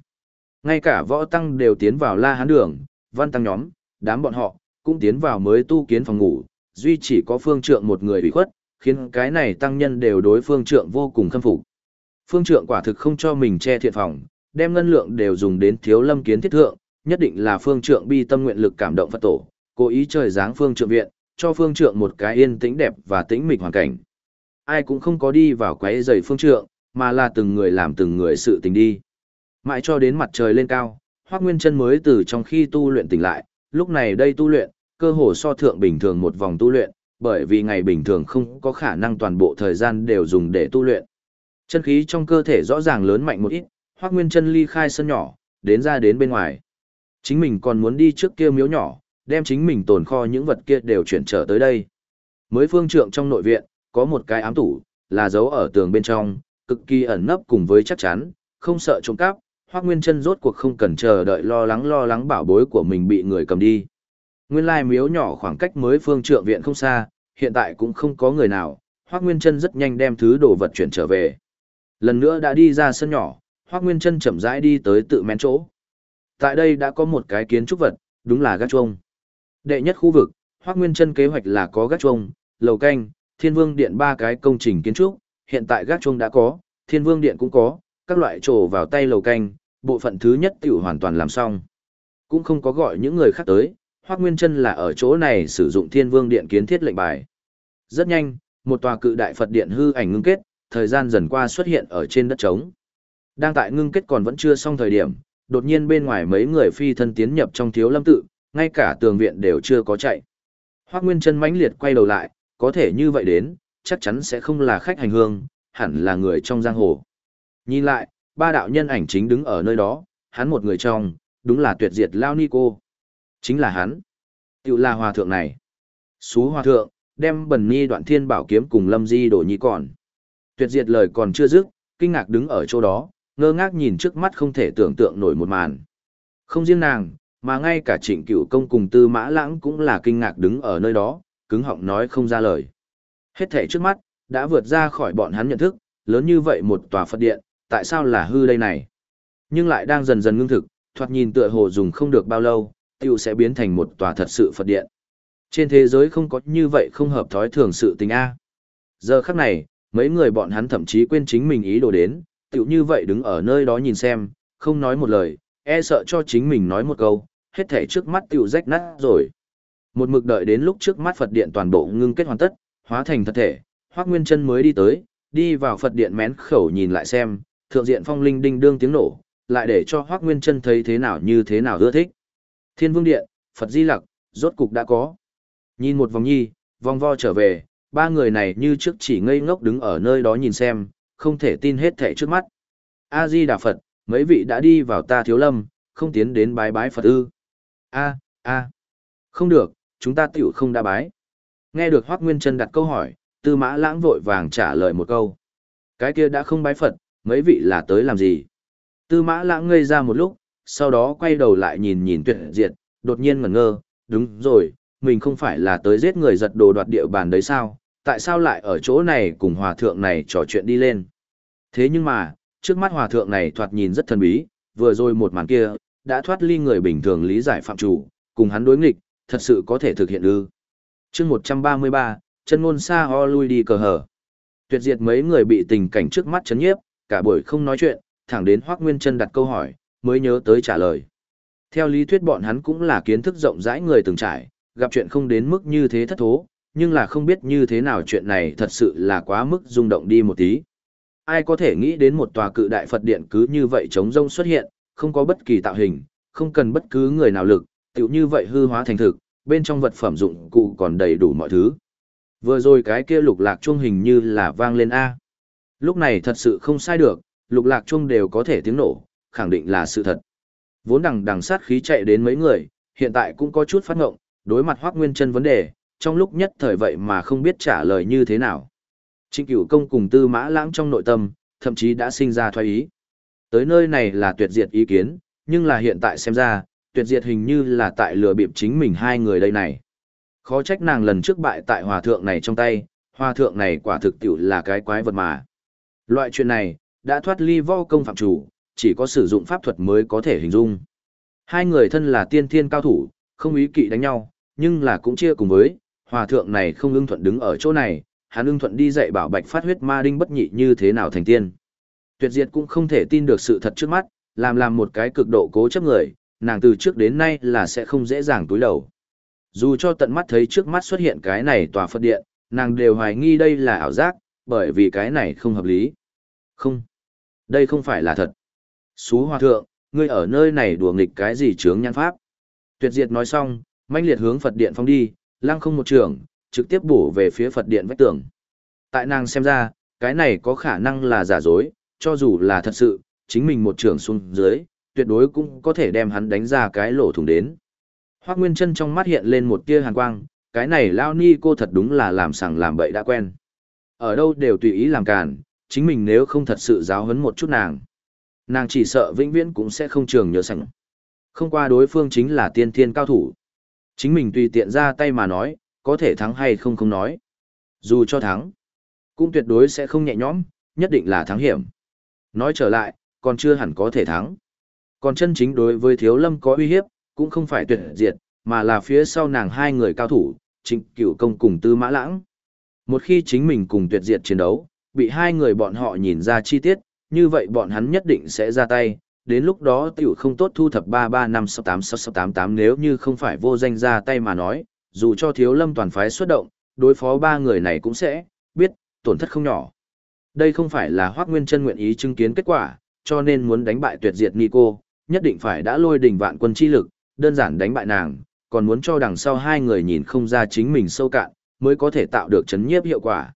Ngay cả võ tăng đều tiến vào la hán đường, văn tăng nhóm, đám bọn họ, cũng tiến vào mới tu kiến phòng ngủ, duy chỉ có phương trượng một người ủy khuất, khiến cái này tăng nhân đều đối phương trượng vô cùng khâm phục. Phương trượng quả thực không cho mình che thiện phòng, đem ngân lượng đều dùng đến thiếu lâm kiến thiết thượng, nhất định là phương trượng bi tâm nguyện lực cảm động Phật tổ, cố ý trời dáng phương trượng viện, cho phương trượng một cái yên tĩnh đẹp và tĩnh mịch hoàn cảnh. Ai cũng không có đi vào quấy rầy phương trượng, mà là từng người làm từng người sự tình đi. Mãi cho đến mặt trời lên cao, Hoắc Nguyên Chân mới từ trong khi tu luyện tỉnh lại, lúc này đây tu luyện, cơ hồ so thượng bình thường một vòng tu luyện, bởi vì ngày bình thường không có khả năng toàn bộ thời gian đều dùng để tu luyện. Chân khí trong cơ thể rõ ràng lớn mạnh một ít, Hoắc Nguyên Chân ly khai sân nhỏ, đến ra đến bên ngoài. Chính mình còn muốn đi trước kia miếu nhỏ, đem chính mình tồn kho những vật kia đều chuyển trở tới đây. Mới phương trượng trong nội viện, có một cái ám tủ, là giấu ở tường bên trong, cực kỳ ẩn nấp cùng với chắc chắn, không sợ trộm cắp, Hoắc Nguyên Chân rốt cuộc không cần chờ đợi lo lắng lo lắng bảo bối của mình bị người cầm đi. Nguyên lai miếu nhỏ khoảng cách mới phương trượng viện không xa, hiện tại cũng không có người nào, Hoắc Nguyên Chân rất nhanh đem thứ đồ vật chuyển trở về. Lần nữa đã đi ra sân nhỏ, Hoắc Nguyên Chân chậm rãi đi tới tự men chỗ. Tại đây đã có một cái kiến trúc vật, đúng là gác chuông. Đệ nhất khu vực, Hoắc Nguyên Chân kế hoạch là có gác chuông, lầu canh, Thiên Vương Điện ba cái công trình kiến trúc, hiện tại gác chuông đã có, Thiên Vương Điện cũng có, các loại trổ vào tay lầu canh, bộ phận thứ nhất tiểu hoàn toàn làm xong. Cũng không có gọi những người khác tới, Hoắc Nguyên Chân là ở chỗ này sử dụng Thiên Vương Điện kiến thiết lệnh bài. Rất nhanh, một tòa cự đại Phật điện hư ảnh ngưng kết, thời gian dần qua xuất hiện ở trên đất trống. Đang tại ngưng kết còn vẫn chưa xong thời điểm, đột nhiên bên ngoài mấy người phi thân tiến nhập trong Thiếu Lâm tự, ngay cả tường viện đều chưa có chạy. Hoắc Nguyên Chân mãnh liệt quay đầu lại, có thể như vậy đến, chắc chắn sẽ không là khách hành hương, hẳn là người trong giang hồ. Nhìn lại, ba đạo nhân ảnh chính đứng ở nơi đó, hắn một người trong, đúng là tuyệt diệt Lao Ni Cô. Chính là hắn. Tiểu là hòa thượng này. Xú hòa thượng, đem bần ni đoạn thiên bảo kiếm cùng lâm di đổ nhi còn. Tuyệt diệt lời còn chưa dứt, kinh ngạc đứng ở chỗ đó, ngơ ngác nhìn trước mắt không thể tưởng tượng nổi một màn. Không riêng nàng, mà ngay cả trịnh cửu công cùng tư mã lãng cũng là kinh ngạc đứng ở nơi đó, cứng họng nói không ra lời. Hết thể trước mắt, đã vượt ra khỏi bọn hắn nhận thức, lớn như vậy một tòa Phật điện, tại sao là hư đây này? Nhưng lại đang dần dần ngưng thực, thoạt nhìn tựa hồ dùng không được bao lâu, tiểu sẽ biến thành một tòa thật sự Phật điện. Trên thế giới không có như vậy không hợp thói thường sự tình A. Giờ khắc này, mấy người bọn hắn thậm chí quên chính mình ý đồ đến, Tựu như vậy đứng ở nơi đó nhìn xem, không nói một lời, e sợ cho chính mình nói một câu, hết thể trước mắt Tựu rách nát rồi. Một mực đợi đến lúc trước mắt Phật điện toàn bộ ngưng kết hoàn tất, hóa thành thật thể, Hoắc Nguyên Chân mới đi tới, đi vào Phật điện mén khẩu nhìn lại xem, thượng diện phong linh đinh đương tiếng nổ, lại để cho Hoắc Nguyên Chân thấy thế nào như thế nào ưa thích. Thiên Vương điện, Phật Di Lặc, rốt cục đã có. Nhìn một vòng nhi, vòng vo trở về, ba người này như trước chỉ ngây ngốc đứng ở nơi đó nhìn xem, không thể tin hết thảy trước mắt. A Di Đà Phật, mấy vị đã đi vào ta thiếu lâm, không tiến đến bái bái Phật ư. A, a, không được, chúng ta tiểu không đã bái. Nghe được Hoác Nguyên Trân đặt câu hỏi, Tư Mã Lãng vội vàng trả lời một câu. Cái kia đã không bái Phật, mấy vị là tới làm gì? Tư Mã Lãng ngây ra một lúc, sau đó quay đầu lại nhìn nhìn tuyệt diệt, đột nhiên ngẩn ngơ, đúng rồi, mình không phải là tới giết người giật đồ đoạt địa bàn đấy sao, tại sao lại ở chỗ này cùng hòa thượng này trò chuyện đi lên. Thế nhưng mà, trước mắt hòa thượng này thoạt nhìn rất thần bí, vừa rồi một màn kia, đã thoát ly người bình thường lý giải phạm chủ, cùng hắn đối nghịch, thật sự có thể thực hiện ư. chương 133, chân ngôn xa ho lui đi cờ hở. Tuyệt diệt mấy người bị tình cảnh trước mắt chấn nhiếp, cả buổi không nói chuyện, thẳng đến Hoác Nguyên chân đặt câu hỏi, mới nhớ tới trả lời. Theo lý thuyết bọn hắn cũng là kiến thức rộng rãi người từng trải, gặp chuyện không đến mức như thế thất thố, nhưng là không biết như thế nào chuyện này thật sự là quá mức rung động đi một tí. Ai có thể nghĩ đến một tòa cự đại Phật điện cứ như vậy trống rông xuất hiện, không có bất kỳ tạo hình, không cần bất cứ người nào lực, tiểu như vậy hư hóa thành thực, bên trong vật phẩm dụng cụ còn đầy đủ mọi thứ. Vừa rồi cái kia lục lạc chuông hình như là vang lên A. Lúc này thật sự không sai được, lục lạc chuông đều có thể tiếng nổ, khẳng định là sự thật. Vốn đằng đằng sát khí chạy đến mấy người, hiện tại cũng có chút phát ngộng, đối mặt Hoắc Nguyên Chân vấn đề, trong lúc nhất thời vậy mà không biết trả lời như thế nào. Trịnh Cửu Công cùng Tư Mã Lãng trong nội tâm, thậm chí đã sinh ra thoái ý. Tới nơi này là tuyệt diệt ý kiến, nhưng là hiện tại xem ra, tuyệt diệt hình như là tại lừa bịp chính mình hai người đây này. Khó trách nàng lần trước bại tại hòa thượng này trong tay, hòa thượng này quả thực tiểu là cái quái vật mà. Loại chuyện này, đã thoát ly vô công phạm chủ, chỉ có sử dụng pháp thuật mới có thể hình dung. Hai người thân là tiên thiên cao thủ, không ý kỵ đánh nhau, nhưng là cũng chia cùng với, hòa thượng này không ưng thuận đứng ở chỗ này, hắn ưng thuận đi dạy bảo bạch phát huyết ma đinh bất nhị như thế nào thành tiên. Tuyệt diệt cũng không thể tin được sự thật trước mắt, làm làm một cái cực độ cố chấp người, nàng từ trước đến nay là sẽ không dễ dàng túi đầu. Dù cho tận mắt thấy trước mắt xuất hiện cái này tòa Phật điện, nàng đều hoài nghi đây là ảo giác, bởi vì cái này không hợp lý. Không, đây không phải là thật. Xú hòa thượng, ngươi ở nơi này đùa nghịch cái gì chướng nhan pháp. Tuyệt diệt nói xong, manh liệt hướng Phật điện phong đi, lăng không một trường, trực tiếp bổ về phía Phật điện vách tường. Tại nàng xem ra, cái này có khả năng là giả dối, cho dù là thật sự, chính mình một trường xuống dưới, tuyệt đối cũng có thể đem hắn đánh ra cái lỗ thủng đến. Hoác Nguyên Trân trong mắt hiện lên một tia hàn quang, cái này lao ni cô thật đúng là làm sằng làm bậy đã quen. Ở đâu đều tùy ý làm càn, chính mình nếu không thật sự giáo huấn một chút nàng. Nàng chỉ sợ vĩnh viễn cũng sẽ không trường nhớ sẵn. Không qua đối phương chính là tiên thiên cao thủ. Chính mình tùy tiện ra tay mà nói, có thể thắng hay không không nói. Dù cho thắng, cũng tuyệt đối sẽ không nhẹ nhõm, nhất định là thắng hiểm. Nói trở lại, còn chưa hẳn có thể thắng. Còn chân chính đối với thiếu lâm có uy hiếp, cũng không phải tuyệt diệt, mà là phía sau nàng hai người cao thủ, chính cửu công cùng tư mã lãng. Một khi chính mình cùng tuyệt diệt chiến đấu, bị hai người bọn họ nhìn ra chi tiết, như vậy bọn hắn nhất định sẽ ra tay, đến lúc đó tiểu không tốt thu thập 33568688 nếu như không phải vô danh ra tay mà nói, dù cho thiếu lâm toàn phái xuất động, đối phó ba người này cũng sẽ, biết, tổn thất không nhỏ. Đây không phải là Hoác Nguyên chân nguyện ý chứng kiến kết quả, cho nên muốn đánh bại tuyệt diệt Nico, nhất định phải đã lôi đỉnh vạn quân chi lực, đơn giản đánh bại nàng, còn muốn cho đằng sau hai người nhìn không ra chính mình sâu cạn, mới có thể tạo được chấn nhiếp hiệu quả.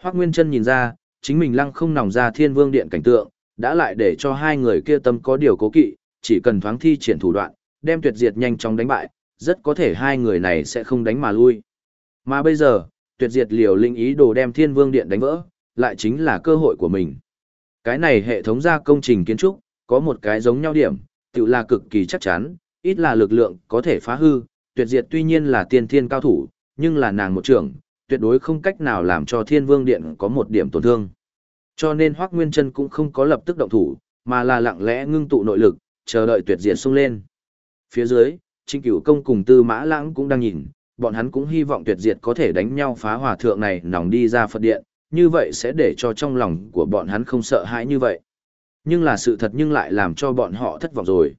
Hoác Nguyên chân nhìn ra, chính mình lăng không nòng ra thiên vương điện cảnh tượng, đã lại để cho hai người kia tâm có điều cố kỵ, chỉ cần thoáng thi triển thủ đoạn, đem tuyệt diệt nhanh chóng đánh bại, rất có thể hai người này sẽ không đánh mà lui. Mà bây giờ, tuyệt diệt liều linh ý đồ đem thiên vương điện đánh vỡ, lại chính là cơ hội của mình. Cái này hệ thống ra công trình kiến trúc, có một cái giống nhau điểm, tự là cực kỳ chắc chắn, ít là lực lượng có thể phá hư, tuyệt diệt tuy nhiên là tiên thiên cao thủ, nhưng là nàng một trưởng, tuyệt đối không cách nào làm cho thiên vương điện có một điểm tổn thương. Cho nên Hoác Nguyên Trân cũng không có lập tức động thủ, mà là lặng lẽ ngưng tụ nội lực, chờ đợi tuyệt diệt xông lên. Phía dưới, Trịnh Cửu Công cùng Tư Mã Lãng cũng đang nhìn, bọn hắn cũng hy vọng tuyệt diệt có thể đánh nhau phá hòa thượng này nòng đi ra Phật điện, như vậy sẽ để cho trong lòng của bọn hắn không sợ hãi như vậy. Nhưng là sự thật nhưng lại làm cho bọn họ thất vọng rồi.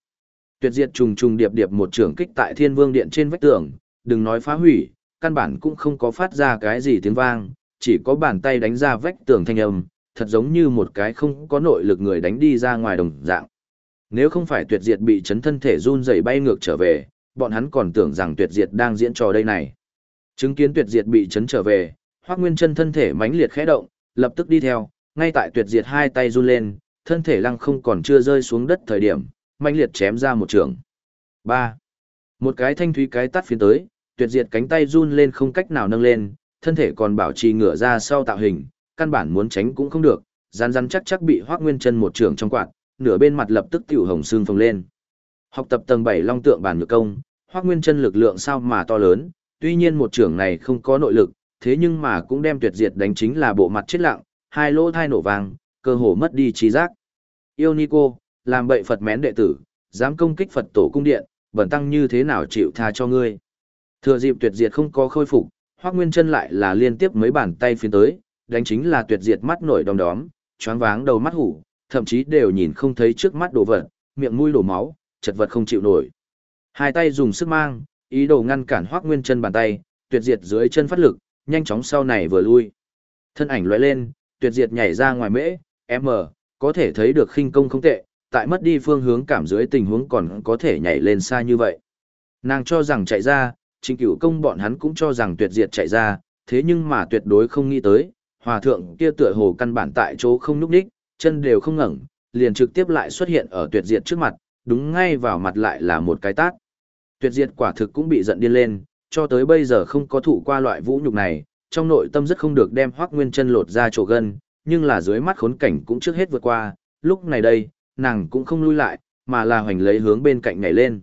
Tuyệt diệt trùng trùng điệp điệp một trường kích tại Thiên Vương điện trên vách tường, đừng nói phá hủy, căn bản cũng không có phát ra cái gì tiếng vang, chỉ có bàn tay đánh ra vách tường thanh âm, thật giống như một cái không có nội lực người đánh đi ra ngoài đồng dạng. Nếu không phải tuyệt diệt bị chấn thân thể run rẩy bay ngược trở về, bọn hắn còn tưởng rằng tuyệt diệt đang diễn trò đây này. Chứng kiến tuyệt diệt bị chấn trở về, Hoắc Nguyên Chân thân thể mãnh liệt khẽ động, lập tức đi theo, ngay tại tuyệt diệt hai tay run lên, thân thể lăng không còn chưa rơi xuống đất thời điểm, mãnh liệt chém ra một trường. 3. Một cái thanh thúy cái tắt phiến tới, tuyệt diệt cánh tay run lên không cách nào nâng lên, thân thể còn bảo trì ngửa ra sau tạo hình, căn bản muốn tránh cũng không được, rắn rắn chắc chắc bị Hoắc Nguyên Chân một trường trong quạt, nửa bên mặt lập tức tiểu hồng xương phồng lên. Học tập tầng 7 Long tượng bản nhược công, Hoắc Nguyên Chân lực lượng sao mà to lớn, tuy nhiên một trưởng này không có nội lực, thế nhưng mà cũng đem tuyệt diệt đánh chính là bộ mặt chết lặng, hai lỗ thai nổ vàng, cơ hồ mất đi trí giác. Yêu Nico, làm bậy Phật mén đệ tử, dám công kích Phật tổ cung điện, bẩn tăng như thế nào chịu tha cho ngươi. Thừa dịp tuyệt diệt không có khôi phục, Hoắc Nguyên Chân lại là liên tiếp mấy bàn tay phiến tới, đánh chính là tuyệt diệt mắt nổi đom đóm, choáng váng đầu mắt hủ, thậm chí đều nhìn không thấy trước mắt đồ vật, miệng mũi đổ máu, chật vật không chịu nổi. Hai tay dùng sức mang, ý đồ ngăn cản Hoắc Nguyên Chân bàn tay, tuyệt diệt dưới chân phát lực, nhanh chóng sau này vừa lui. Thân ảnh lóe lên, tuyệt diệt nhảy ra ngoài mễ, m, có thể thấy được khinh công không tệ, tại mất đi phương hướng cảm dưới tình huống còn có thể nhảy lên xa như vậy. Nàng cho rằng chạy ra, trình cửu công bọn hắn cũng cho rằng tuyệt diệt chạy ra, thế nhưng mà tuyệt đối không nghĩ tới, hòa thượng kia tựa hồ căn bản tại chỗ không núp đích, chân đều không ngẩng, liền trực tiếp lại xuất hiện ở tuyệt diệt trước mặt, đúng ngay vào mặt lại là một cái tát. Tuyệt diệt quả thực cũng bị giận điên lên, cho tới bây giờ không có thụ qua loại vũ nhục này, trong nội tâm rất không được đem Hoắc Nguyên Chân lột ra chỗ gân, nhưng là dưới mắt khốn cảnh cũng trước hết vượt qua, lúc này đây, nàng cũng không lui lại, mà là hoành lấy hướng bên cạnh nhảy lên.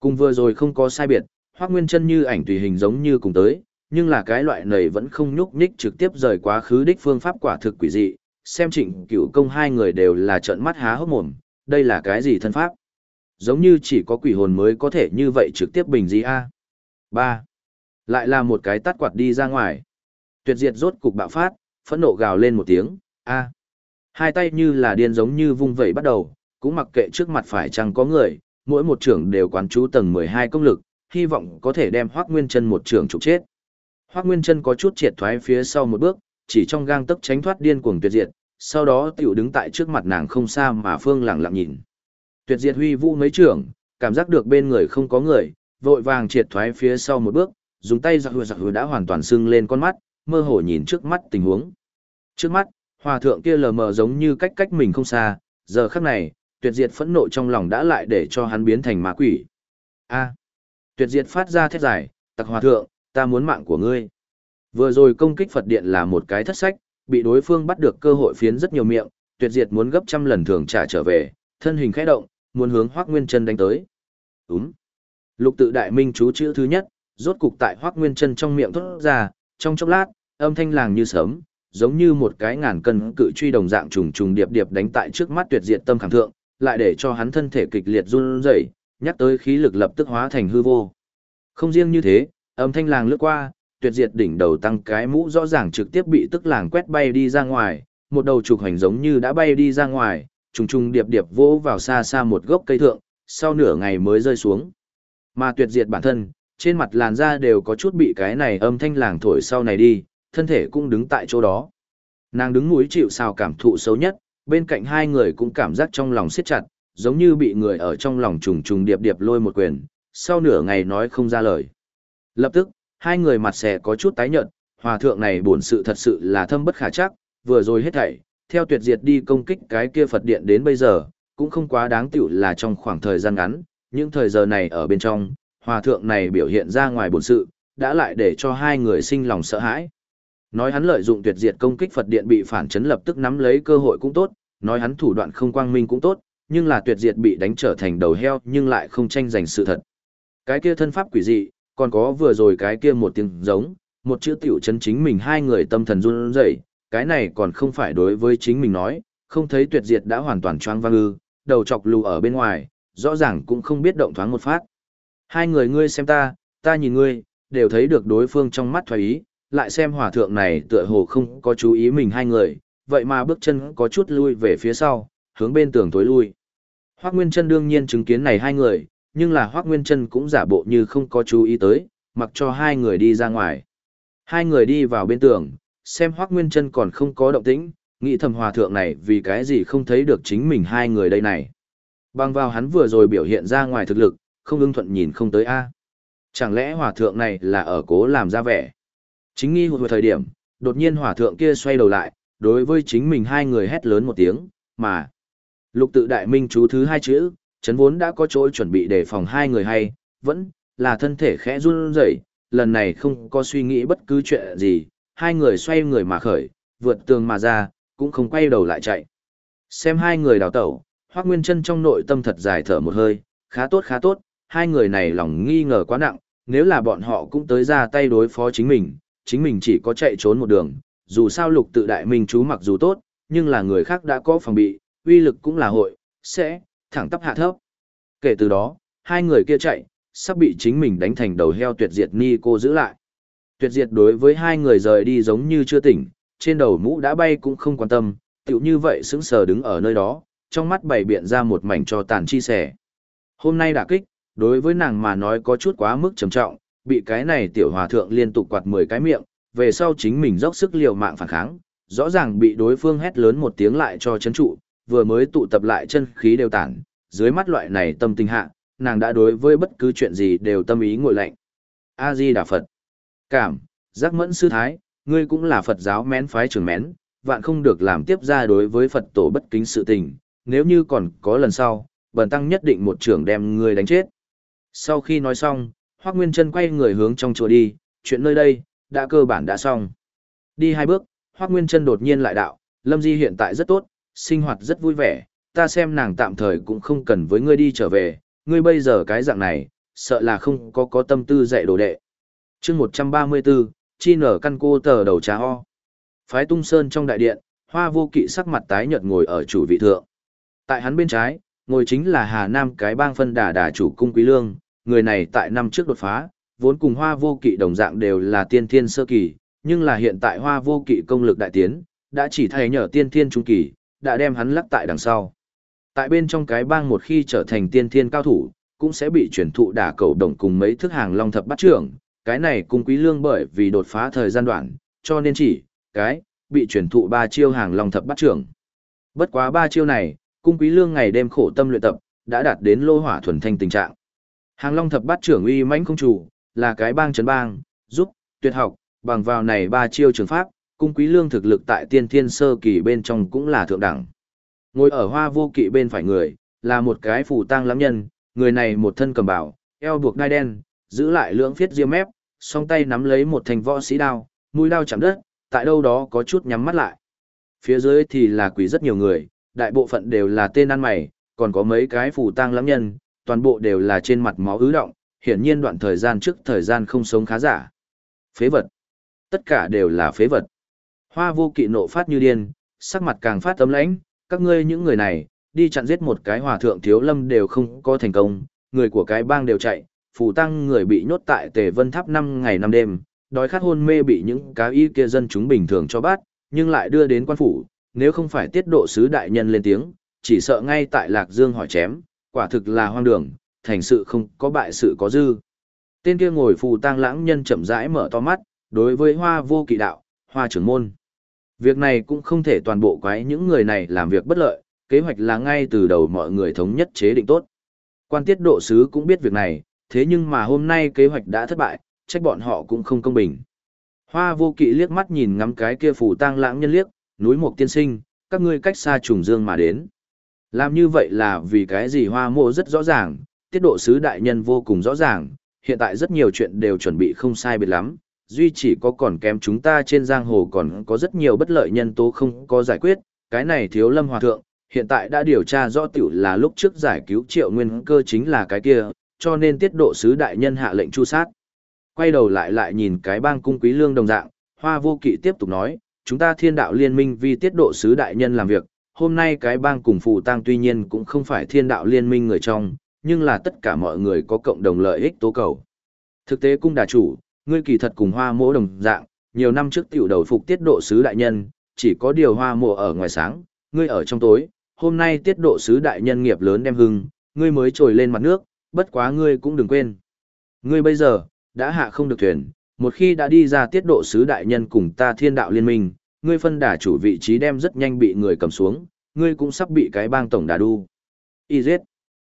Cùng vừa rồi không có sai biệt, Hoắc Nguyên Chân như ảnh tùy hình giống như cùng tới, nhưng là cái loại này vẫn không nhúc nhích trực tiếp rời quá khứ đích phương pháp quả thực quỷ dị, xem Trịnh Cửu Công hai người đều là trợn mắt há hốc mồm, đây là cái gì thân pháp? Giống như chỉ có quỷ hồn mới có thể như vậy trực tiếp bình gì a. ba Lại là một cái tắt quạt đi ra ngoài. Tuyệt diệt rốt cục bạo phát, phẫn nộ gào lên một tiếng, a. Hai tay như là điên giống như vung vẩy bắt đầu, cũng mặc kệ trước mặt phải chăng có người, mỗi một trưởng đều quán chú tầng 12 công lực, hy vọng có thể đem Hoắc Nguyên Chân một trưởng trục chết. Hoắc Nguyên Chân có chút triệt thoái phía sau một bước, chỉ trong gang tấc tránh thoát điên cuồng tuyệt diệt, sau đó tiểu đứng tại trước mặt nàng không xa mà Phương lặng lặng nhìn. Tuyệt diệt huy vũ mấy trưởng, cảm giác được bên người không có người, vội vàng triệt thoái phía sau một bước, dùng tay giặc hùa giặc hùa đã hoàn toàn sưng lên con mắt, mơ hồ nhìn trước mắt tình huống. Trước mắt, hòa thượng kia lờ mờ giống như cách cách mình không xa, giờ khắc này, tuyệt diệt phẫn nộ trong lòng đã lại để cho hắn biến thành ma quỷ. A. tuyệt diệt phát ra thét dài, tặc hòa thượng, ta muốn mạng của ngươi. Vừa rồi công kích Phật điện là một cái thất sách, bị đối phương bắt được cơ hội phiến rất nhiều miệng, tuyệt diệt muốn gấp trăm lần thường trả trở về, thân hình khẽ động, muốn hướng Hoắc Nguyên Chân đánh tới. Úm. Lục tự đại minh chú chữ thứ nhất, rốt cục tại Hoắc Nguyên Chân trong miệng thốt ra, trong chốc lát, âm thanh làng như sớm, giống như một cái ngàn cân cự truy đồng dạng trùng trùng điệp điệp đánh tại trước mắt tuyệt diệt tâm khảm thượng, lại để cho hắn thân thể kịch liệt run rẩy, nhắc tới khí lực lập tức hóa thành hư vô. Không riêng như thế, âm thanh làng lướt qua, tuyệt diệt đỉnh đầu tăng cái mũ rõ ràng trực tiếp bị tức làng quét bay đi ra ngoài, một đầu trục hành giống như đã bay đi ra ngoài, trùng trùng điệp điệp vỗ vào xa xa một gốc cây thượng, sau nửa ngày mới rơi xuống. Mà tuyệt diệt bản thân, trên mặt làn da đều có chút bị cái này âm thanh làng thổi sau này đi, thân thể cũng đứng tại chỗ đó. Nàng đứng mũi chịu sao cảm thụ xấu nhất, bên cạnh hai người cũng cảm giác trong lòng siết chặt, giống như bị người ở trong lòng trùng trùng điệp điệp lôi một quyền, sau nửa ngày nói không ra lời. Lập tức, hai người mặt xẻ có chút tái nhợt, hòa thượng này bổn sự thật sự là thâm bất khả chắc, vừa rồi hết thảy, theo tuyệt diệt đi công kích cái kia Phật điện đến bây giờ, cũng không quá đáng tiểu là trong khoảng thời gian ngắn, những thời giờ này ở bên trong, hòa thượng này biểu hiện ra ngoài bổn sự, đã lại để cho hai người sinh lòng sợ hãi. Nói hắn lợi dụng tuyệt diệt công kích Phật điện bị phản chấn lập tức nắm lấy cơ hội cũng tốt, nói hắn thủ đoạn không quang minh cũng tốt, nhưng là tuyệt diệt bị đánh trở thành đầu heo nhưng lại không tranh giành sự thật. Cái kia thân pháp quỷ dị, còn có vừa rồi cái kia một tiếng giống, một chữ tiểu chân chính mình hai người tâm thần run rẩy, cái này còn không phải đối với chính mình nói, không thấy tuyệt diệt đã hoàn toàn choáng vang ư, đầu chọc lù ở bên ngoài, rõ ràng cũng không biết động thoáng một phát. Hai người ngươi xem ta, ta nhìn ngươi, đều thấy được đối phương trong mắt thoái ý, lại xem hòa thượng này tựa hồ không có chú ý mình hai người, vậy mà bước chân có chút lui về phía sau, hướng bên tường tối lui. Hoác Nguyên Trân đương nhiên chứng kiến này hai người, nhưng là Hoác Nguyên Trân cũng giả bộ như không có chú ý tới, mặc cho hai người đi ra ngoài. Hai người đi vào bên tường, xem Hoác Nguyên Trân còn không có động tĩnh, nghĩ thầm hòa thượng này vì cái gì không thấy được chính mình hai người đây này. Bằng vào hắn vừa rồi biểu hiện ra ngoài thực lực, không ưng thuận nhìn không tới A. Chẳng lẽ hòa thượng này là ở cố làm ra vẻ? Chính nghi hụt thời điểm, đột nhiên hòa thượng kia xoay đầu lại, đối với chính mình hai người hét lớn một tiếng, mà. Lục tự đại minh chú thứ hai chữ, chấn vốn đã có chỗ chuẩn bị để phòng hai người hay, vẫn là thân thể khẽ run rẩy, lần này không có suy nghĩ bất cứ chuyện gì, hai người xoay người mà khởi, vượt tường mà ra, cũng không quay đầu lại chạy. Xem hai người đào tẩu, Hoắc Nguyên Trân trong nội tâm thật dài thở một hơi, khá tốt khá tốt, hai người này lòng nghi ngờ quá nặng, nếu là bọn họ cũng tới ra tay đối phó chính mình, chính mình chỉ có chạy trốn một đường, dù sao lục tự đại minh chú mặc dù tốt, nhưng là người khác đã có phòng bị, uy lực cũng là hội, sẽ, thẳng tắp hạ thấp. Kể từ đó, hai người kia chạy, sắp bị chính mình đánh thành đầu heo tuyệt diệt ni cô giữ lại. Tuyệt diệt đối với hai người rời đi giống như chưa tỉnh, trên đầu mũ đã bay cũng không quan tâm, tựu như vậy sững sờ đứng ở nơi đó, trong mắt bày biện ra một mảnh cho tàn chi sẻ. Hôm nay đả kích, đối với nàng mà nói có chút quá mức trầm trọng, bị cái này tiểu hòa thượng liên tục quạt 10 cái miệng, về sau chính mình dốc sức liều mạng phản kháng, rõ ràng bị đối phương hét lớn một tiếng lại cho chấn trụ, vừa mới tụ tập lại chân khí đều tản, dưới mắt loại này tâm tình hạ, nàng đã đối với bất cứ chuyện gì đều tâm ý ngồi lạnh. A-di Đà Phật. Cảm, giác mẫn sư thái, ngươi cũng là Phật giáo mén phái trưởng mén, vạn không được làm tiếp ra đối với Phật tổ bất kính sự tình, nếu như còn có lần sau, bần tăng nhất định một trưởng đem ngươi đánh chết. Sau khi nói xong, hoắc Nguyên chân quay người hướng trong chùa đi, chuyện nơi đây, đã cơ bản đã xong. Đi hai bước, hoắc Nguyên chân đột nhiên lại đạo, Lâm Di hiện tại rất tốt, sinh hoạt rất vui vẻ, ta xem nàng tạm thời cũng không cần với ngươi đi trở về, ngươi bây giờ cái dạng này, sợ là không có có tâm tư dạy đồ đệ. chương 134, chi nở căn cô tờ đầu trà ho. Phái tung sơn trong đại điện, hoa vô kỵ sắc mặt tái nhợt ngồi ở chủ vị thượng. Tại hắn bên trái, ngồi chính là Hà Nam cái bang phân đà đà chủ cung quý lương, người này tại năm trước đột phá, vốn cùng hoa vô kỵ đồng dạng đều là tiên thiên sơ kỳ, nhưng là hiện tại hoa vô kỵ công lực đại tiến, đã chỉ thay nhờ tiên thiên trung kỳ, đã đem hắn lắc tại đằng sau. Tại bên trong cái bang một khi trở thành tiên thiên cao thủ, cũng sẽ bị chuyển thụ đả cầu đồng cùng mấy thức hàng long thập bắt trưởng, cái này cung quý lương bởi vì đột phá thời gian đoạn, cho nên chỉ, cái, bị chuyển thụ ba chiêu hàng long thập bắt trưởng. Bất quá ba chiêu này, cung quý lương ngày đêm khổ tâm luyện tập, đã đạt đến lô hỏa thuần thanh tình trạng. Hàng long thập bắt trưởng uy mãnh không chủ, là cái bang chấn bang, giúp, tuyệt học, bằng vào này ba chiêu trường pháp, cung quý lương thực lực tại tiên thiên sơ kỳ bên trong cũng là thượng đẳng. Ngồi ở hoa vô kỵ bên phải người, là một cái phù tang lắm nhân, người này một thân cầm bảo, eo buộc đai đen, giữ lại lưỡng phiết diêm mép, song tay nắm lấy một thanh võ sĩ đao, mũi đao chạm đất, tại đâu đó có chút nhắm mắt lại. Phía dưới thì là quỷ rất nhiều người, đại bộ phận đều là tên ăn mày, còn có mấy cái phù tang lắm nhân, toàn bộ đều là trên mặt máu ứ động, hiển nhiên đoạn thời gian trước thời gian không sống khá giả. Phế vật. Tất cả đều là phế vật. Hoa vô kỵ nộ phát như điên, sắc mặt càng phát tấm lãnh, các ngươi những người này, đi chặn giết một cái hòa thượng thiếu lâm đều không có thành công, người của cái bang đều chạy, phù tăng người bị nhốt tại tề vân tháp năm ngày năm đêm, đói khát hôn mê bị những cá y kia dân chúng bình thường cho bắt, nhưng lại đưa đến quan phủ, nếu không phải tiết độ sứ đại nhân lên tiếng, chỉ sợ ngay tại Lạc Dương hỏi chém, quả thực là hoang đường, thành sự không có bại sự có dư. Tên kia ngồi phù tang lãng nhân chậm rãi mở to mắt, đối với hoa vô kỵ đạo, hoa trưởng môn. Việc này cũng không thể toàn bộ quái những người này làm việc bất lợi, kế hoạch là ngay từ đầu mọi người thống nhất chế định tốt. Quan tiết độ sứ cũng biết việc này, thế nhưng mà hôm nay kế hoạch đã thất bại, trách bọn họ cũng không công bình. Hoa vô kỵ liếc mắt nhìn ngắm cái kia phủ tang lãng nhân liếc, núi một tiên sinh, các ngươi cách xa trùng dương mà đến. Làm như vậy là vì cái gì hoa mộ rất rõ ràng, tiết độ sứ đại nhân vô cùng rõ ràng, hiện tại rất nhiều chuyện đều chuẩn bị không sai biệt lắm, duy chỉ có còn kém chúng ta trên giang hồ còn có rất nhiều bất lợi nhân tố không có giải quyết, cái này thiếu lâm hòa thượng, hiện tại đã điều tra rõ tiểu là lúc trước giải cứu triệu nguyên cơ chính là cái kia, cho nên tiết độ sứ đại nhân hạ lệnh chu sát. Quay đầu lại lại nhìn cái bang cung quý lương đồng dạng, hoa vô kỵ tiếp tục nói, chúng ta thiên đạo liên minh vì tiết độ sứ đại nhân làm việc, hôm nay cái bang cùng phù tăng tuy nhiên cũng không phải thiên đạo liên minh người trong, nhưng là tất cả mọi người có cộng đồng lợi ích tố cầu. Thực tế cung đà chủ, ngươi kỳ thật cùng hoa mỗ đồng dạng, nhiều năm trước tiểu đầu phục tiết độ sứ đại nhân, chỉ có điều hoa mộ ở ngoài sáng, ngươi ở trong tối, hôm nay tiết độ sứ đại nhân nghiệp lớn đem hưng, ngươi mới trồi lên mặt nước, bất quá ngươi cũng đừng quên. Ngươi bây giờ, đã hạ không được thuyền, một khi đã đi ra tiết độ sứ đại nhân cùng ta thiên đạo liên minh, ngươi phân đả chủ vị trí đem rất nhanh bị người cầm xuống, ngươi cũng sắp bị cái bang tổng đà đu. Y giết.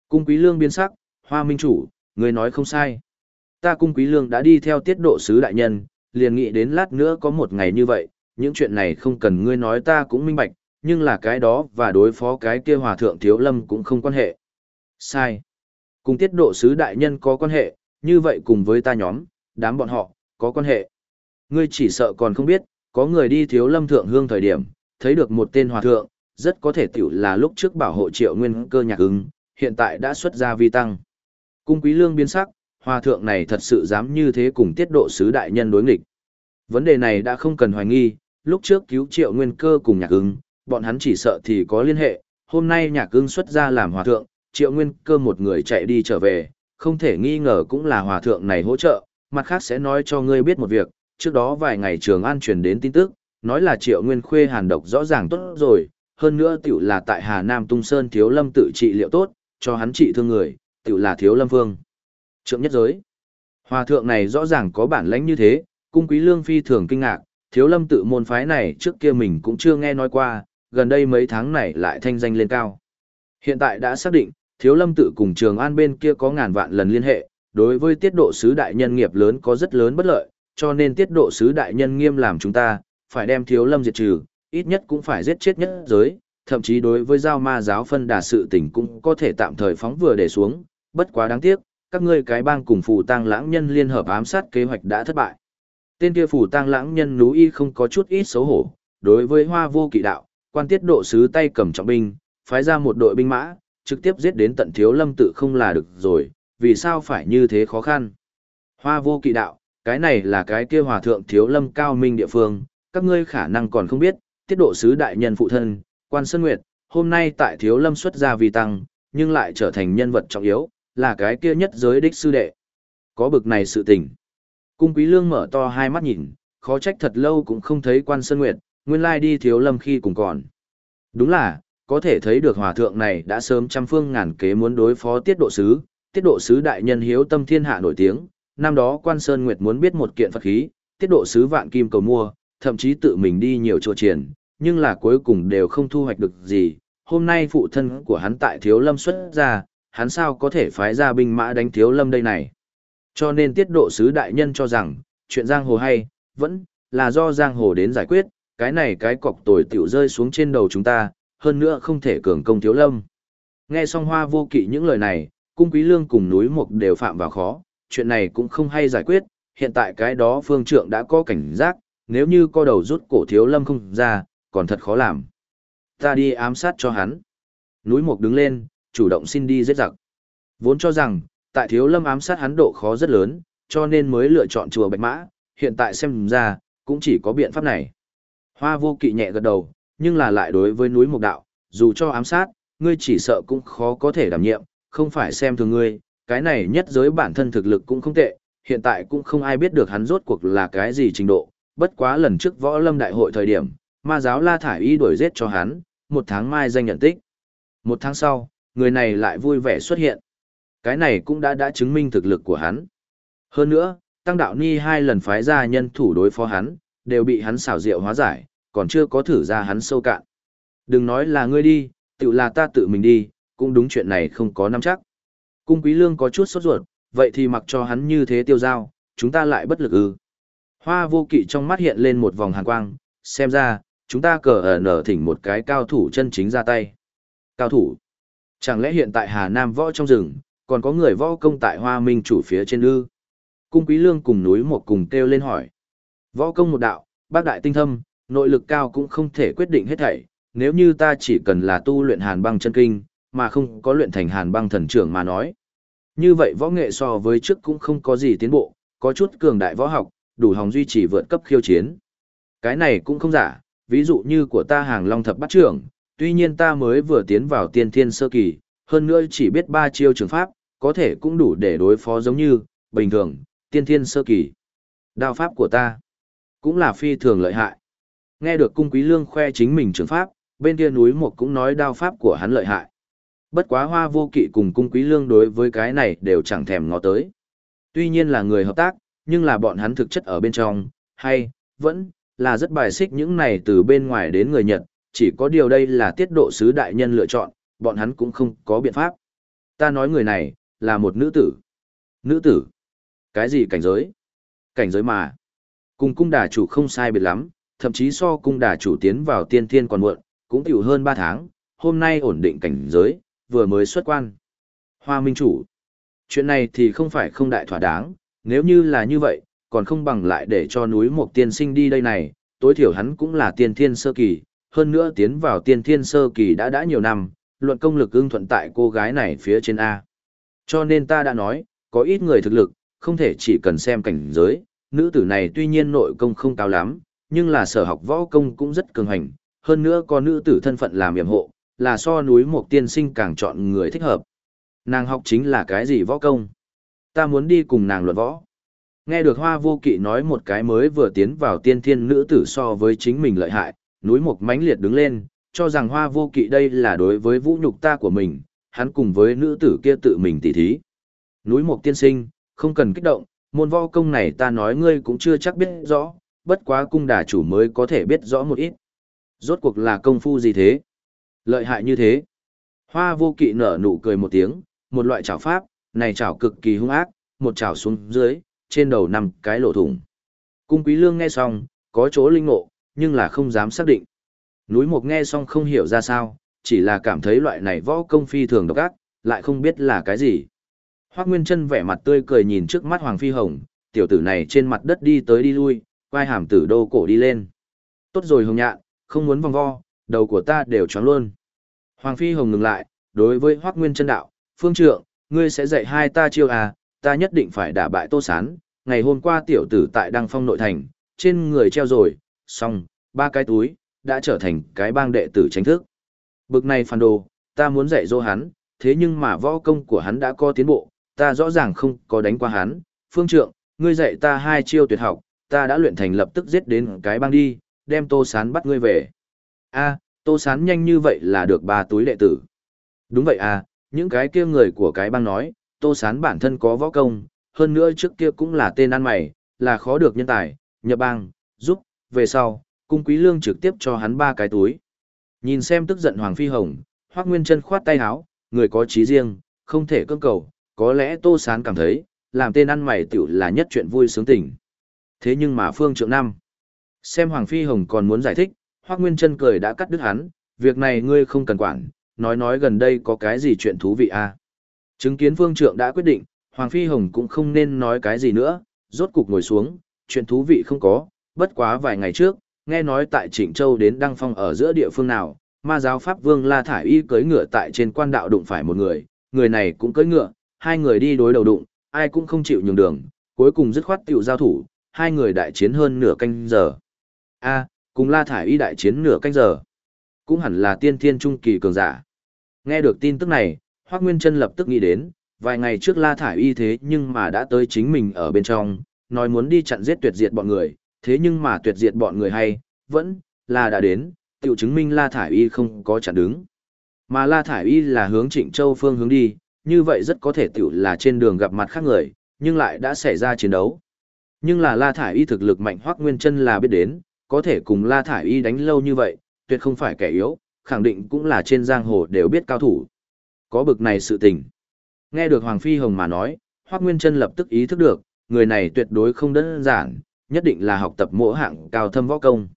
Cung quý lương biến sắc, hoa minh chủ, ngươi nói không sai. Ta cung quý lương đã đi theo tiết độ sứ đại nhân, liền nghĩ đến lát nữa có một ngày như vậy, những chuyện này không cần ngươi nói ta cũng minh bạch, nhưng là cái đó và đối phó cái kia hòa thượng thiếu lâm cũng không quan hệ. Sai. Cùng tiết độ sứ đại nhân có quan hệ, như vậy cùng với ta nhóm, đám bọn họ, có quan hệ. Ngươi chỉ sợ còn không biết, có người đi thiếu lâm thượng hương thời điểm, thấy được một tên hòa thượng, rất có thể tiểu là lúc trước bảo hộ triệu nguyên cơ nhạc ứng, hiện tại đã xuất ra vi tăng. Cung quý lương biến sắc, hòa thượng này thật sự dám như thế cùng tiết độ sứ đại nhân đối nghịch. Vấn đề này đã không cần hoài nghi, lúc trước cứu triệu nguyên cơ cùng nhạc ứng, bọn hắn chỉ sợ thì có liên hệ, hôm nay nhạc ứng xuất ra làm hòa thượng, triệu nguyên cơ một người chạy đi trở về, không thể nghi ngờ cũng là hòa thượng này hỗ trợ, mặt khác sẽ nói cho ngươi biết một việc, trước đó vài ngày trường an truyền đến tin tức, nói là triệu nguyên khuê hàn độc rõ ràng tốt rồi, hơn nữa tiểu là tại Hà Nam Tung Sơn thiếu lâm tự trị liệu tốt, cho hắn trị thương người, tiểu là thiếu lâm vương. Trượng nhất giới. Hòa thượng này rõ ràng có bản lãnh như thế, cung quý lương phi thường kinh ngạc, thiếu lâm tự môn phái này trước kia mình cũng chưa nghe nói qua, gần đây mấy tháng này lại thanh danh lên cao. Hiện tại đã xác định, thiếu lâm tự cùng trường an bên kia có ngàn vạn lần liên hệ, đối với tiết độ sứ đại nhân nghiệp lớn có rất lớn bất lợi, cho nên tiết độ sứ đại nhân nghiêm làm chúng ta, phải đem thiếu lâm diệt trừ, ít nhất cũng phải giết chết nhất giới, thậm chí đối với giao ma giáo phân đà sự tình cũng có thể tạm thời phóng vừa để xuống, bất quá đáng tiếc, các ngươi cái bang cùng phù tang lãng nhân liên hợp ám sát kế hoạch đã thất bại. Tên kia phù tang lãng nhân núi y không có chút ít xấu hổ, đối với hoa vô kỵ đạo, quan tiết độ sứ tay cầm trọng binh, phái ra một đội binh mã, trực tiếp giết đến tận thiếu lâm tự không là được rồi, vì sao phải như thế khó khăn. Hoa vô kỵ đạo, cái này là cái kia hòa thượng thiếu lâm cao minh địa phương, các ngươi khả năng còn không biết, tiết độ sứ đại nhân phụ thân, quan Sơn Nguyệt, hôm nay tại thiếu lâm xuất gia vì tăng, nhưng lại trở thành nhân vật trọng yếu, là cái kia nhất giới đích sư đệ. Có bực này sự tình. Cung quý lương mở to hai mắt nhìn, khó trách thật lâu cũng không thấy quan Sơn Nguyệt, nguyên lai đi thiếu lâm khi cùng còn. Đúng là, có thể thấy được hòa thượng này đã sớm trăm phương ngàn kế muốn đối phó tiết độ sứ, tiết độ sứ đại nhân hiếu tâm thiên hạ nổi tiếng, năm đó quan Sơn Nguyệt muốn biết một kiện Phật khí, tiết độ sứ vạn kim cầu mua, thậm chí tự mình đi nhiều chỗ triển, nhưng là cuối cùng đều không thu hoạch được gì. Hôm nay phụ thân của hắn tại Thiếu Lâm xuất ra, hắn sao có thể phái ra binh mã đánh Thiếu Lâm đây này. Cho nên tiết độ sứ đại nhân cho rằng, chuyện giang hồ hay, vẫn là do giang hồ đến giải quyết, cái này cái cọc tồi tiểu rơi xuống trên đầu chúng ta, hơn nữa không thể cường công Thiếu Lâm. Nghe xong hoa vô kỵ những lời này, cung quý lương cùng núi mục đều phạm vào khó, chuyện này cũng không hay giải quyết, hiện tại cái đó phương trượng đã có cảnh giác, nếu như co đầu rút cổ thiếu lâm không ra, còn thật khó làm. Ta đi ám sát cho hắn. Núi mục đứng lên, chủ động xin đi giết giặc. Vốn cho rằng, tại thiếu lâm ám sát hắn độ khó rất lớn, cho nên mới lựa chọn chùa Bạch Mã, hiện tại xem ra, cũng chỉ có biện pháp này. Hoa vô kỵ nhẹ gật đầu, nhưng là lại đối với núi mục đạo, dù cho ám sát, ngươi chỉ sợ cũng khó có thể đảm nhiệm, không phải xem thường ngươi, cái này nhất giới bản thân thực lực cũng không tệ, hiện tại cũng không ai biết được hắn rốt cuộc là cái gì trình độ, bất quá lần trước võ lâm đại hội thời điểm, ma giáo la thải y đuổi giết cho hắn, một tháng mai danh nhận tích. Một tháng sau, người này lại vui vẻ xuất hiện. Cái này cũng đã đã chứng minh thực lực của hắn. Hơn nữa, Tăng Đạo Ni hai lần phái ra nhân thủ đối phó hắn, đều bị hắn xảo diệu hóa giải, còn chưa có thử ra hắn sâu cạn. Đừng nói là ngươi đi, tự là ta tự mình đi, cũng đúng chuyện này không có nắm chắc. Cung Quý Lương có chút sốt ruột, vậy thì mặc cho hắn như thế tiêu giao, chúng ta lại bất lực ư. Hoa vô kỵ trong mắt hiện lên một vòng hàn quang, xem ra, chúng ta cờ ở nở thỉnh một cái cao thủ chân chính ra tay. Cao thủ? Chẳng lẽ hiện tại Hà Nam võ trong rừng, còn có người võ công tại Hoa Minh chủ phía trên ư? Cung Quý Lương cùng núi một cùng kêu lên hỏi. Võ công một đạo, bác đại tinh thâm, nội lực cao cũng không thể quyết định hết thảy, nếu như ta chỉ cần là tu luyện hàn băng chân kinh, mà không có luyện thành hàn băng thần trưởng mà nói. Như vậy võ nghệ so với trước cũng không có gì tiến bộ, có chút cường đại võ học, đủ hòng duy trì vượt cấp khiêu chiến. Cái này cũng không giả, ví dụ như của ta hàng long thập bắt trưởng, tuy nhiên ta mới vừa tiến vào tiên thiên sơ kỳ, Hơn nữa chỉ biết ba chiêu trường pháp, có thể cũng đủ để đối phó giống như, bình thường, tiên thiên sơ kỳ. Đao pháp của ta, cũng là phi thường lợi hại. Nghe được cung quý lương khoe chính mình trường pháp, bên kia núi một cũng nói đao pháp của hắn lợi hại. Bất quá hoa vô kỵ cùng cung quý lương đối với cái này đều chẳng thèm ngó tới. Tuy nhiên là người hợp tác, nhưng là bọn hắn thực chất ở bên trong, hay, vẫn, là rất bài xích những này từ bên ngoài đến người Nhật, chỉ có điều đây là tiết độ sứ đại nhân lựa chọn, bọn hắn cũng không có biện pháp. Ta nói người này, là một nữ tử. Nữ tử? Cái gì cảnh giới? Cảnh giới mà. Cùng cung đà chủ không sai biệt lắm, thậm chí so cung đà chủ tiến vào tiên thiên còn muộn, cũng tiểu hơn 3 tháng, hôm nay ổn định cảnh giới, vừa mới xuất quan. Hoa Minh Chủ. Chuyện này thì không phải không đại thỏa đáng, nếu như là như vậy, còn không bằng lại để cho núi một tiên sinh đi đây này, tối thiểu hắn cũng là tiên thiên sơ kỳ, hơn nữa tiến vào tiên thiên sơ kỳ đã đã nhiều năm, luận công lực ưng thuận tại cô gái này phía trên A. Cho nên ta đã nói, có ít người thực lực, không thể chỉ cần xem cảnh giới, nữ tử này tuy nhiên nội công không cao lắm, nhưng là sở học võ công cũng rất cường hành, hơn nữa có nữ tử thân phận làm yểm hộ, là so núi một tiên sinh càng chọn người thích hợp. Nàng học chính là cái gì võ công? Ta muốn đi cùng nàng luận võ. Nghe được hoa vô kỵ nói một cái mới vừa tiến vào tiên thiên nữ tử so với chính mình lợi hại, núi mục mãnh liệt đứng lên, cho rằng hoa vô kỵ đây là đối với vũ nhục ta của mình, hắn cùng với nữ tử kia tự mình tỉ thí. Núi mục tiên sinh, không cần kích động, môn võ công này ta nói ngươi cũng chưa chắc biết rõ, bất quá cung đà chủ mới có thể biết rõ một ít. Rốt cuộc là công phu gì thế? Lợi hại như thế. Hoa vô kỵ nở nụ cười một tiếng, một loại chảo pháp, này chảo cực kỳ hung ác, một chảo xuống dưới, trên đầu nằm cái lỗ thủng. Cung quý lương nghe xong, có chỗ linh ngộ, nhưng là không dám xác định. Núi Mộc nghe xong không hiểu ra sao, chỉ là cảm thấy loại này võ công phi thường độc ác, lại không biết là cái gì. Hoác Nguyên Trân vẻ mặt tươi cười nhìn trước mắt Hoàng Phi Hồng, tiểu tử này trên mặt đất đi tới đi lui, quai hàm tử đô cổ đi lên. Tốt rồi Hồng Nhạn, không muốn vòng vo, đầu của ta đều choáng luôn. Hoàng Phi Hồng ngừng lại, đối với Hoác Nguyên Trân đạo, phương trượng, ngươi sẽ dạy hai ta chiêu à, ta nhất định phải đả bại Tô Sán. Ngày hôm qua tiểu tử tại Đăng Phong nội thành, trên người treo rồi, xong, ba cái túi, đã trở thành cái bang đệ tử chính thức. Bực này phản đồ, ta muốn dạy dỗ hắn, thế nhưng mà võ công của hắn đã có tiến bộ, ta rõ ràng không có đánh qua hắn. Phương trượng, ngươi dạy ta hai chiêu tuyệt học, ta đã luyện thành lập tức giết đến cái bang đi, đem Tô Sán bắt ngươi về. A, Tô Sán nhanh như vậy là được ba túi đệ tử. Đúng vậy à, những cái kia người của cái bang nói, Tô Sán bản thân có võ công, hơn nữa trước kia cũng là tên ăn mày, là khó được nhân tài, nhập bang, giúp, về sau, cung quý lương trực tiếp cho hắn ba cái túi. Nhìn xem tức giận Hoàng Phi Hồng, Hoác Nguyên chân khoát tay háo, người có trí riêng, không thể cưỡng cầu, có lẽ Tô Sán cảm thấy, làm tên ăn mày tiểu là nhất chuyện vui sướng tình. Thế nhưng mà Phương Trượng Năm, xem Hoàng Phi Hồng còn muốn giải thích, Hoác Nguyên chân cười đã cắt đứt hắn, việc này ngươi không cần quản, nói nói gần đây có cái gì chuyện thú vị à. Chứng kiến Phương Trượng đã quyết định, Hoàng Phi Hồng cũng không nên nói cái gì nữa, rốt cục ngồi xuống, chuyện thú vị không có, bất quá vài ngày trước, nghe nói tại Trịnh Châu đến Đăng Phong ở giữa địa phương nào, ma giáo Pháp Vương La Thải Y cưỡi ngựa tại trên quan đạo đụng phải một người, người này cũng cưỡi ngựa, hai người đi đối đầu đụng, ai cũng không chịu nhường đường, cuối cùng dứt khoát tiểu giao thủ, hai người đại chiến hơn nửa canh giờ. A, cùng La Thải Y đại chiến nửa canh giờ. Cũng hẳn là tiên thiên trung kỳ cường giả. Nghe được tin tức này, Hoắc Nguyên Chân lập tức nghĩ đến, vài ngày trước La Thải Y thế nhưng mà đã tới chính mình ở bên trong, nói muốn đi chặn giết tuyệt diệt bọn người, thế nhưng mà tuyệt diệt bọn người hay, vẫn là đã đến, tiểu chứng minh La Thải Y không có chặn đứng. Mà La Thải Y là hướng Trịnh Châu phương hướng đi, như vậy rất có thể tiểu là trên đường gặp mặt khác người, nhưng lại đã xảy ra chiến đấu. Nhưng là La Thải Y thực lực mạnh Hoắc Nguyên Chân là biết đến, có thể cùng La Thải Y đánh lâu như vậy, tuyệt không phải kẻ yếu, khẳng định cũng là trên giang hồ đều biết cao thủ. Có bực này sự tình. Nghe được Hoàng Phi Hồng mà nói, Hoắc Nguyên Chân lập tức ý thức được, người này tuyệt đối không đơn giản, nhất định là học tập mỗi hạng cao thâm võ công.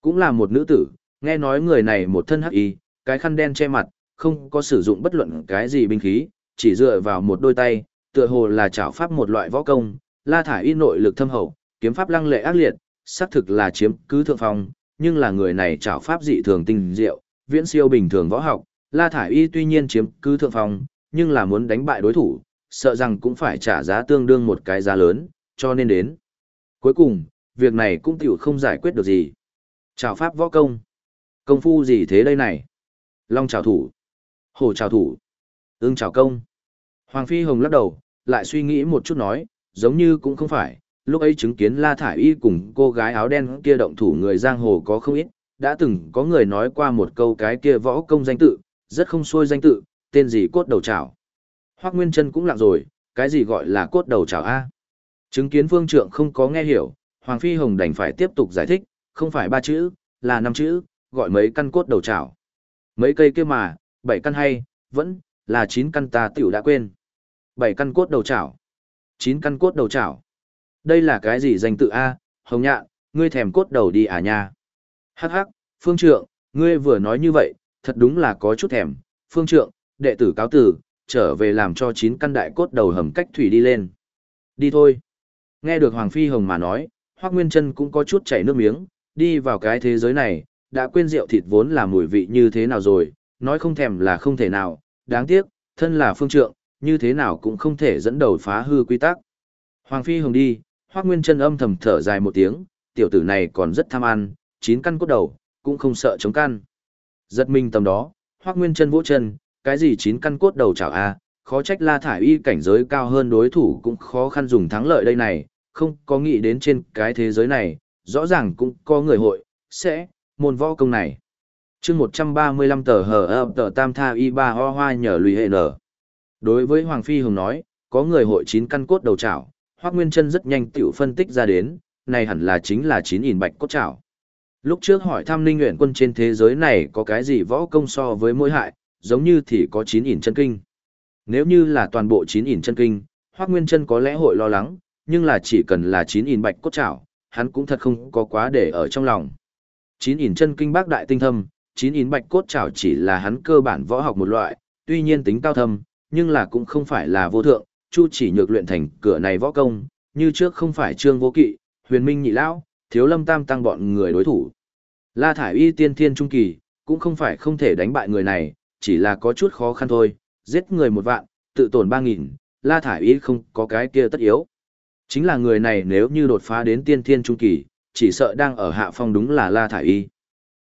Cũng là một nữ tử, nghe nói người này một thân hắc y, cái khăn đen che mặt, không có sử dụng bất luận cái gì binh khí, chỉ dựa vào một đôi tay, tựa hồ là chảo pháp một loại võ công, la thải y nội lực thâm hậu, kiếm pháp lăng lệ ác liệt, xác thực là chiếm cứ thượng phong, nhưng là người này chảo pháp dị thường tinh diệu, viễn siêu bình thường võ học, La Thải Y tuy nhiên chiếm cứ thượng phong, nhưng là muốn đánh bại đối thủ, sợ rằng cũng phải trả giá tương đương một cái giá lớn, cho nên đến. Cuối cùng, việc này cũng tiểu không giải quyết được gì. Chào pháp võ công. Công phu gì thế đây này? Long chào thủ. Hổ chào thủ. Ưng chào công. Hoàng Phi Hồng lắc đầu, lại suy nghĩ một chút nói, giống như cũng không phải, lúc ấy chứng kiến La Thải Y cùng cô gái áo đen kia động thủ người giang hồ có không ít, đã từng có người nói qua một câu cái kia võ công danh tự, rất không xuôi danh tự, tên gì cốt đầu chảo. Hoác Nguyên Trân cũng lặng rồi, cái gì gọi là cốt đầu chảo A. Chứng kiến phương trượng không có nghe hiểu, Hoàng Phi Hồng đành phải tiếp tục giải thích, không phải ba chữ, là năm chữ, gọi mấy căn cốt đầu chảo. Mấy cây kia mà, bảy căn hay, vẫn, là chín căn ta tiểu đã quên. Bảy căn cốt đầu chảo. Chín căn cốt đầu chảo. Đây là cái gì danh tự A, Hồng Nhạn, ngươi thèm cốt đầu đi à nha. Hắc hắc, Phương Trượng, ngươi vừa nói như vậy, thật đúng là có chút thèm. Phương Trượng, đệ tử cáo tử, trở về làm cho chín căn đại cốt đầu hầm cách thủy đi lên. Đi thôi. Nghe được Hoàng Phi Hồng mà nói, Hoác Nguyên Trân cũng có chút chảy nước miếng, đi vào cái thế giới này, đã quên rượu thịt vốn là mùi vị như thế nào rồi, nói không thèm là không thể nào, đáng tiếc, thân là phương trượng, như thế nào cũng không thể dẫn đầu phá hư quy tắc. Hoàng Phi Hồng đi, Hoác Nguyên Trân âm thầm thở dài một tiếng, tiểu tử này còn rất tham ăn, chín căn cốt đầu, cũng không sợ chống căn. Giật mình tầm đó, Hoác Nguyên Trân vỗ chân, cái gì chín căn cốt đầu chảo a, khó trách La Thải Y cảnh giới cao hơn đối thủ cũng khó khăn dùng thắng lợi đây này, không có nghĩ đến trên cái thế giới này, rõ ràng cũng có người hội, sẽ, môn võ công này. chương 135 tờ hờ ập tờ tam tha y ba ho hoa nhờ lùi hệ nở. Đối với Hoàng Phi Hùng nói, có người hội chín căn cốt đầu chảo, Hoác Nguyên chân rất nhanh tiểu phân tích ra đến, này hẳn là chính là chín in bạch cốt chảo. Lúc trước hỏi thăm Ninh Nguyện quân trên thế giới này có cái gì võ công so với mỗi hại, giống như thì có chín in chân kinh. Nếu như là toàn bộ chín in chân kinh, Hoác Nguyên chân có lẽ hội lo lắng, nhưng là chỉ cần là chín ỉn bạch cốt chảo, hắn cũng thật không có quá để ở trong lòng. Chín ỉn chân kinh bác đại tinh thâm, chín ỉn bạch cốt chảo chỉ là hắn cơ bản võ học một loại, tuy nhiên tính cao thâm, nhưng là cũng không phải là vô thượng, chu chỉ nhược luyện thành cửa này võ công, như trước không phải trương vô kỵ, huyền minh nhị lão, thiếu lâm tam tăng bọn người đối thủ. La thải y tiên thiên trung kỳ, cũng không phải không thể đánh bại người này, chỉ là có chút khó khăn thôi, giết người một vạn, tự tổn ba nghìn, la thải y không có cái kia tất yếu. Chính là người này nếu như đột phá đến tiên thiên trung kỳ, chỉ sợ đang ở hạ phong đúng là La Thải Y.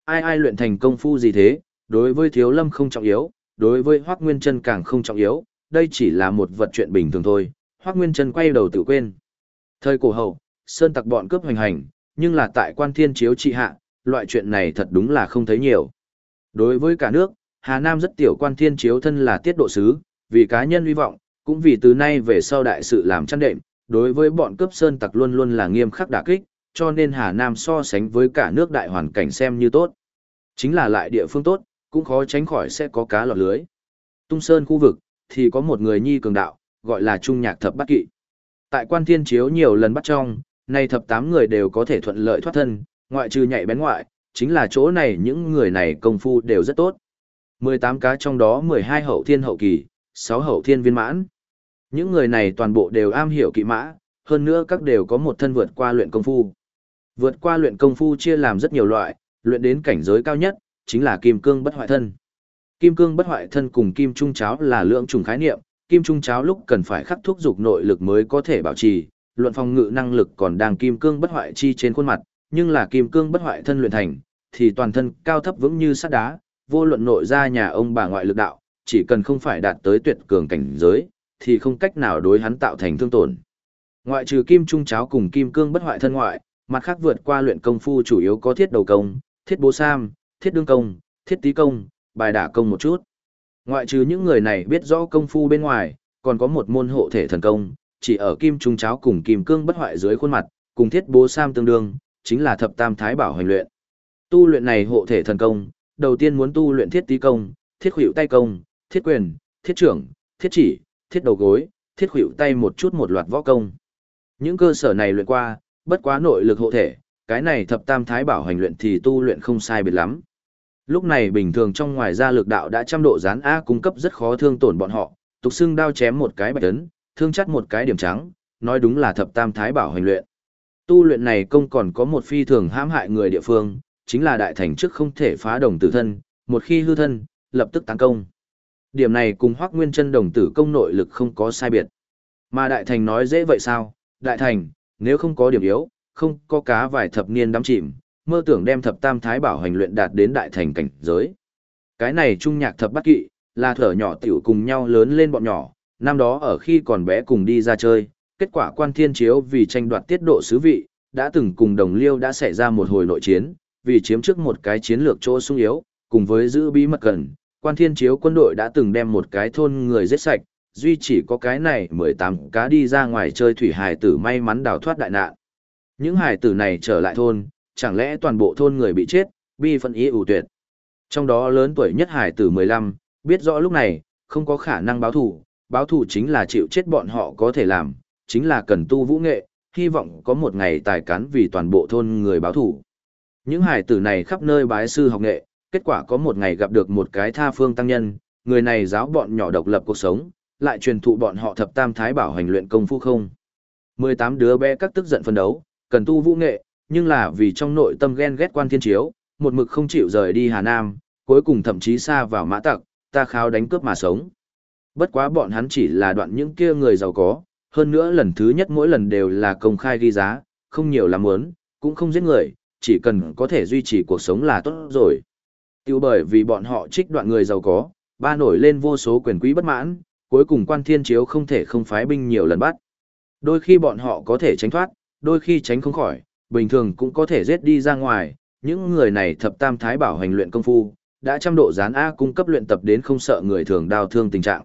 Ai ai luyện thành công phu gì thế, đối với Thiếu Lâm không trọng yếu, đối với Hoác Nguyên Trân càng không trọng yếu, đây chỉ là một vật chuyện bình thường thôi. Hoác Nguyên Trân quay đầu tự quên. Thời cổ hậu, Sơn tặc bọn cướp hoành hành, nhưng là tại quan thiên chiếu trị hạ, loại chuyện này thật đúng là không thấy nhiều. Đối với cả nước, Hà Nam rất tiểu quan thiên chiếu thân là tiết độ sứ, vì cá nhân hy vọng, cũng vì từ nay về sau đại sự làm chăn đệm, đối với bọn cướp sơn tặc luôn luôn là nghiêm khắc đả kích, cho nên Hà Nam so sánh với cả nước đại hoàn cảnh xem như tốt. Chính là lại địa phương tốt, cũng khó tránh khỏi sẽ có cá lọt lưới. Tung Sơn khu vực, thì có một người nhi cường đạo, gọi là Trung Nhạc Thập Bát Kỵ. Tại quan thiên chiếu nhiều lần bắt trong, nay thập tám người đều có thể thuận lợi thoát thân, ngoại trừ nhạy bén ngoại, chính là chỗ này những người này công phu đều rất tốt. 18 cá trong đó 12 hậu thiên hậu kỳ, 6 hậu thiên viên mãn. Những người này toàn bộ đều am hiểu kỵ mã, hơn nữa các đều có một thân vượt qua luyện công phu. Vượt qua luyện công phu chia làm rất nhiều loại, luyện đến cảnh giới cao nhất, chính là kim cương bất hoại thân. Kim cương bất hoại thân cùng kim trung cháo là lượng trùng khái niệm, kim trung cháo lúc cần phải khắc thuốc dục nội lực mới có thể bảo trì, luận phòng ngự năng lực còn đang kim cương bất hoại chi trên khuôn mặt, nhưng là kim cương bất hoại thân luyện thành, thì toàn thân cao thấp vững như sắt đá, vô luận nội ra nhà ông bà ngoại lực đạo, chỉ cần không phải đạt tới tuyệt cường cảnh giới, thì không cách nào đối hắn tạo thành thương tổn. Ngoại trừ kim trung cháo cùng kim cương bất hoại thân ngoại, mặt khác vượt qua luyện công phu chủ yếu có thiết đầu công, thiết bố sam, thiết đương công, thiết tí công, bài đả công một chút. Ngoại trừ những người này biết rõ công phu bên ngoài, còn có một môn hộ thể thần công, chỉ ở kim trung cháo cùng kim cương bất hoại dưới khuôn mặt, cùng thiết bố sam tương đương, chính là thập tam thái bảo hành luyện. Tu luyện này hộ thể thần công, đầu tiên muốn tu luyện thiết tí công, thiết hữu tay công, thiết quyền, thiết trưởng, thiết chỉ, thiết đầu gối, thiết khuỷu tay một chút một loạt võ công. Những cơ sở này luyện qua, bất quá nội lực hộ thể, cái này thập tam thái bảo hành luyện thì tu luyện không sai biệt lắm. Lúc này bình thường trong ngoài ra lực đạo đã trăm độ gián A cung cấp rất khó thương tổn bọn họ, tục xưng đao chém một cái bạch tấn, thương chắt một cái điểm trắng, nói đúng là thập tam thái bảo hành luyện. Tu luyện này công còn có một phi thường hãm hại người địa phương, chính là đại thành trước không thể phá đồng tử thân, một khi hư thân, lập tức tấn công. Điểm này cùng Hoắc Nguyên Chân đồng tử công nội lực không có sai biệt. Mà đại thành nói dễ vậy sao? Đại thành, nếu không có điểm yếu, không có cá vài thập niên đắm chìm, mơ tưởng đem thập tam thái bảo hành luyện đạt đến đại thành cảnh giới. Cái này trung nhạc thập bắt kỵ, là thở nhỏ tiểu cùng nhau lớn lên bọn nhỏ, năm đó ở khi còn bé cùng đi ra chơi, kết quả quan thiên chiếu vì tranh đoạt tiết độ sứ vị, đã từng cùng đồng liêu đã xảy ra một hồi nội chiến, vì chiếm trước một cái chiến lược chỗ sung yếu, cùng với giữ bí mật cần, quan thiên chiếu quân đội đã từng đem một cái thôn người giết sạch, duy chỉ có cái này 18 cá đi ra ngoài chơi thủy hải tử may mắn đào thoát đại nạn. Những hải tử này trở lại thôn, chẳng lẽ toàn bộ thôn người bị chết, bi phân ý ủ tuyệt. Trong đó lớn tuổi nhất hải tử 15, biết rõ lúc này, không có khả năng báo thủ, báo thủ chính là chịu chết bọn họ có thể làm, chính là cần tu vũ nghệ, hy vọng có một ngày tài cán vì toàn bộ thôn người báo thủ. Những hải tử này khắp nơi bái sư học nghệ, kết quả có một ngày gặp được một cái tha phương tăng nhân, người này giáo bọn nhỏ độc lập cuộc sống, lại truyền thụ bọn họ thập tam thái bảo hành luyện công phu không. 18 đứa bé các tức giận phân đấu, cần tu vũ nghệ, nhưng là vì trong nội tâm ghen ghét quan thiên chiếu, một mực không chịu rời đi Hà Nam, cuối cùng thậm chí xa vào mã tặc, ta khao đánh cướp mà sống. Bất quá bọn hắn chỉ là đoạn những kia người giàu có, hơn nữa lần thứ nhất mỗi lần đều là công khai ghi giá, không nhiều lắm muốn, cũng không giết người, chỉ cần có thể duy trì cuộc sống là tốt rồi. Tiêu bởi vì bọn họ trích đoạn người giàu có, ba nổi lên vô số quyền quý bất mãn, cuối cùng quan thiên chiếu không thể không phái binh nhiều lần bắt. Đôi khi bọn họ có thể tránh thoát, đôi khi tránh không khỏi, bình thường cũng có thể giết đi ra ngoài, những người này thập tam thái bảo hành luyện công phu, đã trăm độ gián A cung cấp luyện tập đến không sợ người thường đau thương tình trạng.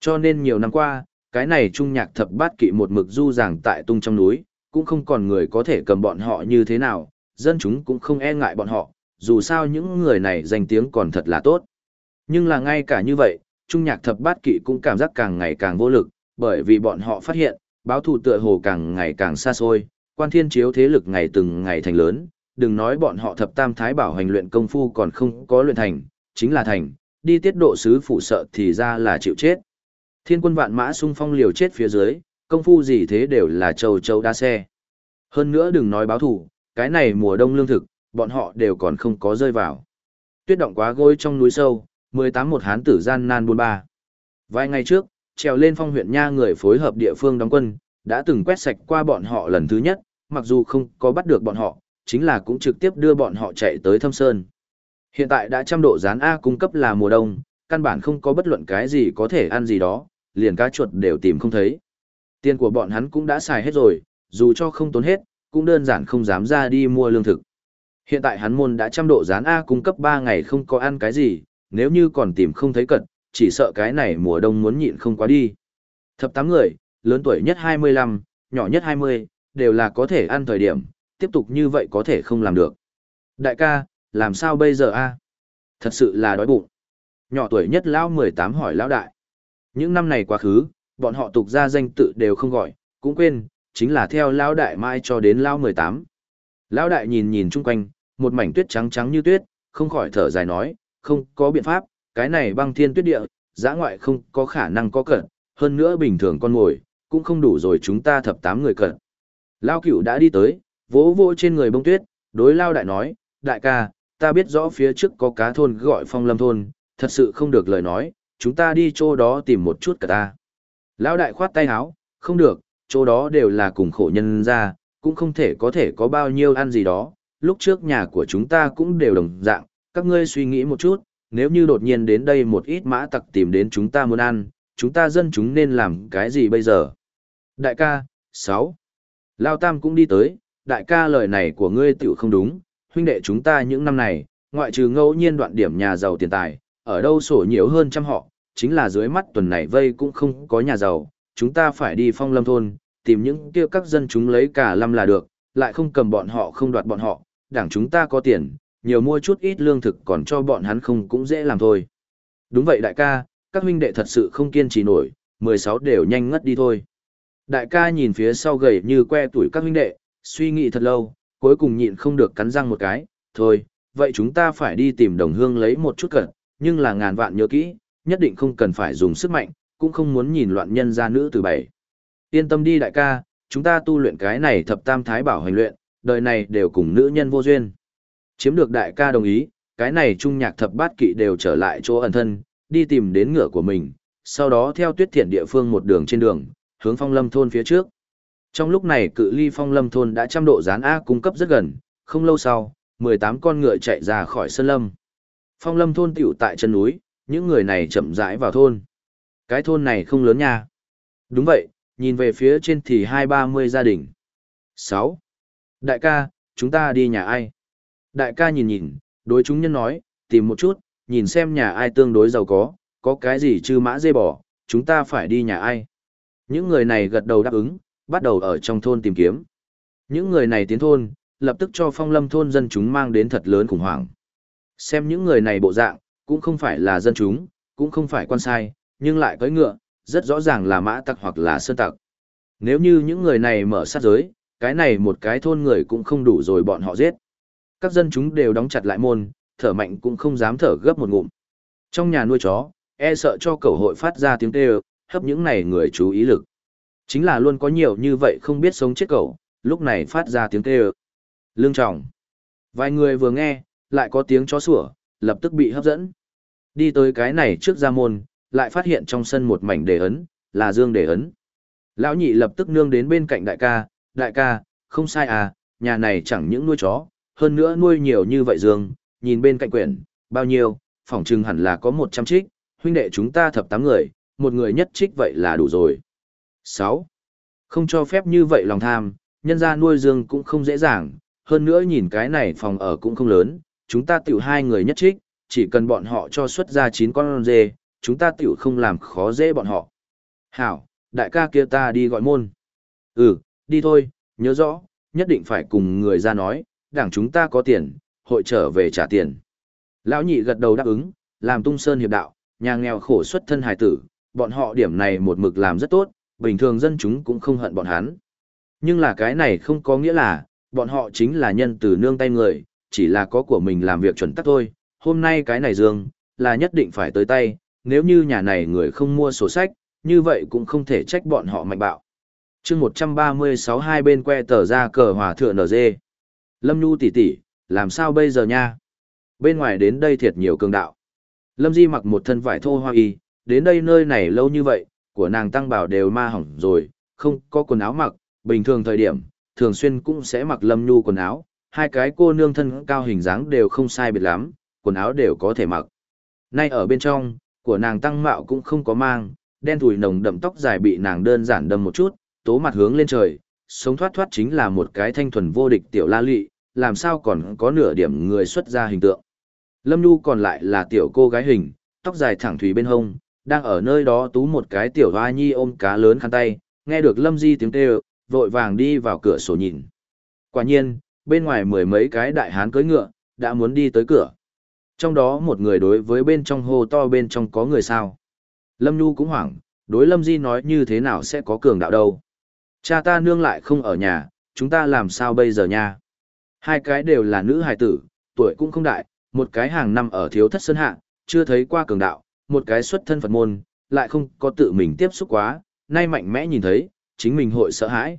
Cho nên nhiều năm qua, cái này trung nhạc thập bát kỵ một mực du giảng tại tung trong núi, cũng không còn người có thể cầm bọn họ như thế nào, dân chúng cũng không e ngại bọn họ, dù sao những người này danh tiếng còn thật là tốt. Nhưng là ngay cả như vậy, trung nhạc thập bát kỵ cũng cảm giác càng ngày càng vô lực, bởi vì bọn họ phát hiện, báo thù tựa hồ càng ngày càng xa xôi, quan thiên chiếu thế lực ngày từng ngày thành lớn, đừng nói bọn họ thập tam thái bảo hành luyện công phu còn không có luyện thành, chính là thành, đi tiết độ sứ phụ sợ thì ra là chịu chết. Thiên quân vạn mã xung phong liều chết phía dưới, công phu gì thế đều là châu châu đa xe. Hơn nữa đừng nói báo thủ, cái này mùa đông lương thực, bọn họ đều còn không có rơi vào. Tuyết động quá gối trong núi sâu, 18 một hán tử gian nan buôn ba. Vài ngày trước, trèo lên phong huyện nha người phối hợp địa phương đóng quân, đã từng quét sạch qua bọn họ lần thứ nhất, mặc dù không có bắt được bọn họ, chính là cũng trực tiếp đưa bọn họ chạy tới thâm sơn. Hiện tại đã trăm độ gián A cung cấp là mùa đông, căn bản không có bất luận cái gì có thể ăn gì đó, liền cá chuột đều tìm không thấy. Tiền của bọn hắn cũng đã xài hết rồi, dù cho không tốn hết, cũng đơn giản không dám ra đi mua lương thực. Hiện tại hắn môn đã trăm độ rán A cung cấp 3 ngày không có ăn cái gì, nếu như còn tìm không thấy cật, chỉ sợ cái này mùa đông muốn nhịn không quá đi. Thập tám người, lớn tuổi nhất 25, nhỏ nhất 20, đều là có thể ăn thời điểm, tiếp tục như vậy có thể không làm được. Đại ca, làm sao bây giờ a? Thật sự là đói bụng. Nhỏ tuổi nhất lão 18 hỏi lão đại. Những năm này quá khứ, bọn họ tục ra danh tự đều không gọi, cũng quên, chính là theo lão đại mai cho đến lão 18. Lão đại nhìn nhìn chung quanh, một mảnh tuyết trắng trắng như tuyết, không khỏi thở dài nói, không có biện pháp, cái này băng thiên tuyết địa, giã ngoại không có khả năng có cận, hơn nữa bình thường con ngồi, cũng không đủ rồi chúng ta thập tám người cận. Lao cửu đã đi tới, vỗ vỗ trên người bông tuyết, đối Lao đại nói, đại ca, ta biết rõ phía trước có cá thôn gọi phong lâm thôn, thật sự không được lời nói, chúng ta đi chỗ đó tìm một chút cả ta. Lão đại khoát tay áo, không được, chỗ đó đều là cùng khổ nhân ra, cũng không thể có thể có bao nhiêu ăn gì đó, lúc trước nhà của chúng ta cũng đều đồng dạng, các ngươi suy nghĩ một chút, nếu như đột nhiên đến đây một ít mã tặc tìm đến chúng ta muốn ăn, chúng ta dân chúng nên làm cái gì bây giờ? Đại ca, 6. Lao Tam cũng đi tới, đại ca lời này của ngươi tiểu không đúng, huynh đệ chúng ta những năm này, ngoại trừ ngẫu nhiên đoạn điểm nhà giàu tiền tài, ở đâu sổ nhiều hơn trăm họ, chính là dưới mắt tuần này vây cũng không có nhà giàu, chúng ta phải đi phong lâm thôn, tìm những kia các dân chúng lấy cả lâm là được, lại không cầm bọn họ không đoạt bọn họ, đảng chúng ta có tiền, nhiều mua chút ít lương thực còn cho bọn hắn không cũng dễ làm thôi. Đúng vậy đại ca, các huynh đệ thật sự không kiên trì nổi, 16 đều nhanh ngất đi thôi. Đại ca nhìn phía sau gầy như que tuổi các huynh đệ, suy nghĩ thật lâu, cuối cùng nhịn không được cắn răng một cái, thôi, vậy chúng ta phải đi tìm đồng hương lấy một chút cẩn, nhưng là ngàn vạn nhớ kỹ, nhất định không cần phải dùng sức mạnh, cũng không muốn nhìn loạn nhân gia nữ từ bảy. Yên tâm đi đại ca, chúng ta tu luyện cái này thập tam thái bảo hành luyện, đời này đều cùng nữ nhân vô duyên. Chiếm được đại ca đồng ý, cái này trung nhạc thập bát kỵ đều trở lại chỗ ẩn thân, đi tìm đến ngựa của mình, sau đó theo tuyết thiện địa phương một đường trên đường, hướng phong lâm thôn phía trước. Trong lúc này cự ly phong lâm thôn đã trăm độ gián A cung cấp rất gần, không lâu sau, 18 con ngựa chạy ra khỏi sơn lâm. Phong lâm thôn tiểu tại chân núi, những người này chậm rãi vào thôn. Cái thôn này không lớn nha. Đúng vậy, nhìn về phía trên thì hai ba mươi gia đình. Sáu. Đại ca, chúng ta đi nhà ai? Đại ca nhìn nhìn, đối chúng nhân nói, tìm một chút, nhìn xem nhà ai tương đối giàu có, có cái gì chư mã dê bỏ, chúng ta phải đi nhà ai. Những người này gật đầu đáp ứng, bắt đầu ở trong thôn tìm kiếm. Những người này tiến thôn, lập tức cho phong lâm thôn dân chúng mang đến thật lớn khủng hoảng. Xem những người này bộ dạng, cũng không phải là dân chúng, cũng không phải quan sai, nhưng lại cưỡi ngựa, rất rõ ràng là mã tặc hoặc là sơn tặc. Nếu như những người này mở sát giới, cái này một cái thôn người cũng không đủ rồi bọn họ giết. Các dân chúng đều đóng chặt lại môn, thở mạnh cũng không dám thở gấp một ngụm. Trong nhà nuôi chó, e sợ cho cầu hội phát ra tiếng kêu, hấp những này người chú ý lực. Chính là luôn có nhiều như vậy không biết sống chết cầu, lúc này phát ra tiếng kêu. Lương trọng. Vài người vừa nghe, lại có tiếng chó sủa, lập tức bị hấp dẫn. Đi tới cái này trước ra môn, lại phát hiện trong sân một mảnh đề ấn, là dương đề ấn. Lão nhị lập tức nương đến bên cạnh đại ca, đại ca, không sai à, nhà này chẳng những nuôi chó, hơn nữa nuôi nhiều như vậy dương, nhìn bên cạnh quyển, bao nhiêu, phỏng chừng hẳn là có 100 trích, huynh đệ chúng ta thập tám người, một người nhất trích vậy là đủ rồi. 6. Không cho phép như vậy lòng tham, nhân ra nuôi dương cũng không dễ dàng, hơn nữa nhìn cái này phòng ở cũng không lớn, chúng ta tiểu hai người nhất trích, chỉ cần bọn họ cho xuất ra 9 con dê, chúng ta tiểu không làm khó dễ bọn họ. Hảo, đại ca kia ta đi gọi môn. Ừ, đi thôi, nhớ rõ, nhất định phải cùng người ra nói, đảng chúng ta có tiền, hội trở về trả tiền. Lão nhị gật đầu đáp ứng, làm tung sơn hiệp đạo, nhà nghèo khổ xuất thân hài tử, bọn họ điểm này một mực làm rất tốt, bình thường dân chúng cũng không hận bọn hắn. Nhưng là cái này không có nghĩa là, bọn họ chính là nhân từ nương tay người, chỉ là có của mình làm việc chuẩn tắc thôi. Hôm nay cái này dương, là nhất định phải tới tay, nếu như nhà này người không mua sổ sách, như vậy cũng không thể trách bọn họ mạnh bạo chương 136 hai bên que tờ ra cờ hòa thượng NG. Lâm Nhu tỷ tỷ, làm sao bây giờ nha? Bên ngoài đến đây thiệt nhiều cường đạo. Lâm Di mặc một thân vải thô hoa y, đến đây nơi này lâu như vậy, của nàng tăng bảo đều ma hỏng rồi, không có quần áo mặc, bình thường thời điểm, thường xuyên cũng sẽ mặc Lâm Nhu quần áo, hai cái cô nương thân cao hình dáng đều không sai biệt lắm, quần áo đều có thể mặc. Nay ở bên trong, của nàng tăng mạo cũng không có mang, đen thùi nồng đậm tóc dài bị nàng đơn giản đâm một chút, tố mặt hướng lên trời, sống thoát thoát chính là một cái thanh thuần vô địch tiểu la lị, làm sao còn có nửa điểm người xuất ra hình tượng. Lâm Nhu còn lại là tiểu cô gái hình, tóc dài thẳng thủy bên hông, đang ở nơi đó tú một cái tiểu hoa nhi ôm cá lớn khăn tay, nghe được Lâm Di tiếng kêu, vội vàng đi vào cửa sổ nhìn. Quả nhiên, bên ngoài mười mấy cái đại hán cưỡi ngựa, đã muốn đi tới cửa. Trong đó một người đối với bên trong hồ to bên trong có người sao. Lâm Nhu cũng hoảng, đối Lâm Di nói như thế nào sẽ có cường đạo đâu. Cha ta nương lại không ở nhà, chúng ta làm sao bây giờ nha. Hai cái đều là nữ hài tử, tuổi cũng không đại, một cái hàng năm ở thiếu thất sơn hạ, chưa thấy qua cường đạo, một cái xuất thân Phật môn, lại không có tự mình tiếp xúc quá, nay mạnh mẽ nhìn thấy, chính mình hội sợ hãi.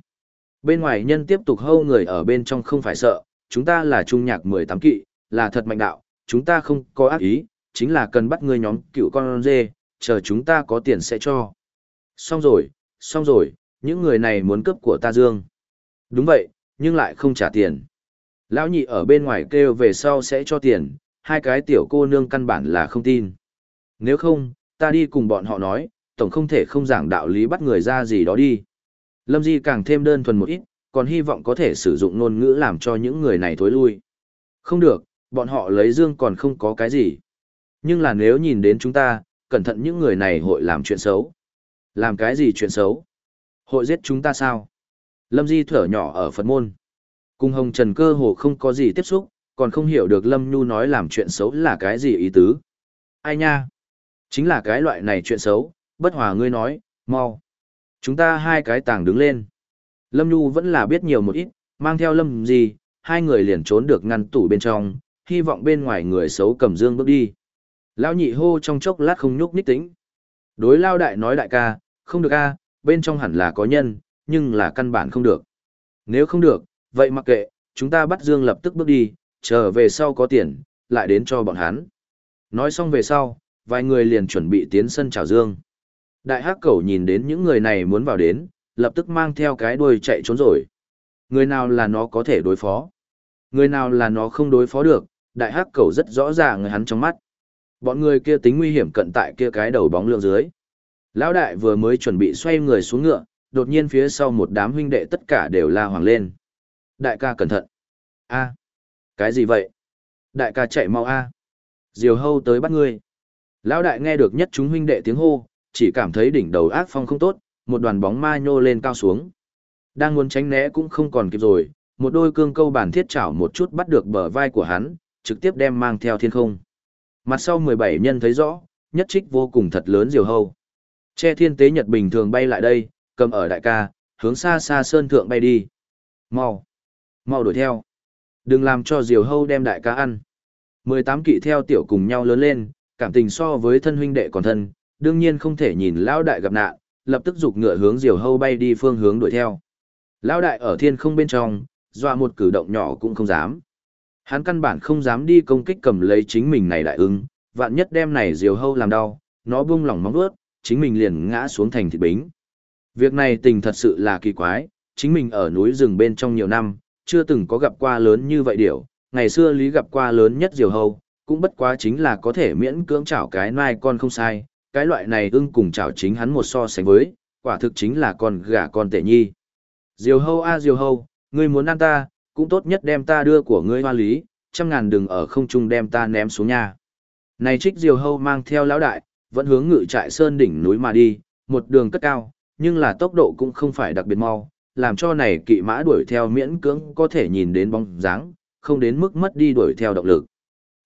Bên ngoài nhân tiếp tục hâu người ở bên trong không phải sợ, chúng ta là trung nhạc 18 kỵ, là thật mạnh đạo, chúng ta không có ác ý, chính là cần bắt người nhóm cựu con dê, chờ chúng ta có tiền sẽ cho. Xong rồi, xong rồi, những người này muốn cướp của ta dương. Đúng vậy, nhưng lại không trả tiền. Lão nhị ở bên ngoài kêu về sau sẽ cho tiền, hai cái tiểu cô nương căn bản là không tin. Nếu không, ta đi cùng bọn họ nói, tổng không thể không giảng đạo lý bắt người ra gì đó đi. Lâm Di càng thêm đơn thuần một ít, còn hy vọng có thể sử dụng ngôn ngữ làm cho những người này thối lui. Không được, bọn họ lấy dương còn không có cái gì. Nhưng là nếu nhìn đến chúng ta, cẩn thận những người này hội làm chuyện xấu. Làm cái gì chuyện xấu? Hội giết chúng ta sao? Lâm Di thở nhỏ ở Phật môn. Cùng Hồng Trần cơ hồ không có gì tiếp xúc, còn không hiểu được Lâm Nhu nói làm chuyện xấu là cái gì ý tứ. Ai nha? Chính là cái loại này chuyện xấu, bất hòa ngươi nói, mau. Chúng ta hai cái tàng đứng lên. Lâm Nhu vẫn là biết nhiều một ít, mang theo Lâm gì, hai người liền trốn được ngăn tủ bên trong, hy vọng bên ngoài người xấu cầm dương bước đi. Lão nhị hô trong chốc lát không nhúc nít tính. Đối lao đại nói đại ca, không được a, bên trong hẳn là có nhân, nhưng là căn bản không được. Nếu không được, vậy mặc kệ, chúng ta bắt Dương lập tức bước đi, trở về sau có tiền, lại đến cho bọn hắn. Nói xong về sau, vài người liền chuẩn bị tiến sân chào Dương. Đại hắc cẩu nhìn đến những người này muốn vào đến, lập tức mang theo cái đuôi chạy trốn rồi. Người nào là nó có thể đối phó? Người nào là nó không đối phó được? Đại hắc cẩu rất rõ ràng người hắn trong mắt. Bọn người kia tính nguy hiểm cận tại kia cái đầu bóng lượng dưới. Lão đại vừa mới chuẩn bị xoay người xuống ngựa, đột nhiên phía sau một đám huynh đệ tất cả đều la hoàng lên. Đại ca cẩn thận. A. Cái gì vậy? Đại ca chạy mau a. Diều hâu tới bắt ngươi. Lão đại nghe được nhất chúng huynh đệ tiếng hô, chỉ cảm thấy đỉnh đầu ác phong không tốt, một đoàn bóng ma nhô lên cao xuống. Đang muốn tránh né cũng không còn kịp rồi, một đôi cương câu bản thiết chảo một chút bắt được bờ vai của hắn, trực tiếp đem mang theo thiên không. Mặt sau 17 nhân thấy rõ, nhất trích vô cùng thật lớn diều hâu. Che thiên tế nhật bình thường bay lại đây, cầm ở đại ca, hướng xa xa sơn thượng bay đi. Mau, mau đuổi theo. Đừng làm cho diều hâu đem đại ca ăn. 18 kỵ theo tiểu cùng nhau lớn lên, cảm tình so với thân huynh đệ còn thân, đương nhiên không thể nhìn lão đại gặp nạn, lập tức giục ngựa hướng diều hâu bay đi phương hướng đuổi theo. Lão đại ở thiên không bên trong, dọa một cử động nhỏ cũng không dám. Hắn căn bản không dám đi công kích cầm lấy chính mình này đại ưng, vạn nhất đem này diều hâu làm đau, nó buông lỏng móng vuốt, chính mình liền ngã xuống thành thịt bính. Việc này tình thật sự là kỳ quái, chính mình ở núi rừng bên trong nhiều năm, chưa từng có gặp qua lớn như vậy điều, ngày xưa lý gặp qua lớn nhất diều hâu, cũng bất quá chính là có thể miễn cưỡng chảo cái nai con không sai, cái loại này ưng cùng chảo chính hắn một so sánh với, quả thực chính là con gà con tệ nhi. Diều hâu a diều hâu, ngươi muốn ăn ta, cũng tốt nhất đem ta đưa của ngươi hoa lý, trăm ngàn đừng ở không trung đem ta ném xuống nhà. Này trích diều hâu mang theo lão đại, vẫn hướng ngự trại sơn đỉnh núi mà đi, một đường cất cao, nhưng là tốc độ cũng không phải đặc biệt mau, làm cho này kỵ mã đuổi theo miễn cưỡng có thể nhìn đến bóng dáng, không đến mức mất đi đuổi theo động lực.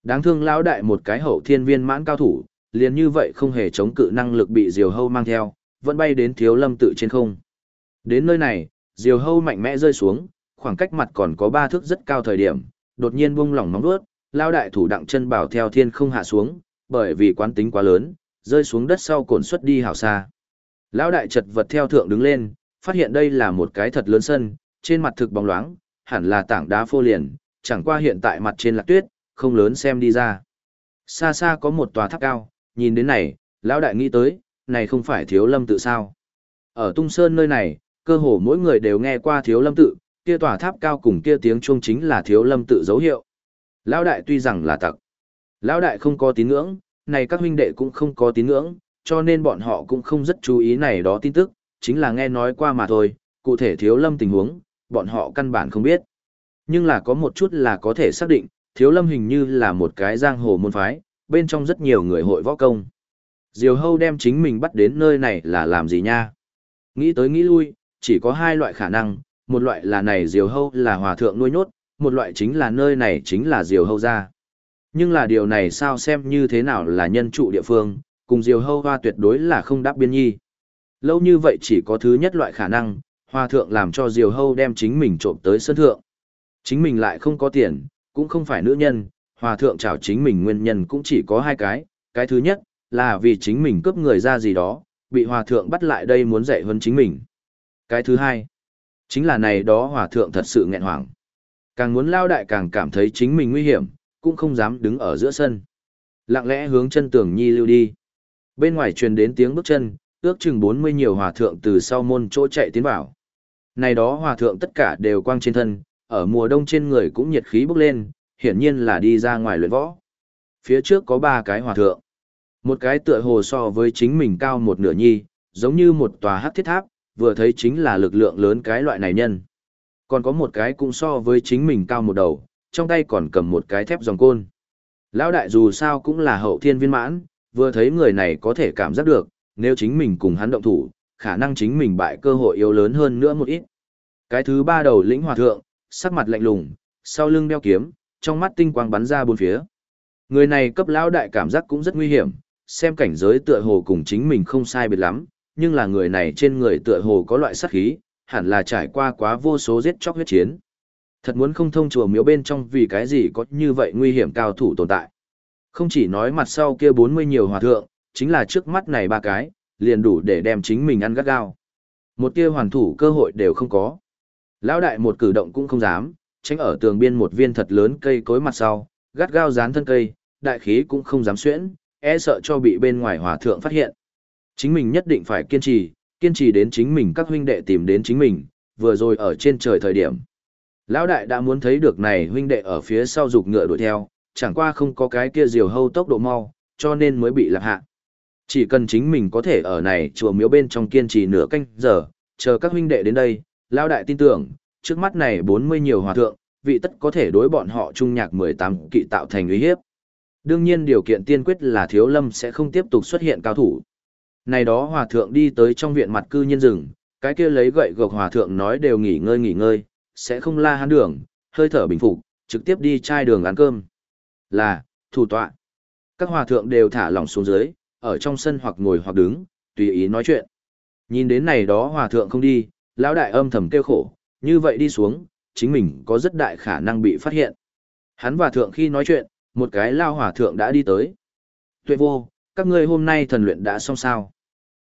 Đáng thương lão đại một cái hậu thiên viên mãn cao thủ, liền như vậy không hề chống cự năng lực bị diều hâu mang theo, vẫn bay đến thiếu lâm tự trên không. Đến nơi này, diều hâu mạnh mẽ rơi xuống, khoảng cách mặt còn có ba thước rất cao thời điểm, đột nhiên buông lỏng móng đuốt, lão đại thủ đặng chân bảo theo thiên không hạ xuống, bởi vì quán tính quá lớn, rơi xuống đất sau cồn xuất đi hào xa. Lão đại chật vật theo thượng đứng lên, phát hiện đây là một cái thật lớn sân, trên mặt thực bóng loáng, hẳn là tảng đá phô liền, chẳng qua hiện tại mặt trên lạc tuyết, không lớn xem đi ra. Xa xa có một tòa tháp cao, nhìn đến này, lão đại nghĩ tới, này không phải thiếu lâm tự sao. Ở tung sơn nơi này, cơ hồ mỗi người đều nghe qua thiếu lâm tự, kia tòa tháp cao cùng kia tiếng chuông chính là thiếu lâm tự dấu hiệu. Lão đại tuy rằng là tặc, lão đại không có tín ngưỡng, này các huynh đệ cũng không có tín ngưỡng, cho nên bọn họ cũng không rất chú ý này đó tin tức, chính là nghe nói qua mà thôi, cụ thể thiếu lâm tình huống, bọn họ căn bản không biết. Nhưng là có một chút là có thể xác định, thiếu lâm hình như là một cái giang hồ môn phái, bên trong rất nhiều người hội võ công. Diều hâu đem chính mình bắt đến nơi này là làm gì nha? Nghĩ tới nghĩ lui, chỉ có hai loại khả năng, một loại là này diều hâu là hòa thượng nuôi nhốt, một loại chính là nơi này chính là diều hâu ra. Nhưng là điều này sao xem như thế nào là nhân trụ địa phương, cùng diều hâu hoa tuyệt đối là không đáp biên nhi. Lâu như vậy chỉ có thứ nhất loại khả năng, hòa thượng làm cho diều hâu đem chính mình trộm tới sân thượng. Chính mình lại không có tiền, cũng không phải nữ nhân, hòa thượng chảo chính mình nguyên nhân cũng chỉ có hai cái, cái thứ nhất, là vì chính mình cướp người ra gì đó, bị hòa thượng bắt lại đây muốn dạy hơn chính mình. Cái thứ hai, chính là này đó hòa thượng thật sự nghẹn hoảng. Càng muốn lao đại càng cảm thấy chính mình nguy hiểm, cũng không dám đứng ở giữa sân. Lặng lẽ hướng chân tường nhi lưu đi. Bên ngoài truyền đến tiếng bước chân, ước chừng 40 nhiều hòa thượng từ sau môn chỗ chạy tiến vào. Này đó hòa thượng tất cả đều quang trên thân, ở mùa đông trên người cũng nhiệt khí bốc lên, hiển nhiên là đi ra ngoài luyện võ. Phía trước có ba cái hòa thượng. Một cái tựa hồ so với chính mình cao một nửa nhi, giống như một tòa hắc thiết tháp, vừa thấy chính là lực lượng lớn cái loại này nhân. Còn có một cái cũng so với chính mình cao một đầu, trong tay còn cầm một cái thép dòng côn. Lão đại dù sao cũng là hậu thiên viên mãn, vừa thấy người này có thể cảm giác được, nếu chính mình cùng hắn động thủ, khả năng chính mình bại cơ hội yếu lớn hơn nữa một ít. Cái thứ ba đầu lĩnh hòa thượng, sắc mặt lạnh lùng, sau lưng đeo kiếm, trong mắt tinh quang bắn ra bốn phía. Người này cấp lão đại cảm giác cũng rất nguy hiểm, xem cảnh giới tựa hồ cùng chính mình không sai biệt lắm, nhưng là người này trên người tựa hồ có loại sát khí, hẳn là trải qua quá vô số giết chóc huyết chiến. Thật muốn không thông chùa miếu bên trong vì cái gì có như vậy nguy hiểm cao thủ tồn tại. Không chỉ nói mặt sau kia 40 nhiều hòa thượng, chính là trước mắt này ba cái, liền đủ để đem chính mình ăn gắt gao. Một tia hoàn thủ cơ hội đều không có. Lão đại một cử động cũng không dám, tránh ở tường biên một viên thật lớn cây cối mặt sau, gắt gao dán thân cây, đại khí cũng không dám xuyễn, e sợ cho bị bên ngoài hòa thượng phát hiện. Chính mình nhất định phải kiên trì, kiên trì đến chính mình các huynh đệ tìm đến chính mình, vừa rồi ở trên trời thời điểm. Lão đại đã muốn thấy được này huynh đệ ở phía sau rục ngựa đuổi theo, chẳng qua không có cái kia diều hâu tốc độ mau, cho nên mới bị lạc hạ. Chỉ cần chính mình có thể ở này chùa miếu bên trong kiên trì nửa canh giờ, chờ các huynh đệ đến đây, Lão đại tin tưởng, trước mắt này 40 nhiều hòa thượng, vị tất có thể đối bọn họ trung nhạc 18 kỵ tạo thành uy hiếp. Đương nhiên điều kiện tiên quyết là thiếu lâm sẽ không tiếp tục xuất hiện cao thủ. Này đó hòa thượng đi tới trong viện mặt cư nhân rừng, cái kia lấy gậy gộc hòa thượng nói đều nghỉ ngơi nghỉ ngơi, sẽ không la hán đường, hơi thở bình phục, trực tiếp đi chai đường ăn cơm. Là, thủ tọa. Các hòa thượng đều thả lỏng xuống dưới, ở trong sân hoặc ngồi hoặc đứng, tùy ý nói chuyện. Nhìn đến này đó hòa thượng không đi, lão đại âm thầm kêu khổ, như vậy đi xuống, chính mình có rất đại khả năng bị phát hiện. Hắn và thượng khi nói chuyện, một cái lao hòa thượng đã đi tới. Tuệ vô, các ngươi hôm nay thần luyện đã xong sao?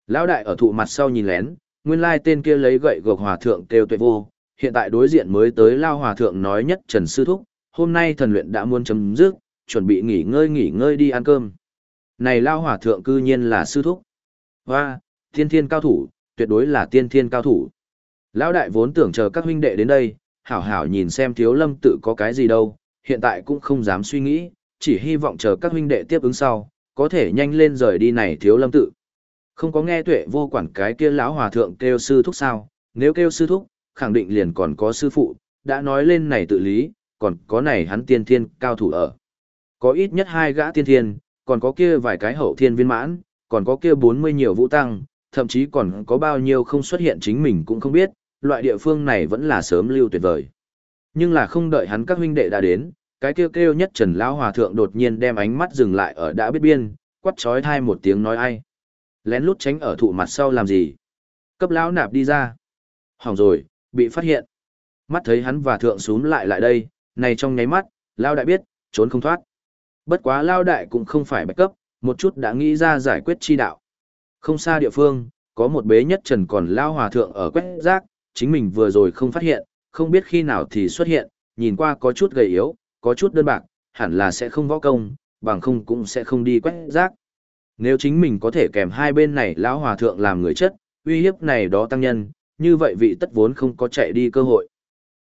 Lão đại ở thụ mặt sau nhìn lén, nguyên lai tên kia lấy gậy gộc hòa thượng kêu tuệ vô, hiện tại đối diện mới tới lao hòa thượng nói nhất trần sư thúc, hôm nay thần luyện đã muốn chấm dứt, chuẩn bị nghỉ ngơi nghỉ ngơi đi ăn cơm. Này lao hòa thượng cư nhiên là sư thúc. Hoa, thiên thiên cao thủ, tuyệt đối là tiên thiên cao thủ. Lão đại vốn tưởng chờ các huynh đệ đến đây, hảo hảo nhìn xem thiếu lâm tự có cái gì đâu, hiện tại cũng không dám suy nghĩ, chỉ hy vọng chờ các huynh đệ tiếp ứng sau, có thể nhanh lên rời đi này thiếu lâm tự. Không có nghe tuệ vô quản cái kia lão hòa thượng kêu sư thúc sao, nếu kêu sư thúc, khẳng định liền còn có sư phụ, đã nói lên này tự lý, còn có này hắn tiên thiên cao thủ ở. Có ít nhất hai gã tiên thiên, còn có kia vài cái hậu thiên viên mãn, còn có kia bốn mươi nhiều vũ tăng, thậm chí còn có bao nhiêu không xuất hiện chính mình cũng không biết, loại địa phương này vẫn là sớm lưu tuyệt vời. Nhưng là không đợi hắn các huynh đệ đã đến, cái kêu kêu nhất Trần Lão Hòa Thượng đột nhiên đem ánh mắt dừng lại ở đã biết biên, quắt trói thai một tiếng nói ai. Lén lút tránh ở thụ mặt sau làm gì? Cấp Lão nạp đi ra. Hỏng rồi, bị phát hiện. Mắt thấy hắn và Thượng xuống lại lại đây, này trong nháy mắt, lao đại biết, trốn không thoát. Bất quá lao đại cũng không phải bạch cấp, một chút đã nghĩ ra giải quyết chi đạo. Không xa địa phương, có một bế nhất trần còn lao Hòa Thượng ở quét rác, chính mình vừa rồi không phát hiện, không biết khi nào thì xuất hiện, nhìn qua có chút gầy yếu, có chút đơn bạc, hẳn là sẽ không võ công, bằng không cũng sẽ không đi quét rác. Nếu chính mình có thể kèm hai bên này lão hòa thượng làm người chất, uy hiếp này đó tăng nhân, như vậy vị tất vốn không có chạy đi cơ hội.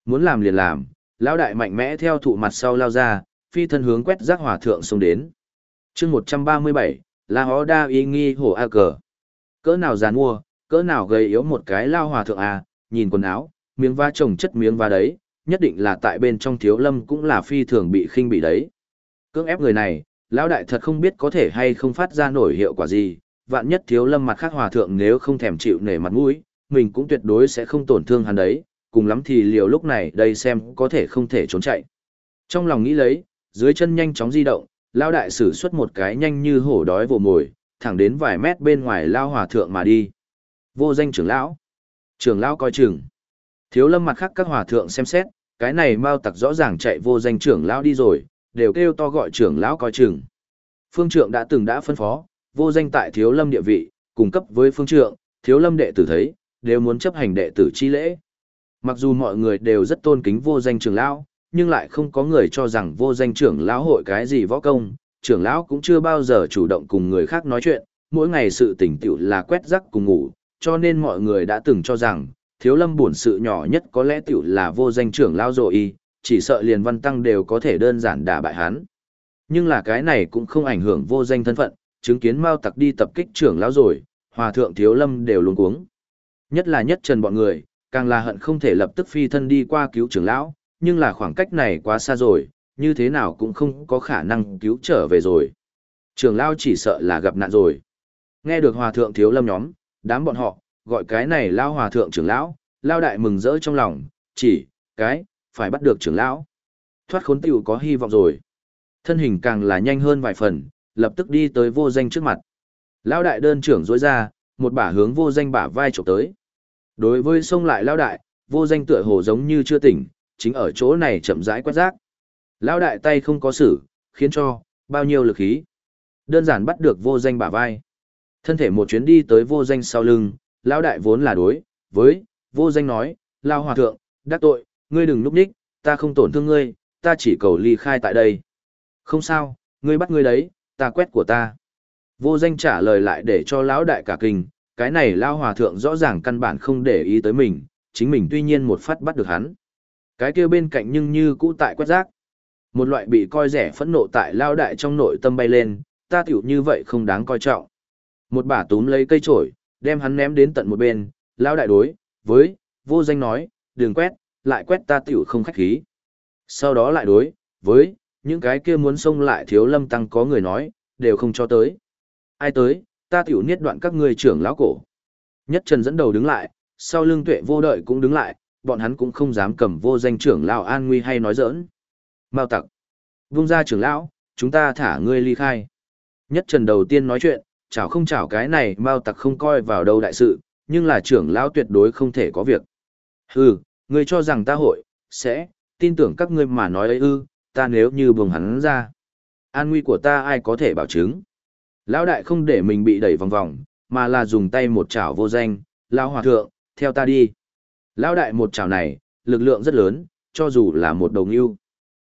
Muốn làm liền làm, lão đại mạnh mẽ theo thụ mặt sau lao ra, phi thân hướng quét rác hỏa thượng xông đến. chương 137, là hó đa y nghi hổ A cờ. Cỡ nào giàn mua, cỡ nào gây yếu một cái lao hòa thượng A, nhìn quần áo, miếng va trồng chất miếng va đấy, nhất định là tại bên trong thiếu lâm cũng là phi thường bị khinh bị đấy. Cưỡng ép người này, lão đại thật không biết có thể hay không phát ra nổi hiệu quả gì, vạn nhất thiếu lâm mặt khác hòa thượng nếu không thèm chịu nể mặt mũi, mình cũng tuyệt đối sẽ không tổn thương hắn đấy, cùng lắm thì liều lúc này đây xem có thể không thể trốn chạy. Trong lòng nghĩ lấy, dưới chân nhanh chóng di động, lao đại sử xuất một cái nhanh như hổ đói vồ mồi, thẳng đến vài mét bên ngoài lao hòa thượng mà đi. Vô danh trưởng lão. Trưởng lão coi chừng. Thiếu lâm mặt khác các hòa thượng xem xét, cái này mau tặc rõ ràng chạy vô danh trưởng lão đi rồi, đều kêu to gọi trưởng lão coi chừng. Phương trượng đã từng đã phân phó, vô danh tại thiếu lâm địa vị, cung cấp với phương trượng, thiếu lâm đệ tử thấy, đều muốn chấp hành đệ tử chi lễ. Mặc dù mọi người đều rất tôn kính vô danh trưởng lão, nhưng lại không có người cho rằng vô danh trưởng lão hội cái gì võ công, trưởng lão cũng chưa bao giờ chủ động cùng người khác nói chuyện, mỗi ngày sự tỉnh tiểu là quét rắc cùng ngủ, cho nên mọi người đã từng cho rằng, thiếu lâm buồn sự nhỏ nhất có lẽ tiểu là vô danh trưởng lão rồi y, chỉ sợ liền văn tăng đều có thể đơn giản đả bại hắn. Nhưng là cái này cũng không ảnh hưởng vô danh thân phận, chứng kiến Mao Tặc đi tập kích trưởng lão rồi, hòa thượng thiếu lâm đều luống cuống. Nhất là nhất trần bọn người, càng là hận không thể lập tức phi thân đi qua cứu trưởng lão, nhưng là khoảng cách này quá xa rồi, như thế nào cũng không có khả năng cứu trở về rồi. Trưởng lão chỉ sợ là gặp nạn rồi. Nghe được hòa thượng thiếu lâm nhóm, đám bọn họ, gọi cái này lao hòa thượng trưởng lão, lao đại mừng rỡ trong lòng, chỉ, cái, phải bắt được trưởng lão. Thoát khốn tiểu có hy vọng rồi. Thân hình càng là nhanh hơn vài phần, lập tức đi tới vô danh trước mặt. Lao đại đơn trưởng rối ra, một bả hướng vô danh bả vai chụp tới. Đối với sông lại lao đại, vô danh tựa hồ giống như chưa tỉnh, chính ở chỗ này chậm rãi quét rác. Lao đại tay không có sử, khiến cho, bao nhiêu lực khí. Đơn giản bắt được vô danh bả vai. Thân thể một chuyến đi tới vô danh sau lưng, lão đại vốn là đối, với, vô danh nói, lao hòa thượng, đắc tội, ngươi đừng núp đích, ta không tổn thương ngươi, ta chỉ cầu ly khai tại đây. Không sao, ngươi bắt ngươi đấy, ta quét của ta. Vô danh trả lời lại để cho lão đại cả kinh, cái này lao hòa thượng rõ ràng căn bản không để ý tới mình, chính mình tuy nhiên một phát bắt được hắn. Cái kia bên cạnh nhưng như cũ tại quét rác. Một loại bị coi rẻ phẫn nộ tại lao đại trong nội tâm bay lên, ta tiểu như vậy không đáng coi trọng. Một bà túm lấy cây trổi, đem hắn ném đến tận một bên, lao đại đối, với, vô danh nói, đừng quét, lại quét ta tiểu không khách khí. Sau đó lại đối, với, những cái kia muốn xông lại thiếu lâm tăng có người nói, đều không cho tới. Ai tới, ta tiểu niết đoạn các ngươi trưởng lão cổ. Nhất Trần dẫn đầu đứng lại, sau lưng tuệ vô đợi cũng đứng lại, bọn hắn cũng không dám cầm vô danh trưởng lão an nguy hay nói giỡn. Mao tặc. Vung ra trưởng lão, chúng ta thả ngươi ly khai. Nhất Trần đầu tiên nói chuyện, chảo không chảo cái này Mao tặc không coi vào đâu đại sự, nhưng là trưởng lão tuyệt đối không thể có việc. Hừ, ngươi cho rằng ta hội, sẽ, tin tưởng các ngươi mà nói ấy ư, ta nếu như buông hắn ra. An nguy của ta ai có thể bảo chứng. Lão đại không để mình bị đẩy vòng vòng, mà là dùng tay một chảo vô danh, lão hòa thượng, theo ta đi. Lão đại một chảo này, lực lượng rất lớn, cho dù là một đồng yêu,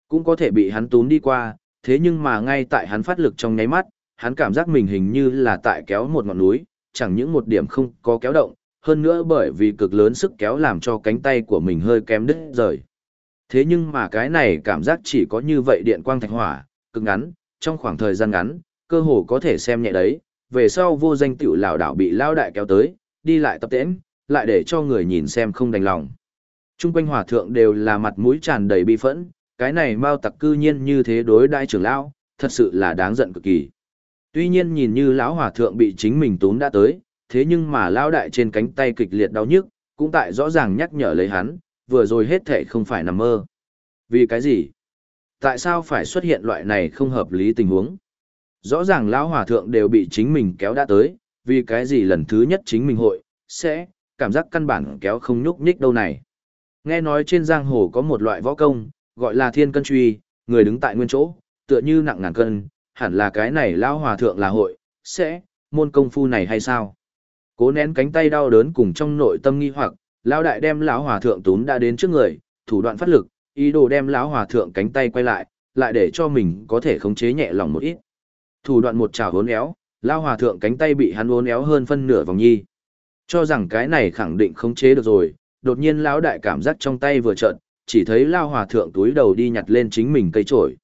cũng có thể bị hắn túm đi qua, thế nhưng mà ngay tại hắn phát lực trong nháy mắt, hắn cảm giác mình hình như là tại kéo một ngọn núi, chẳng những một điểm không có kéo động, hơn nữa bởi vì cực lớn sức kéo làm cho cánh tay của mình hơi kém đứt rời. Thế nhưng mà cái này cảm giác chỉ có như vậy điện quang thạch hỏa, cực ngắn, trong khoảng thời gian ngắn, cơ hồ có thể xem nhẹ đấy, về sau vô danh tiểu lão đảo bị lao đại kéo tới, đi lại tập tễnh, lại để cho người nhìn xem không đành lòng. Trung quanh hòa thượng đều là mặt mũi tràn đầy bi phẫn, cái này mau tặc cư nhiên như thế đối đại trưởng lão, thật sự là đáng giận cực kỳ. Tuy nhiên nhìn như lão hòa thượng bị chính mình tốn đã tới, thế nhưng mà lão đại trên cánh tay kịch liệt đau nhức, cũng tại rõ ràng nhắc nhở lấy hắn, vừa rồi hết thệ không phải nằm mơ. Vì cái gì? Tại sao phải xuất hiện loại này không hợp lý tình huống? Rõ ràng lão hòa thượng đều bị chính mình kéo đã tới, vì cái gì lần thứ nhất chính mình hội, sẽ, cảm giác căn bản kéo không nhúc nhích đâu này. Nghe nói trên giang hồ có một loại võ công, gọi là thiên cân truy, người đứng tại nguyên chỗ, tựa như nặng ngàn cân, hẳn là cái này lão hòa thượng là hội, sẽ, môn công phu này hay sao? Cố nén cánh tay đau đớn cùng trong nội tâm nghi hoặc, lão đại đem lão hòa thượng túm đã đến trước người, thủ đoạn phát lực, ý đồ đem lão hòa thượng cánh tay quay lại, lại để cho mình có thể khống chế nhẹ lòng một ít. Thủ đoạn một trào hốn éo, lão hòa thượng cánh tay bị hắn uốn éo hơn phân nửa vòng nhi. Cho rằng cái này khẳng định khống chế được rồi, đột nhiên lão đại cảm giác trong tay vừa trợn, chỉ thấy lão hòa thượng túi đầu đi nhặt lên chính mình cây trổi.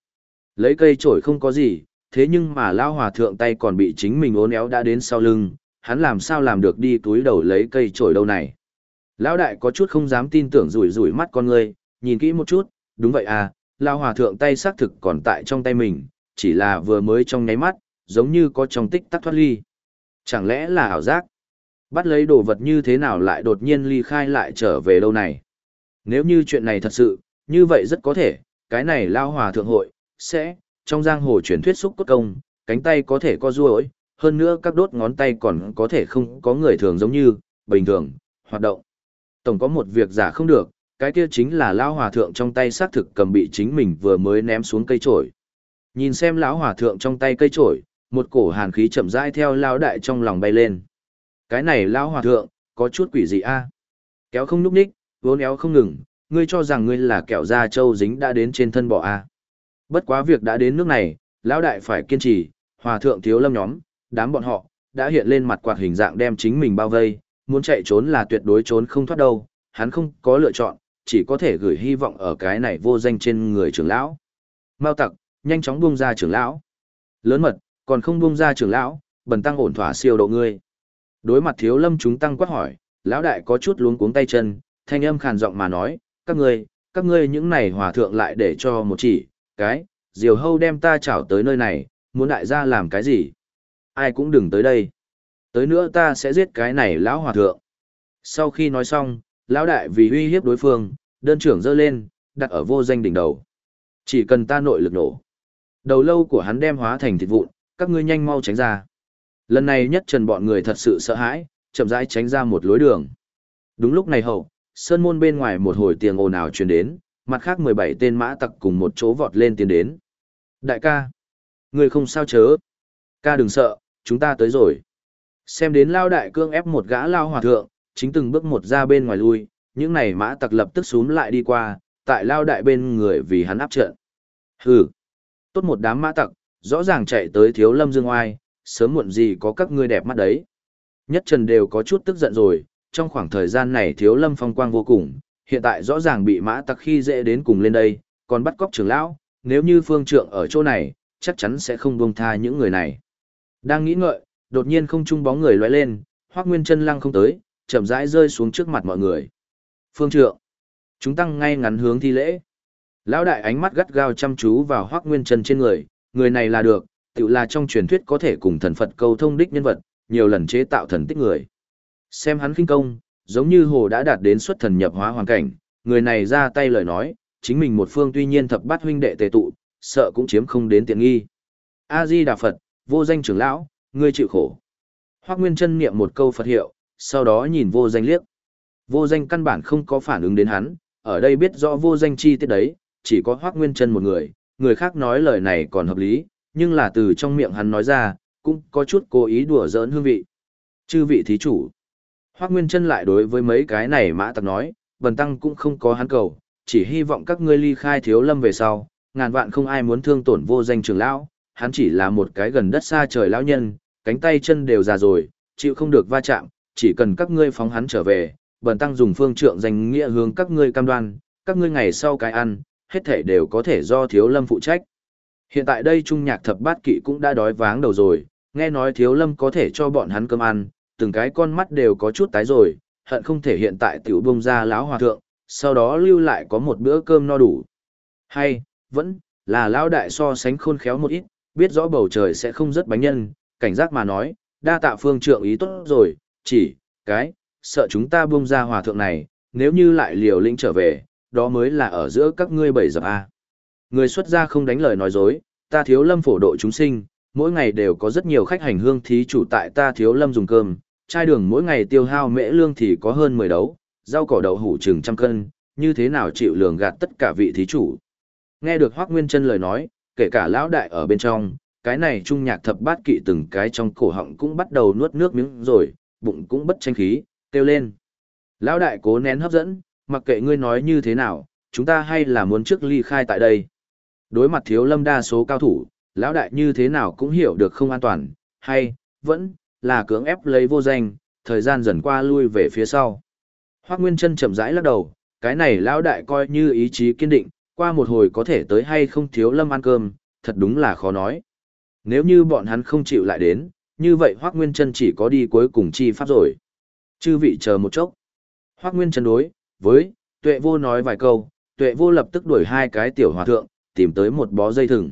Lấy cây trổi không có gì, thế nhưng mà lão hòa thượng tay còn bị chính mình uốn éo đã đến sau lưng, hắn làm sao làm được đi túi đầu lấy cây trổi đâu này. Lão đại có chút không dám tin tưởng rủi rủi mắt con ngươi, nhìn kỹ một chút, đúng vậy à, lão hòa thượng tay xác thực còn tại trong tay mình, chỉ là vừa mới trong nháy mắt, giống như có trong tích tắc thoát ly. Chẳng lẽ là ảo giác? Bắt lấy đồ vật như thế nào lại đột nhiên ly khai lại trở về đâu này? Nếu như chuyện này thật sự, như vậy rất có thể, cái này lao hòa thượng hội, sẽ, trong giang hồ truyền thuyết xúc cốt công, cánh tay có thể co ruồi, hơn nữa các đốt ngón tay còn có thể không có người thường giống như, bình thường, hoạt động. Tổng có một việc giả không được, cái kia chính là lão hòa thượng trong tay xác thực cầm bị chính mình vừa mới ném xuống cây trổi. Nhìn xem lão hòa thượng trong tay cây trổi, một cổ hàn khí chậm rãi theo lão đại trong lòng bay lên. Cái này lão hòa thượng, có chút quỷ gì a? Kéo không núp ních, vốn éo không ngừng, ngươi cho rằng ngươi là kẹo da trâu dính đã đến trên thân bò a. Bất quá việc đã đến nước này, lão đại phải kiên trì, hòa thượng thiếu lâm nhóm, đám bọn họ, đã hiện lên mặt quạt hình dạng đem chính mình bao vây, muốn chạy trốn là tuyệt đối trốn không thoát đâu, hắn không có lựa chọn, chỉ có thể gửi hy vọng ở cái này vô danh trên người trưởng lão. Mao tặc, nhanh chóng buông ra trưởng lão. Lớn mật, còn không buông ra trưởng lão, bần tăng ổn thỏa siêu độ ngươi. Đối mặt thiếu lâm chúng tăng quát hỏi, lão đại có chút luống cuống tay chân, thanh âm khàn giọng mà nói, các ngươi, các ngươi những này hòa thượng lại để cho một chỉ, cái, diều hâu đem ta chảo tới nơi này, muốn đại gia làm cái gì? Ai cũng đừng tới đây. Tới nữa ta sẽ giết cái này lão hòa thượng. Sau khi nói xong, lão đại vì uy hiếp đối phương, đơn trưởng giơ lên, đặt ở vô danh đỉnh đầu. Chỉ cần ta nội lực nổ. Đầu lâu của hắn đem hóa thành thịt vụn, các ngươi nhanh mau tránh ra. Lần này nhất trần bọn người thật sự sợ hãi, chậm rãi tránh ra một lối đường. Đúng lúc này hậu, sơn môn bên ngoài một hồi tiếng ồn ào truyền đến, mặt khác 17 tên mã tặc cùng một chỗ vọt lên tiến đến. Đại ca, người không sao chớ. Ca đừng sợ, chúng ta tới rồi. Xem đến lao đại cương ép một gã lao hòa thượng, chính từng bước một ra bên ngoài lui, những này mã tặc lập tức xuống lại đi qua, tại lao đại bên người vì hắn áp trận. Hừ, tốt một đám mã tặc, rõ ràng chạy tới thiếu lâm dương oai, sớm muộn gì có các ngươi đẹp mắt đấy. Nhất trần đều có chút tức giận rồi, trong khoảng thời gian này thiếu lâm phong quang vô cùng, hiện tại rõ ràng bị mã tặc khi dễ đến cùng lên đây, còn bắt cóc trưởng lão, nếu như phương trượng ở chỗ này, chắc chắn sẽ không buông tha những người này. Đang nghĩ ngợi, đột nhiên không trung bóng người lóe lên, Hoắc Nguyên Chân lăng không tới, chậm rãi rơi xuống trước mặt mọi người. Phương trượng, chúng tăng ngay ngắn hướng thi lễ. Lão đại ánh mắt gắt gao chăm chú vào Hoắc Nguyên Chân trên người, người này là được, tự là trong truyền thuyết có thể cùng thần Phật câu thông đích nhân vật, nhiều lần chế tạo thần tích người. Xem hắn kinh công, giống như hồ đã đạt đến xuất thần nhập hóa hoàn cảnh, người này ra tay lời nói, chính mình một phương tuy nhiên thập bát huynh đệ tề tụ, sợ cũng chiếm không đến tiện nghi. A Di Đà Phật, vô danh trưởng lão, ngươi chịu khổ. Hoắc Nguyên Chân niệm một câu Phật hiệu, sau đó nhìn vô danh liếc. Vô danh căn bản không có phản ứng đến hắn, ở đây biết rõ vô danh chi tiết đấy, chỉ có Hoắc Nguyên Trân một người, người khác nói lời này còn hợp lý, nhưng là từ trong miệng hắn nói ra, cũng có chút cố ý đùa giỡn hương vị. Chư vị thí chủ. Hoắc Nguyên Trân lại đối với mấy cái này mã tặc nói, bần tăng cũng không có hắn cầu, chỉ hy vọng các ngươi ly khai thiếu lâm về sau, ngàn vạn không ai muốn thương tổn vô danh trưởng lão, hắn chỉ là một cái gần đất xa trời lão nhân, cánh tay chân đều già rồi, chịu không được va chạm, chỉ cần các ngươi phóng hắn trở về, bần tăng dùng phương trượng danh nghĩa hướng các ngươi cam đoan, các ngươi ngày sau cái ăn, hết thể đều có thể do thiếu lâm phụ trách. Hiện tại đây trung nhạc thập bát kỵ cũng đã đói váng đầu rồi, nghe nói thiếu lâm có thể cho bọn hắn cơm ăn, từng cái con mắt đều có chút tái rồi, hận không thể hiện tại tiểu bông ra lão hòa thượng, sau đó lưu lại có một bữa cơm no đủ. Hay, vẫn, là lão đại so sánh khôn khéo một ít, biết rõ bầu trời sẽ không rất bánh nhân, cảnh giác mà nói, đa tạ phương trượng ý tốt rồi, chỉ, cái, sợ chúng ta bông ra hòa thượng này, nếu như lại liều lĩnh trở về, đó mới là ở giữa các ngươi bảy dập A. Người xuất gia không đánh lời nói dối, ta thiếu lâm phổ độ chúng sinh, mỗi ngày đều có rất nhiều khách hành hương thí chủ tại ta thiếu lâm dùng cơm, chai đường mỗi ngày tiêu hao mễ lương thì có hơn 10 đấu, rau cỏ đậu hủ chừng trăm cân, như thế nào chịu lường gạt tất cả vị thí chủ. Nghe được Hoác Nguyên chân lời nói, kể cả lão đại ở bên trong, cái này trung nhạc thập bát kỵ từng cái trong cổ họng cũng bắt đầu nuốt nước miếng rồi, bụng cũng bất tranh khí, kêu lên. Lão đại cố nén hấp dẫn, mặc kệ ngươi nói như thế nào, chúng ta hay là muốn trước ly khai tại đây. Đối mặt thiếu lâm đa số cao thủ, lão đại như thế nào cũng hiểu được không an toàn, hay, vẫn, là cưỡng ép lấy vô danh, thời gian dần qua lui về phía sau. Hoác Nguyên Trân chậm rãi lắc đầu, cái này lão đại coi như ý chí kiên định, qua một hồi có thể tới hay không thiếu lâm ăn cơm, thật đúng là khó nói. Nếu như bọn hắn không chịu lại đến, như vậy Hoác Nguyên Trân chỉ có đi cuối cùng chi pháp rồi. Chư vị chờ một chốc. Hoác Nguyên Trân đối, với, tuệ vô nói vài câu, tuệ vô lập tức đuổi hai cái tiểu hòa thượng, tìm tới một bó dây thừng.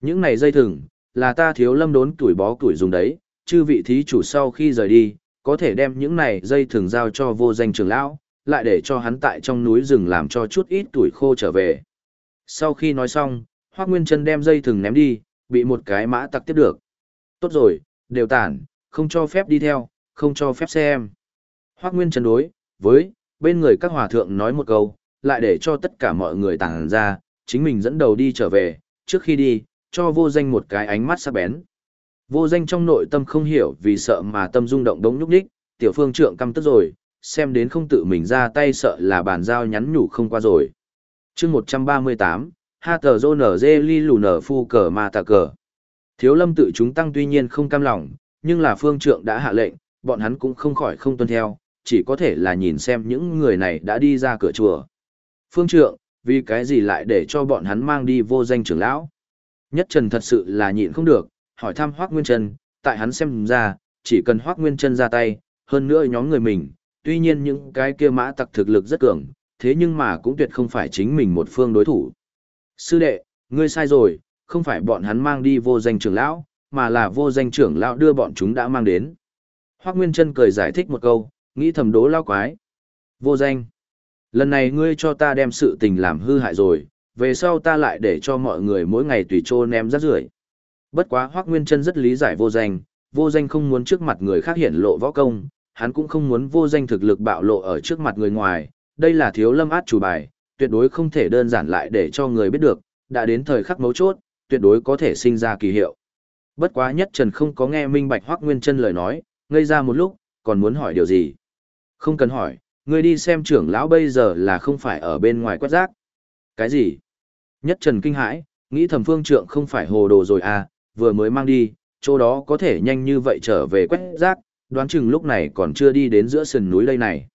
Những này dây thừng, là ta thiếu lâm đốn tuổi bó tuổi dùng đấy, chư vị thí chủ sau khi rời đi, có thể đem những này dây thừng giao cho vô danh trưởng lão, lại để cho hắn tại trong núi rừng làm cho chút ít tuổi khô trở về. Sau khi nói xong, Hoác Nguyên Trân đem dây thừng ném đi, bị một cái mã tặc tiếp được. Tốt rồi, đều tản, không cho phép đi theo, không cho phép xem. Hoác Nguyên Trân đối, với, bên người các hòa thượng nói một câu, lại để cho tất cả mọi người tàng ra, chính mình dẫn đầu đi trở về, trước khi đi, cho vô danh một cái ánh mắt sắc bén. Vô danh trong nội tâm không hiểu vì sợ mà tâm rung động đống nhúc nhích, tiểu phương trượng căm tức rồi, xem đến không tự mình ra tay sợ là bàn giao nhắn nhủ không qua rồi. chương 138, Ha tờ dô nở dê ly lù nở phu cờ ma tà cờ. Thiếu lâm tự chúng tăng tuy nhiên không cam lòng, nhưng là phương trượng đã hạ lệnh, bọn hắn cũng không khỏi không tuân theo, chỉ có thể là nhìn xem những người này đã đi ra cửa chùa. Phương trượng, vì cái gì lại để cho bọn hắn mang đi vô danh trưởng lão? Nhất Trần thật sự là nhịn không được, hỏi thăm Hoác Nguyên Trân, tại hắn xem ra, chỉ cần Hoác Nguyên Trân ra tay, hơn nữa nhóm người mình, tuy nhiên những cái kia mã tặc thực lực rất cường, thế nhưng mà cũng tuyệt không phải chính mình một phương đối thủ. Sư đệ, ngươi sai rồi, không phải bọn hắn mang đi vô danh trưởng lão, mà là vô danh trưởng lão đưa bọn chúng đã mang đến. Hoác Nguyên Trân cười giải thích một câu, nghĩ thầm đố lao quái. Vô danh. Lần này ngươi cho ta đem sự tình làm hư hại rồi, về sau ta lại để cho mọi người mỗi ngày tùy trô ném rác rưởi. Bất quá Hoắc Nguyên Chân rất lý giải vô danh, vô danh không muốn trước mặt người khác hiển lộ võ công, hắn cũng không muốn vô danh thực lực bạo lộ ở trước mặt người ngoài, đây là thiếu lâm át chủ bài, tuyệt đối không thể đơn giản lại để cho người biết được, đã đến thời khắc mấu chốt, tuyệt đối có thể sinh ra kỳ hiệu. Bất quá nhất Trần không có nghe minh bạch Hoắc Nguyên Chân lời nói, ngây ra một lúc, còn muốn hỏi điều gì. Không cần hỏi, ngươi đi xem trưởng lão bây giờ là không phải ở bên ngoài quét rác. Cái gì? Nhất Trần kinh hãi, nghĩ thầm phương trượng không phải hồ đồ rồi à, vừa mới mang đi, chỗ đó có thể nhanh như vậy trở về quét rác, đoán chừng lúc này còn chưa đi đến giữa sườn núi đây này.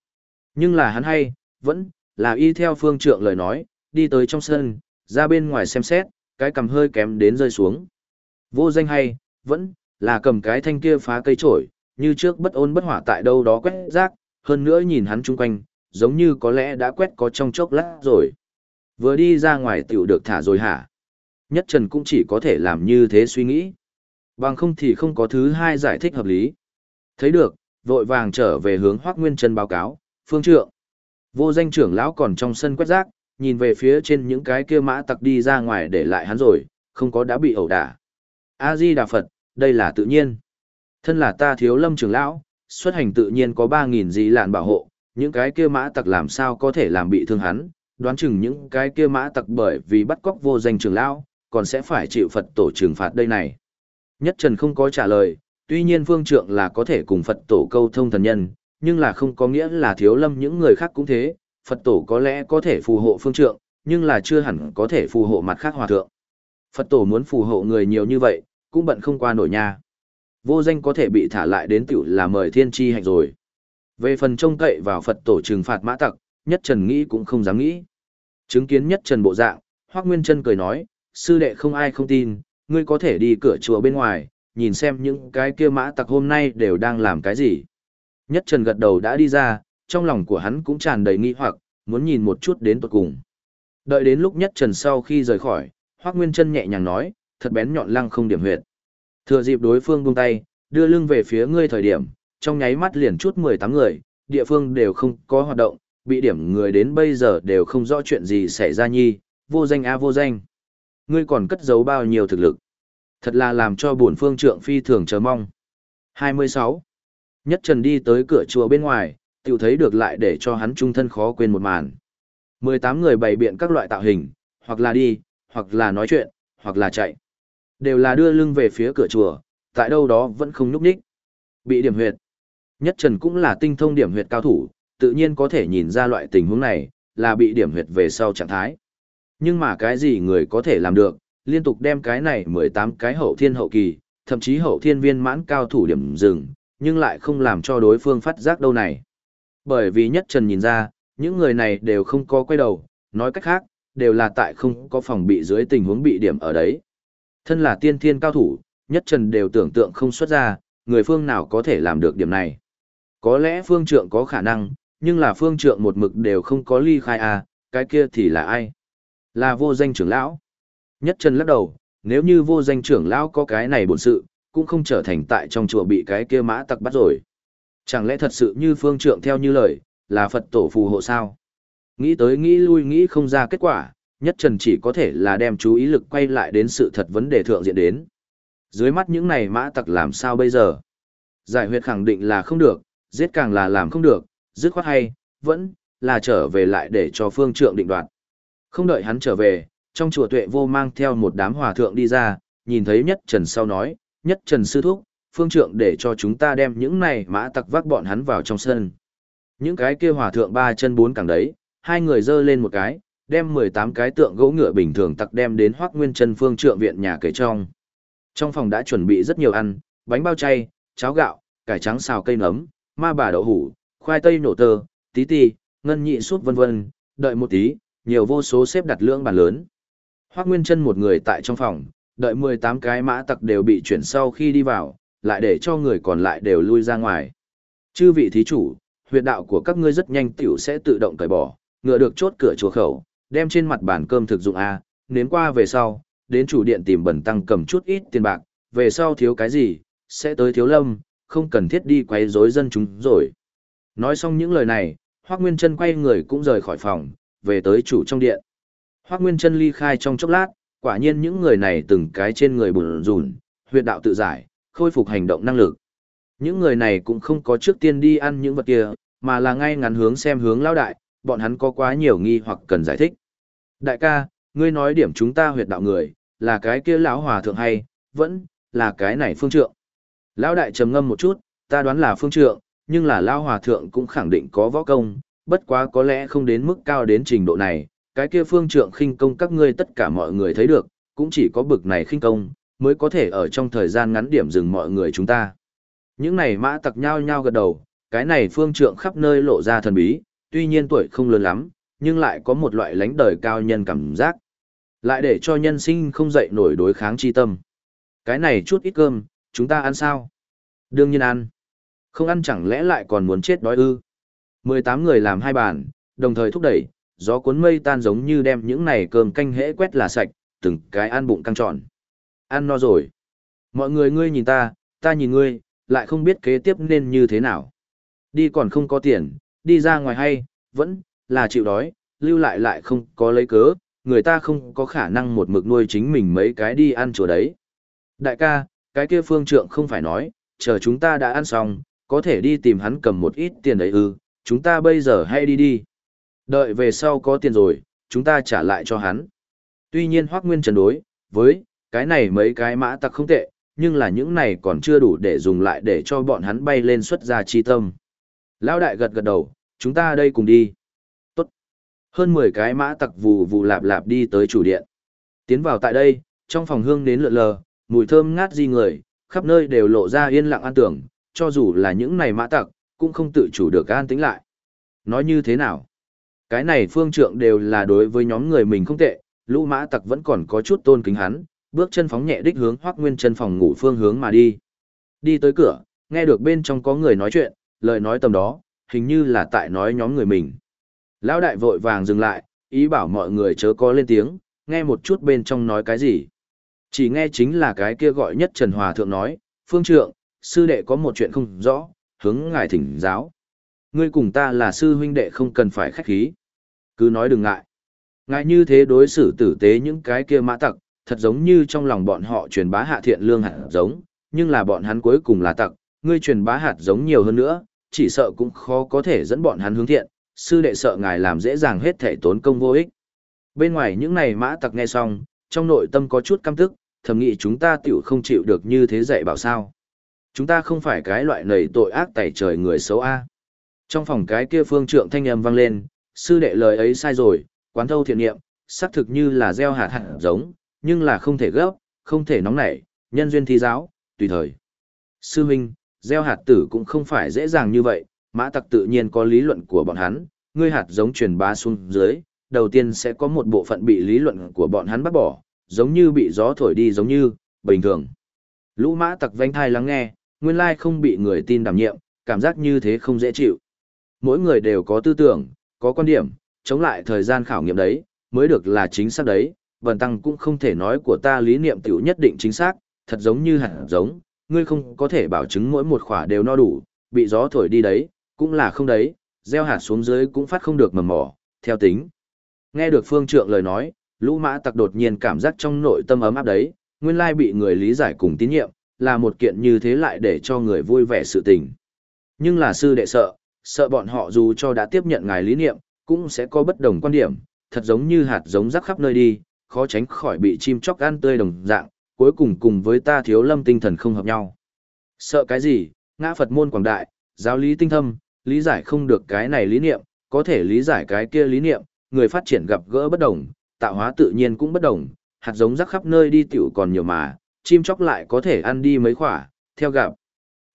Nhưng là hắn hay, vẫn là y theo phương trượng lời nói, đi tới trong sân, ra bên ngoài xem xét, cái cầm hơi kém đến rơi xuống. Vô danh hay, vẫn là cầm cái thanh kia phá cây trổi, như trước bất ôn bất hỏa tại đâu đó quét rác, hơn nữa nhìn hắn chung quanh, giống như có lẽ đã quét có trong chốc lát rồi. Vừa đi ra ngoài tiểu được thả rồi hả? Nhất Trần cũng chỉ có thể làm như thế suy nghĩ. Bằng không thì không có thứ hai giải thích hợp lý. Thấy được, vội vàng trở về hướng Hoác Nguyên Trân báo cáo, phương trượng. Vô danh trưởng lão còn trong sân quét rác, nhìn về phía trên những cái kia mã tặc đi ra ngoài để lại hắn rồi, không có đã bị ẩu đả. A-di Đà Phật, đây là tự nhiên. Thân là ta thiếu lâm trưởng lão, xuất hành tự nhiên có 3.000 dị lạn bảo hộ, những cái kia mã tặc làm sao có thể làm bị thương hắn, đoán chừng những cái kia mã tặc bởi vì bắt cóc vô danh trưởng lão, còn sẽ phải chịu Phật tổ trừng phạt đây này. Nhất Trần không có trả lời, tuy nhiên phương trượng là có thể cùng Phật tổ câu thông thần nhân, nhưng là không có nghĩa là thiếu lâm những người khác cũng thế, Phật tổ có lẽ có thể phù hộ phương trượng, nhưng là chưa hẳn có thể phù hộ mặt khác hòa thượng. Phật tổ muốn phù hộ người nhiều như vậy, cũng bận không qua nổi nha. Vô danh có thể bị thả lại đến tiểu là mời thiên tri hạnh rồi. Về phần trông cậy vào Phật tổ trừng phạt mã tặc, nhất trần nghĩ cũng không dám nghĩ. Chứng kiến nhất trần bộ dạng, Hoác Nguyên Trân cười nói, sư đệ không ai không tin, ngươi có thể đi cửa chùa bên ngoài, nhìn xem những cái kia mã tặc hôm nay đều đang làm cái gì. Nhất Trần gật đầu đã đi ra, trong lòng của hắn cũng tràn đầy nghi hoặc, muốn nhìn một chút đến tuột cùng. Đợi đến lúc Nhất Trần sau khi rời khỏi, Hoác Nguyên Trân nhẹ nhàng nói, thật bén nhọn lăng không điểm huyệt. Thừa dịp đối phương buông tay, đưa lưng về phía ngươi thời điểm, trong nháy mắt liền chút 18 người, địa phương đều không có hoạt động, bị điểm người đến bây giờ đều không rõ chuyện gì xảy ra nhi, vô danh a vô danh. Ngươi còn cất giấu bao nhiêu thực lực. Thật là làm cho bổn phương trượng phi thường chờ mong. 26. Nhất Trần đi tới cửa chùa bên ngoài, tiểu thấy được lại để cho hắn trung thân khó quên một màn. 18 người bày biện các loại tạo hình, hoặc là đi, hoặc là nói chuyện, hoặc là chạy. Đều là đưa lưng về phía cửa chùa, tại đâu đó vẫn không nhúc nhích. Bị điểm huyệt. Nhất Trần cũng là tinh thông điểm huyệt cao thủ, tự nhiên có thể nhìn ra loại tình huống này, là bị điểm huyệt về sau trạng thái. Nhưng mà cái gì người có thể làm được, liên tục đem cái này 18 cái hậu thiên hậu kỳ, thậm chí hậu thiên viên mãn cao thủ điểm dừng, nhưng lại không làm cho đối phương phát giác đâu này. Bởi vì nhất trần nhìn ra, những người này đều không có quay đầu, nói cách khác, đều là tại không có phòng bị dưới tình huống bị điểm ở đấy. Thân là tiên thiên cao thủ, nhất trần đều tưởng tượng không xuất ra, người phương nào có thể làm được điểm này. Có lẽ phương trượng có khả năng, nhưng là phương trượng một mực đều không có ly khai à, cái kia thì là ai? Là vô danh trưởng lão. Nhất Trần lắc đầu, nếu như vô danh trưởng lão có cái này bổn sự, cũng không trở thành tại trong chùa bị cái kia mã tặc bắt rồi. Chẳng lẽ thật sự như phương trượng theo như lời, là Phật tổ phù hộ sao? Nghĩ tới nghĩ lui nghĩ không ra kết quả, Nhất Trần chỉ có thể là đem chú ý lực quay lại đến sự thật vấn đề thượng diện đến. Dưới mắt những này mã tặc làm sao bây giờ? Giải huyệt khẳng định là không được, giết càng là làm không được, dứt khoát hay, vẫn là trở về lại để cho phương trượng định đoạt. Không đợi hắn trở về, trong chùa tuệ vô mang theo một đám hòa thượng đi ra, nhìn thấy nhất trần sau nói, nhất trần sư thúc, phương trượng để cho chúng ta đem những này mã tặc vác bọn hắn vào trong sân. Những cái kia hòa thượng ba chân bốn càng đấy, hai người dơ lên một cái, đem 18 cái tượng gỗ ngựa bình thường tặc đem đến Hoắc nguyên chân phương trượng viện nhà kể trong. Trong phòng đã chuẩn bị rất nhiều ăn, bánh bao chay, cháo gạo, cải trắng xào cây nấm, ma bà đậu hủ, khoai tây nổ tơ, tí ti, ngân nhị súp vân vân, đợi một tí, nhiều vô số xếp đặt lưỡng bàn lớn. Hoắc Nguyên Trân một người tại trong phòng, đợi 18 cái mã tặc đều bị chuyển sau khi đi vào, lại để cho người còn lại đều lui ra ngoài. Chư vị thí chủ, huyệt đạo của các ngươi rất nhanh tiểu sẽ tự động cởi bỏ, ngựa được chốt cửa chùa khẩu, đem trên mặt bàn cơm thực dụng A, nếm qua về sau, đến chủ điện tìm bẩn tăng cầm chút ít tiền bạc, về sau thiếu cái gì, sẽ tới thiếu lâm, không cần thiết đi quấy rối dân chúng rồi. Nói xong những lời này, Hoác Nguyên Trân quay người cũng rời khỏi phòng, về tới chủ trong điện. Hoác Nguyên Trân ly khai trong chốc lát, quả nhiên những người này từng cái trên người bùn rùn, huyệt đạo tự giải, khôi phục hành động năng lực. Những người này cũng không có trước tiên đi ăn những vật kia, mà là ngay ngắn hướng xem hướng lao đại, bọn hắn có quá nhiều nghi hoặc cần giải thích. Đại ca, ngươi nói điểm chúng ta huyệt đạo người, là cái kia lão hòa thượng hay, vẫn là cái này phương trượng. Lão đại trầm ngâm một chút, ta đoán là phương trượng, nhưng là lão hòa thượng cũng khẳng định có võ công, bất quá có lẽ không đến mức cao đến trình độ này, cái kia phương trượng khinh công các ngươi tất cả mọi người thấy được, cũng chỉ có bực này khinh công, mới có thể ở trong thời gian ngắn điểm dừng mọi người chúng ta. Những này mã tặc nhau nhau gật đầu, cái này phương trượng khắp nơi lộ ra thần bí, tuy nhiên tuổi không lớn lắm, nhưng lại có một loại lãnh đời cao nhân cảm giác. Lại để cho nhân sinh không dậy nổi đối kháng chi tâm. Cái này chút ít cơm, chúng ta ăn sao? Đương nhiên ăn. Không ăn chẳng lẽ lại còn muốn chết đói ư? 18 người làm hai bàn, đồng thời thúc đẩy, gió cuốn mây tan giống như đem những này cơm canh hễ quét là sạch, từng cái ăn bụng căng tròn. Ăn no rồi. Mọi người ngươi nhìn ta, ta nhìn ngươi, lại không biết kế tiếp nên như thế nào. Đi còn không có tiền, đi ra ngoài hay, vẫn là chịu đói, lưu lại lại không có lấy cớ, người ta không có khả năng một mực nuôi chính mình mấy cái đi ăn chỗ đấy. Đại ca, cái kia phương trượng không phải nói, chờ chúng ta đã ăn xong, có thể đi tìm hắn cầm một ít tiền đấy ư, chúng ta bây giờ hay đi đi. Đợi về sau có tiền rồi, chúng ta trả lại cho hắn. Tuy nhiên Hoác Nguyên trần đối, với, cái này mấy cái mã tặc không tệ, nhưng là những này còn chưa đủ để dùng lại để cho bọn hắn bay lên xuất ra chi tâm. Lão đại gật gật đầu, chúng ta đây cùng đi. Tốt. Hơn 10 cái mã tặc vù vù lạp lạp đi tới chủ điện. Tiến vào tại đây, trong phòng hương đến lượn lờ, mùi thơm ngát di người, khắp nơi đều lộ ra yên lặng an tưởng, cho dù là những này mã tặc, cũng không tự chủ được an tĩnh lại. Nói như thế nào? Cái này phương trượng đều là đối với nhóm người mình không tệ, lũ mã tặc vẫn còn có chút tôn kính hắn, bước chân phóng nhẹ đích hướng hoác nguyên chân phòng ngủ phương hướng mà đi. Đi tới cửa, nghe được bên trong có người nói chuyện, lời nói tầm đó, hình như là tại nói nhóm người mình. Lão đại vội vàng dừng lại, ý bảo mọi người chớ có lên tiếng, nghe một chút bên trong nói cái gì. Chỉ nghe chính là cái kia gọi nhất Trần Hòa Thượng nói, phương trượng, sư đệ có một chuyện không rõ, hướng ngài thỉnh giáo. Ngươi cùng ta là sư huynh đệ không cần phải khách khí. Cứ nói đừng ngại. Ngài như thế đối xử tử tế những cái kia mã tặc, thật giống như trong lòng bọn họ truyền bá hạ thiện lương hạt giống, nhưng là bọn hắn cuối cùng là tặc, ngươi truyền bá hạt giống nhiều hơn nữa, chỉ sợ cũng khó có thể dẫn bọn hắn hướng thiện, sư đệ sợ ngài làm dễ dàng hết thể tốn công vô ích. Bên ngoài những này mã tặc nghe xong, trong nội tâm có chút căm tức, thầm nghĩ chúng ta tiểu không chịu được như thế dạy bảo sao. Chúng ta không phải cái loại nầy tội ác tẩy trời người xấu A. Trong phòng cái kia phương trượng thanh âm vang lên, sư đệ lời ấy sai rồi, quán thâu thiện nghiệm, xác thực như là gieo hạt hạt giống, nhưng là không thể gấp, không thể nóng nảy, nhân duyên thi giáo, tùy thời. Sư huynh, gieo hạt tử cũng không phải dễ dàng như vậy, mã tặc tự nhiên có lý luận của bọn hắn, ngươi hạt giống truyền bá xuống dưới, đầu tiên sẽ có một bộ phận bị lý luận của bọn hắn bắt bỏ, giống như bị gió thổi đi giống như, bình thường. Lũ mã tặc vanh thai lắng nghe, nguyên lai không bị người tin đảm nhiệm, cảm giác như thế không dễ chịu. Mỗi người đều có tư tưởng, có quan điểm, chống lại thời gian khảo nghiệm đấy, mới được là chính xác đấy, vần Tăng cũng không thể nói của ta lý niệm tiểu nhất định chính xác, thật giống như hạt giống, ngươi không có thể bảo chứng mỗi một khỏa đều no đủ, bị gió thổi đi đấy, cũng là không đấy, gieo hạt xuống dưới cũng phát không được mầm mỏ, theo tính. Nghe được phương trượng lời nói, lũ mã tặc đột nhiên cảm giác trong nội tâm ấm áp đấy, nguyên lai bị người lý giải cùng tín nhiệm, là một kiện như thế lại để cho người vui vẻ sự tình. Nhưng là sư đệ sợ, sợ bọn họ dù cho đã tiếp nhận ngài lý niệm, cũng sẽ có bất đồng quan điểm, thật giống như hạt giống rắc khắp nơi đi, khó tránh khỏi bị chim chóc ăn tươi đồng dạng, cuối cùng cùng với ta thiếu lâm tinh thần không hợp nhau. Sợ cái gì, ngã Phật môn quảng đại, giáo lý tinh thâm, lý giải không được cái này lý niệm, có thể lý giải cái kia lý niệm, người phát triển gặp gỡ bất đồng, tạo hóa tự nhiên cũng bất đồng, hạt giống rắc khắp nơi đi tiểu còn nhiều mà, chim chóc lại có thể ăn đi mấy khỏa, theo gặp.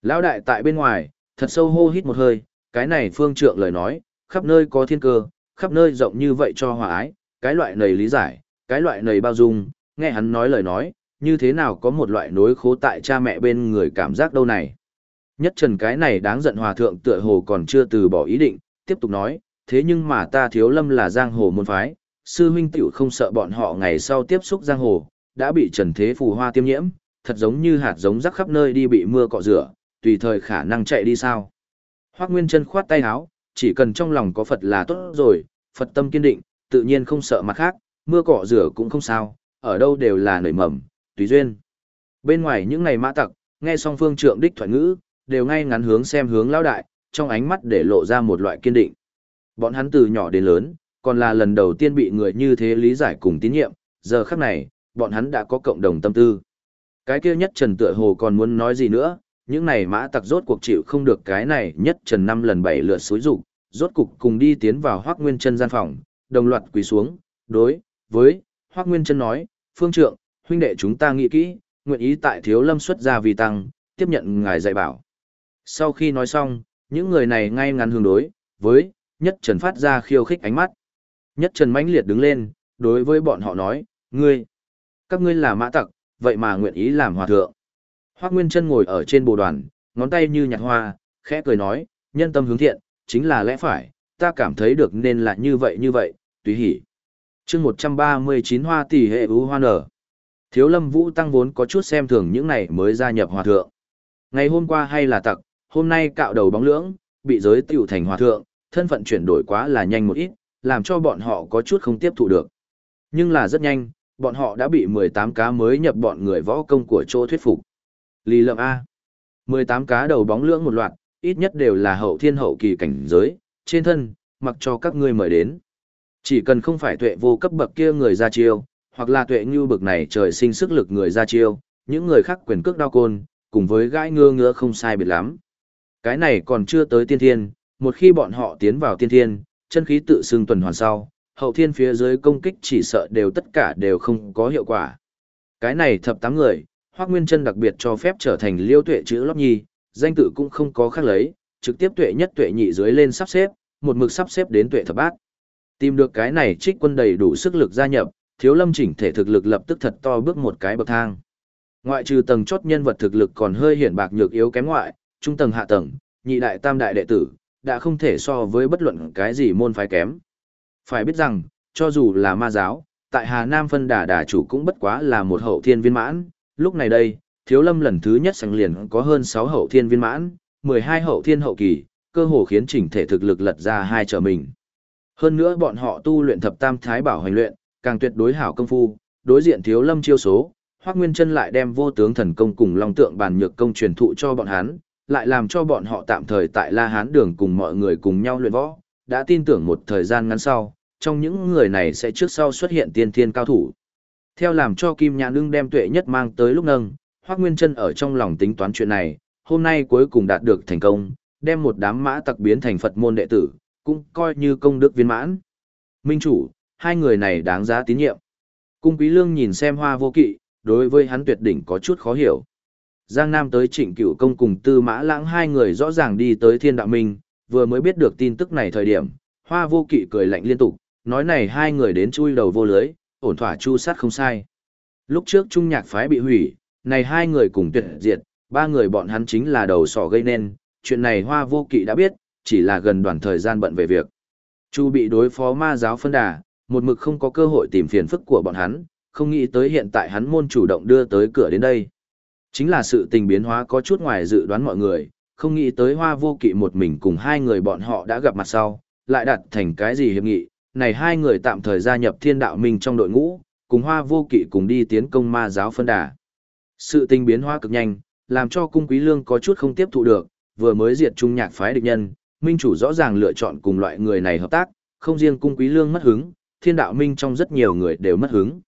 Lão đại tại bên ngoài, thật sâu hô hít một hơi, cái này phương trượng lời nói, khắp nơi có thiên cơ, khắp nơi rộng như vậy cho hòa ái, cái loại này lý giải, cái loại này bao dung, nghe hắn nói lời nói, như thế nào có một loại nối khố tại cha mẹ bên người cảm giác đâu này. Nhất trần cái này đáng giận hòa thượng tựa hồ còn chưa từ bỏ ý định, tiếp tục nói, thế nhưng mà ta thiếu lâm là giang hồ môn phái, sư huynh tiểu không sợ bọn họ ngày sau tiếp xúc giang hồ, đã bị trần thế phù hoa tiêm nhiễm, thật giống như hạt giống rắc khắp nơi đi bị mưa cọ rửa, tùy thời khả năng chạy đi sao. Hoác Nguyên chân khoát tay áo, chỉ cần trong lòng có Phật là tốt rồi, Phật tâm kiên định, tự nhiên không sợ mặt khác, mưa cọ rửa cũng không sao, ở đâu đều là nảy mầm, tùy duyên. Bên ngoài những ngày mã tặc, nghe song phương trượng đích thoại ngữ, đều ngay ngắn hướng xem hướng lao đại, trong ánh mắt để lộ ra một loại kiên định. Bọn hắn từ nhỏ đến lớn, còn là lần đầu tiên bị người như thế lý giải cùng tín nhiệm, giờ khắc này, bọn hắn đã có cộng đồng tâm tư. Cái kia nhất trần tựa hồ còn muốn nói gì nữa, những này mã tặc rốt cuộc chịu không được cái này nhất trần năm lần bảy lượt xúi rủ rốt cục cùng đi tiến vào hoác nguyên chân gian phòng, đồng loạt quỳ xuống, đối, với, hoác nguyên chân nói, phương trượng, huynh đệ chúng ta nghĩ kỹ, nguyện ý tại thiếu lâm xuất gia vì tăng, tiếp nhận ngài dạy bảo. Sau khi nói xong, những người này ngay ngắn hướng đối, với, nhất trần phát ra khiêu khích ánh mắt. Nhất trần mãnh liệt đứng lên, đối với bọn họ nói, ngươi, các ngươi là mã tặc, vậy mà nguyện ý làm hòa thượng. Hoác Nguyên chân ngồi ở trên bồ đoàn, ngón tay như nhặt hoa, khẽ cười nói, nhân tâm hướng thiện, chính là lẽ phải, ta cảm thấy được nên là như vậy như vậy, tùy hỉ. chương 139 hoa tỷ hệ ưu hoa nở. Thiếu lâm vũ tăng vốn có chút xem thường những này mới gia nhập hòa thượng. Ngày hôm qua hay là tặc, hôm nay cạo đầu bóng lưỡng, bị giới tiểu thành hòa thượng, thân phận chuyển đổi quá là nhanh một ít, làm cho bọn họ có chút không tiếp thụ được. Nhưng là rất nhanh, bọn họ đã bị 18 cá mới nhập bọn người võ công của chỗ thuyết phục. Lý lợm A. 18 cá đầu bóng lưỡng một loạt, ít nhất đều là hậu thiên hậu kỳ cảnh giới, trên thân, mặc cho các ngươi mời đến. Chỉ cần không phải tuệ vô cấp bậc kia người ra chiêu, hoặc là tuệ như bậc này trời sinh sức lực người ra chiêu, những người khác quyền cước đao côn, cùng với gãi ngơ ngứa không sai biệt lắm. Cái này còn chưa tới tiên thiên, một khi bọn họ tiến vào tiên thiên, chân khí tự xưng tuần hoàn sau, hậu thiên phía dưới công kích chỉ sợ đều tất cả đều không có hiệu quả. Cái này thập tám người, Hoắc Nguyên Chân đặc biệt cho phép trở thành Liêu Tuệ chữ lót nhi, danh tự cũng không có khác lấy, trực tiếp tuệ nhất tuệ nhị dưới lên sắp xếp, một mực sắp xếp đến tuệ thập bát. Tìm được cái này trích quân đầy đủ sức lực gia nhập, thiếu lâm chỉnh thể thực lực lập tức thật to bước một cái bậc thang. Ngoại trừ tầng chót nhân vật thực lực còn hơi hiển bạc nhược yếu kém ngoại, trung tầng hạ tầng, nhị đại tam đại đệ tử, đã không thể so với bất luận cái gì môn phái kém. Phải biết rằng, cho dù là ma giáo, tại Hà Nam phân đà đà chủ cũng bất quá là một hậu thiên viên mãn, lúc này đây, thiếu lâm lần thứ nhất sang liền có hơn 6 hậu thiên viên mãn, 12 hậu thiên hậu kỳ, cơ hồ khiến chỉnh thể thực lực lật ra hai trở mình. Hơn nữa bọn họ tu luyện thập tam thái bảo hành luyện, càng tuyệt đối hảo công phu, đối diện thiếu lâm chiêu số, Hoắc Nguyên Chân lại đem vô tướng thần công cùng long tượng bàn nhược công truyền thụ cho bọn hắn, lại làm cho bọn họ tạm thời tại La Hán đường cùng mọi người cùng nhau luyện võ, đã tin tưởng một thời gian ngắn sau, trong những người này sẽ trước sau xuất hiện tiên thiên cao thủ. Theo làm cho Kim Nhã Nương đem tuệ nhất mang tới lúc nâng, Hoắc Nguyên Chân ở trong lòng tính toán chuyện này, hôm nay cuối cùng đạt được thành công, đem một đám mã tặc biến thành Phật môn đệ tử, cũng coi như công đức viên mãn. Minh chủ, hai người này đáng giá tín nhiệm. Cung Quý Lương nhìn xem Hoa Vô Kỵ, đối với hắn tuyệt đỉnh có chút khó hiểu. Giang Nam tới Trịnh Cửu Công cùng Tư Mã Lãng hai người rõ ràng đi tới Thiên Đạo Minh, vừa mới biết được tin tức này thời điểm, Hoa Vô Kỵ cười lạnh liên tục, nói này hai người đến chui đầu vô lưới, ổn thỏa chu sát không sai. Lúc trước Trung Nhạc phái bị hủy, này hai người cùng tuyệt diệt, ba người bọn hắn chính là đầu sỏ gây nên, chuyện này Hoa Vô Kỵ đã biết, chỉ là gần đoạn thời gian bận về việc. Chu bị đối phó ma giáo phân đà, một mực không có cơ hội tìm phiền phức của bọn hắn, không nghĩ tới hiện tại hắn môn chủ động đưa tới cửa đến đây. Chính là sự tình biến hóa có chút ngoài dự đoán mọi người, không nghĩ tới hoa vô kỵ một mình cùng hai người bọn họ đã gặp mặt sau, lại đặt thành cái gì hiệp nghị, này hai người tạm thời gia nhập thiên đạo minh trong đội ngũ, cùng hoa vô kỵ cùng đi tiến công ma giáo phân đà. Sự tình biến hóa cực nhanh, làm cho cung quý lương có chút không tiếp thụ được, vừa mới diệt trung nhạc phái địch nhân, minh chủ rõ ràng lựa chọn cùng loại người này hợp tác, không riêng cung quý lương mất hứng, thiên đạo minh trong rất nhiều người đều mất hứng.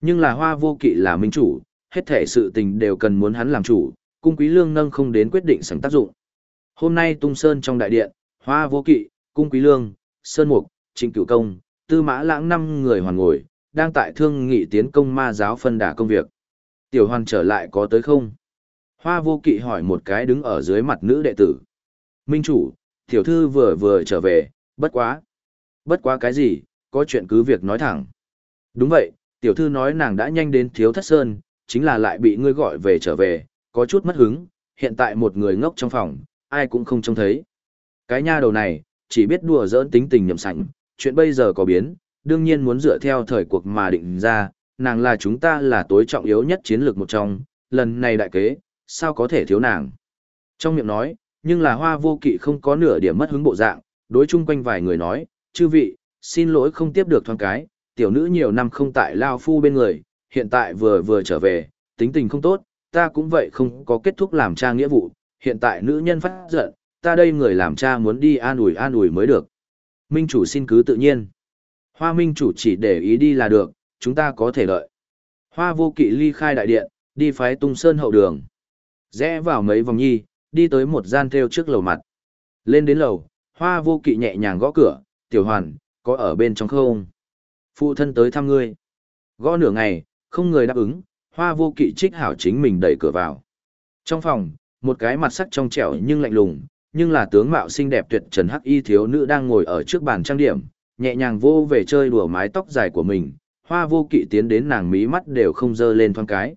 Nhưng là hoa vô kỵ là minh chủ, hết thể sự tình đều cần muốn hắn làm chủ, cung quý lương nâng không đến quyết định sẵn tác dụng. Hôm nay tung sơn trong đại điện, hoa vô kỵ, cung quý lương, sơn mục, trịnh cửu công, tư mã lãng năm người hoàn ngồi, đang tại thương nghị tiến công ma giáo phân đả công việc. Tiểu hoàn trở lại có tới không? Hoa vô kỵ hỏi một cái đứng ở dưới mặt nữ đệ tử. Minh chủ, tiểu thư vừa vừa trở về, bất quá. Bất quá cái gì, có chuyện cứ việc nói thẳng. Đúng vậy, tiểu thư nói nàng đã nhanh đến thiếu thất sơn, chính là lại bị ngươi gọi về trở về, có chút mất hứng, hiện tại một người ngốc trong phòng, ai cũng không trông thấy. Cái nha đầu này, chỉ biết đùa giỡn tính tình nhậm sảnh, chuyện bây giờ có biến, đương nhiên muốn dựa theo thời cuộc mà định ra, nàng là chúng ta là tối trọng yếu nhất chiến lược một trong, lần này đại kế, sao có thể thiếu nàng. Trong miệng nói, nhưng là hoa vô kỵ không có nửa điểm mất hứng bộ dạng, đối chung quanh vài người nói, chư vị, xin lỗi không tiếp được thoáng cái, tiểu nữ nhiều năm không tại Lao Phu bên người, hiện tại vừa vừa trở về, tính tình không tốt, ta cũng vậy không có kết thúc làm cha nghĩa vụ, hiện tại nữ nhân phát giận, ta đây người làm cha muốn đi an ủi an ủi mới được. Minh chủ xin cứ tự nhiên. Hoa Minh chủ chỉ để ý đi là được, chúng ta có thể lợi. Hoa vô kỵ ly khai đại điện, đi phái tung sơn hậu đường. Rẽ vào mấy vòng nhi, đi tới một gian theo trước lầu mặt. Lên đến lầu, hoa vô kỵ nhẹ nhàng gõ cửa, tiểu hoàn, có ở bên trong không? Phụ thân tới thăm ngươi. Gõ nửa ngày, không người đáp ứng, hoa vô kỵ trích hảo chính mình đẩy cửa vào. Trong phòng, một cái mặt sắc trong trẻo nhưng lạnh lùng, nhưng là tướng mạo xinh đẹp tuyệt trần hắc y thiếu nữ đang ngồi ở trước bàn trang điểm, nhẹ nhàng vô về chơi đùa mái tóc dài của mình, hoa vô kỵ tiến đến nàng mí mắt đều không dơ lên thoáng cái.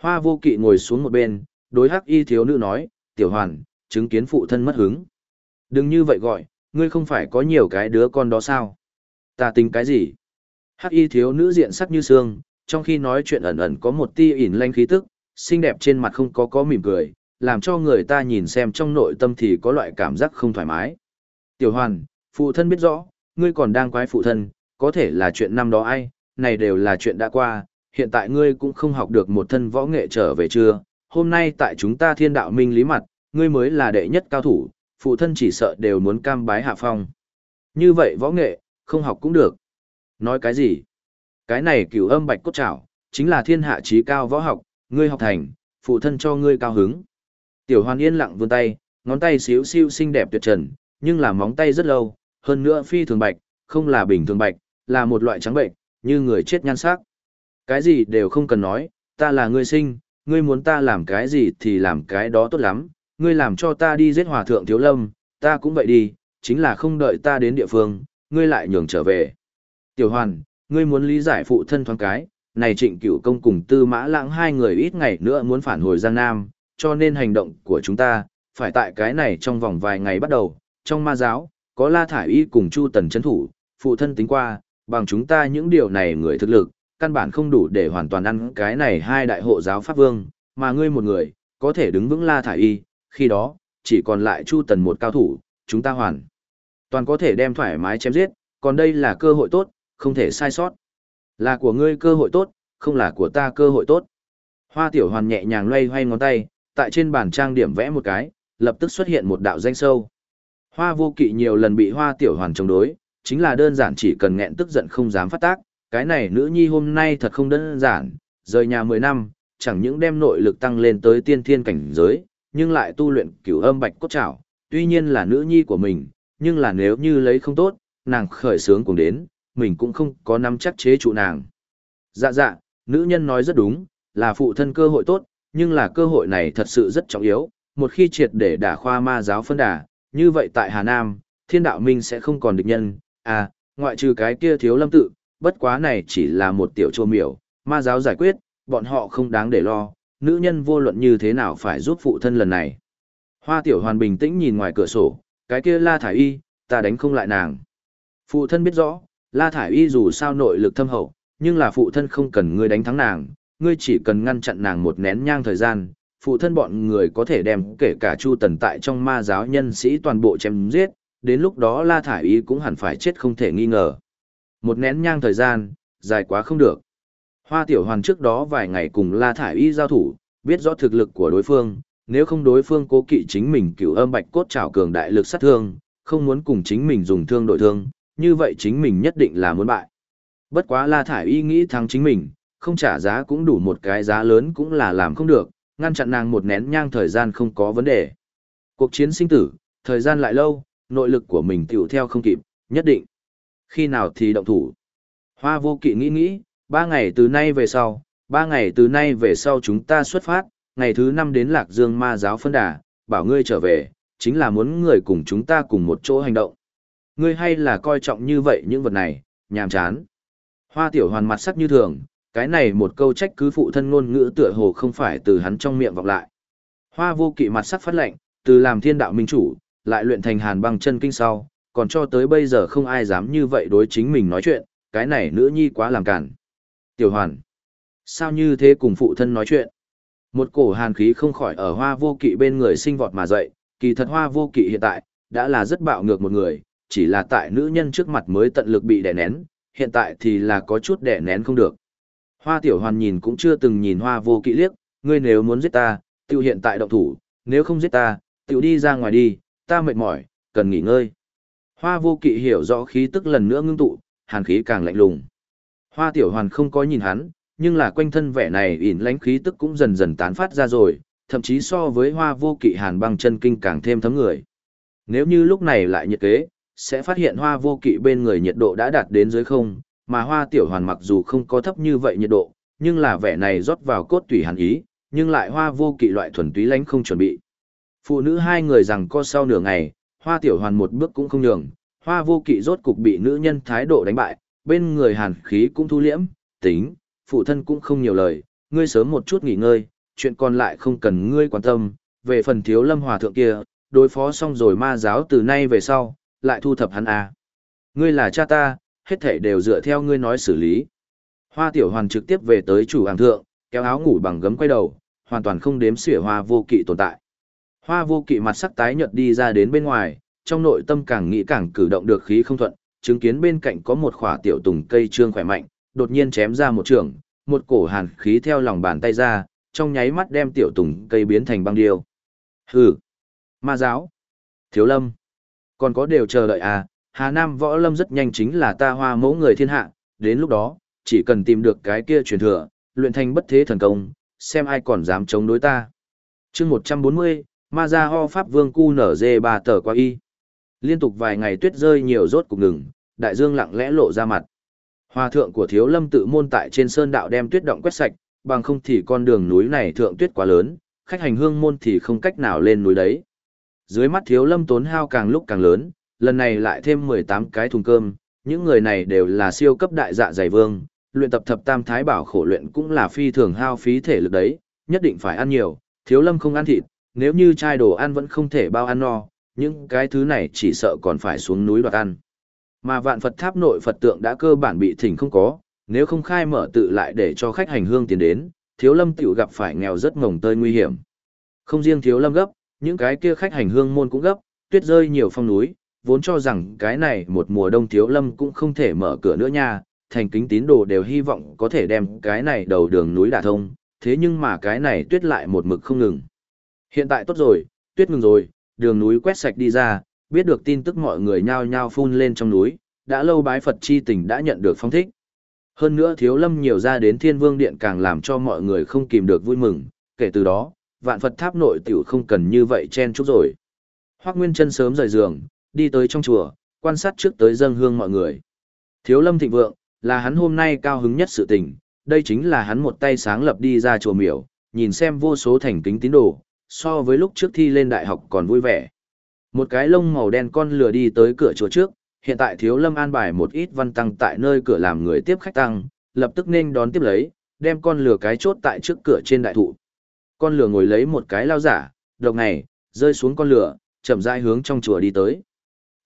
Hoa vô kỵ ngồi xuống một bên, đối hắc y thiếu nữ nói, tiểu hoàn, chứng kiến phụ thân mất hứng. Đừng như vậy gọi, ngươi không phải có nhiều cái đứa con đó sao? Ta tính cái gì? Hắc y thiếu nữ diện sắc như xương, trong khi nói chuyện ẩn ẩn có một tia ỉn lanh khí tức, xinh đẹp trên mặt không có có mỉm cười, làm cho người ta nhìn xem trong nội tâm thì có loại cảm giác không thoải mái. Tiểu hoàn, phụ thân biết rõ, ngươi còn đang quái phụ thân, có thể là chuyện năm đó ai, này đều là chuyện đã qua, hiện tại ngươi cũng không học được một thân võ nghệ trở về chưa, hôm nay tại chúng ta thiên đạo minh lý mặt, ngươi mới là đệ nhất cao thủ, phụ thân chỉ sợ đều muốn cam bái hạ phong. Như vậy võ nghệ, không học cũng được. Nói cái gì? Cái này cửu âm bạch cốt trảo, chính là thiên hạ trí cao võ học, ngươi học thành, phụ thân cho ngươi cao hứng. Tiểu hoàn yên lặng vươn tay, ngón tay xíu xiu xinh đẹp tuyệt trần, nhưng là móng tay rất lâu, hơn nữa phi thường bạch, không là bình thường bạch, là một loại trắng bệnh, như người chết nhan sắc. Cái gì đều không cần nói, ta là ngươi sinh, ngươi muốn ta làm cái gì thì làm cái đó tốt lắm, ngươi làm cho ta đi giết hòa thượng thiếu lâm, ta cũng vậy đi, chính là không đợi ta đến địa phương, ngươi lại nhường trở về. Tiểu hoàn, ngươi muốn lý giải phụ thân thoáng cái, này trịnh cửu công cùng tư mã lãng hai người ít ngày nữa muốn phản hồi Giang Nam, cho nên hành động của chúng ta, phải tại cái này trong vòng vài ngày bắt đầu, trong ma giáo, có La Thải Y cùng Chu Tần chấn thủ, phụ thân tính qua, bằng chúng ta những điều này người thực lực, căn bản không đủ để hoàn toàn ăn cái này hai đại hộ giáo pháp vương, mà ngươi một người, có thể đứng vững La Thải Y, khi đó, chỉ còn lại Chu Tần một cao thủ, chúng ta hoàn toàn có thể đem thoải mái chém giết, còn đây là cơ hội tốt, không thể sai sót. Là của ngươi cơ hội tốt, không là của ta cơ hội tốt. Hoa tiểu hoàn nhẹ nhàng loay hoay ngón tay, tại trên bàn trang điểm vẽ một cái, lập tức xuất hiện một đạo danh sâu. Hoa vô kỵ nhiều lần bị hoa tiểu hoàn chống đối, chính là đơn giản chỉ cần nghẹn tức giận không dám phát tác, cái này nữ nhi hôm nay thật không đơn giản, rời nhà 10 năm, chẳng những đem nội lực tăng lên tới tiên thiên cảnh giới, nhưng lại tu luyện cửu âm bạch cốt trảo, tuy nhiên là nữ nhi của mình, nhưng là nếu như lấy không tốt, nàng khởi sướng cùng đến, mình cũng không có nắm chắc chế trụ nàng. Dạ dạ, nữ nhân nói rất đúng, là phụ thân cơ hội tốt, nhưng là cơ hội này thật sự rất trọng yếu, một khi triệt để đả khoa ma giáo phân đà, như vậy tại Hà Nam, thiên đạo minh sẽ không còn địch nhân, à, ngoại trừ cái kia thiếu lâm tự, bất quá này chỉ là một tiểu chô miểu, ma giáo giải quyết, bọn họ không đáng để lo, nữ nhân vô luận như thế nào phải giúp phụ thân lần này. Hoa tiểu hoàn bình tĩnh nhìn ngoài cửa sổ, cái kia la thải y, ta đánh không lại nàng. Phụ thân biết rõ, la thải y dù sao nội lực thâm hậu, nhưng là phụ thân không cần ngươi đánh thắng nàng, ngươi chỉ cần ngăn chặn nàng một nén nhang thời gian, phụ thân bọn người có thể đem kể cả Chu Tần tại trong ma giáo nhân sĩ toàn bộ chém giết, đến lúc đó La Thải Y cũng hẳn phải chết không thể nghi ngờ. Một nén nhang thời gian, dài quá không được. Hoa Tiểu Hoàn trước đó vài ngày cùng La Thải Y giao thủ, biết rõ thực lực của đối phương, nếu không đối phương cố kỵ chính mình cửu âm bạch cốt trảo cường đại lực sát thương, không muốn cùng chính mình dùng thương đổi thương, như vậy chính mình nhất định là muốn bại. Bất quá La Thải Y nghĩ thắng chính mình, không trả giá cũng đủ một cái giá lớn cũng là làm không được, ngăn chặn nàng một nén nhang thời gian không có vấn đề. Cuộc chiến sinh tử, thời gian lại lâu, nội lực của mình tiểu theo không kịp, nhất định. Khi nào thì động thủ. Hoa vô kỵ nghĩ nghĩ, ba ngày từ nay về sau, ba ngày từ nay về sau chúng ta xuất phát, ngày thứ năm đến Lạc Dương ma giáo phân đà, bảo ngươi trở về, chính là muốn người cùng chúng ta cùng một chỗ hành động. Ngươi hay là coi trọng như vậy những vật này, nhàm chán. Hoa tiểu hoàn mặt sắc như thường, cái này một câu trách cứ phụ thân ngôn ngữ tựa hồ không phải từ hắn trong miệng vọng lại. Hoa vô kỵ mặt sắc phát lệnh, từ làm thiên đạo minh chủ, lại luyện thành hàn băng chân kinh sau, còn cho tới bây giờ không ai dám như vậy đối chính mình nói chuyện, cái này nữ nhi quá làm cản. Tiểu hoàn, sao như thế cùng phụ thân nói chuyện? Một cổ hàn khí không khỏi ở hoa vô kỵ bên người sinh vọt mà dậy, kỳ thật hoa vô kỵ hiện tại, đã là rất bạo ngược một người, chỉ là tại nữ nhân trước mặt mới tận lực bị đè nén, hiện tại thì là có chút đè nén không được. Hoa tiểu hoàn nhìn cũng chưa từng nhìn hoa vô kỵ liếc, ngươi nếu muốn giết ta, tiêu hiện tại động thủ, nếu không giết ta, tiêu đi ra ngoài đi, ta mệt mỏi, cần nghỉ ngơi. Hoa vô kỵ hiểu rõ khí tức lần nữa ngưng tụ, hàn khí càng lạnh lùng. Hoa tiểu hoàn không có nhìn hắn, nhưng là quanh thân vẻ này ỉn lánh khí tức cũng dần dần tán phát ra rồi, thậm chí so với hoa vô kỵ hàn băng chân kinh càng thêm thấm người. Nếu như lúc này lại nhiệt kế, sẽ phát hiện hoa vô kỵ bên người nhiệt độ đã đạt đến dưới không, mà hoa tiểu hoàn mặc dù không có thấp như vậy nhiệt độ, nhưng là vẻ này rót vào cốt tủy hàn ý, nhưng lại hoa vô kỵ loại thuần túy lánh không chuẩn bị. Phụ nữ hai người rằng co sau nửa ngày, hoa tiểu hoàn một bước cũng không nhường, hoa vô kỵ rốt cục bị nữ nhân thái độ đánh bại, bên người hàn khí cũng thu liễm, tính, phụ thân cũng không nhiều lời, ngươi sớm một chút nghỉ ngơi, chuyện còn lại không cần ngươi quan tâm, về phần thiếu lâm hòa thượng kia, đối phó xong rồi ma giáo từ nay về sau, lại thu thập hắn à. Ngươi là cha ta, hết thể đều dựa theo ngươi nói xử lý. Hoa tiểu hoàn trực tiếp về tới chủ hàng thượng, kéo áo ngủ bằng gấm quay đầu, hoàn toàn không đếm xỉa hoa vô kỵ tồn tại. Hoa vô kỵ mặt sắc tái nhợt đi ra đến bên ngoài, trong nội tâm càng nghĩ càng cử động được khí không thuận, chứng kiến bên cạnh có một khỏa tiểu tùng cây trương khỏe mạnh, đột nhiên chém ra một trường, một cổ hàn khí theo lòng bàn tay ra, trong nháy mắt đem tiểu tùng cây biến thành băng điêu. Hừ, ma giáo, thiếu lâm, còn có đều chờ đợi à, Hà Nam võ lâm rất nhanh chính là ta hoa mẫu người thiên hạ, đến lúc đó, chỉ cần tìm được cái kia truyền thừa, luyện thành bất thế thần công, xem ai còn dám chống đối ta. chương 140, ma gia ho pháp vương cu nở dê Bà tờ qua y. Liên tục vài ngày tuyết rơi nhiều rốt cục ngừng, đại dương lặng lẽ lộ ra mặt. Hòa thượng của thiếu lâm tự môn tại trên sơn đạo đem tuyết động quét sạch, bằng không thì con đường núi này thượng tuyết quá lớn, khách hành hương môn thì không cách nào lên núi đấy. Dưới mắt thiếu lâm tốn hao càng lúc càng lớn, lần này lại thêm 18 cái thùng cơm, những người này đều là siêu cấp đại dạ dày vương, luyện tập thập tam thái bảo khổ luyện cũng là phi thường hao phí thể lực đấy, nhất định phải ăn nhiều, thiếu lâm không ăn thịt, nếu như chai đồ ăn vẫn không thể bao ăn no, những cái thứ này chỉ sợ còn phải xuống núi đoạt ăn. Mà vạn Phật tháp nội Phật tượng đã cơ bản bị thỉnh không có, nếu không khai mở tự lại để cho khách hành hương tiến đến, thiếu lâm tiểu gặp phải nghèo rất ngồng tơi nguy hiểm. Không riêng thiếu lâm gấp, những cái kia khách hành hương môn cũng gấp, tuyết rơi nhiều phong núi, vốn cho rằng cái này một mùa đông thiếu lâm cũng không thể mở cửa nữa nha, thành kính tín đồ đều hy vọng có thể đem cái này đầu đường núi đả thông, thế nhưng mà cái này tuyết lại một mực không ngừng. Hiện tại tốt rồi, tuyết ngừng rồi, đường núi quét sạch đi ra, biết được tin tức mọi người nhao nhao phun lên trong núi, đã lâu bái Phật chi tình đã nhận được phong thích. Hơn nữa thiếu lâm nhiều ra đến thiên vương điện càng làm cho mọi người không kìm được vui mừng, kể từ đó, vạn Phật tháp nội tiểu không cần như vậy chen chúc rồi. Hoác Nguyên chân sớm rời giường, đi tới trong chùa, quan sát trước tới dân hương mọi người. Thiếu lâm thịnh vượng, là hắn hôm nay cao hứng nhất sự tình, đây chính là hắn một tay sáng lập đi ra chùa miểu, nhìn xem vô số thành kính tín đồ, so với lúc trước thi lên đại học còn vui vẻ. Một cái lông màu đen con lừa đi tới cửa chùa trước, hiện tại thiếu lâm an bài một ít văn tăng tại nơi cửa làm người tiếp khách tăng, lập tức nên đón tiếp lấy, đem con lừa cái chốt tại trước cửa trên đại thụ. Con lừa ngồi lấy một cái lao giả, độc này, rơi xuống con lừa, chậm rãi hướng trong chùa đi tới.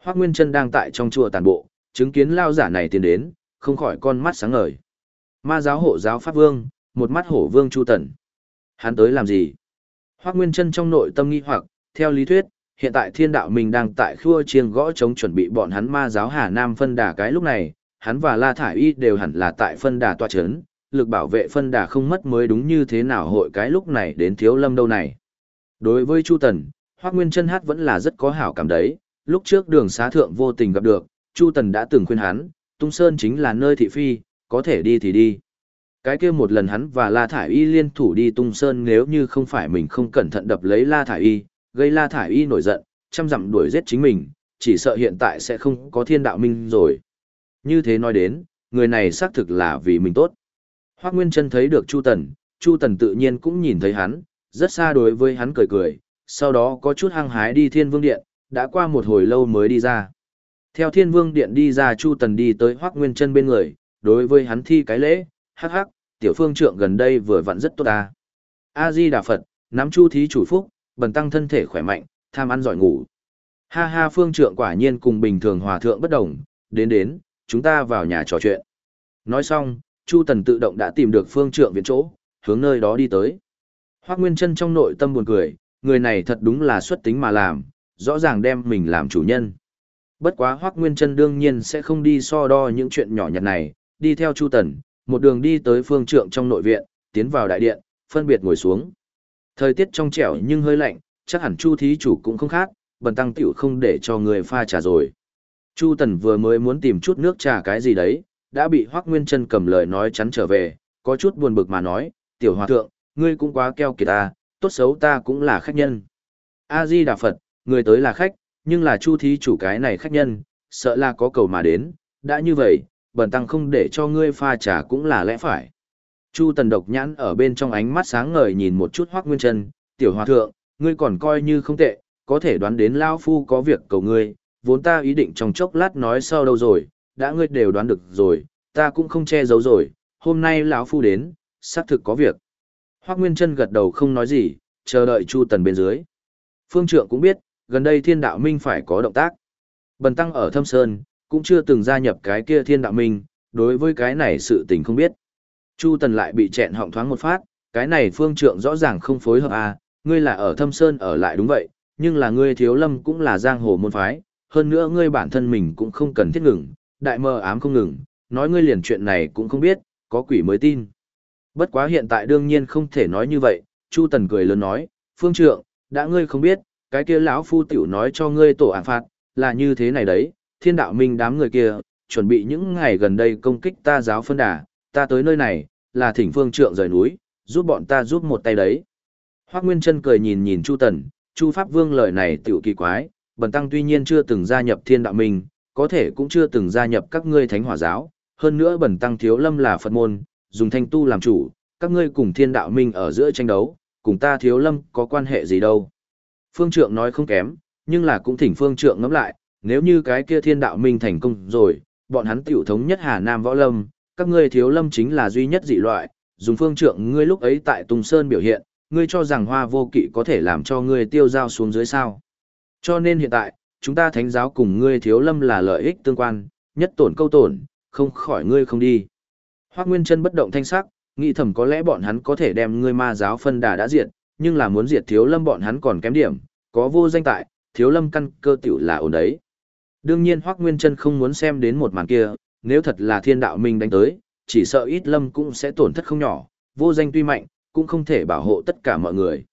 Hoác Nguyên Trân đang tại trong chùa tàn bộ, chứng kiến lao giả này tiến đến, không khỏi con mắt sáng ngời. Ma giáo hộ giáo Pháp Vương, một mắt hổ vương Chu Tần. Hắn tới làm gì? Hoác Nguyên Trân trong nội tâm nghi hoặc, theo lý thuyết, hiện tại thiên đạo mình đang tại khua chiêng gõ chống chuẩn bị bọn hắn ma giáo Hà Nam phân đà cái lúc này, hắn và La Thải Y đều hẳn là tại phân đà tòa chấn, lực bảo vệ phân đà không mất mới đúng như thế nào hội cái lúc này đến thiếu lâm đâu này. Đối với Chu Tần, Hoác Nguyên Trân hát vẫn là rất có hảo cảm đấy, lúc trước đường xá thượng vô tình gặp được, Chu Tần đã từng khuyên hắn, Tung Sơn chính là nơi thị phi, có thể đi thì đi. Cái kia một lần hắn và La Thải Y liên thủ đi Tung Sơn nếu như không phải mình không cẩn thận đập lấy La Thải Y, gây La Thải Y nổi giận, chăm dặm đuổi giết chính mình, chỉ sợ hiện tại sẽ không có thiên đạo minh rồi. Như thế nói đến, người này xác thực là vì mình tốt. Hoác Nguyên Trân thấy được Chu Tần, Chu Tần tự nhiên cũng nhìn thấy hắn, rất xa đối với hắn cười cười, sau đó có chút hăng hái đi Thiên Vương Điện, đã qua một hồi lâu mới đi ra. Theo Thiên Vương Điện đi ra Chu Tần đi tới Hoác Nguyên Trân bên người, đối với hắn thi cái lễ, hắc hắc, tiểu phương trượng gần đây vừa vặn rất tốt ta. A-di Đà Phật, nắm Chu Thí chủ phúc, bần tăng thân thể khỏe mạnh, tham ăn giỏi ngủ. Ha ha phương trượng quả nhiên cùng bình thường hòa thượng bất đồng, đến đến, chúng ta vào nhà trò chuyện. Nói xong, Chu Tần tự động đã tìm được phương trượng viện chỗ, hướng nơi đó đi tới. Hoác Nguyên Trân trong nội tâm buồn cười, người này thật đúng là xuất tính mà làm, rõ ràng đem mình làm chủ nhân. Bất quá Hoác Nguyên Trân đương nhiên sẽ không đi so đo những chuyện nhỏ nhặt này, đi theo Chu Tần, một đường đi tới phương trượng trong nội viện, tiến vào đại điện, phân biệt ngồi xuống. Thời tiết trong trẻo nhưng hơi lạnh, chắc hẳn Chu thí chủ cũng không khác, bần tăng tiểu không để cho người pha trà rồi. Chu Tần vừa mới muốn tìm chút nước trà cái gì đấy, đã bị Hoắc Nguyên Chân cầm lời nói chắn trở về, có chút buồn bực mà nói, "Tiểu hòa thượng, ngươi cũng quá keo kiệt ta, tốt xấu ta cũng là khách nhân." A Di Đà Phật, người tới là khách, nhưng là Chu thí chủ cái này khách nhân, sợ là có cầu mà đến, đã như vậy, bần tăng không để cho ngươi pha trà cũng là lẽ phải. Chu Tần độc nhãn ở bên trong ánh mắt sáng ngời nhìn một chút Hoắc Nguyên Chân, "Tiểu hòa thượng, ngươi còn coi như không tệ, có thể đoán đến lão phu có việc cầu ngươi, vốn ta ý định trong chốc lát nói sau đâu rồi, đã ngươi đều đoán được rồi, ta cũng không che giấu rồi, hôm nay lão phu đến, xác thực có việc." Hoác Nguyên Trân gật đầu không nói gì, chờ đợi Chu Tần bên dưới. Phương Trượng cũng biết, gần đây thiên đạo minh phải có động tác. Bần tăng ở Thâm Sơn, cũng chưa từng gia nhập cái kia thiên đạo minh, đối với cái này sự tình không biết. Chu Tần lại bị chẹn họng thoáng một phát, cái này Phương Trượng rõ ràng không phối hợp à, ngươi là ở Thâm Sơn ở lại đúng vậy, nhưng là ngươi thiếu lâm cũng là giang hồ môn phái, hơn nữa ngươi bản thân mình cũng không cần thiết ngừng, đại mơ ám không ngừng, nói ngươi liền chuyện này cũng không biết, có quỷ mới tin. Bất quá hiện tại đương nhiên không thể nói như vậy, Chu Tần cười lớn nói, Phương Trượng, đã ngươi không biết, cái kia lão phu tiểu nói cho ngươi tổ án phạt, là như thế này đấy, thiên đạo minh đám người kia, chuẩn bị những ngày gần đây công kích ta giáo phân đà, ta tới nơi này, là thỉnh Phương Trượng rời núi, giúp bọn ta giúp một tay đấy. Hoác Nguyên Trân cười nhìn nhìn Chu Tần, Chu Pháp Vương lời này tiểu kỳ quái, bần tăng tuy nhiên chưa từng gia nhập thiên đạo minh, có thể cũng chưa từng gia nhập các ngươi thánh hỏa giáo, hơn nữa bần tăng thiếu lâm là Phật môn, dùng thanh tu làm chủ, các ngươi cùng thiên đạo minh ở giữa tranh đấu, cùng ta thiếu lâm có quan hệ gì đâu. Phương trượng nói không kém, nhưng là cũng thỉnh phương trượng ngẫm lại, nếu như cái kia thiên đạo minh thành công rồi, bọn hắn tiểu thống nhất Hà Nam võ lâm, các ngươi thiếu lâm chính là duy nhất dị loại, dùng phương trượng ngươi lúc ấy tại Tùng Sơn biểu hiện, ngươi cho rằng hoa vô kỵ có thể làm cho ngươi tiêu giao xuống dưới sao. Cho nên hiện tại, chúng ta thánh giáo cùng ngươi thiếu lâm là lợi ích tương quan, nhất tổn câu tổn, không khỏi ngươi không đi. Hoác Nguyên chân bất động thanh sắc, nghĩ thầm có lẽ bọn hắn có thể đem ngươi ma giáo phân đà đã diệt, nhưng là muốn diệt thiếu lâm bọn hắn còn kém điểm, có vô danh tại, thiếu lâm căn cơ tiểu là ổn đấy. Đương nhiên Hoác Nguyên chân không muốn xem đến một màn kia, nếu thật là thiên đạo minh đánh tới, chỉ sợ ít lâm cũng sẽ tổn thất không nhỏ, vô danh tuy mạnh, cũng không thể bảo hộ tất cả mọi người.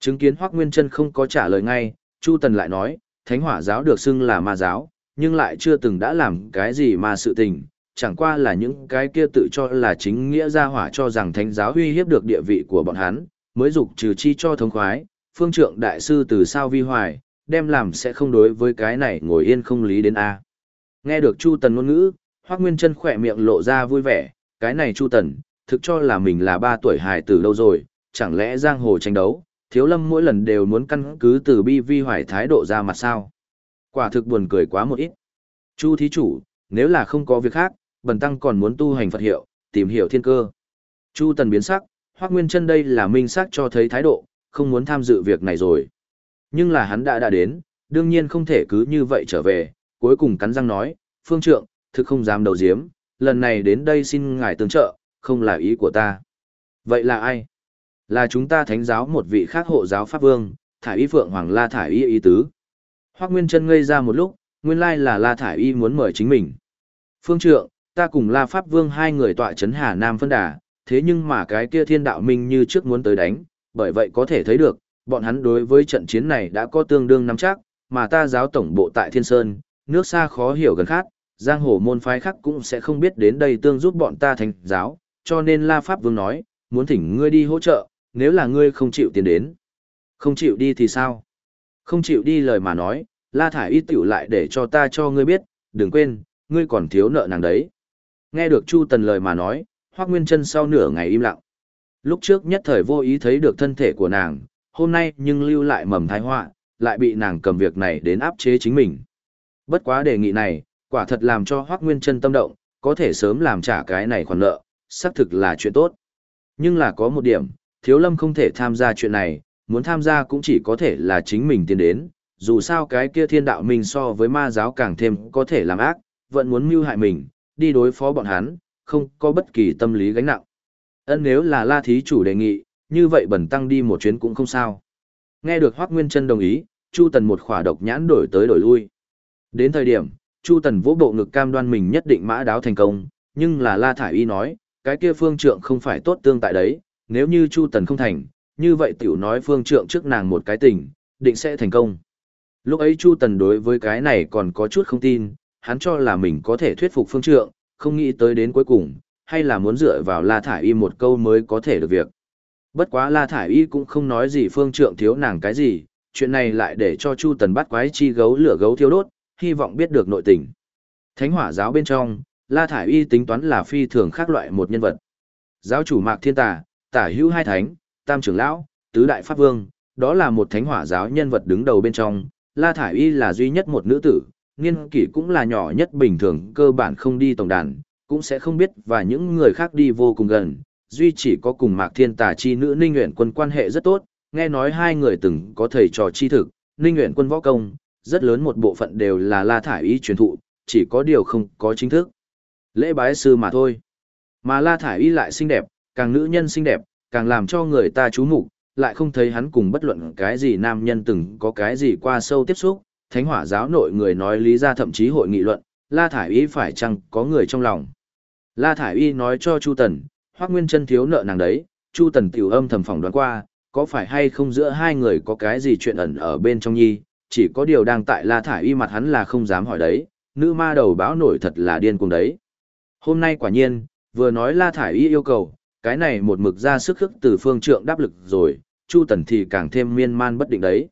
Chứng kiến Hoác Nguyên chân không có trả lời ngay, Chu Tần lại nói, Thánh Hỏa giáo được xưng là ma giáo, nhưng lại chưa từng đã làm cái gì mà sự tình, chẳng qua là những cái kia tự cho là chính nghĩa gia hỏa cho rằng thánh giáo uy hiếp được địa vị của bọn hắn, mới dục trừ chi cho thống khoái, phương trượng đại sư từ sao vi hoài, đem làm sẽ không đối với cái này ngồi yên không lý đến A. Nghe được Chu Tần ngôn ngữ, Hoác Nguyên chân khỏe miệng lộ ra vui vẻ, cái này Chu Tần, thực cho là mình là ba tuổi hài tử đâu rồi, chẳng lẽ giang hồ tranh đấu, thiếu lâm mỗi lần đều muốn căn cứ từ bi vi hoài thái độ ra mặt sao. Quả thực buồn cười quá một ít. Chu thí chủ, nếu là không có việc khác, bần tăng còn muốn tu hành Phật hiệu, tìm hiểu thiên cơ. Chu tần biến sắc, Hoắc Nguyên Chân đây là minh xác cho thấy thái độ, không muốn tham dự việc này rồi. Nhưng là hắn đã đã đến, đương nhiên không thể cứ như vậy trở về, cuối cùng cắn răng nói, phương trượng, thực không dám đầu diếm, lần này đến đây xin ngài tương trợ, không là ý của ta. Vậy là ai? Là chúng ta thánh giáo một vị khác hộ giáo Pháp Vương, Thải Y Phượng Hoàng La Thải Y ý tứ. Hoác Nguyên chân ngây ra một lúc, nguyên lai là La Thải Y muốn mời chính mình. Phương trượng, ta cùng La Pháp Vương hai người tọa chấn Hà Nam phân đà, thế nhưng mà cái kia thiên đạo minh như trước muốn tới đánh, bởi vậy có thể thấy được, bọn hắn đối với trận chiến này đã có tương đương nắm chắc, mà ta giáo tổng bộ tại Thiên Sơn, nước xa khó hiểu gần khác, giang hồ môn phái khác cũng sẽ không biết đến đây tương giúp bọn ta thành giáo, cho nên La Pháp Vương nói, muốn thỉnh ngươi đi hỗ trợ, nếu là ngươi không chịu tiền đến. Không chịu đi thì sao? Không chịu đi lời mà nói, La Thải Y tiểu lại để cho ta cho ngươi biết, đừng quên, ngươi còn thiếu nợ nàng đấy. Nghe được Chu Tần lời mà nói, Hoác Nguyên Trân sau nửa ngày im lặng. Lúc trước nhất thời vô ý thấy được thân thể của nàng, hôm nay nhưng lưu lại mầm thái họa, lại bị nàng cầm việc này đến áp chế chính mình. Bất quá đề nghị này, quả thật làm cho Hoác Nguyên Trân tâm động, có thể sớm làm trả cái này khoản nợ, xác thực là chuyện tốt. Nhưng là có một điểm, Thiếu Lâm không thể tham gia chuyện này, muốn tham gia cũng chỉ có thể là chính mình tiến đến, dù sao cái kia thiên đạo mình so với ma giáo càng thêm có thể làm ác, vẫn muốn mưu hại mình, đi đối phó bọn hắn, không có bất kỳ tâm lý gánh nặng. Ân nếu là la thí chủ đề nghị, như vậy bẩn tăng đi một chuyến cũng không sao. Nghe được Hoác Nguyên Trân đồng ý, Chu Tần một khỏa độc nhãn đổi tới đổi lui. Đến thời điểm, Chu Tần vỗ bộ ngực cam đoan mình nhất định mã đáo thành công, nhưng là La Thải Y nói, cái kia phương trượng không phải tốt tương tại đấy, nếu như Chu Tần không thành, như vậy tiểu nói phương trượng trước nàng một cái tình, định sẽ thành công. Lúc ấy Chu Tần đối với cái này còn có chút không tin, hắn cho là mình có thể thuyết phục phương trượng, không nghĩ tới đến cuối cùng, hay là muốn dựa vào La Thải Y một câu mới có thể được việc. Bất quá La Thải Y cũng không nói gì phương trượng thiếu nàng cái gì, chuyện này lại để cho Chu Tần bắt quái chi gấu lửa gấu thiêu đốt, hy vọng biết được nội tình. Thánh hỏa giáo bên trong, La Thải Y tính toán là phi thường khác loại một nhân vật. Giáo chủ Mạc Thiên Tà, tả hữu hai thánh, tam trưởng lão, tứ đại pháp vương, đó là một thánh hỏa giáo nhân vật đứng đầu bên trong, La Thải Y là duy nhất một nữ tử, niên kỷ cũng là nhỏ nhất bình thường cơ bản không đi tổng đàn, cũng sẽ không biết và những người khác đi vô cùng gần, duy chỉ có cùng Mạc Thiên Tà chi nữ Ninh Nguyện Quân quan hệ rất tốt, nghe nói hai người từng có thầy trò chi thực, Ninh Nguyện Quân võ công, rất lớn một bộ phận đều là La Thải Y truyền thụ, chỉ có điều không có chính thức. Lễ bái sư mà thôi. Mà La Thải Y lại xinh đẹp, càng nữ nhân xinh đẹp, càng làm cho người ta chú mục, lại không thấy hắn cùng bất luận cái gì nam nhân từng có cái gì qua sâu tiếp xúc, thánh hỏa giáo nội người nói lý ra thậm chí hội nghị luận, La Thải Y phải chăng có người trong lòng. La Thải Y nói cho Chu Tần, Hoác Nguyên chân thiếu nợ nàng đấy, Chu Tần tiểu âm thầm phỏng đoán qua, có phải hay không giữa hai người có cái gì chuyện ẩn ở bên trong nhi, chỉ có điều đang tại La Thải Y mặt hắn là không dám hỏi đấy, nữ ma đầu báo nổi thật là điên cuồng đấy. Hôm nay quả nhiên, vừa nói La Thải Y yêu cầu, cái này một mực ra sức khức từ phương trượng đáp lực rồi, Chu Tần thì càng thêm miên man bất định đấy.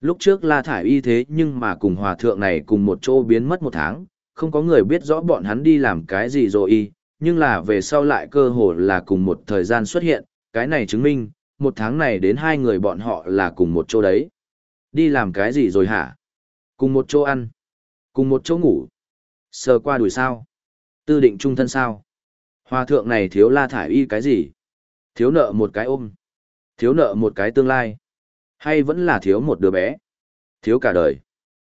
Lúc trước La Thải Y thế nhưng mà cùng hòa thượng này cùng một chỗ biến mất một tháng, không có người biết rõ bọn hắn đi làm cái gì rồi y, nhưng là về sau lại cơ hồ là cùng một thời gian xuất hiện, cái này chứng minh, một tháng này đến hai người bọn họ là cùng một chỗ đấy. Đi làm cái gì rồi hả? Cùng một chỗ ăn, cùng một chỗ ngủ, sờ qua đuổi sao? Tư định trung thân sao? Hòa thượng này thiếu la thải y cái gì? Thiếu nợ một cái ôm, thiếu nợ một cái tương lai, hay vẫn là thiếu một đứa bé? Thiếu cả đời.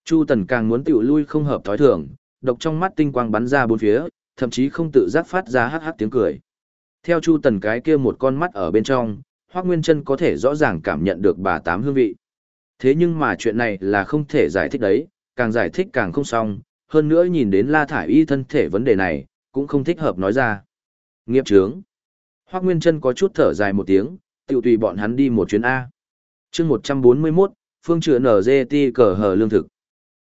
Chu Tần càng muốn tiểu lui không hợp thói thường, độc trong mắt tinh quang bắn ra bốn phía, thậm chí không tự giác phát ra hắc hắc tiếng cười. Theo Chu Tần cái kia một con mắt ở bên trong, Hoắc Nguyên Chân có thể rõ ràng cảm nhận được bà tám hương vị. Thế nhưng mà chuyện này là không thể giải thích đấy, càng giải thích càng không xong, hơn nữa nhìn đến La Thải Y thân thể vấn đề này, cũng không thích hợp nói ra. Nghiệp chướng. Hoắc Nguyên Chân có chút thở dài một tiếng, tiểu tùy bọn hắn đi một chuyến A. chương 141, phương chữa nở dê ti cờ hờ lương thực.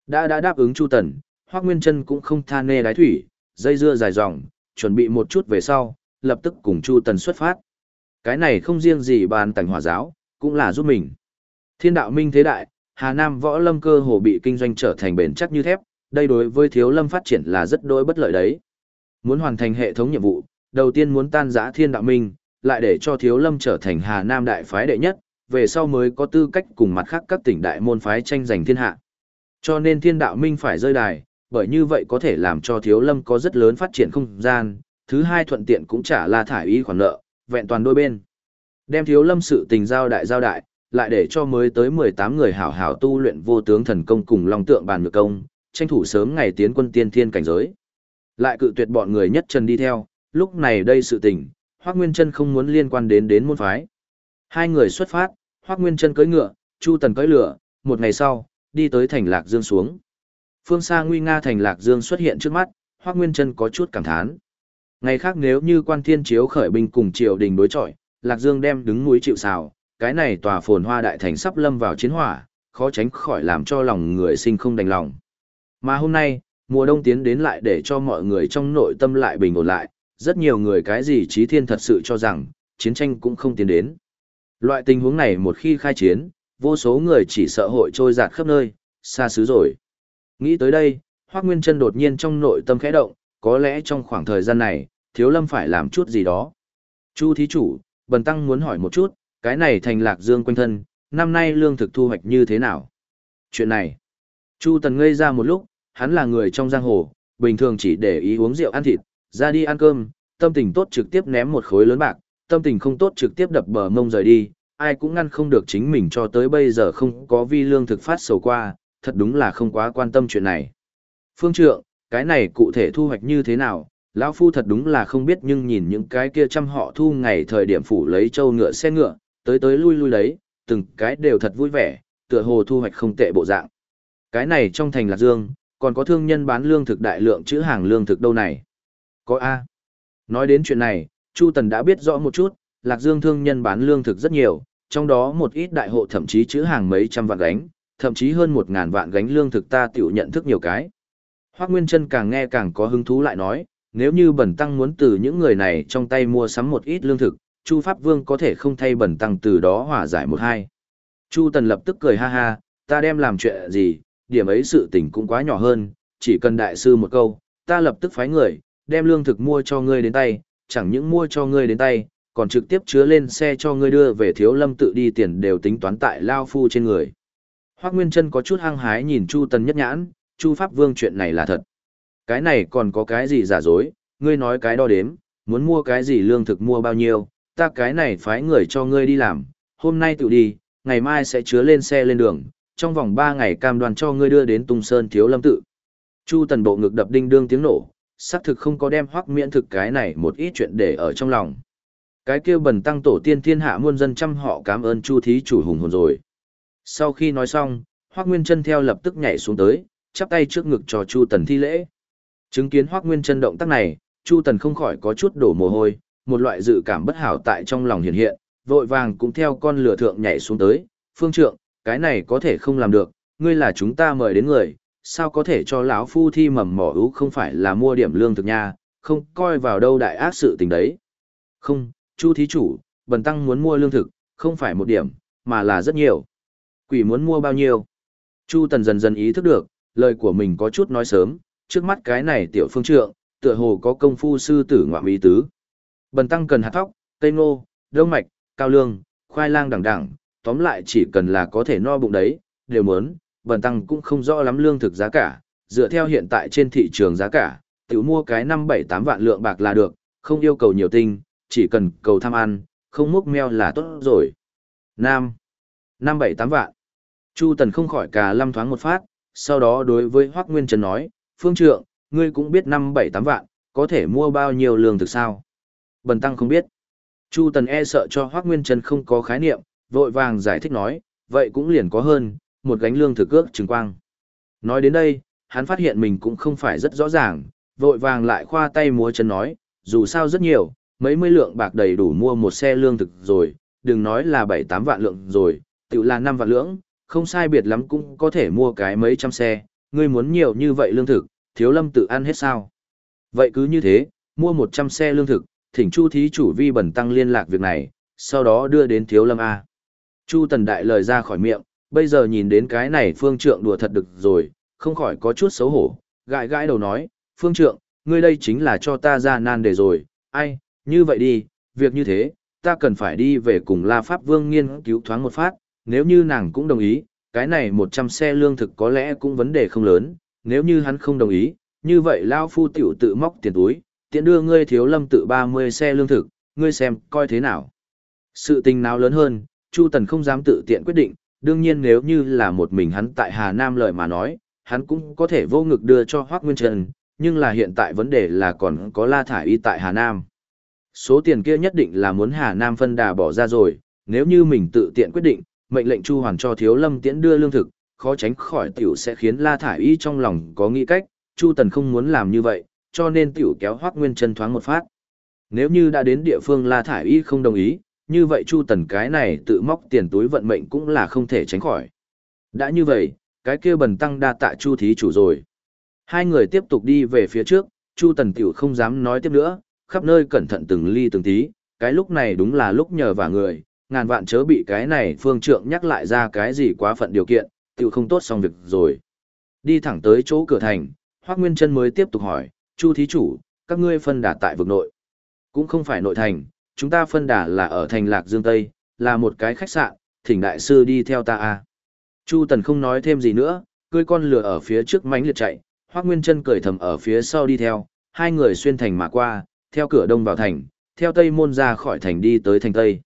Đã đã đáp ứng Chu Tần, Hoắc Nguyên Chân cũng không tha nê đái thủy, dây dưa dài dòng, chuẩn bị một chút về sau, lập tức cùng Chu Tần xuất phát. Cái này không riêng gì bàn tành hòa giáo, cũng là giúp mình. Thiên đạo minh thế đại, Hà Nam võ lâm cơ hồ bị kinh doanh trở thành bền chắc như thép, đây đối với thiếu lâm phát triển là rất đối bất lợi đấy. Muốn hoàn thành hệ thống nhiệm vụ, đầu tiên muốn tan giã thiên đạo minh, lại để cho thiếu lâm trở thành Hà Nam đại phái đệ nhất, về sau mới có tư cách cùng mặt khác các tỉnh đại môn phái tranh giành thiên hạ. Cho nên thiên đạo minh phải rơi đài, bởi như vậy có thể làm cho thiếu lâm có rất lớn phát triển không gian, thứ hai thuận tiện cũng trả la thải ý khoản nợ, vẹn toàn đôi bên. Đem thiếu lâm sự tình giao đại giao đại, lại để cho mới tới 18 người hảo hảo tu luyện vô tướng thần công cùng long tượng bàn nhược công, tranh thủ sớm ngày tiến quân tiên thiên cảnh giới. Lại cự tuyệt bọn người nhất chân đi theo, lúc này đây sự tình, Hoắc Nguyên Chân không muốn liên quan đến đến môn phái. Hai người xuất phát, Hoắc Nguyên Chân cưỡi ngựa, Chu Tần cưỡi lửa, một ngày sau, đi tới thành Lạc Dương xuống. Phương xa nguy nga thành Lạc Dương xuất hiện trước mắt, Hoắc Nguyên Chân có chút cảm thán. Ngày khác nếu như quan thiên chiếu khởi binh cùng triều đình đối chọi, Lạc Dương đem đứng núi chịu sào, cái này tòa phồn hoa đại thành sắp lâm vào chiến hỏa, khó tránh khỏi làm cho lòng người sinh không đành lòng. Mà hôm nay, mùa đông tiến đến lại để cho mọi người trong nội tâm lại bình ổn lại, rất nhiều người cái gì trí thiên thật sự cho rằng, chiến tranh cũng không tiến đến. Loại tình huống này một khi khai chiến, vô số người chỉ sợ hội trôi giạt khắp nơi, xa xứ rồi. Nghĩ tới đây, Hoác Nguyên Trân đột nhiên trong nội tâm khẽ động, có lẽ trong khoảng thời gian này, Thiếu Lâm phải làm chút gì đó. Chu thí chủ, Bần Tăng muốn hỏi một chút, cái này thành lạc dương quanh thân, năm nay lương thực thu hoạch như thế nào? Chuyện này, Chu Tần ngây ra một lúc, hắn là người trong giang hồ, bình thường chỉ để ý uống rượu ăn thịt, ra đi ăn cơm, tâm tình tốt trực tiếp ném một khối lớn bạc, tâm tình không tốt trực tiếp đập bờ mông rời đi, ai cũng ngăn không được chính mình cho tới bây giờ không có vi lương thực phát sầu qua, thật đúng là không quá quan tâm chuyện này. Phương trượng, cái này cụ thể thu hoạch như thế nào, lão phu thật đúng là không biết nhưng nhìn những cái kia trăm họ thu ngày thời điểm phủ lấy châu ngựa xe ngựa, tới tới lui lui đấy, từng cái đều thật vui vẻ, tựa hồ thu hoạch không tệ bộ dạng. Cái này trong thành Lạc Dương, còn có thương nhân bán lương thực đại lượng chữ hàng lương thực đâu này. Có A. Nói đến chuyện này, Chu Tần đã biết rõ một chút, Lạc Dương thương nhân bán lương thực rất nhiều, trong đó một ít đại hộ thậm chí chữ hàng mấy trăm vạn gánh, thậm chí hơn một ngàn vạn gánh lương thực ta tiểu nhận thức nhiều cái. Hoác Nguyên Trân càng nghe càng có hứng thú lại nói, nếu như bẩn tăng muốn từ những người này trong tay mua sắm một ít lương thực, Chu Pháp Vương có thể không thay bẩn tăng từ đó hòa giải một hai. Chu Tần lập tức cười ha ha, ta đem làm chuyện gì, điểm ấy sự tình cũng quá nhỏ hơn, chỉ cần đại sư một câu, ta lập tức phái người, đem lương thực mua cho ngươi đến tay, chẳng những mua cho ngươi đến tay, còn trực tiếp chứa lên xe cho ngươi đưa về thiếu lâm tự đi tiền đều tính toán tại Lao Phu trên người. Hoác Nguyên Trân có chút hăng hái nhìn Chu Tần nhất nhãn, Chu Pháp Vương chuyện này là thật. Cái này còn có cái gì giả dối, ngươi nói cái đo đếm, muốn mua cái gì lương thực mua bao nhiêu, ta cái này phái người cho ngươi đi làm, hôm nay tự đi, ngày mai sẽ chứa lên xe lên đường, trong vòng 3 ngày cam đoan cho ngươi đưa đến Tung Sơn Thiếu Lâm tự. Chu Tần bộ ngực đập đinh đương tiếng nổ, xác thực không có đem hoắc miễn thực cái này một ít chuyện để ở trong lòng. Cái kia bần tăng tổ tiên thiên hạ muôn dân trăm họ cảm ơn Chu thí chủ hùng hồn rồi. Sau khi nói xong, Hoắc Nguyên Trân theo lập tức nhảy xuống tới, chắp tay trước ngực cho Chu Tần thi lễ. Chứng kiến Hoắc Nguyên Trân động tác này, Chu Tần không khỏi có chút đổ mồ hôi, một loại dự cảm bất hảo tại trong lòng hiện hiện, vội vàng cũng theo con lửa thượng nhảy xuống tới, "Phương trượng, cái này có thể không làm được, ngươi là chúng ta mời đến người, sao có thể cho lão phu thi mầm mỏ ú không phải là mua điểm lương thực nha, không coi vào đâu đại ác sự tình đấy." "Không, Chu thí chủ, bần tăng muốn mua lương thực, không phải một điểm, mà là rất nhiều." "Quỷ muốn mua bao nhiêu?" Chu Tần dần dần ý thức được, lời của mình có chút nói sớm, trước mắt cái này tiểu phương trượng, tựa hồ có công phu sư tử ngoạm ý tứ. Bần tăng cần hạt thóc, cây ngô, đông mạch, cao lương, khoai lang đẳng đẳng, tóm lại chỉ cần là có thể no bụng đấy, đều muốn, bần tăng cũng không rõ lắm lương thực giá cả, dựa theo hiện tại trên thị trường giá cả, tiểu mua cái 5-7-8 vạn lượng bạc là được, không yêu cầu nhiều tinh, chỉ cần cầu tham ăn, không múc meo là tốt rồi. Nam 5-7-8 vạn Chu Tần không khỏi cả lâm thoáng một phát, sau đó đối với Hoác Nguyên Trần nói, Phương Trượng, ngươi cũng biết 5-7-8 vạn, có thể mua bao nhiêu lương thực sao? Bần Tăng không biết. Chu Tần e sợ cho Hoác Nguyên Trần không có khái niệm, vội vàng giải thích nói, vậy cũng liền có hơn, một gánh lương thực ước trừng quang. Nói đến đây, hắn phát hiện mình cũng không phải rất rõ ràng, vội vàng lại khoa tay múa chân nói, dù sao rất nhiều, mấy mươi lượng bạc đầy đủ mua một xe lương thực rồi, đừng nói là 7-8 vạn lượng rồi, tự là 5 vạn lượng, không sai biệt lắm cũng có thể mua cái mấy trăm xe, ngươi muốn nhiều như vậy lương thực, thiếu lâm tự ăn hết sao. Vậy cứ như thế, mua 100 xe lương thực, thỉnh Chu thí chủ vi bẩn tăng liên lạc việc này, sau đó đưa đến thiếu lâm A. Chu tần đại lời ra khỏi miệng, bây giờ nhìn đến cái này phương trượng đùa thật được rồi, không khỏi có chút xấu hổ, gãi gãi đầu nói, phương trượng, ngươi đây chính là cho ta ra nan đề rồi, ai, như vậy đi, việc như thế, ta cần phải đi về cùng La Pháp Vương nghiên cứu thoáng một phát, nếu như nàng cũng đồng ý, cái này 100 xe lương thực có lẽ cũng vấn đề không lớn, nếu như hắn không đồng ý, như vậy Lao Phu tiểu tự móc tiền túi, tiện đưa ngươi thiếu lâm tự 30 xe lương thực, ngươi xem, coi thế nào. Sự tình nào lớn hơn, Chu Tần không dám tự tiện quyết định, đương nhiên nếu như là một mình hắn tại Hà Nam lợi mà nói, hắn cũng có thể vô ngực đưa cho Hoác Nguyên Trần, nhưng là hiện tại vấn đề là còn có La Thải Y tại Hà Nam. Số tiền kia nhất định là muốn Hà Nam phân đà bỏ ra rồi, nếu như mình tự tiện quyết định, mệnh lệnh Chu Hoàn cho Thiếu Lâm tiễn đưa lương thực, khó tránh khỏi tiểu sẽ khiến La Thải Y trong lòng có nghĩ cách, Chu Tần không muốn làm như vậy, cho nên tiểu kéo Hoắc Nguyên Chân thoáng một phát. Nếu như đã đến địa phương La Thải Y không đồng ý, như vậy Chu Tần cái này tự móc tiền túi vận mệnh cũng là không thể tránh khỏi. Đã như vậy, cái kia bần tăng đa tạ Chu thí chủ rồi. Hai người tiếp tục đi về phía trước, Chu Tần tiểu không dám nói tiếp nữa, khắp nơi cẩn thận từng ly từng tí, cái lúc này đúng là lúc nhờ vả người, ngàn vạn chớ bị cái này phương trượng nhắc lại ra cái gì quá phận điều kiện, tự không tốt xong việc rồi. Đi thẳng tới chỗ cửa thành, Hoác Nguyên Trân mới tiếp tục hỏi, Chu thí chủ, các ngươi phân đà tại vực nội. Cũng không phải nội thành, chúng ta phân đà là ở thành Lạc Dương Tây, là một cái khách sạn, thỉnh đại sư đi theo ta à. Chu Tần không nói thêm gì nữa, cưỡi con lửa ở phía trước mánh liệt chạy, Hoác Nguyên Trân cười thầm ở phía sau đi theo, hai người xuyên thành mà qua, theo cửa đông vào thành, theo tây môn ra khỏi thành đi tới thành tây.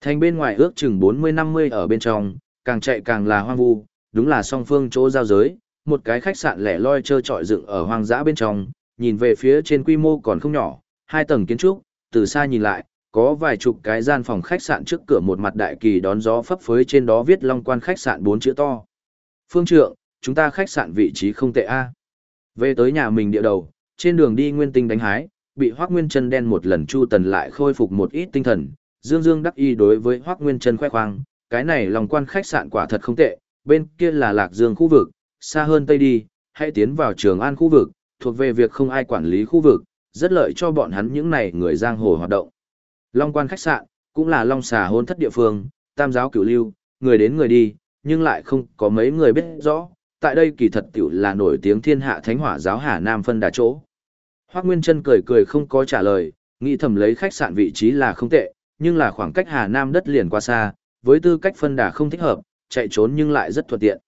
Thành bên ngoài ước chừng 40-50 ở bên trong, càng chạy càng là hoang vu, đúng là song phương chỗ giao giới, một cái khách sạn lẻ loi trơ trọi dựng ở hoang dã bên trong, nhìn về phía trên quy mô còn không nhỏ, hai tầng kiến trúc, từ xa nhìn lại, có vài chục cái gian phòng khách sạn trước cửa một mặt đại kỳ đón gió phấp phới trên đó viết long quan khách sạn bốn chữ to. Phương trượng, chúng ta khách sạn vị trí không tệ a. Về tới nhà mình địa đầu, trên đường đi nguyên tinh đánh hái, bị Hoắc Nguyên Chân đen một lần Chu Tần lại khôi phục một ít tinh thần, Dương Dương đắc y đối với Hoắc Nguyên Trân khoe khoang, cái này lòng quan khách sạn quả thật không tệ, bên kia là Lạc Dương khu vực, xa hơn Tây đi, hãy tiến vào Trường An khu vực, thuộc về việc không ai quản lý khu vực, rất lợi cho bọn hắn những này người giang hồ hoạt động. Long quan khách sạn, cũng là long xà hôn thất địa phương, tam giáo cửu lưu, người đến người đi, nhưng lại không có mấy người biết rõ, tại đây kỳ thật tiểu là nổi tiếng thiên hạ thánh hỏa giáo Hà Nam phân đà chỗ. Hoác Nguyên Trân cười cười không có trả lời, nghĩ thầm lấy khách sạn vị trí là không tệ, nhưng là khoảng cách Hà Nam đất liền quá xa, với tư cách phân đà không thích hợp, chạy trốn nhưng lại rất thuận tiện.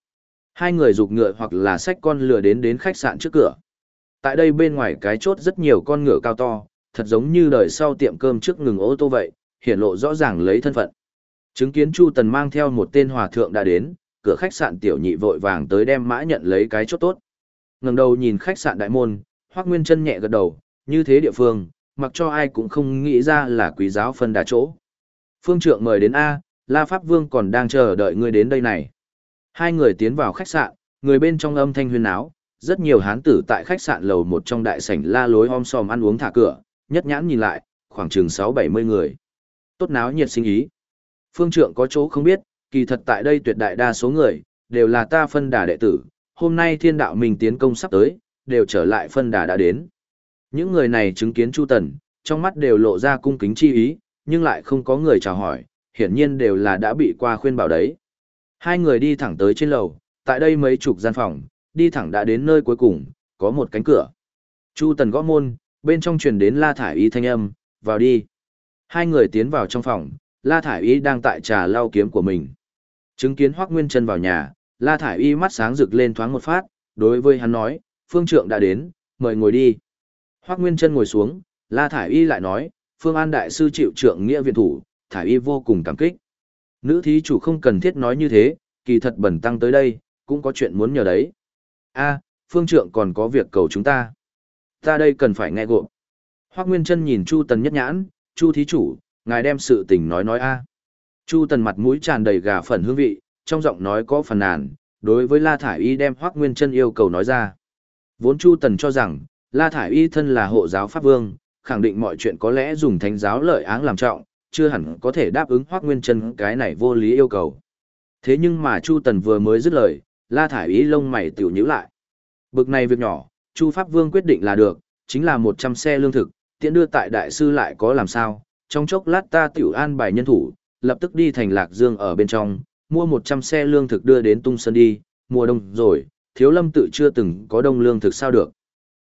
Hai người dục ngựa hoặc là xách con lừa đến đến khách sạn trước cửa. Tại đây bên ngoài cái chốt rất nhiều con ngựa cao to, thật giống như đời sau tiệm cơm trước ngừng ô tô vậy, hiển lộ rõ ràng lấy thân phận. Chứng kiến Chu Tần mang theo một tên hòa thượng đã đến, cửa khách sạn tiểu nhị vội vàng tới đem mã nhận lấy cái chốt tốt. Ngẩng đầu nhìn khách sạn đại môn, Hoắc Nguyên Chân nhẹ gật đầu, như thế địa phương, mặc cho ai cũng không nghĩ ra là quý giáo phân đà chỗ. Phương trượng mời đến A, La Pháp Vương còn đang chờ đợi ngươi đến đây này. Hai người tiến vào khách sạn, người bên trong âm thanh huyên áo, rất nhiều hán tử tại khách sạn lầu một trong đại sảnh la lối om sòm ăn uống thả cửa, nhất nhãn nhìn lại, khoảng chừng 6-70 người. Tốt náo nhiệt sinh ý. Phương trượng có chỗ không biết, kỳ thật tại đây tuyệt đại đa số người, đều là ta phân đà đệ tử, hôm nay thiên đạo mình tiến công sắp tới, đều trở lại phân đà đã đến. Những người này chứng kiến Chu Tần, trong mắt đều lộ ra cung kính chi ý, nhưng lại không có người chào hỏi, hiển nhiên đều là đã bị qua khuyên bảo đấy. Hai người đi thẳng tới trên lầu, tại đây mấy chục gian phòng, đi thẳng đã đến nơi cuối cùng, có một cánh cửa. Chu Tần gõ môn, bên trong truyền đến La Thải Y thanh âm, vào đi. Hai người tiến vào trong phòng, La Thải Y đang tại trà lau kiếm của mình. Chứng kiến Hoác Nguyên Trân vào nhà, La Thải Y mắt sáng rực lên thoáng một phát, đối với hắn nói, phương trượng đã đến, mời ngồi đi. Hoác Nguyên Trân ngồi xuống, La Thải Y lại nói, phương an đại sư chịu trượng nghĩa viện thủ, Thải Y vô cùng cảm kích. Nữ thí chủ không cần thiết nói như thế, kỳ thật bẩn tăng tới đây, cũng có chuyện muốn nhờ đấy. a phương trượng còn có việc cầu chúng ta. Ta đây cần phải nghe gộp. Hoác Nguyên Trân nhìn Chu Tần nhất nhãn, Chu thí chủ, ngài đem sự tình nói nói a. Chu Tần mặt mũi tràn đầy gà phần hương vị, trong giọng nói có phần nàn, đối với La Thải Y đem Hoác Nguyên Trân yêu cầu nói ra. Vốn Chu Tần cho rằng, La Thải Y thân là hộ giáo Pháp Vương, khẳng định mọi chuyện có lẽ dùng thánh giáo lợi áng làm trọng, chưa hẳn có thể đáp ứng Hoác Nguyên Trân cái này vô lý yêu cầu. Thế nhưng mà Chu Tần vừa mới dứt lời, La Thải Y lông mày tiểu nhíu lại. Bực này việc nhỏ, Chu Pháp Vương quyết định là được, chính là 100 xe lương thực, tiện đưa tại đại sư lại có làm sao, trong chốc lát ta tiểu an bài nhân thủ, lập tức đi thành Lạc Dương ở bên trong, mua 100 xe lương thực đưa đến Tung Sơn đi, mùa đông rồi, thiếu lâm tự chưa từng có đông lương thực sao được.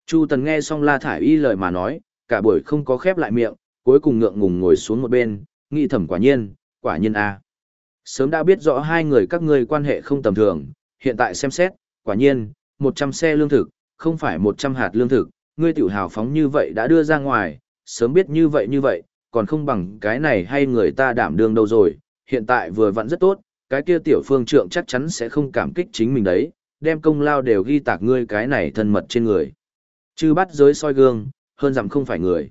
Chu Tần nghe xong La Thải Y lời mà nói, cả buổi không có khép lại miệng, cuối cùng ngượng ngùng ngồi xuống một bên, nghĩ thầm quả nhiên, quả nhiên a. Sớm đã biết rõ hai người các ngươi quan hệ không tầm thường, hiện tại xem xét, quả nhiên, 100 xe lương thực, không phải 100 hạt lương thực, ngươi tiểu hào phóng như vậy đã đưa ra ngoài, sớm biết như vậy như vậy, còn không bằng cái này hay người ta đảm đương đâu rồi, hiện tại vừa vặn rất tốt, cái kia tiểu phương trượng chắc chắn sẽ không cảm kích chính mình đấy, đem công lao đều ghi tạc ngươi cái này thân mật trên người. Chư bắt giới soi gương, hơn dặm không phải người.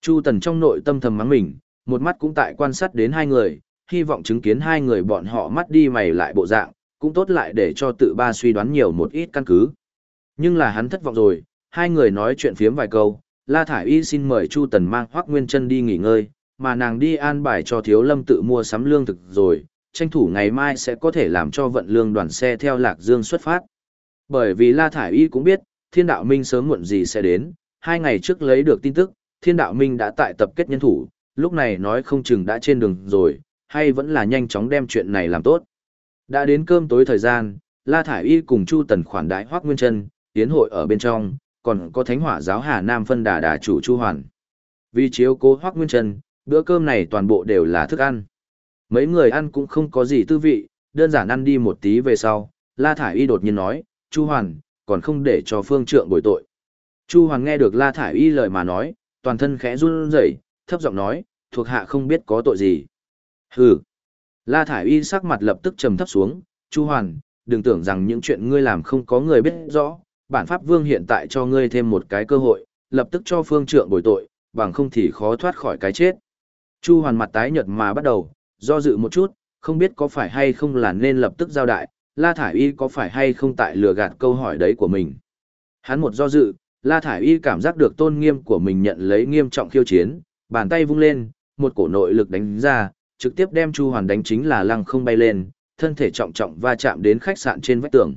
Chu Tần trong nội tâm thầm mắng mình, một mắt cũng tại quan sát đến hai người, hy vọng chứng kiến hai người bọn họ mắt đi mày lại bộ dạng, cũng tốt lại để cho tự ba suy đoán nhiều một ít căn cứ. Nhưng là hắn thất vọng rồi, hai người nói chuyện phiếm vài câu, La Thải Y xin mời Chu Tần mang Hoắc Nguyên Chân đi nghỉ ngơi, mà nàng đi an bài cho Thiếu Lâm tự mua sắm lương thực rồi, tranh thủ ngày mai sẽ có thể làm cho vận lương đoàn xe theo Lạc Dương xuất phát. Bởi vì La Thải Y cũng biết, Thiên Đạo Minh sớm muộn gì sẽ đến, hai ngày trước lấy được tin tức, Thiên Đạo Minh đã tại tập kết nhân thủ, lúc này nói không chừng đã trên đường rồi, hay vẫn là nhanh chóng đem chuyện này làm tốt. Đã đến cơm tối thời gian, La Thải Y cùng Chu Tần khoản đái Hoác Nguyên Trân, tiến hội ở bên trong, còn có Thánh Hỏa giáo Hà Nam phân đà đà chủ Chu Hoàn. Vì chiếu cố Hoác Nguyên Trân, bữa cơm này toàn bộ đều là thức ăn. Mấy người ăn cũng không có gì tư vị, đơn giản ăn đi một tí về sau, La Thải Y đột nhiên nói, Chu Hoàn, còn không để cho phương trượng bồi tội. Chu Hoàn nghe được La Thải Y lời mà nói, toàn thân khẽ run rẩy, thấp giọng nói, thuộc hạ không biết có tội gì. Hừ. La Thải Y sắc mặt lập tức trầm thấp xuống, Chu Hoàn, đừng tưởng rằng những chuyện ngươi làm không có người biết rõ, bản Pháp Vương hiện tại cho ngươi thêm một cái cơ hội, lập tức cho phương trượng bồi tội, bằng không thì khó thoát khỏi cái chết. Chu Hoàn mặt tái nhợt mà bắt đầu, do dự một chút, không biết có phải hay không là nên lập tức giao đại, La Thải Y có phải hay không tại lừa gạt câu hỏi đấy của mình. Hắn một do dự, La Thải Y cảm giác được tôn nghiêm của mình nhận lấy nghiêm trọng khiêu chiến, bàn tay vung lên, một cổ nội lực đánh ra, trực tiếp đem Chu Hoàn đánh chính là lăng không bay lên, thân thể trọng trọng va chạm đến khách sạn trên vách tường.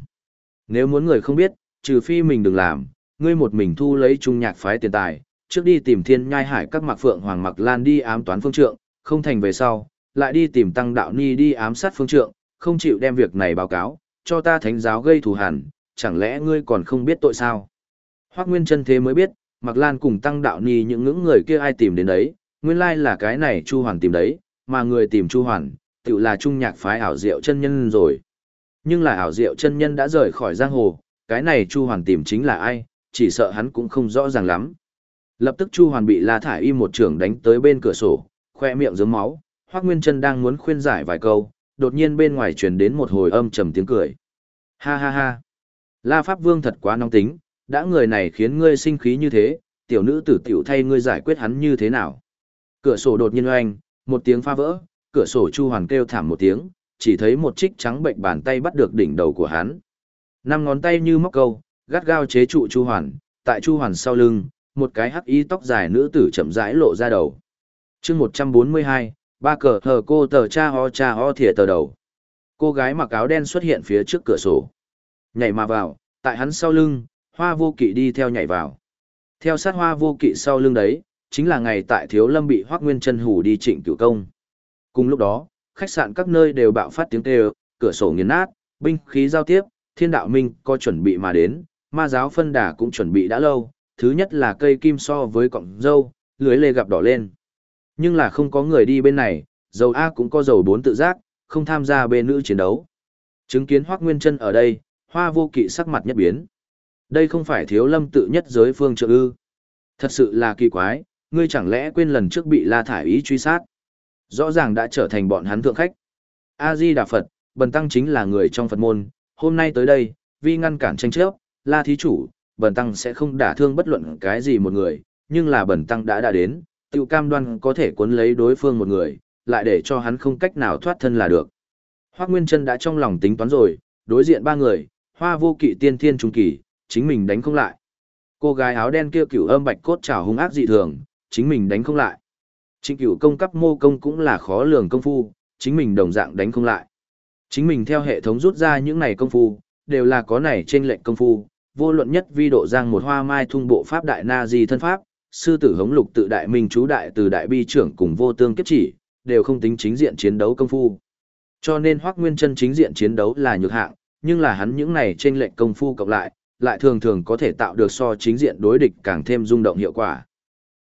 Nếu muốn người không biết, trừ phi mình đừng làm, ngươi một mình thu lấy trung nhạc phái tiền tài, trước đi tìm thiên nhai hải các mạc phượng hoàng mặc lan đi ám toán phương trượng, không thành về sau, lại đi tìm tăng đạo ni đi ám sát phương trượng, không chịu đem việc này báo cáo, cho ta thánh giáo gây thù hằn, chẳng lẽ ngươi còn không biết tội sao? Hoác Nguyên chân thế mới biết, Mạc Lan cùng tăng đạo ni những ngưỡng người kia ai tìm đến đấy, nguyên lai là cái này Chu Hoàn tìm đấy, mà người tìm Chu Hoàn, tự là trung nhạc phái ảo diệu chân nhân rồi. Nhưng là ảo diệu chân nhân đã rời khỏi giang hồ, cái này Chu Hoàn tìm chính là ai, chỉ sợ hắn cũng không rõ ràng lắm. Lập tức Chu Hoàn bị La Thải Y một trưởng đánh tới bên cửa sổ, khoe miệng dướng máu, Hoắc Nguyên Chân đang muốn khuyên giải vài câu, đột nhiên bên ngoài truyền đến một hồi âm trầm tiếng cười. Ha ha ha. La Pháp Vương thật quá nóng tính, đã người này khiến ngươi sinh khí như thế, tiểu nữ tử tiểu thay ngươi giải quyết hắn như thế nào. Cửa sổ đột nhiên oanh, một tiếng phá vỡ, cửa sổ Chu Hoàn kêu thảm một tiếng, chỉ thấy một trích trắng bệnh bàn tay bắt được đỉnh đầu của hắn. Năm ngón tay như móc câu, gắt gao chế trụ Chu Hoàn, tại Chu Hoàn sau lưng, một cái hắc y tóc dài nữ tử chậm rãi lộ ra đầu. chương 142, ba cờ thờ cô tờ cha ho cha ho thìa tờ đầu. Cô gái mặc áo đen xuất hiện phía trước cửa sổ. Nhảy mà vào, tại hắn sau lưng, hoa vô kỵ đi theo nhảy vào. Theo sát hoa vô kỵ sau lưng đấy, chính là ngày tại thiếu lâm bị hoác nguyên chân hủ đi trịnh cửu công. Cùng lúc đó, khách sạn các nơi đều bạo phát tiếng kêu, cửa sổ nghiền nát, binh khí giao tiếp, thiên đạo minh có chuẩn bị mà đến, ma giáo phân đà cũng chuẩn bị đã lâu, thứ nhất là cây kim so với cọng dâu, lưới lê gặp đỏ lên. Nhưng là không có người đi bên này, dầu A cũng có dầu bốn tự giác, không tham gia bên nữ chiến đấu. Chứng kiến Hoác Nguyên chân ở đây, hoa vô kỵ sắc mặt nhất biến. Đây không phải thiếu lâm tự nhất giới phương trợ ư. Thật sự là kỳ quái, ngươi chẳng lẽ quên lần trước bị la thải ý truy sát. Rõ ràng đã trở thành bọn hắn thượng khách. A-di Đà Phật, bần tăng chính là người trong Phật môn, hôm nay tới đây, vì ngăn cản tranh chấp, la thí chủ, bần tăng sẽ không đả thương bất luận cái gì một người, nhưng là bần tăng đã đã đến, tiêu cam đoan có thể cuốn lấy đối phương một người, lại để cho hắn không cách nào thoát thân là được. Hoác Nguyên Trân đã trong lòng tính toán rồi, đối diện ba người, hoa vô kỵ tiên thiên trung kỳ, chính mình đánh không lại. Cô gái áo đen kia cửu âm bạch cốt trào hung ác dị thường, chính mình đánh không lại. Trịnh cửu công cấp mô công cũng là khó lường công phu, chính mình đồng dạng đánh không lại. Chính mình theo hệ thống rút ra những này công phu, đều là có này trên lệnh công phu, vô luận nhất vi độ giang một hoa mai thung bộ pháp đại na di thân pháp, sư tử hống lục tự đại minh chú đại từ đại bi trưởng cùng vô tương kiếp chỉ, đều không tính chính diện chiến đấu công phu. Cho nên Hoắc Nguyên Chân chính diện chiến đấu là nhược hạng, nhưng là hắn những này trên lệnh công phu cộng lại, lại thường thường có thể tạo được so chính diện đối địch càng thêm rung động hiệu quả.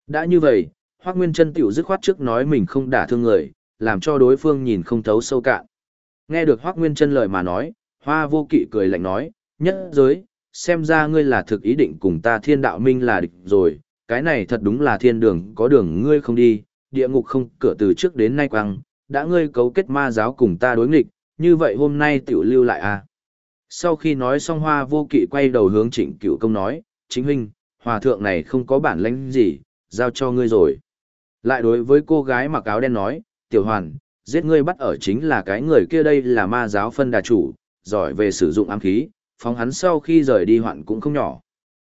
Đã như vậy, Hoắc Nguyên Chân tiểu dứt khoát trước nói mình không đả thương người, làm cho đối phương nhìn không thấu sâu cạn. Nghe được Hoắc Nguyên Chân lời mà nói, Hoa Vô Kỵ cười lạnh nói, "Nhất giới, xem ra ngươi là thực ý định cùng ta Thiên Đạo Minh là địch rồi, cái này thật đúng là thiên đường có đường ngươi không đi, địa ngục không cửa từ trước đến nay quăng, đã ngươi cấu kết ma giáo cùng ta đối nghịch, như vậy hôm nay tiểu lưu lại à?" Sau khi nói xong Hoa Vô Kỵ quay đầu hướng Trịnh Cửu Công nói, "Chính huynh, hòa thượng này không có bản lĩnh gì, giao cho ngươi rồi." Lại đối với cô gái mặc áo đen nói, tiểu hoàn, giết ngươi bắt ở chính là cái người kia đây là ma giáo phân đà chủ, giỏi về sử dụng ám khí, phóng hắn sau khi rời đi hoạn cũng không nhỏ.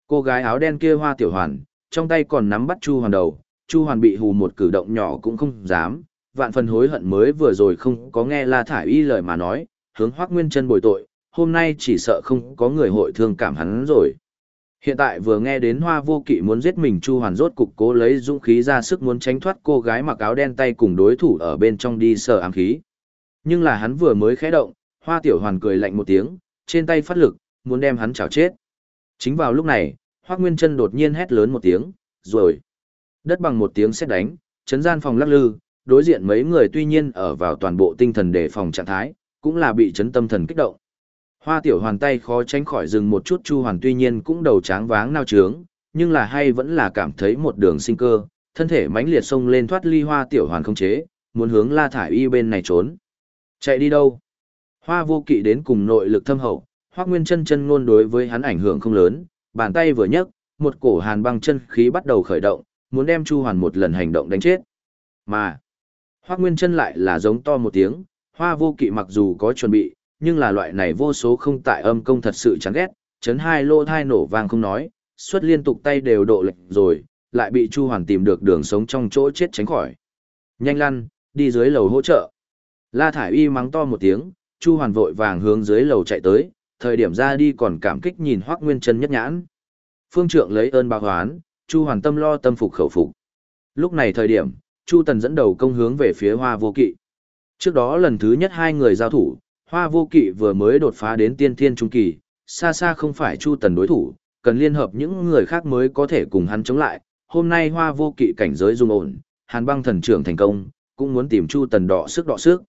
Cô gái áo đen kia hoa tiểu hoàn, trong tay còn nắm bắt Chu Hoàn đầu, Chu Hoàn bị hù một cử động nhỏ cũng không dám, vạn phần hối hận mới vừa rồi không có nghe La Thải Y lời mà nói, hướng Hoắc Nguyên Chân bồi tội, hôm nay chỉ sợ không có người hội thương cảm hắn rồi. Hiện tại vừa nghe đến hoa vô kỵ muốn giết mình Chu Hoàn rốt cục cố lấy dũng khí ra sức muốn tránh thoát cô gái mặc áo đen tay cùng đối thủ ở bên trong đi sờ ám khí. Nhưng là hắn vừa mới khẽ động, hoa tiểu hoàn cười lạnh một tiếng, trên tay phát lực, muốn đem hắn chảo chết. Chính vào lúc này, Hoắc Nguyên chân đột nhiên hét lớn một tiếng, rồi. Đất bằng một tiếng sét đánh, chấn gian phòng lắc lư, đối diện mấy người tuy nhiên ở vào toàn bộ tinh thần đề phòng trạng thái, cũng là bị chấn tâm thần kích động. Hoa tiểu hoàn tay khó tránh khỏi dừng một chút chu hoàn tuy nhiên cũng đầu tráng váng nao trướng, nhưng là hay vẫn là cảm thấy một đường sinh cơ, thân thể mãnh liệt xông lên thoát ly hoa tiểu hoàn không chế, muốn hướng la thải y bên này trốn. Chạy đi đâu? Hoa vô kỵ đến cùng nội lực thâm hậu, Hoắc nguyên chân chân ngôn đối với hắn ảnh hưởng không lớn, bàn tay vừa nhấc, một cổ hàn băng chân khí bắt đầu khởi động, muốn đem chu hoàn một lần hành động đánh chết. Mà, Hoắc nguyên chân lại là giống to một tiếng, hoa vô kỵ mặc dù có chuẩn bị, nhưng là loại này vô số không tại âm công thật sự chán ghét, chấn hai lô thai nổ vang không nói, xuất liên tục tay đều độ lệch rồi, lại bị Chu Hoàn tìm được đường sống trong chỗ chết tránh khỏi. Nhanh lăn, đi dưới lầu hỗ trợ. La Thải Y mắng to một tiếng, Chu Hoàn vội vàng hướng dưới lầu chạy tới, thời điểm ra đi còn cảm kích nhìn Hoắc Nguyên Chân nhất nhãn. Phương trượng lấy ơn báo hoán, Chu Hoàn tâm lo tâm phục khẩu phục. Lúc này thời điểm, Chu Tần dẫn đầu công hướng về phía Hoa Vô Kỵ. Trước đó lần thứ nhất hai người giao thủ, Hoa vô kỵ vừa mới đột phá đến tiên thiên trung kỳ, xa xa không phải Chu Tần đối thủ, cần liên hợp những người khác mới có thể cùng hắn chống lại. Hôm nay hoa vô kỵ cảnh giới dung ổn, hàn băng thần trưởng thành công, cũng muốn tìm Chu Tần đọ sức đọ sức.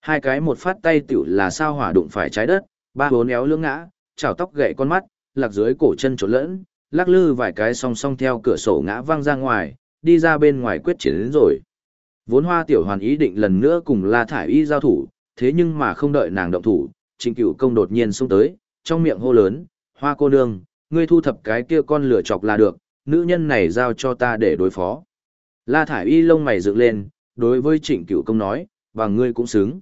Hai cái một phát tay tiểu là sao hỏa đụng phải trái đất, ba hố néo lưỡng ngã, chảo tóc gậy con mắt, lạc dưới cổ chân trộn lẫn, lắc lư vài cái song song theo cửa sổ ngã văng ra ngoài, đi ra bên ngoài quyết chiến đến rồi. Vốn hoa tiểu hoàn ý định lần nữa cùng La Thải Y giao thủ, thế nhưng mà không đợi nàng động thủ, trịnh cửu công đột nhiên xông tới, trong miệng hô lớn, hoa cô nương, ngươi thu thập cái kia con lửa chọc là được, nữ nhân này giao cho ta để đối phó. La Thải Y lông mày dựng lên, đối với trịnh cửu công nói, và ngươi cũng xứng.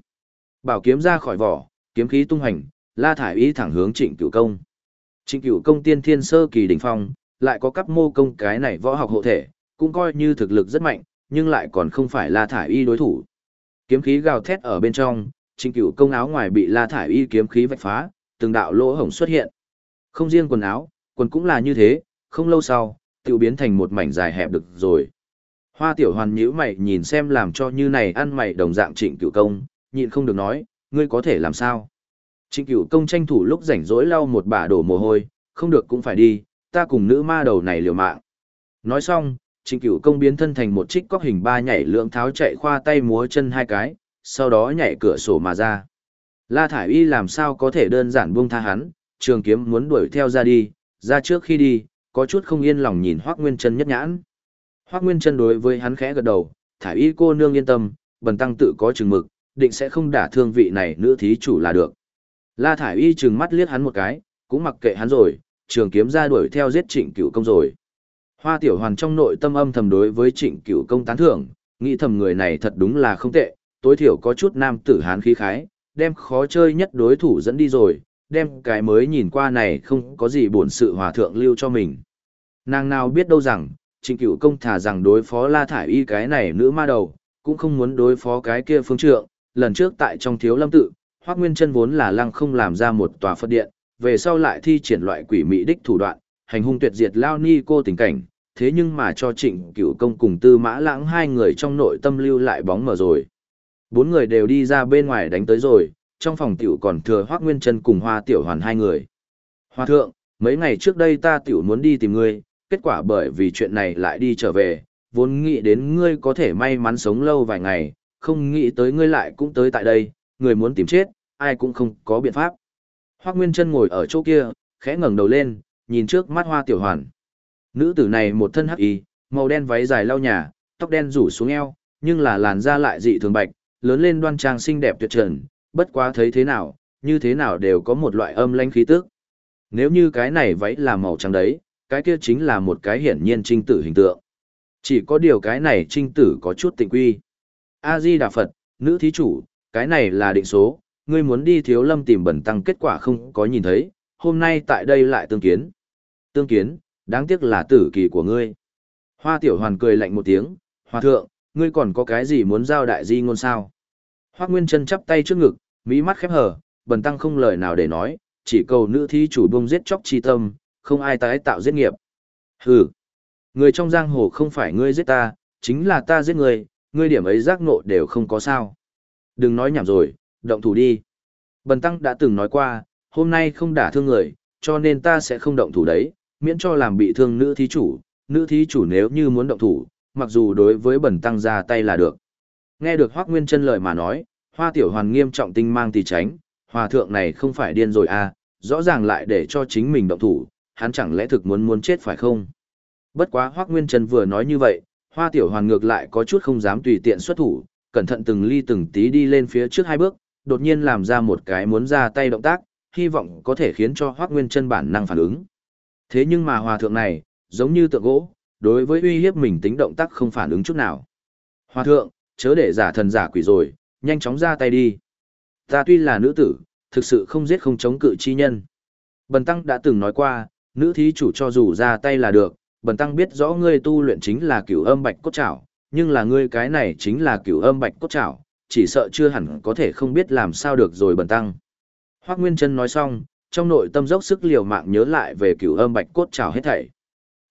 Bảo kiếm ra khỏi vỏ, kiếm khí tung hành, La Thải Y thẳng hướng trịnh cửu công. Trịnh cửu công tiên thiên sơ kỳ đỉnh phong, lại có cấp mô công cái này võ học hộ thể, cũng coi như thực lực rất mạnh, nhưng lại còn không phải La Thải Y đối thủ. Kiếm khí gào thét ở bên trong, trịnh cửu công áo ngoài bị La Thải Y kiếm khí vạch phá, từng đạo lỗ hổng xuất hiện. Không riêng quần áo, quần cũng là như thế, không lâu sau, tự biến thành một mảnh dài hẹp được rồi. Hoa tiểu hoàn nhíu mày nhìn xem làm cho như này ăn mày đồng dạng trịnh cửu công, nhịn không được nói, ngươi có thể làm sao? Trịnh cửu công tranh thủ lúc rảnh rỗi lau một bả đổ mồ hôi, không được cũng phải đi, ta cùng nữ ma đầu này liều mạng. Nói xong, trịnh cửu công biến thân thành một trích cóc hình ba nhảy lượng tháo chạy khoa tay múa chân hai cái, sau đó nhảy cửa sổ mà ra. La Thải Y làm sao có thể đơn giản buông tha hắn, trường kiếm muốn đuổi theo ra đi, ra trước khi đi, có chút không yên lòng nhìn Hoác Nguyên Trân nhất nhãn. Hoác Nguyên Trân đối với hắn khẽ gật đầu, Thải Y cô nương yên tâm, bần tăng tự có chừng mực, định sẽ không đả thương vị này nữ thí chủ là được. La Thải Y trừng mắt liếc hắn một cái, cũng mặc kệ hắn rồi, trường kiếm ra đuổi theo giết trịnh cửu công rồi. Hoa tiểu hoàn trong nội tâm âm thầm đối với trịnh cửu công tán thưởng, nghĩ thầm người này thật đúng là không tệ, tối thiểu có chút nam tử hán khí khái, đem khó chơi nhất đối thủ dẫn đi rồi, đem cái mới nhìn qua này không có gì buồn sự hòa thượng lưu cho mình. Nàng nào biết đâu rằng, trịnh cửu công thả rằng đối phó la thải y cái này nữ ma đầu, cũng không muốn đối phó cái kia phương trượng, lần trước tại trong thiếu lâm tự, Hoác Nguyên chân vốn là lăng không làm ra một tòa Phật điện, về sau lại thi triển loại quỷ mỹ đích thủ đoạn, hành hung tuyệt diệt lao ni cô tình cảnh, thế nhưng mà cho trịnh cửu công cùng tư mã lãng hai người trong nội tâm lưu lại bóng mờ rồi. Bốn người đều đi ra bên ngoài đánh tới rồi, trong phòng tiểu còn thừa Hoác Nguyên chân cùng Hoa Tiểu Hoàn hai người. Hoa thượng, mấy ngày trước đây ta tiểu muốn đi tìm ngươi, kết quả bởi vì chuyện này lại đi trở về, vốn nghĩ đến ngươi có thể may mắn sống lâu vài ngày, không nghĩ tới ngươi lại cũng tới tại đây, người muốn tìm chết, ai cũng không có biện pháp. Hoác Nguyên Trân ngồi ở chỗ kia, khẽ ngẩng đầu lên, nhìn trước mắt hoa tiểu hoàn. Nữ tử này một thân hắc y, màu đen váy dài lau nhà, tóc đen rủ xuống eo, nhưng là làn da lại dị thường bạch, lớn lên đoan trang xinh đẹp tuyệt trần, bất quá thấy thế nào, như thế nào đều có một loại âm lãnh khí tức. Nếu như cái này váy là màu trắng đấy, cái kia chính là một cái hiển nhiên trinh tử hình tượng. Chỉ có điều cái này trinh tử có chút tịnh quy. A-di Đà Phật, nữ thí chủ, cái này là định số, ngươi muốn đi thiếu lâm tìm bẩn tăng kết quả không có nhìn thấy, hôm nay tại đây lại tương kiến. Tương kiến, đáng tiếc là tử kỳ của ngươi. Hoa tiểu hoàn cười lạnh một tiếng, hoa thượng, ngươi còn có cái gì muốn giao đại di ngôn sao? Hoác Nguyên chân chắp tay trước ngực, mỹ mắt khép hở, bần tăng không lời nào để nói, chỉ cầu nữ thi chủ bông giết chóc chi tâm, không ai tái tạo giết nghiệp. Hừ, người trong giang hồ không phải ngươi giết ta, chính là ta giết người, ngươi điểm ấy giác nộ đều không có sao. Đừng nói nhảm rồi, động thủ đi. Bần tăng đã từng nói qua, hôm nay không đả thương người, cho nên ta sẽ không động thủ đấy, miễn cho làm bị thương nữ thí chủ. Nữ thí chủ nếu như muốn động thủ, mặc dù đối với bần tăng ra tay là được. Nghe được Hoác Nguyên chân lời mà nói, hoa tiểu hoàn nghiêm trọng tinh mang tì tránh, hòa thượng này không phải điên rồi à, rõ ràng lại để cho chính mình động thủ, hắn chẳng lẽ thực muốn muốn chết phải không? Bất quá Hoác Nguyên Trần vừa nói như vậy, hoa tiểu hoàn ngược lại có chút không dám tùy tiện xuất thủ, cẩn thận từng ly từng tí đi lên phía trước hai bước, đột nhiên làm ra một cái muốn ra tay động tác, hy vọng có thể khiến cho Hoắc Nguyên Chân bản năng phản ứng. Thế nhưng mà hòa thượng này, giống như tượng gỗ, đối với uy hiếp mình tính động tác không phản ứng chút nào. Hòa thượng, chớ để giả thần giả quỷ rồi, nhanh chóng ra tay đi. Ta tuy là nữ tử, thực sự không giết không chống cự chi nhân. Bần tăng đã từng nói qua, nữ thí chủ cho dù ra tay là được, bần tăng biết rõ ngươi tu luyện chính là cửu âm bạch cốt trảo, nhưng là ngươi cái này chính là cửu âm bạch cốt trảo, chỉ sợ chưa hẳn có thể không biết làm sao được rồi bần tăng. Hoác Nguyên Trân nói xong, trong nội tâm dốc sức liều mạng nhớ lại về cửu âm bạch cốt trảo hết thảy.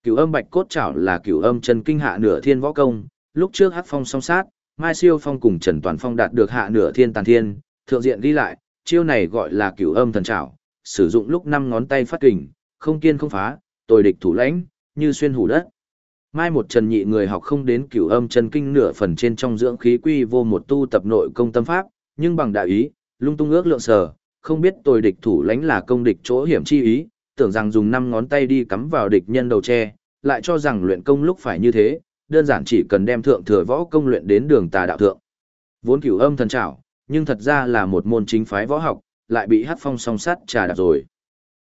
Cửu âm bạch cốt trảo là cửu âm chân kinh hạ nửa thiên võ công, lúc trước Hắc Phong song sát, Mai Siêu Phong cùng Trần Toàn Phong đạt được hạ nửa thiên tàn thiên, thượng diện ghi lại, chiêu này gọi là cửu âm thần trảo, sử dụng lúc năm ngón tay phát kình, không kiên không phá, tồi địch thủ lãnh, như xuyên hủ đất. Mai một trần nhị người học không đến cửu âm chân kinh nửa phần trên trong dưỡng khí quy vô một tu tập nội công tâm pháp, nhưng bằng đạo ý, lung tung ước lượng sở, không biết tồi địch thủ lãnh là công địch chỗ hiểm chi ý, tưởng rằng dùng năm ngón tay đi cắm vào địch nhân đầu tre, lại cho rằng luyện công lúc phải như thế, đơn giản chỉ cần đem thượng thừa võ công luyện đến đường tà đạo thượng. Vốn cửu âm thần trảo, nhưng thật ra là một môn chính phái võ học, lại bị hát phong song sắt trà đạp rồi.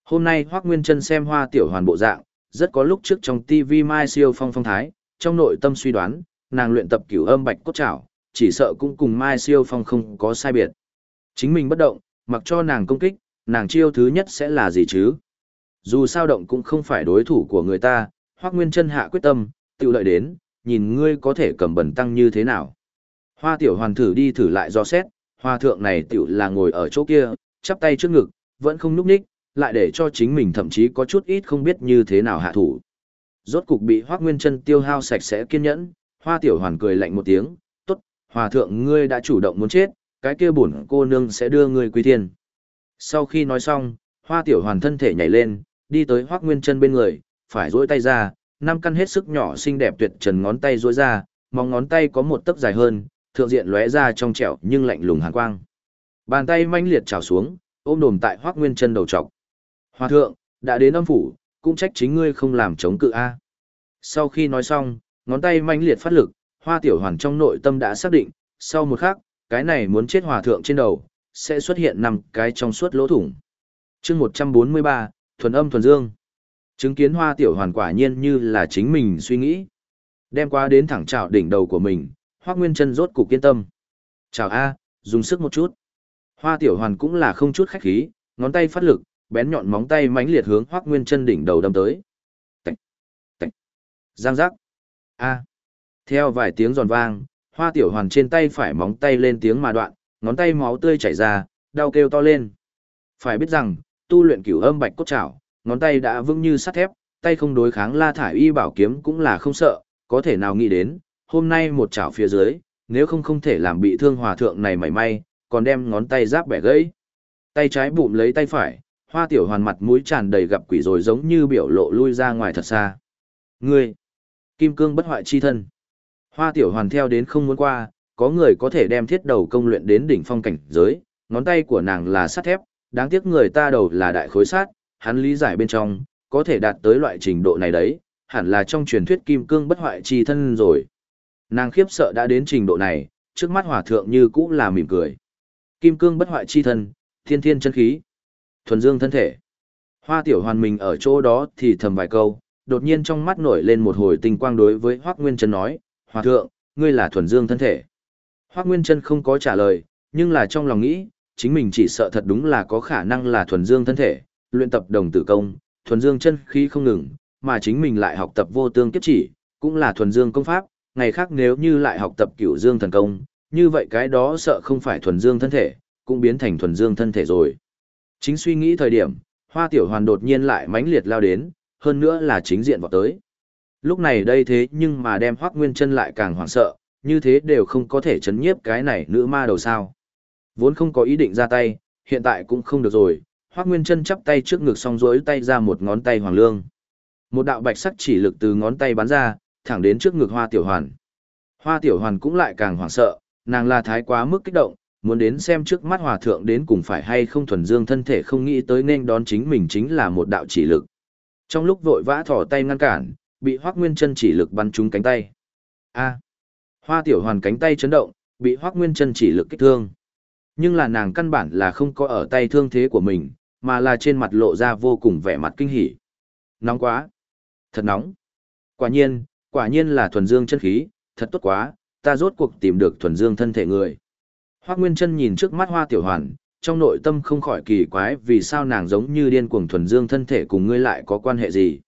Hôm nay Hoác Nguyên chân xem hoa tiểu hoàn bộ dạng, rất có lúc trước trong TV Mai siêu phong phong thái, trong nội tâm suy đoán, nàng luyện tập cửu âm bạch cốt trảo, chỉ sợ cũng cùng Mai siêu phong không có sai biệt. Chính mình bất động, mặc cho nàng công kích, nàng chiêu thứ nhất sẽ là gì chứ? Dù sao động cũng không phải đối thủ của người ta, Hoác Nguyên Trân hạ quyết tâm, tự lợi đến, nhìn ngươi có thể cầm bẩn tăng như thế nào. Hoa tiểu hoàn thử đi thử lại do xét, hoa thượng này tiểu là ngồi ở chỗ kia, chắp tay trước ngực, vẫn không núp ních, lại để cho chính mình thậm chí có chút ít không biết như thế nào hạ thủ. Rốt cục bị Hoắc Nguyên Trân tiêu hao sạch sẽ kiên nhẫn, hoa tiểu hoàn cười lạnh một tiếng, tốt, hòa thượng ngươi đã chủ động muốn chết, cái kia bổn cô nương sẽ đưa ngươi quy thiên. Sau khi nói xong, hoa tiểu hoàn thân thể nhảy lên, đi tới Hoắc Nguyên Trân bên người, phải duỗi tay ra, năm căn hết sức nhỏ xinh đẹp tuyệt trần ngón tay duỗi ra, móng ngón tay có một tấc dài hơn, thượng diện lóe ra trong trẻo nhưng lạnh lùng hàn quang. Bàn tay manh liệt trào xuống, ôm đồm tại Hoắc Nguyên Chân đầu trọc. "Hòa thượng, đã đến âm phủ, cũng trách chính ngươi không làm chống cự a." Sau khi nói xong, ngón tay manh liệt phát lực, Hoa Tiểu Hoàn trong nội tâm đã xác định, sau một khắc, cái này muốn chết hòa thượng trên đầu, sẽ xuất hiện năm cái trong suốt lỗ thủng. Chương 143, thuần âm thuần dương. Chứng kiến Hoa Tiểu Hoàn quả nhiên như là chính mình suy nghĩ. Đem qua đến thẳng trào đỉnh đầu của mình, hoác Nguyên Chân rốt cục kiên tâm. "Chào a, dùng sức một chút." Hoa Tiểu Hoàn cũng là không chút khách khí, ngón tay phát lực, bén nhọn móng tay mãnh liệt hướng Hoắc Nguyên Chân đỉnh đầu đâm tới. Tạch, tạch, giang giác. A. Theo vài tiếng giòn vang, Hoa Tiểu Hoàn trên tay phải móng tay lên tiếng mà đoạn, ngón tay máu tươi chảy ra, đau kêu to lên. Phải biết rằng, tu luyện cửu âm bạch cốt trảo, ngón tay đã vững như sắt thép, tay không đối kháng La thải y bảo kiếm cũng là không sợ, có thể nào nghĩ đến, hôm nay một chảo phía dưới, nếu không không thể làm bị thương hòa thượng này mảy may, còn đem ngón tay giáp bẻ gãy. Tay trái bụm lấy tay phải, hoa tiểu hoàn mặt mũi tràn đầy gặp quỷ rồi giống như biểu lộ lui ra ngoài thật xa. Ngươi, kim cương bất hoại chi thân. Hoa tiểu hoàn theo đến không muốn qua, có người có thể đem thiết đầu công luyện đến đỉnh phong cảnh giới, ngón tay của nàng là sắt thép, đáng tiếc người ta đầu là đại khối sát, hắn lý giải bên trong, có thể đạt tới loại trình độ này đấy, hẳn là trong truyền thuyết kim cương bất hoại chi thân rồi. Nàng khiếp sợ đã đến trình độ này, trước mắt hòa thượng như cũ là mỉm cười. Kim cương bất hoại chi thân, thiên thiên chân khí, thuần dương thân thể. Hoa tiểu hoàn mình ở chỗ đó thì thầm vài câu, đột nhiên trong mắt nổi lên một hồi tinh quang đối với Hoác Nguyên Trân nói, Hòa thượng, ngươi là thuần dương thân thể. Hoác Nguyên Trân không có trả lời, nhưng là trong lòng nghĩ, chính mình chỉ sợ thật đúng là có khả năng là thuần dương thân thể, luyện tập đồng tử công, thuần dương chân khí không ngừng, mà chính mình lại học tập vô tương kiếp chỉ, cũng là thuần dương công pháp, ngày khác nếu như lại học tập cửu dương thần công, như vậy cái đó sợ không phải thuần dương thân thể, cũng biến thành thuần dương thân thể rồi. Chính suy nghĩ thời điểm, hoa tiểu hoàn đột nhiên lại mãnh liệt lao đến, hơn nữa là chính diện vào tới. Lúc này đây thế nhưng mà đem hoác nguyên chân lại càng hoảng sợ, như thế đều không có thể chấn nhiếp cái này nữ ma đầu sao. Vốn không có ý định ra tay, hiện tại cũng không được rồi, hoác nguyên chân chắp tay trước ngực xong rối tay ra một ngón tay hoàng lương. Một đạo bạch sắc chỉ lực từ ngón tay bắn ra, thẳng đến trước ngực hoa tiểu hoàn. Hoa tiểu hoàn cũng lại càng hoảng sợ, nàng là thái quá mức kích động, muốn đến xem trước mắt hòa thượng đến cùng phải hay không thuần dương thân thể không nghĩ tới nên đón chính mình chính là một đạo chỉ lực. Trong lúc vội vã thỏ tay ngăn cản, bị Hoắc Nguyên Chân chỉ lực bắn trúng cánh tay. A. Hoa Tiểu Hoàn cánh tay chấn động, bị Hoắc Nguyên Chân chỉ lực kích thương. Nhưng là nàng căn bản là không có ở tay thương thế của mình, mà là trên mặt lộ ra vô cùng vẻ mặt kinh hỉ. Nóng quá. Thật nóng. Quả nhiên, quả nhiên là thuần dương chân khí, thật tốt quá, ta rốt cuộc tìm được thuần dương thân thể người. Hoác Nguyên Trân nhìn trước mắt hoa tiểu hoàn, trong nội tâm không khỏi kỳ quái vì sao nàng giống như điên cuồng thuần dương thân thể cùng ngươi lại có quan hệ gì.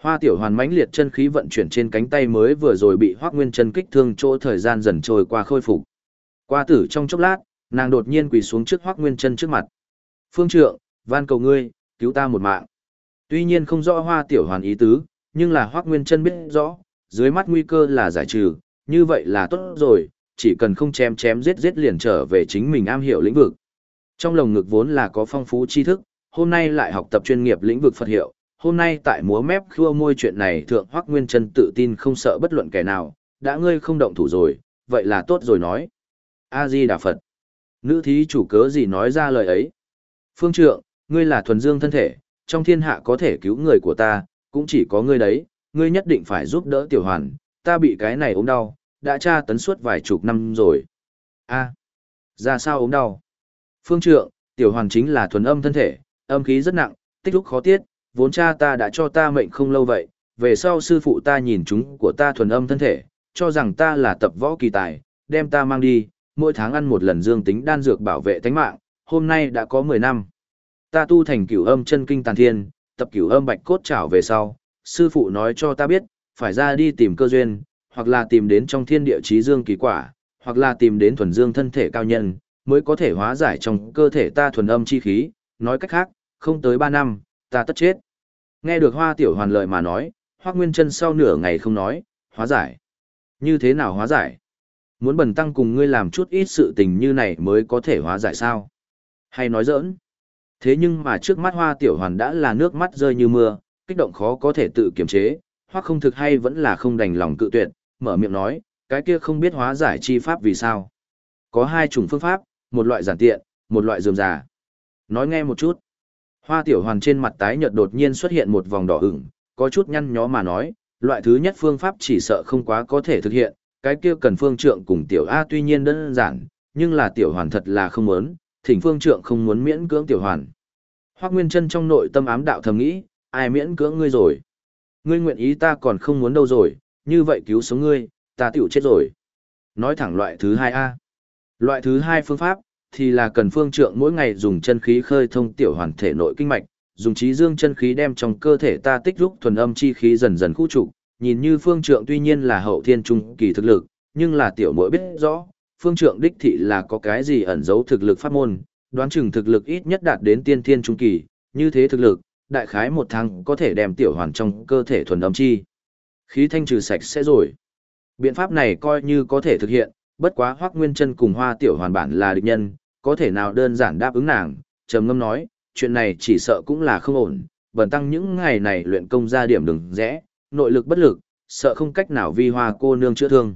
Hoa tiểu hoàn mãnh liệt chân khí vận chuyển trên cánh tay mới vừa rồi bị Hoắc Nguyên Trân kích thương chỗ thời gian dần trôi qua khôi phục. Qua tử trong chốc lát, nàng đột nhiên quỳ xuống trước Hoắc Nguyên Trân trước mặt. Phương trượng, van cầu ngươi, cứu ta một mạng. Tuy nhiên không rõ hoa tiểu hoàn ý tứ, nhưng là Hoắc Nguyên Trân biết rõ, dưới mắt nguy cơ là giải trừ, như vậy là tốt rồi, chỉ cần không chém chém giết giết liền trở về chính mình am hiểu lĩnh vực. Trong lồng ngực vốn là có phong phú tri thức, hôm nay lại học tập chuyên nghiệp lĩnh vực Phật hiệu, hôm nay tại múa mép khua môi chuyện này thượng Hoắc Nguyên Chân tự tin không sợ bất luận kẻ nào, đã ngươi không động thủ rồi, vậy là tốt rồi nói. A Di Đà Phật. Nữ thí chủ cớ gì nói ra lời ấy? Phương trượng, ngươi là thuần dương thân thể, trong thiên hạ có thể cứu người của ta, cũng chỉ có ngươi đấy, ngươi nhất định phải giúp đỡ tiểu hoàn, ta bị cái này ốm đau, đã tra tấn suốt vài chục năm rồi. a ra sao ốm đau? Phương trượng, tiểu hoàn chính là thuần âm thân thể, âm khí rất nặng, tích lúc khó tiết, vốn cha ta đã cho ta mệnh không lâu vậy, về sau sư phụ ta nhìn chúng của ta thuần âm thân thể, cho rằng ta là tập võ kỳ tài, đem ta mang đi, mỗi tháng ăn một lần dương tính đan dược bảo vệ tánh mạng, hôm nay đã có 10 năm. Ta tu thành cửu âm chân kinh tàn thiên, tập cửu âm bạch cốt trảo về sau, sư phụ nói cho ta biết, phải ra đi tìm cơ duyên, hoặc là tìm đến trong thiên địa trí dương kỳ quả, hoặc là tìm đến thuần dương thân thể cao nhân, mới có thể hóa giải trong cơ thể ta thuần âm chi khí, nói cách khác, không tới 3 năm, ta tất chết. Nghe được hoa tiểu hoàn lợi mà nói, hoác nguyên chân sau nửa ngày không nói, hóa giải. Như thế nào hóa giải? Muốn bần tăng cùng ngươi làm chút ít sự tình như này mới có thể hóa giải sao? Hay nói giỡn? Thế nhưng mà trước mắt hoa tiểu hoàn đã là nước mắt rơi như mưa, kích động khó có thể tự kiềm chế, hoặc không thực hay vẫn là không đành lòng cự tuyệt, mở miệng nói, cái kia không biết hóa giải chi pháp vì sao. Có hai chủng phương pháp, một loại giản tiện, một loại dườm già. Nói nghe một chút. Hoa tiểu hoàn trên mặt tái nhợt đột nhiên xuất hiện một vòng đỏ ửng, có chút nhăn nhó mà nói, loại thứ nhất phương pháp chỉ sợ không quá có thể thực hiện, cái kia cần phương trượng cùng tiểu A tuy nhiên đơn giản, nhưng là tiểu hoàn thật là không muốn, thỉnh phương trượng không muốn miễn cưỡng tiểu hoàn. Hoác Nguyên chân trong nội tâm ám đạo thầm nghĩ, ai miễn cưỡng ngươi rồi. Ngươi nguyện ý ta còn không muốn đâu rồi, như vậy cứu sống ngươi, ta tiểu chết rồi. Nói thẳng loại thứ hai A. Loại thứ hai phương pháp, thì là cần phương trượng mỗi ngày dùng chân khí khơi thông tiểu hoàn thể nội kinh mạch, dùng trí dương chân khí đem trong cơ thể ta tích rúc thuần âm chi khí dần dần khu trục. Nhìn như phương trượng tuy nhiên là hậu thiên trung kỳ thực lực, nhưng là tiểu mỗi biết rõ, phương trượng đích thị là có cái gì ẩn giấu thực lực pháp môn, đoán chừng thực lực ít nhất đạt đến tiên thiên trung kỳ, như thế thực lực, đại khái một tháng có thể đem tiểu hoàn trong cơ thể thuần âm chi. Khí thanh trừ sạch sẽ rồi. Biện pháp này coi như có thể thực hiện, bất quá Hoắc Nguyên Chân cùng Hoa Tiểu Hoàn bản là địch nhân, có thể nào đơn giản đáp ứng nàng, trầm ngâm nói, chuyện này chỉ sợ cũng là không ổn, bần tăng những ngày này luyện công ra điểm đừng rẽ, nội lực bất lực, sợ không cách nào vi Hoa cô nương chữa thương.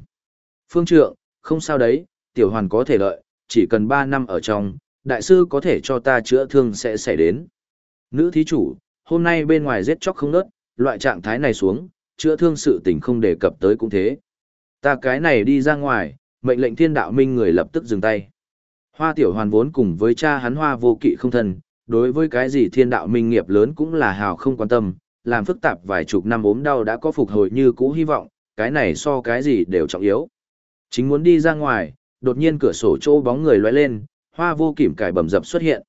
Phương Trượng, không sao đấy, Tiểu Hoàn có thể lợi, chỉ cần 3 năm ở trong, đại sư có thể cho ta chữa thương sẽ xảy đến. Nữ thí chủ, hôm nay bên ngoài giết chóc không nớt, loại trạng thái này xuống, chữa thương sự tình không đề cập tới cũng thế. Ta cái này đi ra ngoài, mệnh lệnh thiên đạo minh người lập tức dừng tay. Hoa tiểu hoàn vốn cùng với cha hắn hoa vô kỵ không thân, đối với cái gì thiên đạo minh nghiệp lớn cũng là hào không quan tâm, làm phức tạp vài chục năm ốm đau đã có phục hồi như cũ hy vọng, cái này so cái gì đều trọng yếu. Chính muốn đi ra ngoài, đột nhiên cửa sổ chỗ bóng người lóe lên, hoa vô kỵ cải bầm dập xuất hiện.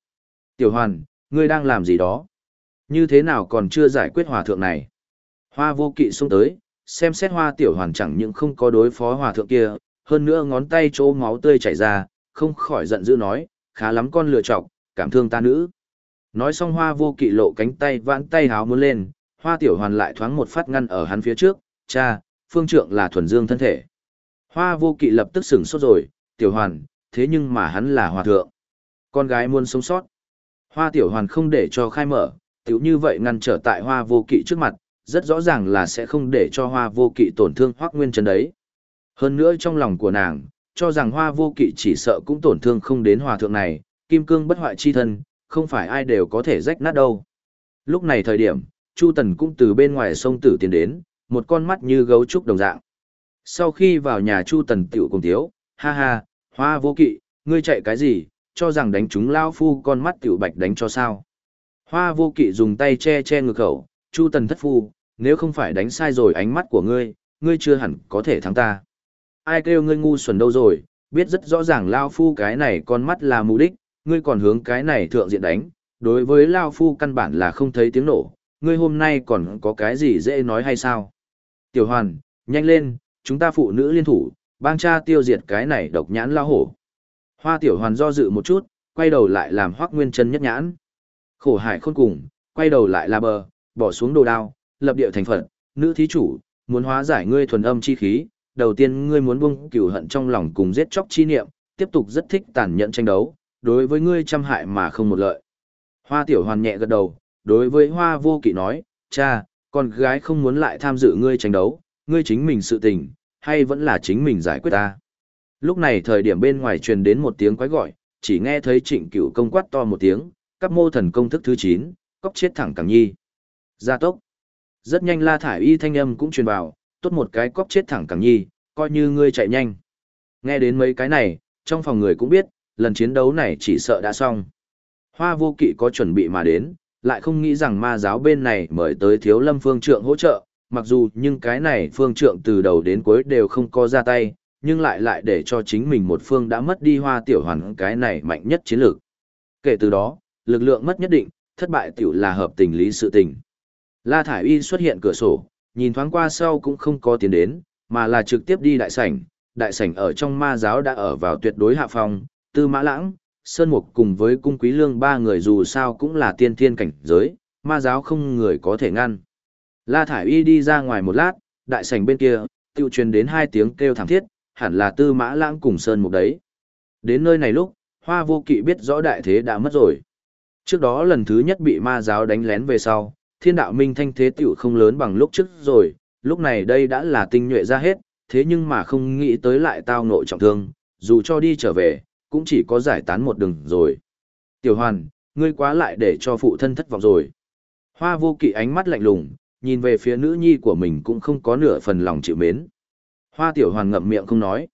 Tiểu hoàn, ngươi đang làm gì đó? Như thế nào còn chưa giải quyết hòa thượng này? Hoa vô kỵ xông tới, xem xét hoa tiểu hoàn chẳng những không có đối phó hòa thượng kia, hơn nữa ngón tay chỗ máu tươi chảy ra, không khỏi giận dữ nói, khá lắm con lựa chọc, cảm thương ta nữ. Nói xong hoa vô kỵ lộ cánh tay vãn tay háo muốn lên, hoa tiểu hoàn lại thoáng một phát ngăn ở hắn phía trước, cha, phương trượng là thuần dương thân thể. Hoa vô kỵ lập tức sửng sốt rồi, tiểu hoàn, thế nhưng mà hắn là hòa thượng. Con gái muốn sống sót. Hoa tiểu hoàn không để cho khai mở, tiểu như vậy ngăn trở tại hoa vô kỵ trước mặt, rất rõ ràng là sẽ không để cho hoa vô kỵ tổn thương hoác nguyên chân đấy. Hơn nữa trong lòng của nàng, cho rằng hoa vô kỵ chỉ sợ cũng tổn thương không đến hòa thượng này, kim cương bất hoại chi thân, không phải ai đều có thể rách nát đâu. Lúc này thời điểm, Chu Tần cũng từ bên ngoài sông Tử tiến đến, một con mắt như gấu trúc đồng dạng. Sau khi vào nhà Chu Tần tiểu cùng thiếu, ha ha, hoa vô kỵ, ngươi chạy cái gì, cho rằng đánh chúng lao phu con mắt tiểu bạch đánh cho sao. Hoa vô kỵ dùng tay che che ngực khẩu, Chu Tần thất phu, nếu không phải đánh sai rồi ánh mắt của ngươi, ngươi chưa hẳn có thể thắng ta ai kêu ngươi ngu xuẩn đâu rồi, biết rất rõ ràng Lao Phu cái này con mắt là mục đích, ngươi còn hướng cái này thượng diện đánh, đối với Lao Phu căn bản là không thấy tiếng nổ, ngươi hôm nay còn có cái gì dễ nói hay sao? Tiểu Hoàn, nhanh lên, chúng ta phụ nữ liên thủ, bang cha tiêu diệt cái này độc nhãn lao hổ. Hoa Tiểu Hoàn do dự một chút, quay đầu lại làm hoác nguyên chân nhất nhãn. Khổ hải khôn cùng, quay đầu lại là bờ, bỏ xuống đồ đao, lập địa thành phận, nữ thí chủ, muốn hóa giải ngươi thuần âm chi khí, đầu tiên ngươi muốn buông cửu hận trong lòng cùng giết chóc chi niệm, tiếp tục rất thích tàn nhẫn tranh đấu, đối với ngươi trăm hại mà không một lợi. Hoa tiểu hoàn nhẹ gật đầu, đối với hoa vô kỵ nói, cha, con gái không muốn lại tham dự ngươi tranh đấu, ngươi chính mình sự tình, hay vẫn là chính mình giải quyết ta. Lúc này thời điểm bên ngoài truyền đến một tiếng quái gọi, chỉ nghe thấy trịnh cửu công quát to một tiếng, cấp mô thần công thức thứ 9, cóc chết thẳng càng nhi. Gia tốc. Rất nhanh La Thải Y thanh âm cũng truyền vào, tốt một cái cóc chết thẳng cẳng nhi, coi như ngươi chạy nhanh. Nghe đến mấy cái này, trong phòng người cũng biết, lần chiến đấu này chỉ sợ đã xong. Hoa vô kỵ có chuẩn bị mà đến, lại không nghĩ rằng ma giáo bên này mời tới thiếu lâm phương trượng hỗ trợ, mặc dù nhưng cái này phương trượng từ đầu đến cuối đều không có ra tay, nhưng lại lại để cho chính mình một phương đã mất đi hoa tiểu hoàn cái này mạnh nhất chiến lược. Kể từ đó, lực lượng mất nhất định, thất bại tiểu là hợp tình lý sự tình. La Thải Y xuất hiện cửa sổ, nhìn thoáng qua sau cũng không có tiến đến, mà là trực tiếp đi đại sảnh. Đại sảnh ở trong ma giáo đã ở vào tuyệt đối hạ phòng, tư mã lãng, Sơn Mục cùng với cung quý lương ba người dù sao cũng là tiên thiên cảnh giới, ma giáo không người có thể ngăn. La Thải Y đi ra ngoài một lát, đại sảnh bên kia, tiêu truyền đến hai tiếng kêu thảm thiết, hẳn là tư mã lãng cùng Sơn Mục đấy. Đến nơi này lúc, hoa vô kỵ biết rõ đại thế đã mất rồi. Trước đó lần thứ nhất bị ma giáo đánh lén về sau, thiên đạo minh thanh thế tiểu không lớn bằng lúc trước rồi, lúc này đây đã là tinh nhuệ ra hết, thế nhưng mà không nghĩ tới lại tao nội trọng thương, dù cho đi trở về, cũng chỉ có giải tán một đường rồi. Tiểu hoàn, ngươi quá lại để cho phụ thân thất vọng rồi. Hoa vô kỵ ánh mắt lạnh lùng, nhìn về phía nữ nhi của mình cũng không có nửa phần lòng chịu mến. Hoa tiểu hoàn ngậm miệng không nói.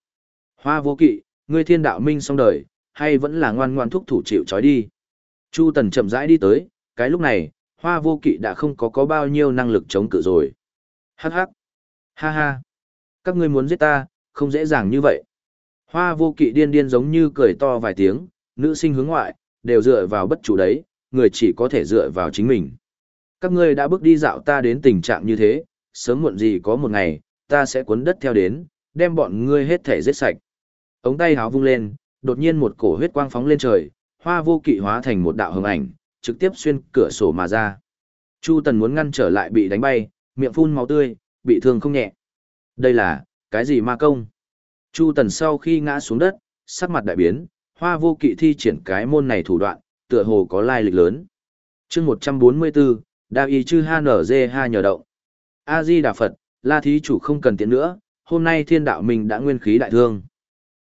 Hoa vô kỵ, ngươi thiên đạo minh xong đời, hay vẫn là ngoan ngoan thúc thủ chịu trói đi. Chu tần chậm rãi đi tới, cái lúc này, hoa vô kỵ đã không có có bao nhiêu năng lực chống cự rồi. Hắc hắc. Ha ha. Các ngươi muốn giết ta, không dễ dàng như vậy. Hoa vô kỵ điên điên giống như cười to vài tiếng, nữ sinh hướng ngoại, đều dựa vào bất chủ đấy, người chỉ có thể dựa vào chính mình. Các ngươi đã bước đi dạo ta đến tình trạng như thế, sớm muộn gì có một ngày, ta sẽ cuốn đất theo đến, đem bọn ngươi hết thể giết sạch. Ống tay háo vung lên, đột nhiên một cổ huyết quang phóng lên trời, hoa vô kỵ hóa thành một đạo hồng ảnh, trực tiếp xuyên cửa sổ mà ra. Chu Tần muốn ngăn trở lại bị đánh bay, miệng phun máu tươi, bị thương không nhẹ. Đây là, cái gì ma công? Chu Tần sau khi ngã xuống đất, sắc mặt đại biến, hoa vô kỵ thi triển cái môn này thủ đoạn, tựa hồ có lai lịch lớn. chương 144, Đa Y Chư Ha Nở Dê Ha nhờ động. A-di Đà Phật, La Thí Chủ không cần tiện nữa, hôm nay thiên đạo mình đã nguyên khí đại thương.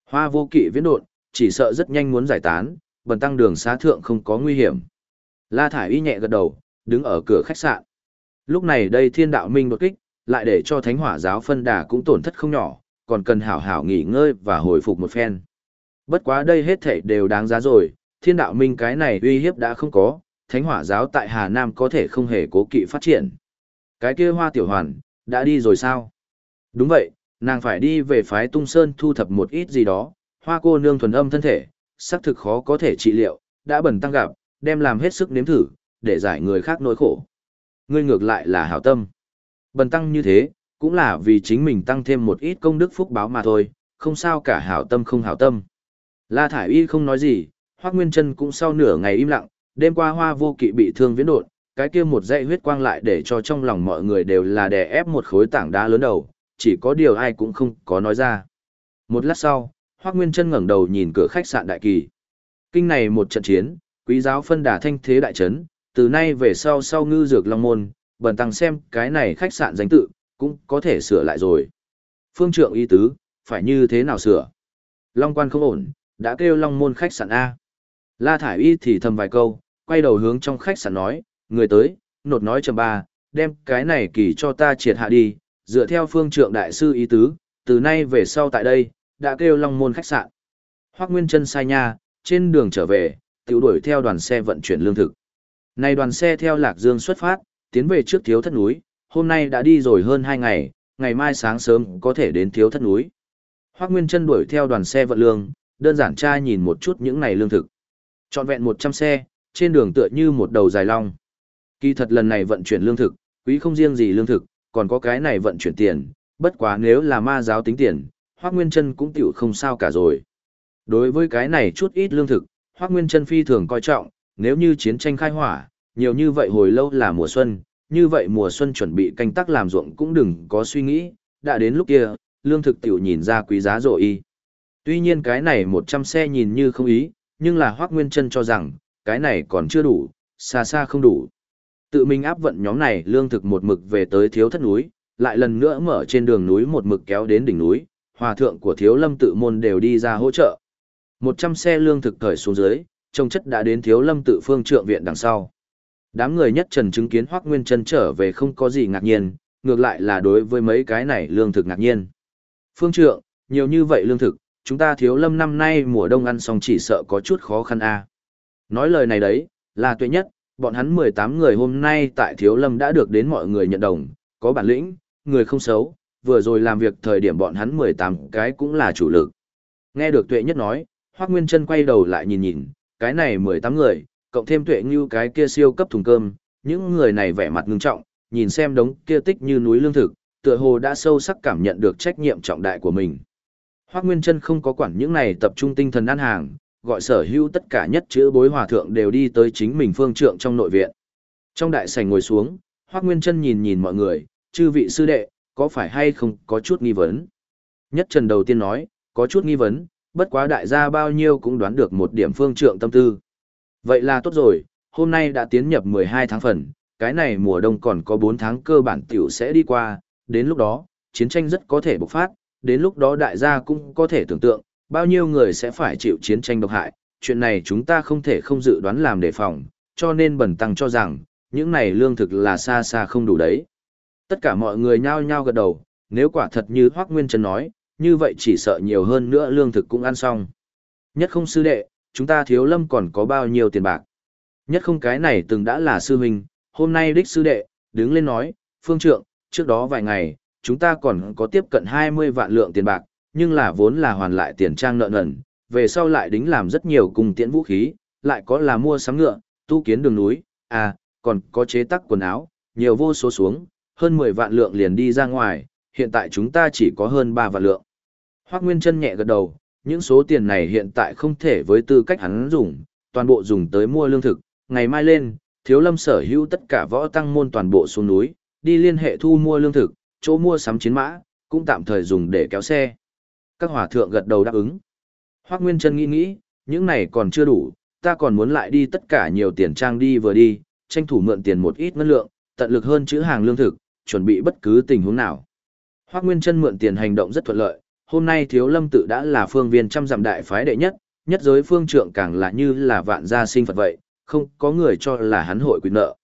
Hoa vô kỵ viễn đột, chỉ sợ rất nhanh muốn giải tán, bần tăng đường xá thượng không có nguy hiểm. La Thải Y nhẹ gật đầu, đứng ở cửa khách sạn. Lúc này đây thiên đạo minh đột kích, lại để cho thánh hỏa giáo phân đà cũng tổn thất không nhỏ, còn cần hảo hảo nghỉ ngơi và hồi phục một phen. Bất quá đây hết thảy đều đáng giá rồi, thiên đạo minh cái này uy hiếp đã không có, thánh hỏa giáo tại Hà Nam có thể không hề cố kỵ phát triển. Cái kia hoa tiểu hoàn, đã đi rồi sao? Đúng vậy, nàng phải đi về phái tung sơn thu thập một ít gì đó, hoa cô nương thuần âm thân thể, xác thực khó có thể trị liệu, đã bẩn tăng gặp, đem làm hết sức nếm thử, để giải người khác nỗi khổ. Ngươi ngược lại là hảo tâm. Bần tăng như thế, cũng là vì chính mình tăng thêm một ít công đức phúc báo mà thôi, không sao cả hảo tâm không hảo tâm. La Thải Y không nói gì, Hoác Nguyên Trân cũng sau nửa ngày im lặng, đêm qua hoa vô kỵ bị thương viễn đột, cái kia một dãy huyết quang lại để cho trong lòng mọi người đều là đè ép một khối tảng đá lớn đầu, chỉ có điều ai cũng không có nói ra. Một lát sau, Hoác Nguyên Trân ngẩng đầu nhìn cửa khách sạn đại kỳ. Kinh này một trận chiến, quý giáo phân đà thanh thế đại trấn, từ nay về sau sau ngư dược long môn, bần tăng xem cái này khách sạn danh tự, cũng có thể sửa lại rồi. Phương trượng y tứ, phải như thế nào sửa? Long quan không ổn, đã kêu long môn khách sạn A. La Thải Y thì thầm vài câu, quay đầu hướng trong khách sạn nói, người tới, nột nói chầm ba, đem cái này kỳ cho ta triệt hạ đi, dựa theo phương trượng đại sư ý tứ, từ nay về sau tại đây, đã kêu long môn khách sạn. Hoác Nguyên chân sai nha, trên đường trở về, tiểu đuổi theo đoàn xe vận chuyển lương thực. Này đoàn xe theo Lạc Dương xuất phát, tiến về trước thiếu thất núi, hôm nay đã đi rồi hơn 2 ngày, ngày mai sáng sớm có thể đến thiếu thất núi. Hoác Nguyên chân đuổi theo đoàn xe vận lương, đơn giản tra nhìn một chút những này lương thực. Chọn vẹn 100 xe, trên đường tựa như một đầu dài long. Kỳ thật lần này vận chuyển lương thực, quý không riêng gì lương thực, còn có cái này vận chuyển tiền, bất quá nếu là ma giáo tính tiền, Hoác Nguyên Trân cũng tiểu không sao cả rồi. Đối với cái này chút ít lương thực, Hoắc Nguyên Trân phi thường coi trọng, nếu như chiến tranh khai hỏa, nhiều như vậy hồi lâu là mùa xuân, như vậy mùa xuân chuẩn bị canh tác làm ruộng cũng đừng có suy nghĩ, đã đến lúc kia, lương thực tiểu nhìn ra quý giá rồi y. Tuy nhiên cái này 100 xe nhìn như không ý, nhưng là Hoắc Nguyên Trân cho rằng, cái này còn chưa đủ, xa xa không đủ. Tự mình áp vận nhóm này lương thực một mực về tới thiếu thất núi, lại lần nữa mở trên đường núi một mực kéo đến đỉnh núi, hòa thượng của thiếu lâm tự môn đều đi ra hỗ trợ. Một trăm xe lương thực cởi xuống dưới, trông chất đã đến thiếu lâm tự phương trượng viện đằng sau. Đám người nhất trần chứng kiến hoác Nguyên Trân trở về không có gì ngạc nhiên, ngược lại là đối với mấy cái này lương thực ngạc nhiên. Phương trượng, nhiều như vậy lương thực, chúng ta thiếu lâm năm nay mùa đông ăn xong chỉ sợ có chút khó khăn a. Nói lời này đấy, là tuệ nhất, bọn hắn 18 người hôm nay tại thiếu lâm đã được đến mọi người nhận đồng, có bản lĩnh, người không xấu, vừa rồi làm việc thời điểm bọn hắn 18 cái cũng là chủ lực. Nghe được tuệ nhất nói, Hoác Nguyên Trân quay đầu lại nhìn nhìn, cái này 18 người, cộng thêm tuệ như cái kia siêu cấp thùng cơm, những người này vẻ mặt ngưng trọng, nhìn xem đống kia tích như núi lương thực, tựa hồ đã sâu sắc cảm nhận được trách nhiệm trọng đại của mình. Hoác Nguyên Trân không có quản những này tập trung tinh thần ăn hàng, gọi sở hữu tất cả nhất chữ bối hòa thượng đều đi tới chính mình phương trượng trong nội viện. Trong đại sảnh ngồi xuống, Hoác Nguyên Trân nhìn nhìn mọi người, chư vị sư đệ, có phải hay không có chút nghi vấn? Nhất Trần đầu tiên nói, có chút nghi vấn, bất quá đại gia bao nhiêu cũng đoán được một điểm phương trượng tâm tư. Vậy là tốt rồi, hôm nay đã tiến nhập 12 tháng phần, cái này mùa đông còn có 4 tháng cơ bản tiểu sẽ đi qua, đến lúc đó, chiến tranh rất có thể bộc phát, đến lúc đó đại gia cũng có thể tưởng tượng, bao nhiêu người sẽ phải chịu chiến tranh độc hại, chuyện này chúng ta không thể không dự đoán làm đề phòng, cho nên bẩn tăng cho rằng, những này lương thực là xa xa không đủ đấy. Tất cả mọi người nhao nhao gật đầu, nếu quả thật như Hoác Nguyên Trần nói, như vậy chỉ sợ nhiều hơn nữa lương thực cũng ăn xong. Nhất không sư đệ, chúng ta thiếu lâm còn có bao nhiêu tiền bạc. Nhất không cái này từng đã là sư huynh, hôm nay đích sư đệ, đứng lên nói, phương trượng, trước đó vài ngày, chúng ta còn có tiếp cận 20 vạn lượng tiền bạc, nhưng là vốn là hoàn lại tiền trang nợ nần, về sau lại đính làm rất nhiều cung tiễn vũ khí, lại có là mua sắm ngựa, tu kiến đường núi, à, còn có chế tác quần áo, nhiều vô số xuống, hơn 10 vạn lượng liền đi ra ngoài, hiện tại chúng ta chỉ có hơn 3 vạn lượng. Hoác Nguyên Trân nhẹ gật đầu, những số tiền này hiện tại không thể với tư cách hắn dùng, toàn bộ dùng tới mua lương thực, ngày mai lên, thiếu lâm sở hữu tất cả võ tăng môn toàn bộ xuống núi, đi liên hệ thu mua lương thực, chỗ mua sắm chiến mã, cũng tạm thời dùng để kéo xe. Các hòa thượng gật đầu đáp ứng. Hoác Nguyên Trân nghĩ nghĩ, những này còn chưa đủ, ta còn muốn lại đi tất cả nhiều tiền trang đi vừa đi, tranh thủ mượn tiền một ít ngân lượng, tận lực hơn chữ hàng lương thực, chuẩn bị bất cứ tình huống nào. Hoác Nguyên Trân mượn tiền hành động rất thuận lợi, hôm nay Thiếu Lâm tự đã là phương viên trăm dặm đại phái đệ nhất, nhất giới phương trượng càng là như là vạn gia sinh Phật vậy, không có người cho là hắn hội quyền nợ.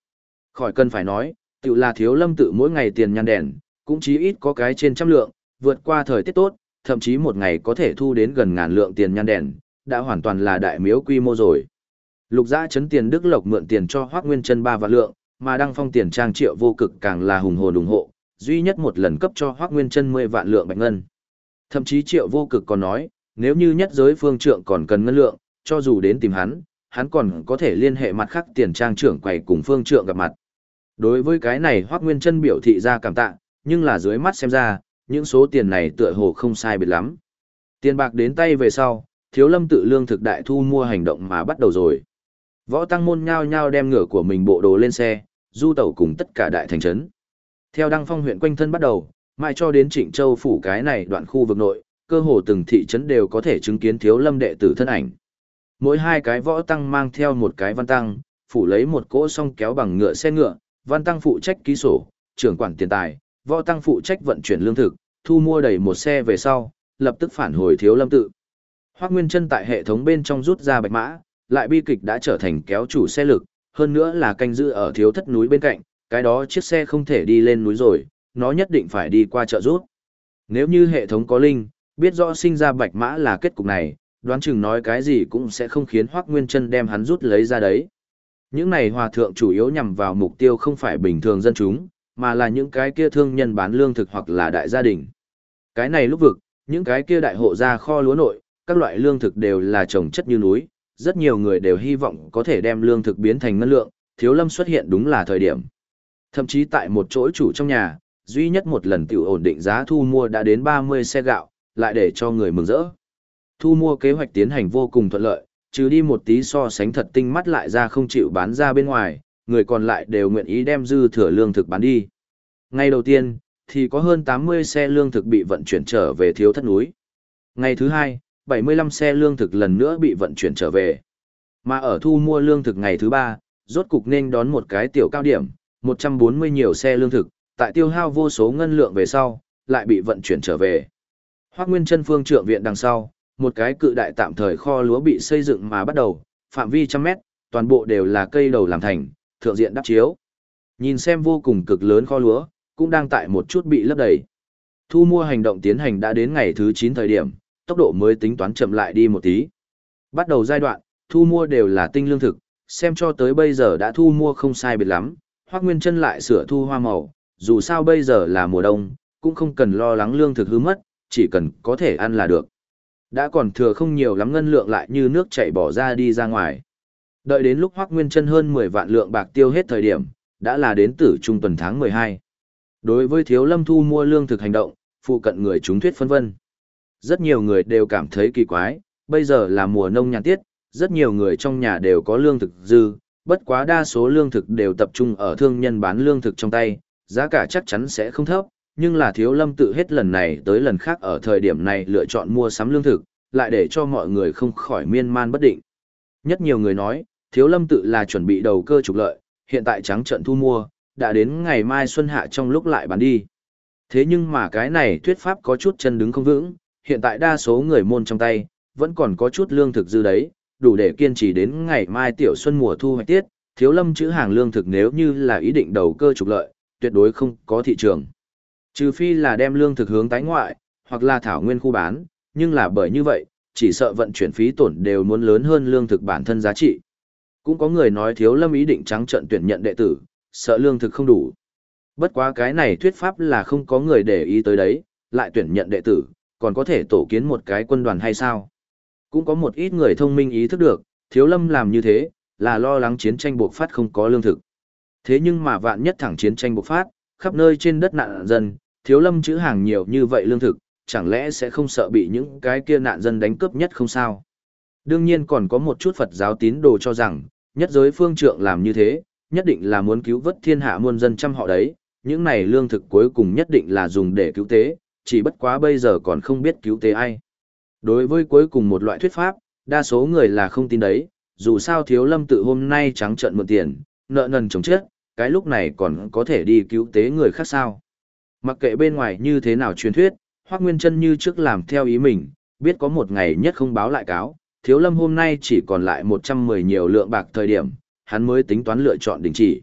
Khỏi cần phải nói, tự là Thiếu Lâm tự mỗi ngày tiền nhăn đèn, cũng chí ít có cái trên trăm lượng, vượt qua thời tiết tốt, thậm chí một ngày có thể thu đến gần ngàn lượng tiền nhăn đèn, đã hoàn toàn là đại miếu quy mô rồi. Lục Giã chấn tiền Đức Lộc mượn tiền cho Hoắc Nguyên Chân ba vạn lượng, mà đăng phong tiền trang triệu vô cực càng là hùng hồn ủng hộ, duy nhất một lần cấp cho Hoắc Nguyên Chân 10 vạn lượng bạch ngân. Thậm chí triệu vô cực còn nói, nếu như nhất giới phương trượng còn cần ngân lượng, cho dù đến tìm hắn, hắn còn có thể liên hệ mặt khác tiền trang trưởng quầy cùng phương trượng gặp mặt. Đối với cái này Hoắc Nguyên Chân biểu thị ra cảm tạ, nhưng là dưới mắt xem ra, những số tiền này tựa hồ không sai biệt lắm. Tiền bạc đến tay về sau, thiếu lâm tự lương thực đại thu mua hành động mà bắt đầu rồi. Võ tăng môn nhao nhao đem ngựa của mình bộ đồ lên xe, du tẩu cùng tất cả đại thành trấn. Theo đăng phong huyện quanh thân bắt đầu, mai cho đến Trịnh Châu phủ cái này đoạn khu vực nội, cơ hồ từng thị trấn đều có thể chứng kiến thiếu lâm đệ tử thân ảnh. Mỗi hai cái võ tăng mang theo một cái văn tăng, phủ lấy một cỗ song kéo bằng ngựa xe ngựa, văn tăng phụ trách ký sổ, trưởng quản tiền tài, võ tăng phụ trách vận chuyển lương thực, thu mua đầy một xe về sau, lập tức phản hồi thiếu lâm tự. Hoác Nguyên chân tại hệ thống bên trong rút ra bạch mã, lại bi kịch đã trở thành kéo chủ xe lực, hơn nữa là canh giữ ở thiếu thất núi bên cạnh, cái đó chiếc xe không thể đi lên núi rồi, nó nhất định phải đi qua chợ rút. Nếu như hệ thống có linh, biết rõ sinh ra bạch mã là kết cục này, đoán chừng nói cái gì cũng sẽ không khiến Hoác Nguyên Trân đem hắn rút lấy ra đấy. Những này hòa thượng chủ yếu nhằm vào mục tiêu không phải bình thường dân chúng, mà là những cái kia thương nhân bán lương thực hoặc là đại gia đình. Cái này lúc vực, những cái kia đại hộ ra kho lúa nội, các loại lương thực đều là trồng chất như núi, rất nhiều người đều hy vọng có thể đem lương thực biến thành ngân lượng, thiếu lâm xuất hiện đúng là thời điểm. Thậm chí tại một chỗ chủ trong nhà, duy nhất một lần tiểu ổn định giá thu mua đã đến 30 xe gạo, lại để cho người mừng rỡ. Thu mua kế hoạch tiến hành vô cùng thuận lợi, trừ đi một tí so sánh thật tinh mắt lại ra không chịu bán ra bên ngoài, người còn lại đều nguyện ý đem dư thừa lương thực bán đi. Ngày đầu tiên, thì có hơn 80 xe lương thực bị vận chuyển trở về thiếu thất núi. Ngày thứ hai, 75 xe lương thực lần nữa bị vận chuyển trở về. Mà ở thu mua lương thực ngày thứ ba, rốt cục nên đón một cái tiểu cao điểm, 140 nhiều xe lương thực, tại tiêu hao vô số ngân lượng về sau, lại bị vận chuyển trở về. Hoác Nguyên chân phương trượng viện đằng sau, một cái cự đại tạm thời kho lúa bị xây dựng mà bắt đầu, phạm vi trăm mét, toàn bộ đều là cây đầu làm thành, thượng diện đắp chiếu. Nhìn xem vô cùng cực lớn kho lúa, cũng đang tại một chút bị lấp đầy. Thu mua hành động tiến hành đã đến ngày thứ 9 thời điểm, tốc độ mới tính toán chậm lại đi một tí. Bắt đầu giai đoạn, thu mua đều là tinh lương thực, xem cho tới bây giờ đã thu mua không sai biệt lắm, Hoắc Nguyên Chân lại sửa thu hoa màu, dù sao bây giờ là mùa đông, cũng không cần lo lắng lương thực hư mất, chỉ cần có thể ăn là được. Đã còn thừa không nhiều lắm ngân lượng lại như nước chảy bỏ ra đi ra ngoài. Đợi đến lúc Hoắc Nguyên Chân hơn 10 vạn lượng bạc tiêu hết thời điểm, đã là đến tử trung tuần tháng 12. Đối với Thiếu Lâm thu mua lương thực hành động, phụ cận người chúng thuyết phân vân. Rất nhiều người đều cảm thấy kỳ quái, bây giờ là mùa nông nhàn tiết, rất nhiều người trong nhà đều có lương thực dư, bất quá đa số lương thực đều tập trung ở thương nhân bán lương thực trong tay, giá cả chắc chắn sẽ không thấp, nhưng là thiếu lâm tự hết lần này tới lần khác ở thời điểm này lựa chọn mua sắm lương thực, lại để cho mọi người không khỏi miên man bất định. Nhất nhiều người nói, thiếu lâm tự là chuẩn bị đầu cơ trục lợi, hiện tại trắng trận thu mua, đã đến ngày mai xuân hạ trong lúc lại bán đi. Thế nhưng mà cái này thuyết pháp có chút chân đứng không vững, hiện tại đa số người môn trong tay, vẫn còn có chút lương thực dư đấy, đủ để kiên trì đến ngày mai tiểu xuân mùa thu hoạch tiết, thiếu lâm chữ hàng lương thực nếu như là ý định đầu cơ trục lợi, tuyệt đối không có thị trường. Trừ phi là đem lương thực hướng tái ngoại, hoặc là thảo nguyên khu bán, nhưng là bởi như vậy, chỉ sợ vận chuyển phí tổn đều muốn lớn hơn lương thực bản thân giá trị. Cũng có người nói thiếu lâm ý định trắng trận tuyển nhận đệ tử, sợ lương thực không đủ. Bất quá cái này thuyết pháp là không có người để ý tới đấy, lại tuyển nhận đệ tử, còn có thể tổ kiến một cái quân đoàn hay sao? Cũng có một ít người thông minh ý thức được, thiếu lâm làm như thế, là lo lắng chiến tranh bộc phát không có lương thực. Thế nhưng mà vạn nhất thẳng chiến tranh bộc phát, khắp nơi trên đất nạn dân, thiếu lâm chữ hàng nhiều như vậy lương thực, chẳng lẽ sẽ không sợ bị những cái kia nạn dân đánh cướp nhất không sao? Đương nhiên còn có một chút Phật giáo tín đồ cho rằng, nhất giới phương trượng làm như thế, nhất định là muốn cứu vớt thiên hạ muôn dân trăm họ đấy, những này lương thực cuối cùng nhất định là dùng để cứu tế, chỉ bất quá bây giờ còn không biết cứu tế ai. Đối với cuối cùng một loại thuyết pháp, đa số người là không tin đấy, dù sao thiếu lâm tự hôm nay trắng trợn mượn tiền, nợ nần chống chết, cái lúc này còn có thể đi cứu tế người khác sao. Mặc kệ bên ngoài như thế nào truyền thuyết, Hoác Nguyên chân như trước làm theo ý mình, biết có một ngày nhất không báo lại cáo, thiếu lâm hôm nay chỉ còn lại 110 nhiều lượng bạc thời điểm, hắn mới tính toán lựa chọn đình chỉ.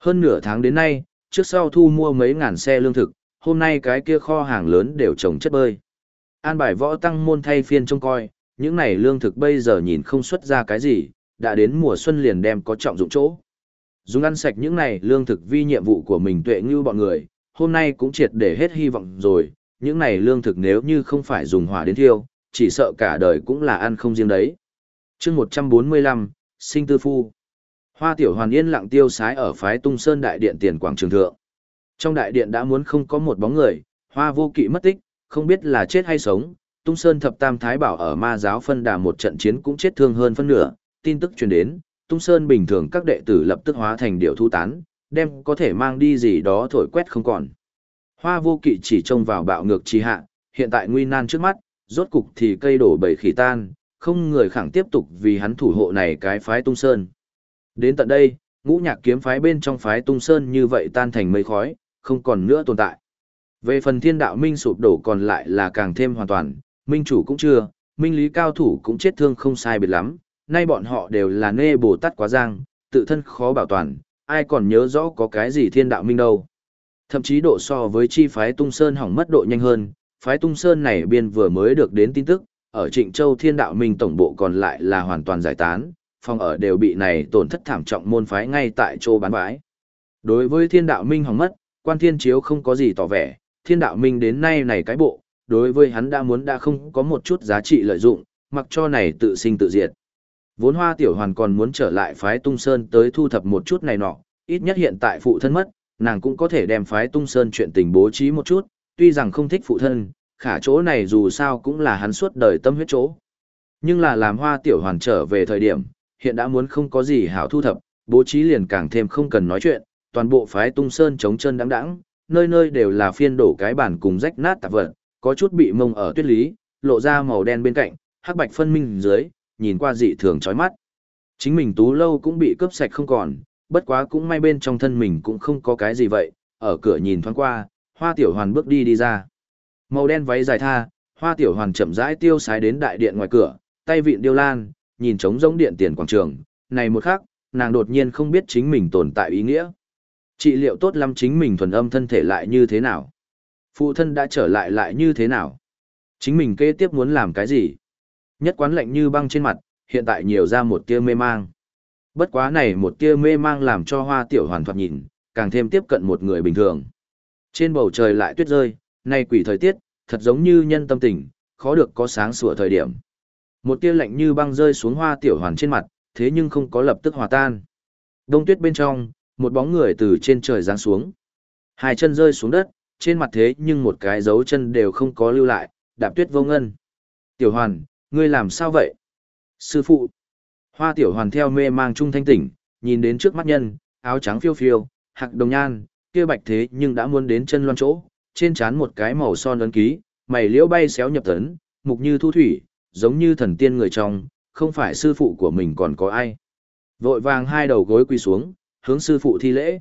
Hơn nửa tháng đến nay, trước sau thu mua mấy ngàn xe lương thực, hôm nay cái kia kho hàng lớn đều trồng chất bơi. An bài võ tăng môn thay phiên trông coi, những này lương thực bây giờ nhìn không xuất ra cái gì, đã đến mùa xuân liền đem có trọng dụng chỗ. Dùng ăn sạch những này lương thực vi nhiệm vụ của mình tuệ như bọn người, hôm nay cũng triệt để hết hy vọng rồi, những này lương thực nếu như không phải dùng hỏa đến thiêu, chỉ sợ cả đời cũng là ăn không riêng đấy. chương 145, Sinh Tư Phu Hoa tiểu hoàn yên lặng tiêu sái ở phái tung sơn đại điện tiền quảng trường thượng. Trong đại điện đã muốn không có một bóng người, hoa vô kỵ mất tích, không biết là chết hay sống, tung sơn thập tam thái bảo ở ma giáo phân đà một trận chiến cũng chết thương hơn phân nửa, tin tức truyền đến, tung sơn bình thường các đệ tử lập tức hóa thành điệu thu tán, đem có thể mang đi gì đó thổi quét không còn. Hoa vô kỵ chỉ trông vào bạo ngược trì hạ, hiện tại nguy nan trước mắt, rốt cục thì cây đổ bầy khỉ tan, không người khẳng tiếp tục vì hắn thủ hộ này cái phái tung sơn. Đến tận đây, ngũ nhạc kiếm phái bên trong phái tung sơn như vậy tan thành mây khói, không còn nữa tồn tại. Về phần thiên đạo minh sụp đổ còn lại là càng thêm hoàn toàn, minh chủ cũng chưa, minh lý cao thủ cũng chết thương không sai biệt lắm, nay bọn họ đều là nê bồ tát quá giang, tự thân khó bảo toàn, ai còn nhớ rõ có cái gì thiên đạo minh đâu. Thậm chí độ so với chi phái tung sơn hỏng mất độ nhanh hơn, phái tung sơn này biên vừa mới được đến tin tức, ở Trịnh Châu thiên đạo minh tổng bộ còn lại là hoàn toàn giải tán, phòng ở đều bị này tổn thất thảm trọng môn phái ngay tại chỗ bán bãi. Đối với thiên đạo minh hỏng mất, quan thiên chiếu không có gì tỏ vẻ, thiên đạo minh đến nay này cái bộ, đối với hắn đã muốn đã không có một chút giá trị lợi dụng, mặc cho này tự sinh tự diệt. Vốn hoa tiểu hoàn còn muốn trở lại phái tung sơn tới thu thập một chút này nọ, ít nhất hiện tại phụ thân mất, nàng cũng có thể đem phái tung sơn chuyện tình bố trí một chút, tuy rằng không thích phụ thân, khả chỗ này dù sao cũng là hắn suốt đời tâm huyết chỗ. Nhưng là làm hoa tiểu hoàn trở về thời điểm, hiện đã muốn không có gì hảo thu thập, bố trí liền càng thêm không cần nói chuyện, toàn bộ phái tung sơn chống chân đắng đắng, nơi nơi đều là phiên đổ cái bản cùng rách nát tạp vật, có chút bị mông ở tuyết lý, lộ ra màu đen bên cạnh, hắc bạch phân minh dưới, nhìn qua dị thường chói mắt. Chính mình tú lâu cũng bị cướp sạch không còn, bất quá cũng may bên trong thân mình cũng không có cái gì vậy, ở cửa nhìn thoáng qua, hoa tiểu hoàn bước đi đi ra. Màu đen váy dài tha, hoa tiểu hoàn chậm rãi tiêu sái đến đại điện ngoài cửa, tay vịn điêu lan, nhìn trống rỗng điện tiền quảng trường, này một khắc, nàng đột nhiên không biết chính mình tồn tại ý nghĩa. Trị liệu tốt lắm chính mình thuần âm thân thể lại như thế nào? Phụ thân đã trở lại lại như thế nào? Chính mình kế tiếp muốn làm cái gì? Nhất quán lạnh như băng trên mặt, hiện tại nhiều ra một tia mê mang. Bất quá này một tia mê mang làm cho hoa tiểu hoàn thoạt nhìn, càng thêm tiếp cận một người bình thường. Trên bầu trời lại tuyết rơi, nay quỷ thời tiết, thật giống như nhân tâm tình, khó được có sáng sủa thời điểm. Một tia lạnh như băng rơi xuống hoa tiểu hoàn trên mặt, thế nhưng không có lập tức hòa tan. Đông tuyết bên trong, một bóng người từ trên trời giáng xuống. Hai chân rơi xuống đất, trên mặt thế nhưng một cái dấu chân đều không có lưu lại, đạp tuyết vô ngân. Tiểu hoàn, ngươi làm sao vậy? Sư phụ. Hoa tiểu hoàn theo mê mang trung thanh tỉnh, nhìn đến trước mắt nhân, áo trắng phiêu phiêu, hạc đồng nhan, kia bạch thế nhưng đã muốn đến chân loan chỗ, trên trán một cái màu son ấn ký, mày liễu bay xéo nhập tấn, mục như thu thủy, giống như thần tiên người trong, không phải sư phụ của mình còn có ai. Vội vàng hai đầu gối quỳ xuống, hướng sư phụ thi lễ.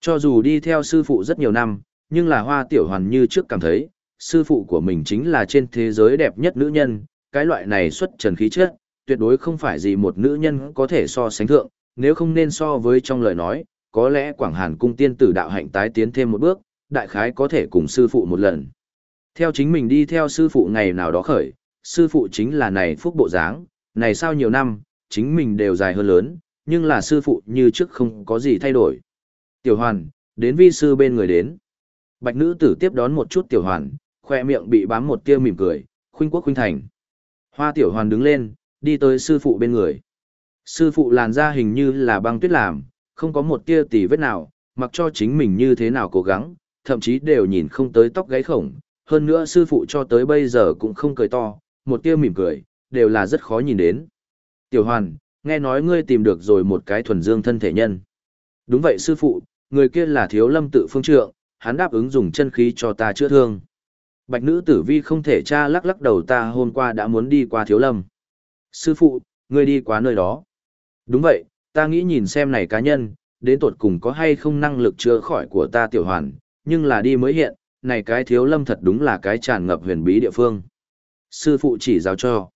Cho dù đi theo sư phụ rất nhiều năm, nhưng là hoa tiểu hoàn như trước cảm thấy, sư phụ của mình chính là trên thế giới đẹp nhất nữ nhân, cái loại này xuất trần khí chất, tuyệt đối không phải gì một nữ nhân có thể so sánh thượng, nếu không nên so với trong lời nói, có lẽ Quảng Hàn cung tiên tử đạo hạnh tái tiến thêm một bước, đại khái có thể cùng sư phụ một lần. Theo chính mình đi theo sư phụ ngày nào đó khởi, sư phụ chính là này phúc bộ dáng, này sao nhiều năm, chính mình đều dài hơn lớn, nhưng là sư phụ như trước không có gì thay đổi. Tiểu hoàn, đến vi sư bên người đến. Bạch nữ tử tiếp đón một chút tiểu hoàn, khoe miệng bị bám một tia mỉm cười, khuynh quốc khuynh thành. Hoa tiểu hoàn đứng lên, đi tới sư phụ bên người. Sư phụ làn da hình như là băng tuyết làm, không có một tia tì vết nào, mặc cho chính mình như thế nào cố gắng, thậm chí đều nhìn không tới tóc gáy khổng. Hơn nữa sư phụ cho tới bây giờ cũng không cười to, một tia mỉm cười, đều là rất khó nhìn đến. Tiểu hoàn, nghe nói ngươi tìm được rồi một cái thuần dương thân thể nhân. Đúng vậy sư phụ, người kia là thiếu lâm tự phương trượng, hắn đáp ứng dùng chân khí cho ta chữa thương. Bạch nữ tử vi không thể tra lắc lắc đầu ta hôm qua đã muốn đi qua thiếu lâm. Sư phụ, ngươi đi qua nơi đó. Đúng vậy, ta nghĩ nhìn xem này cá nhân, đến tột cùng có hay không năng lực chữa khỏi của ta tiểu hoàn, nhưng là đi mới hiện, này cái thiếu lâm thật đúng là cái tràn ngập huyền bí địa phương. Sư phụ chỉ giáo cho.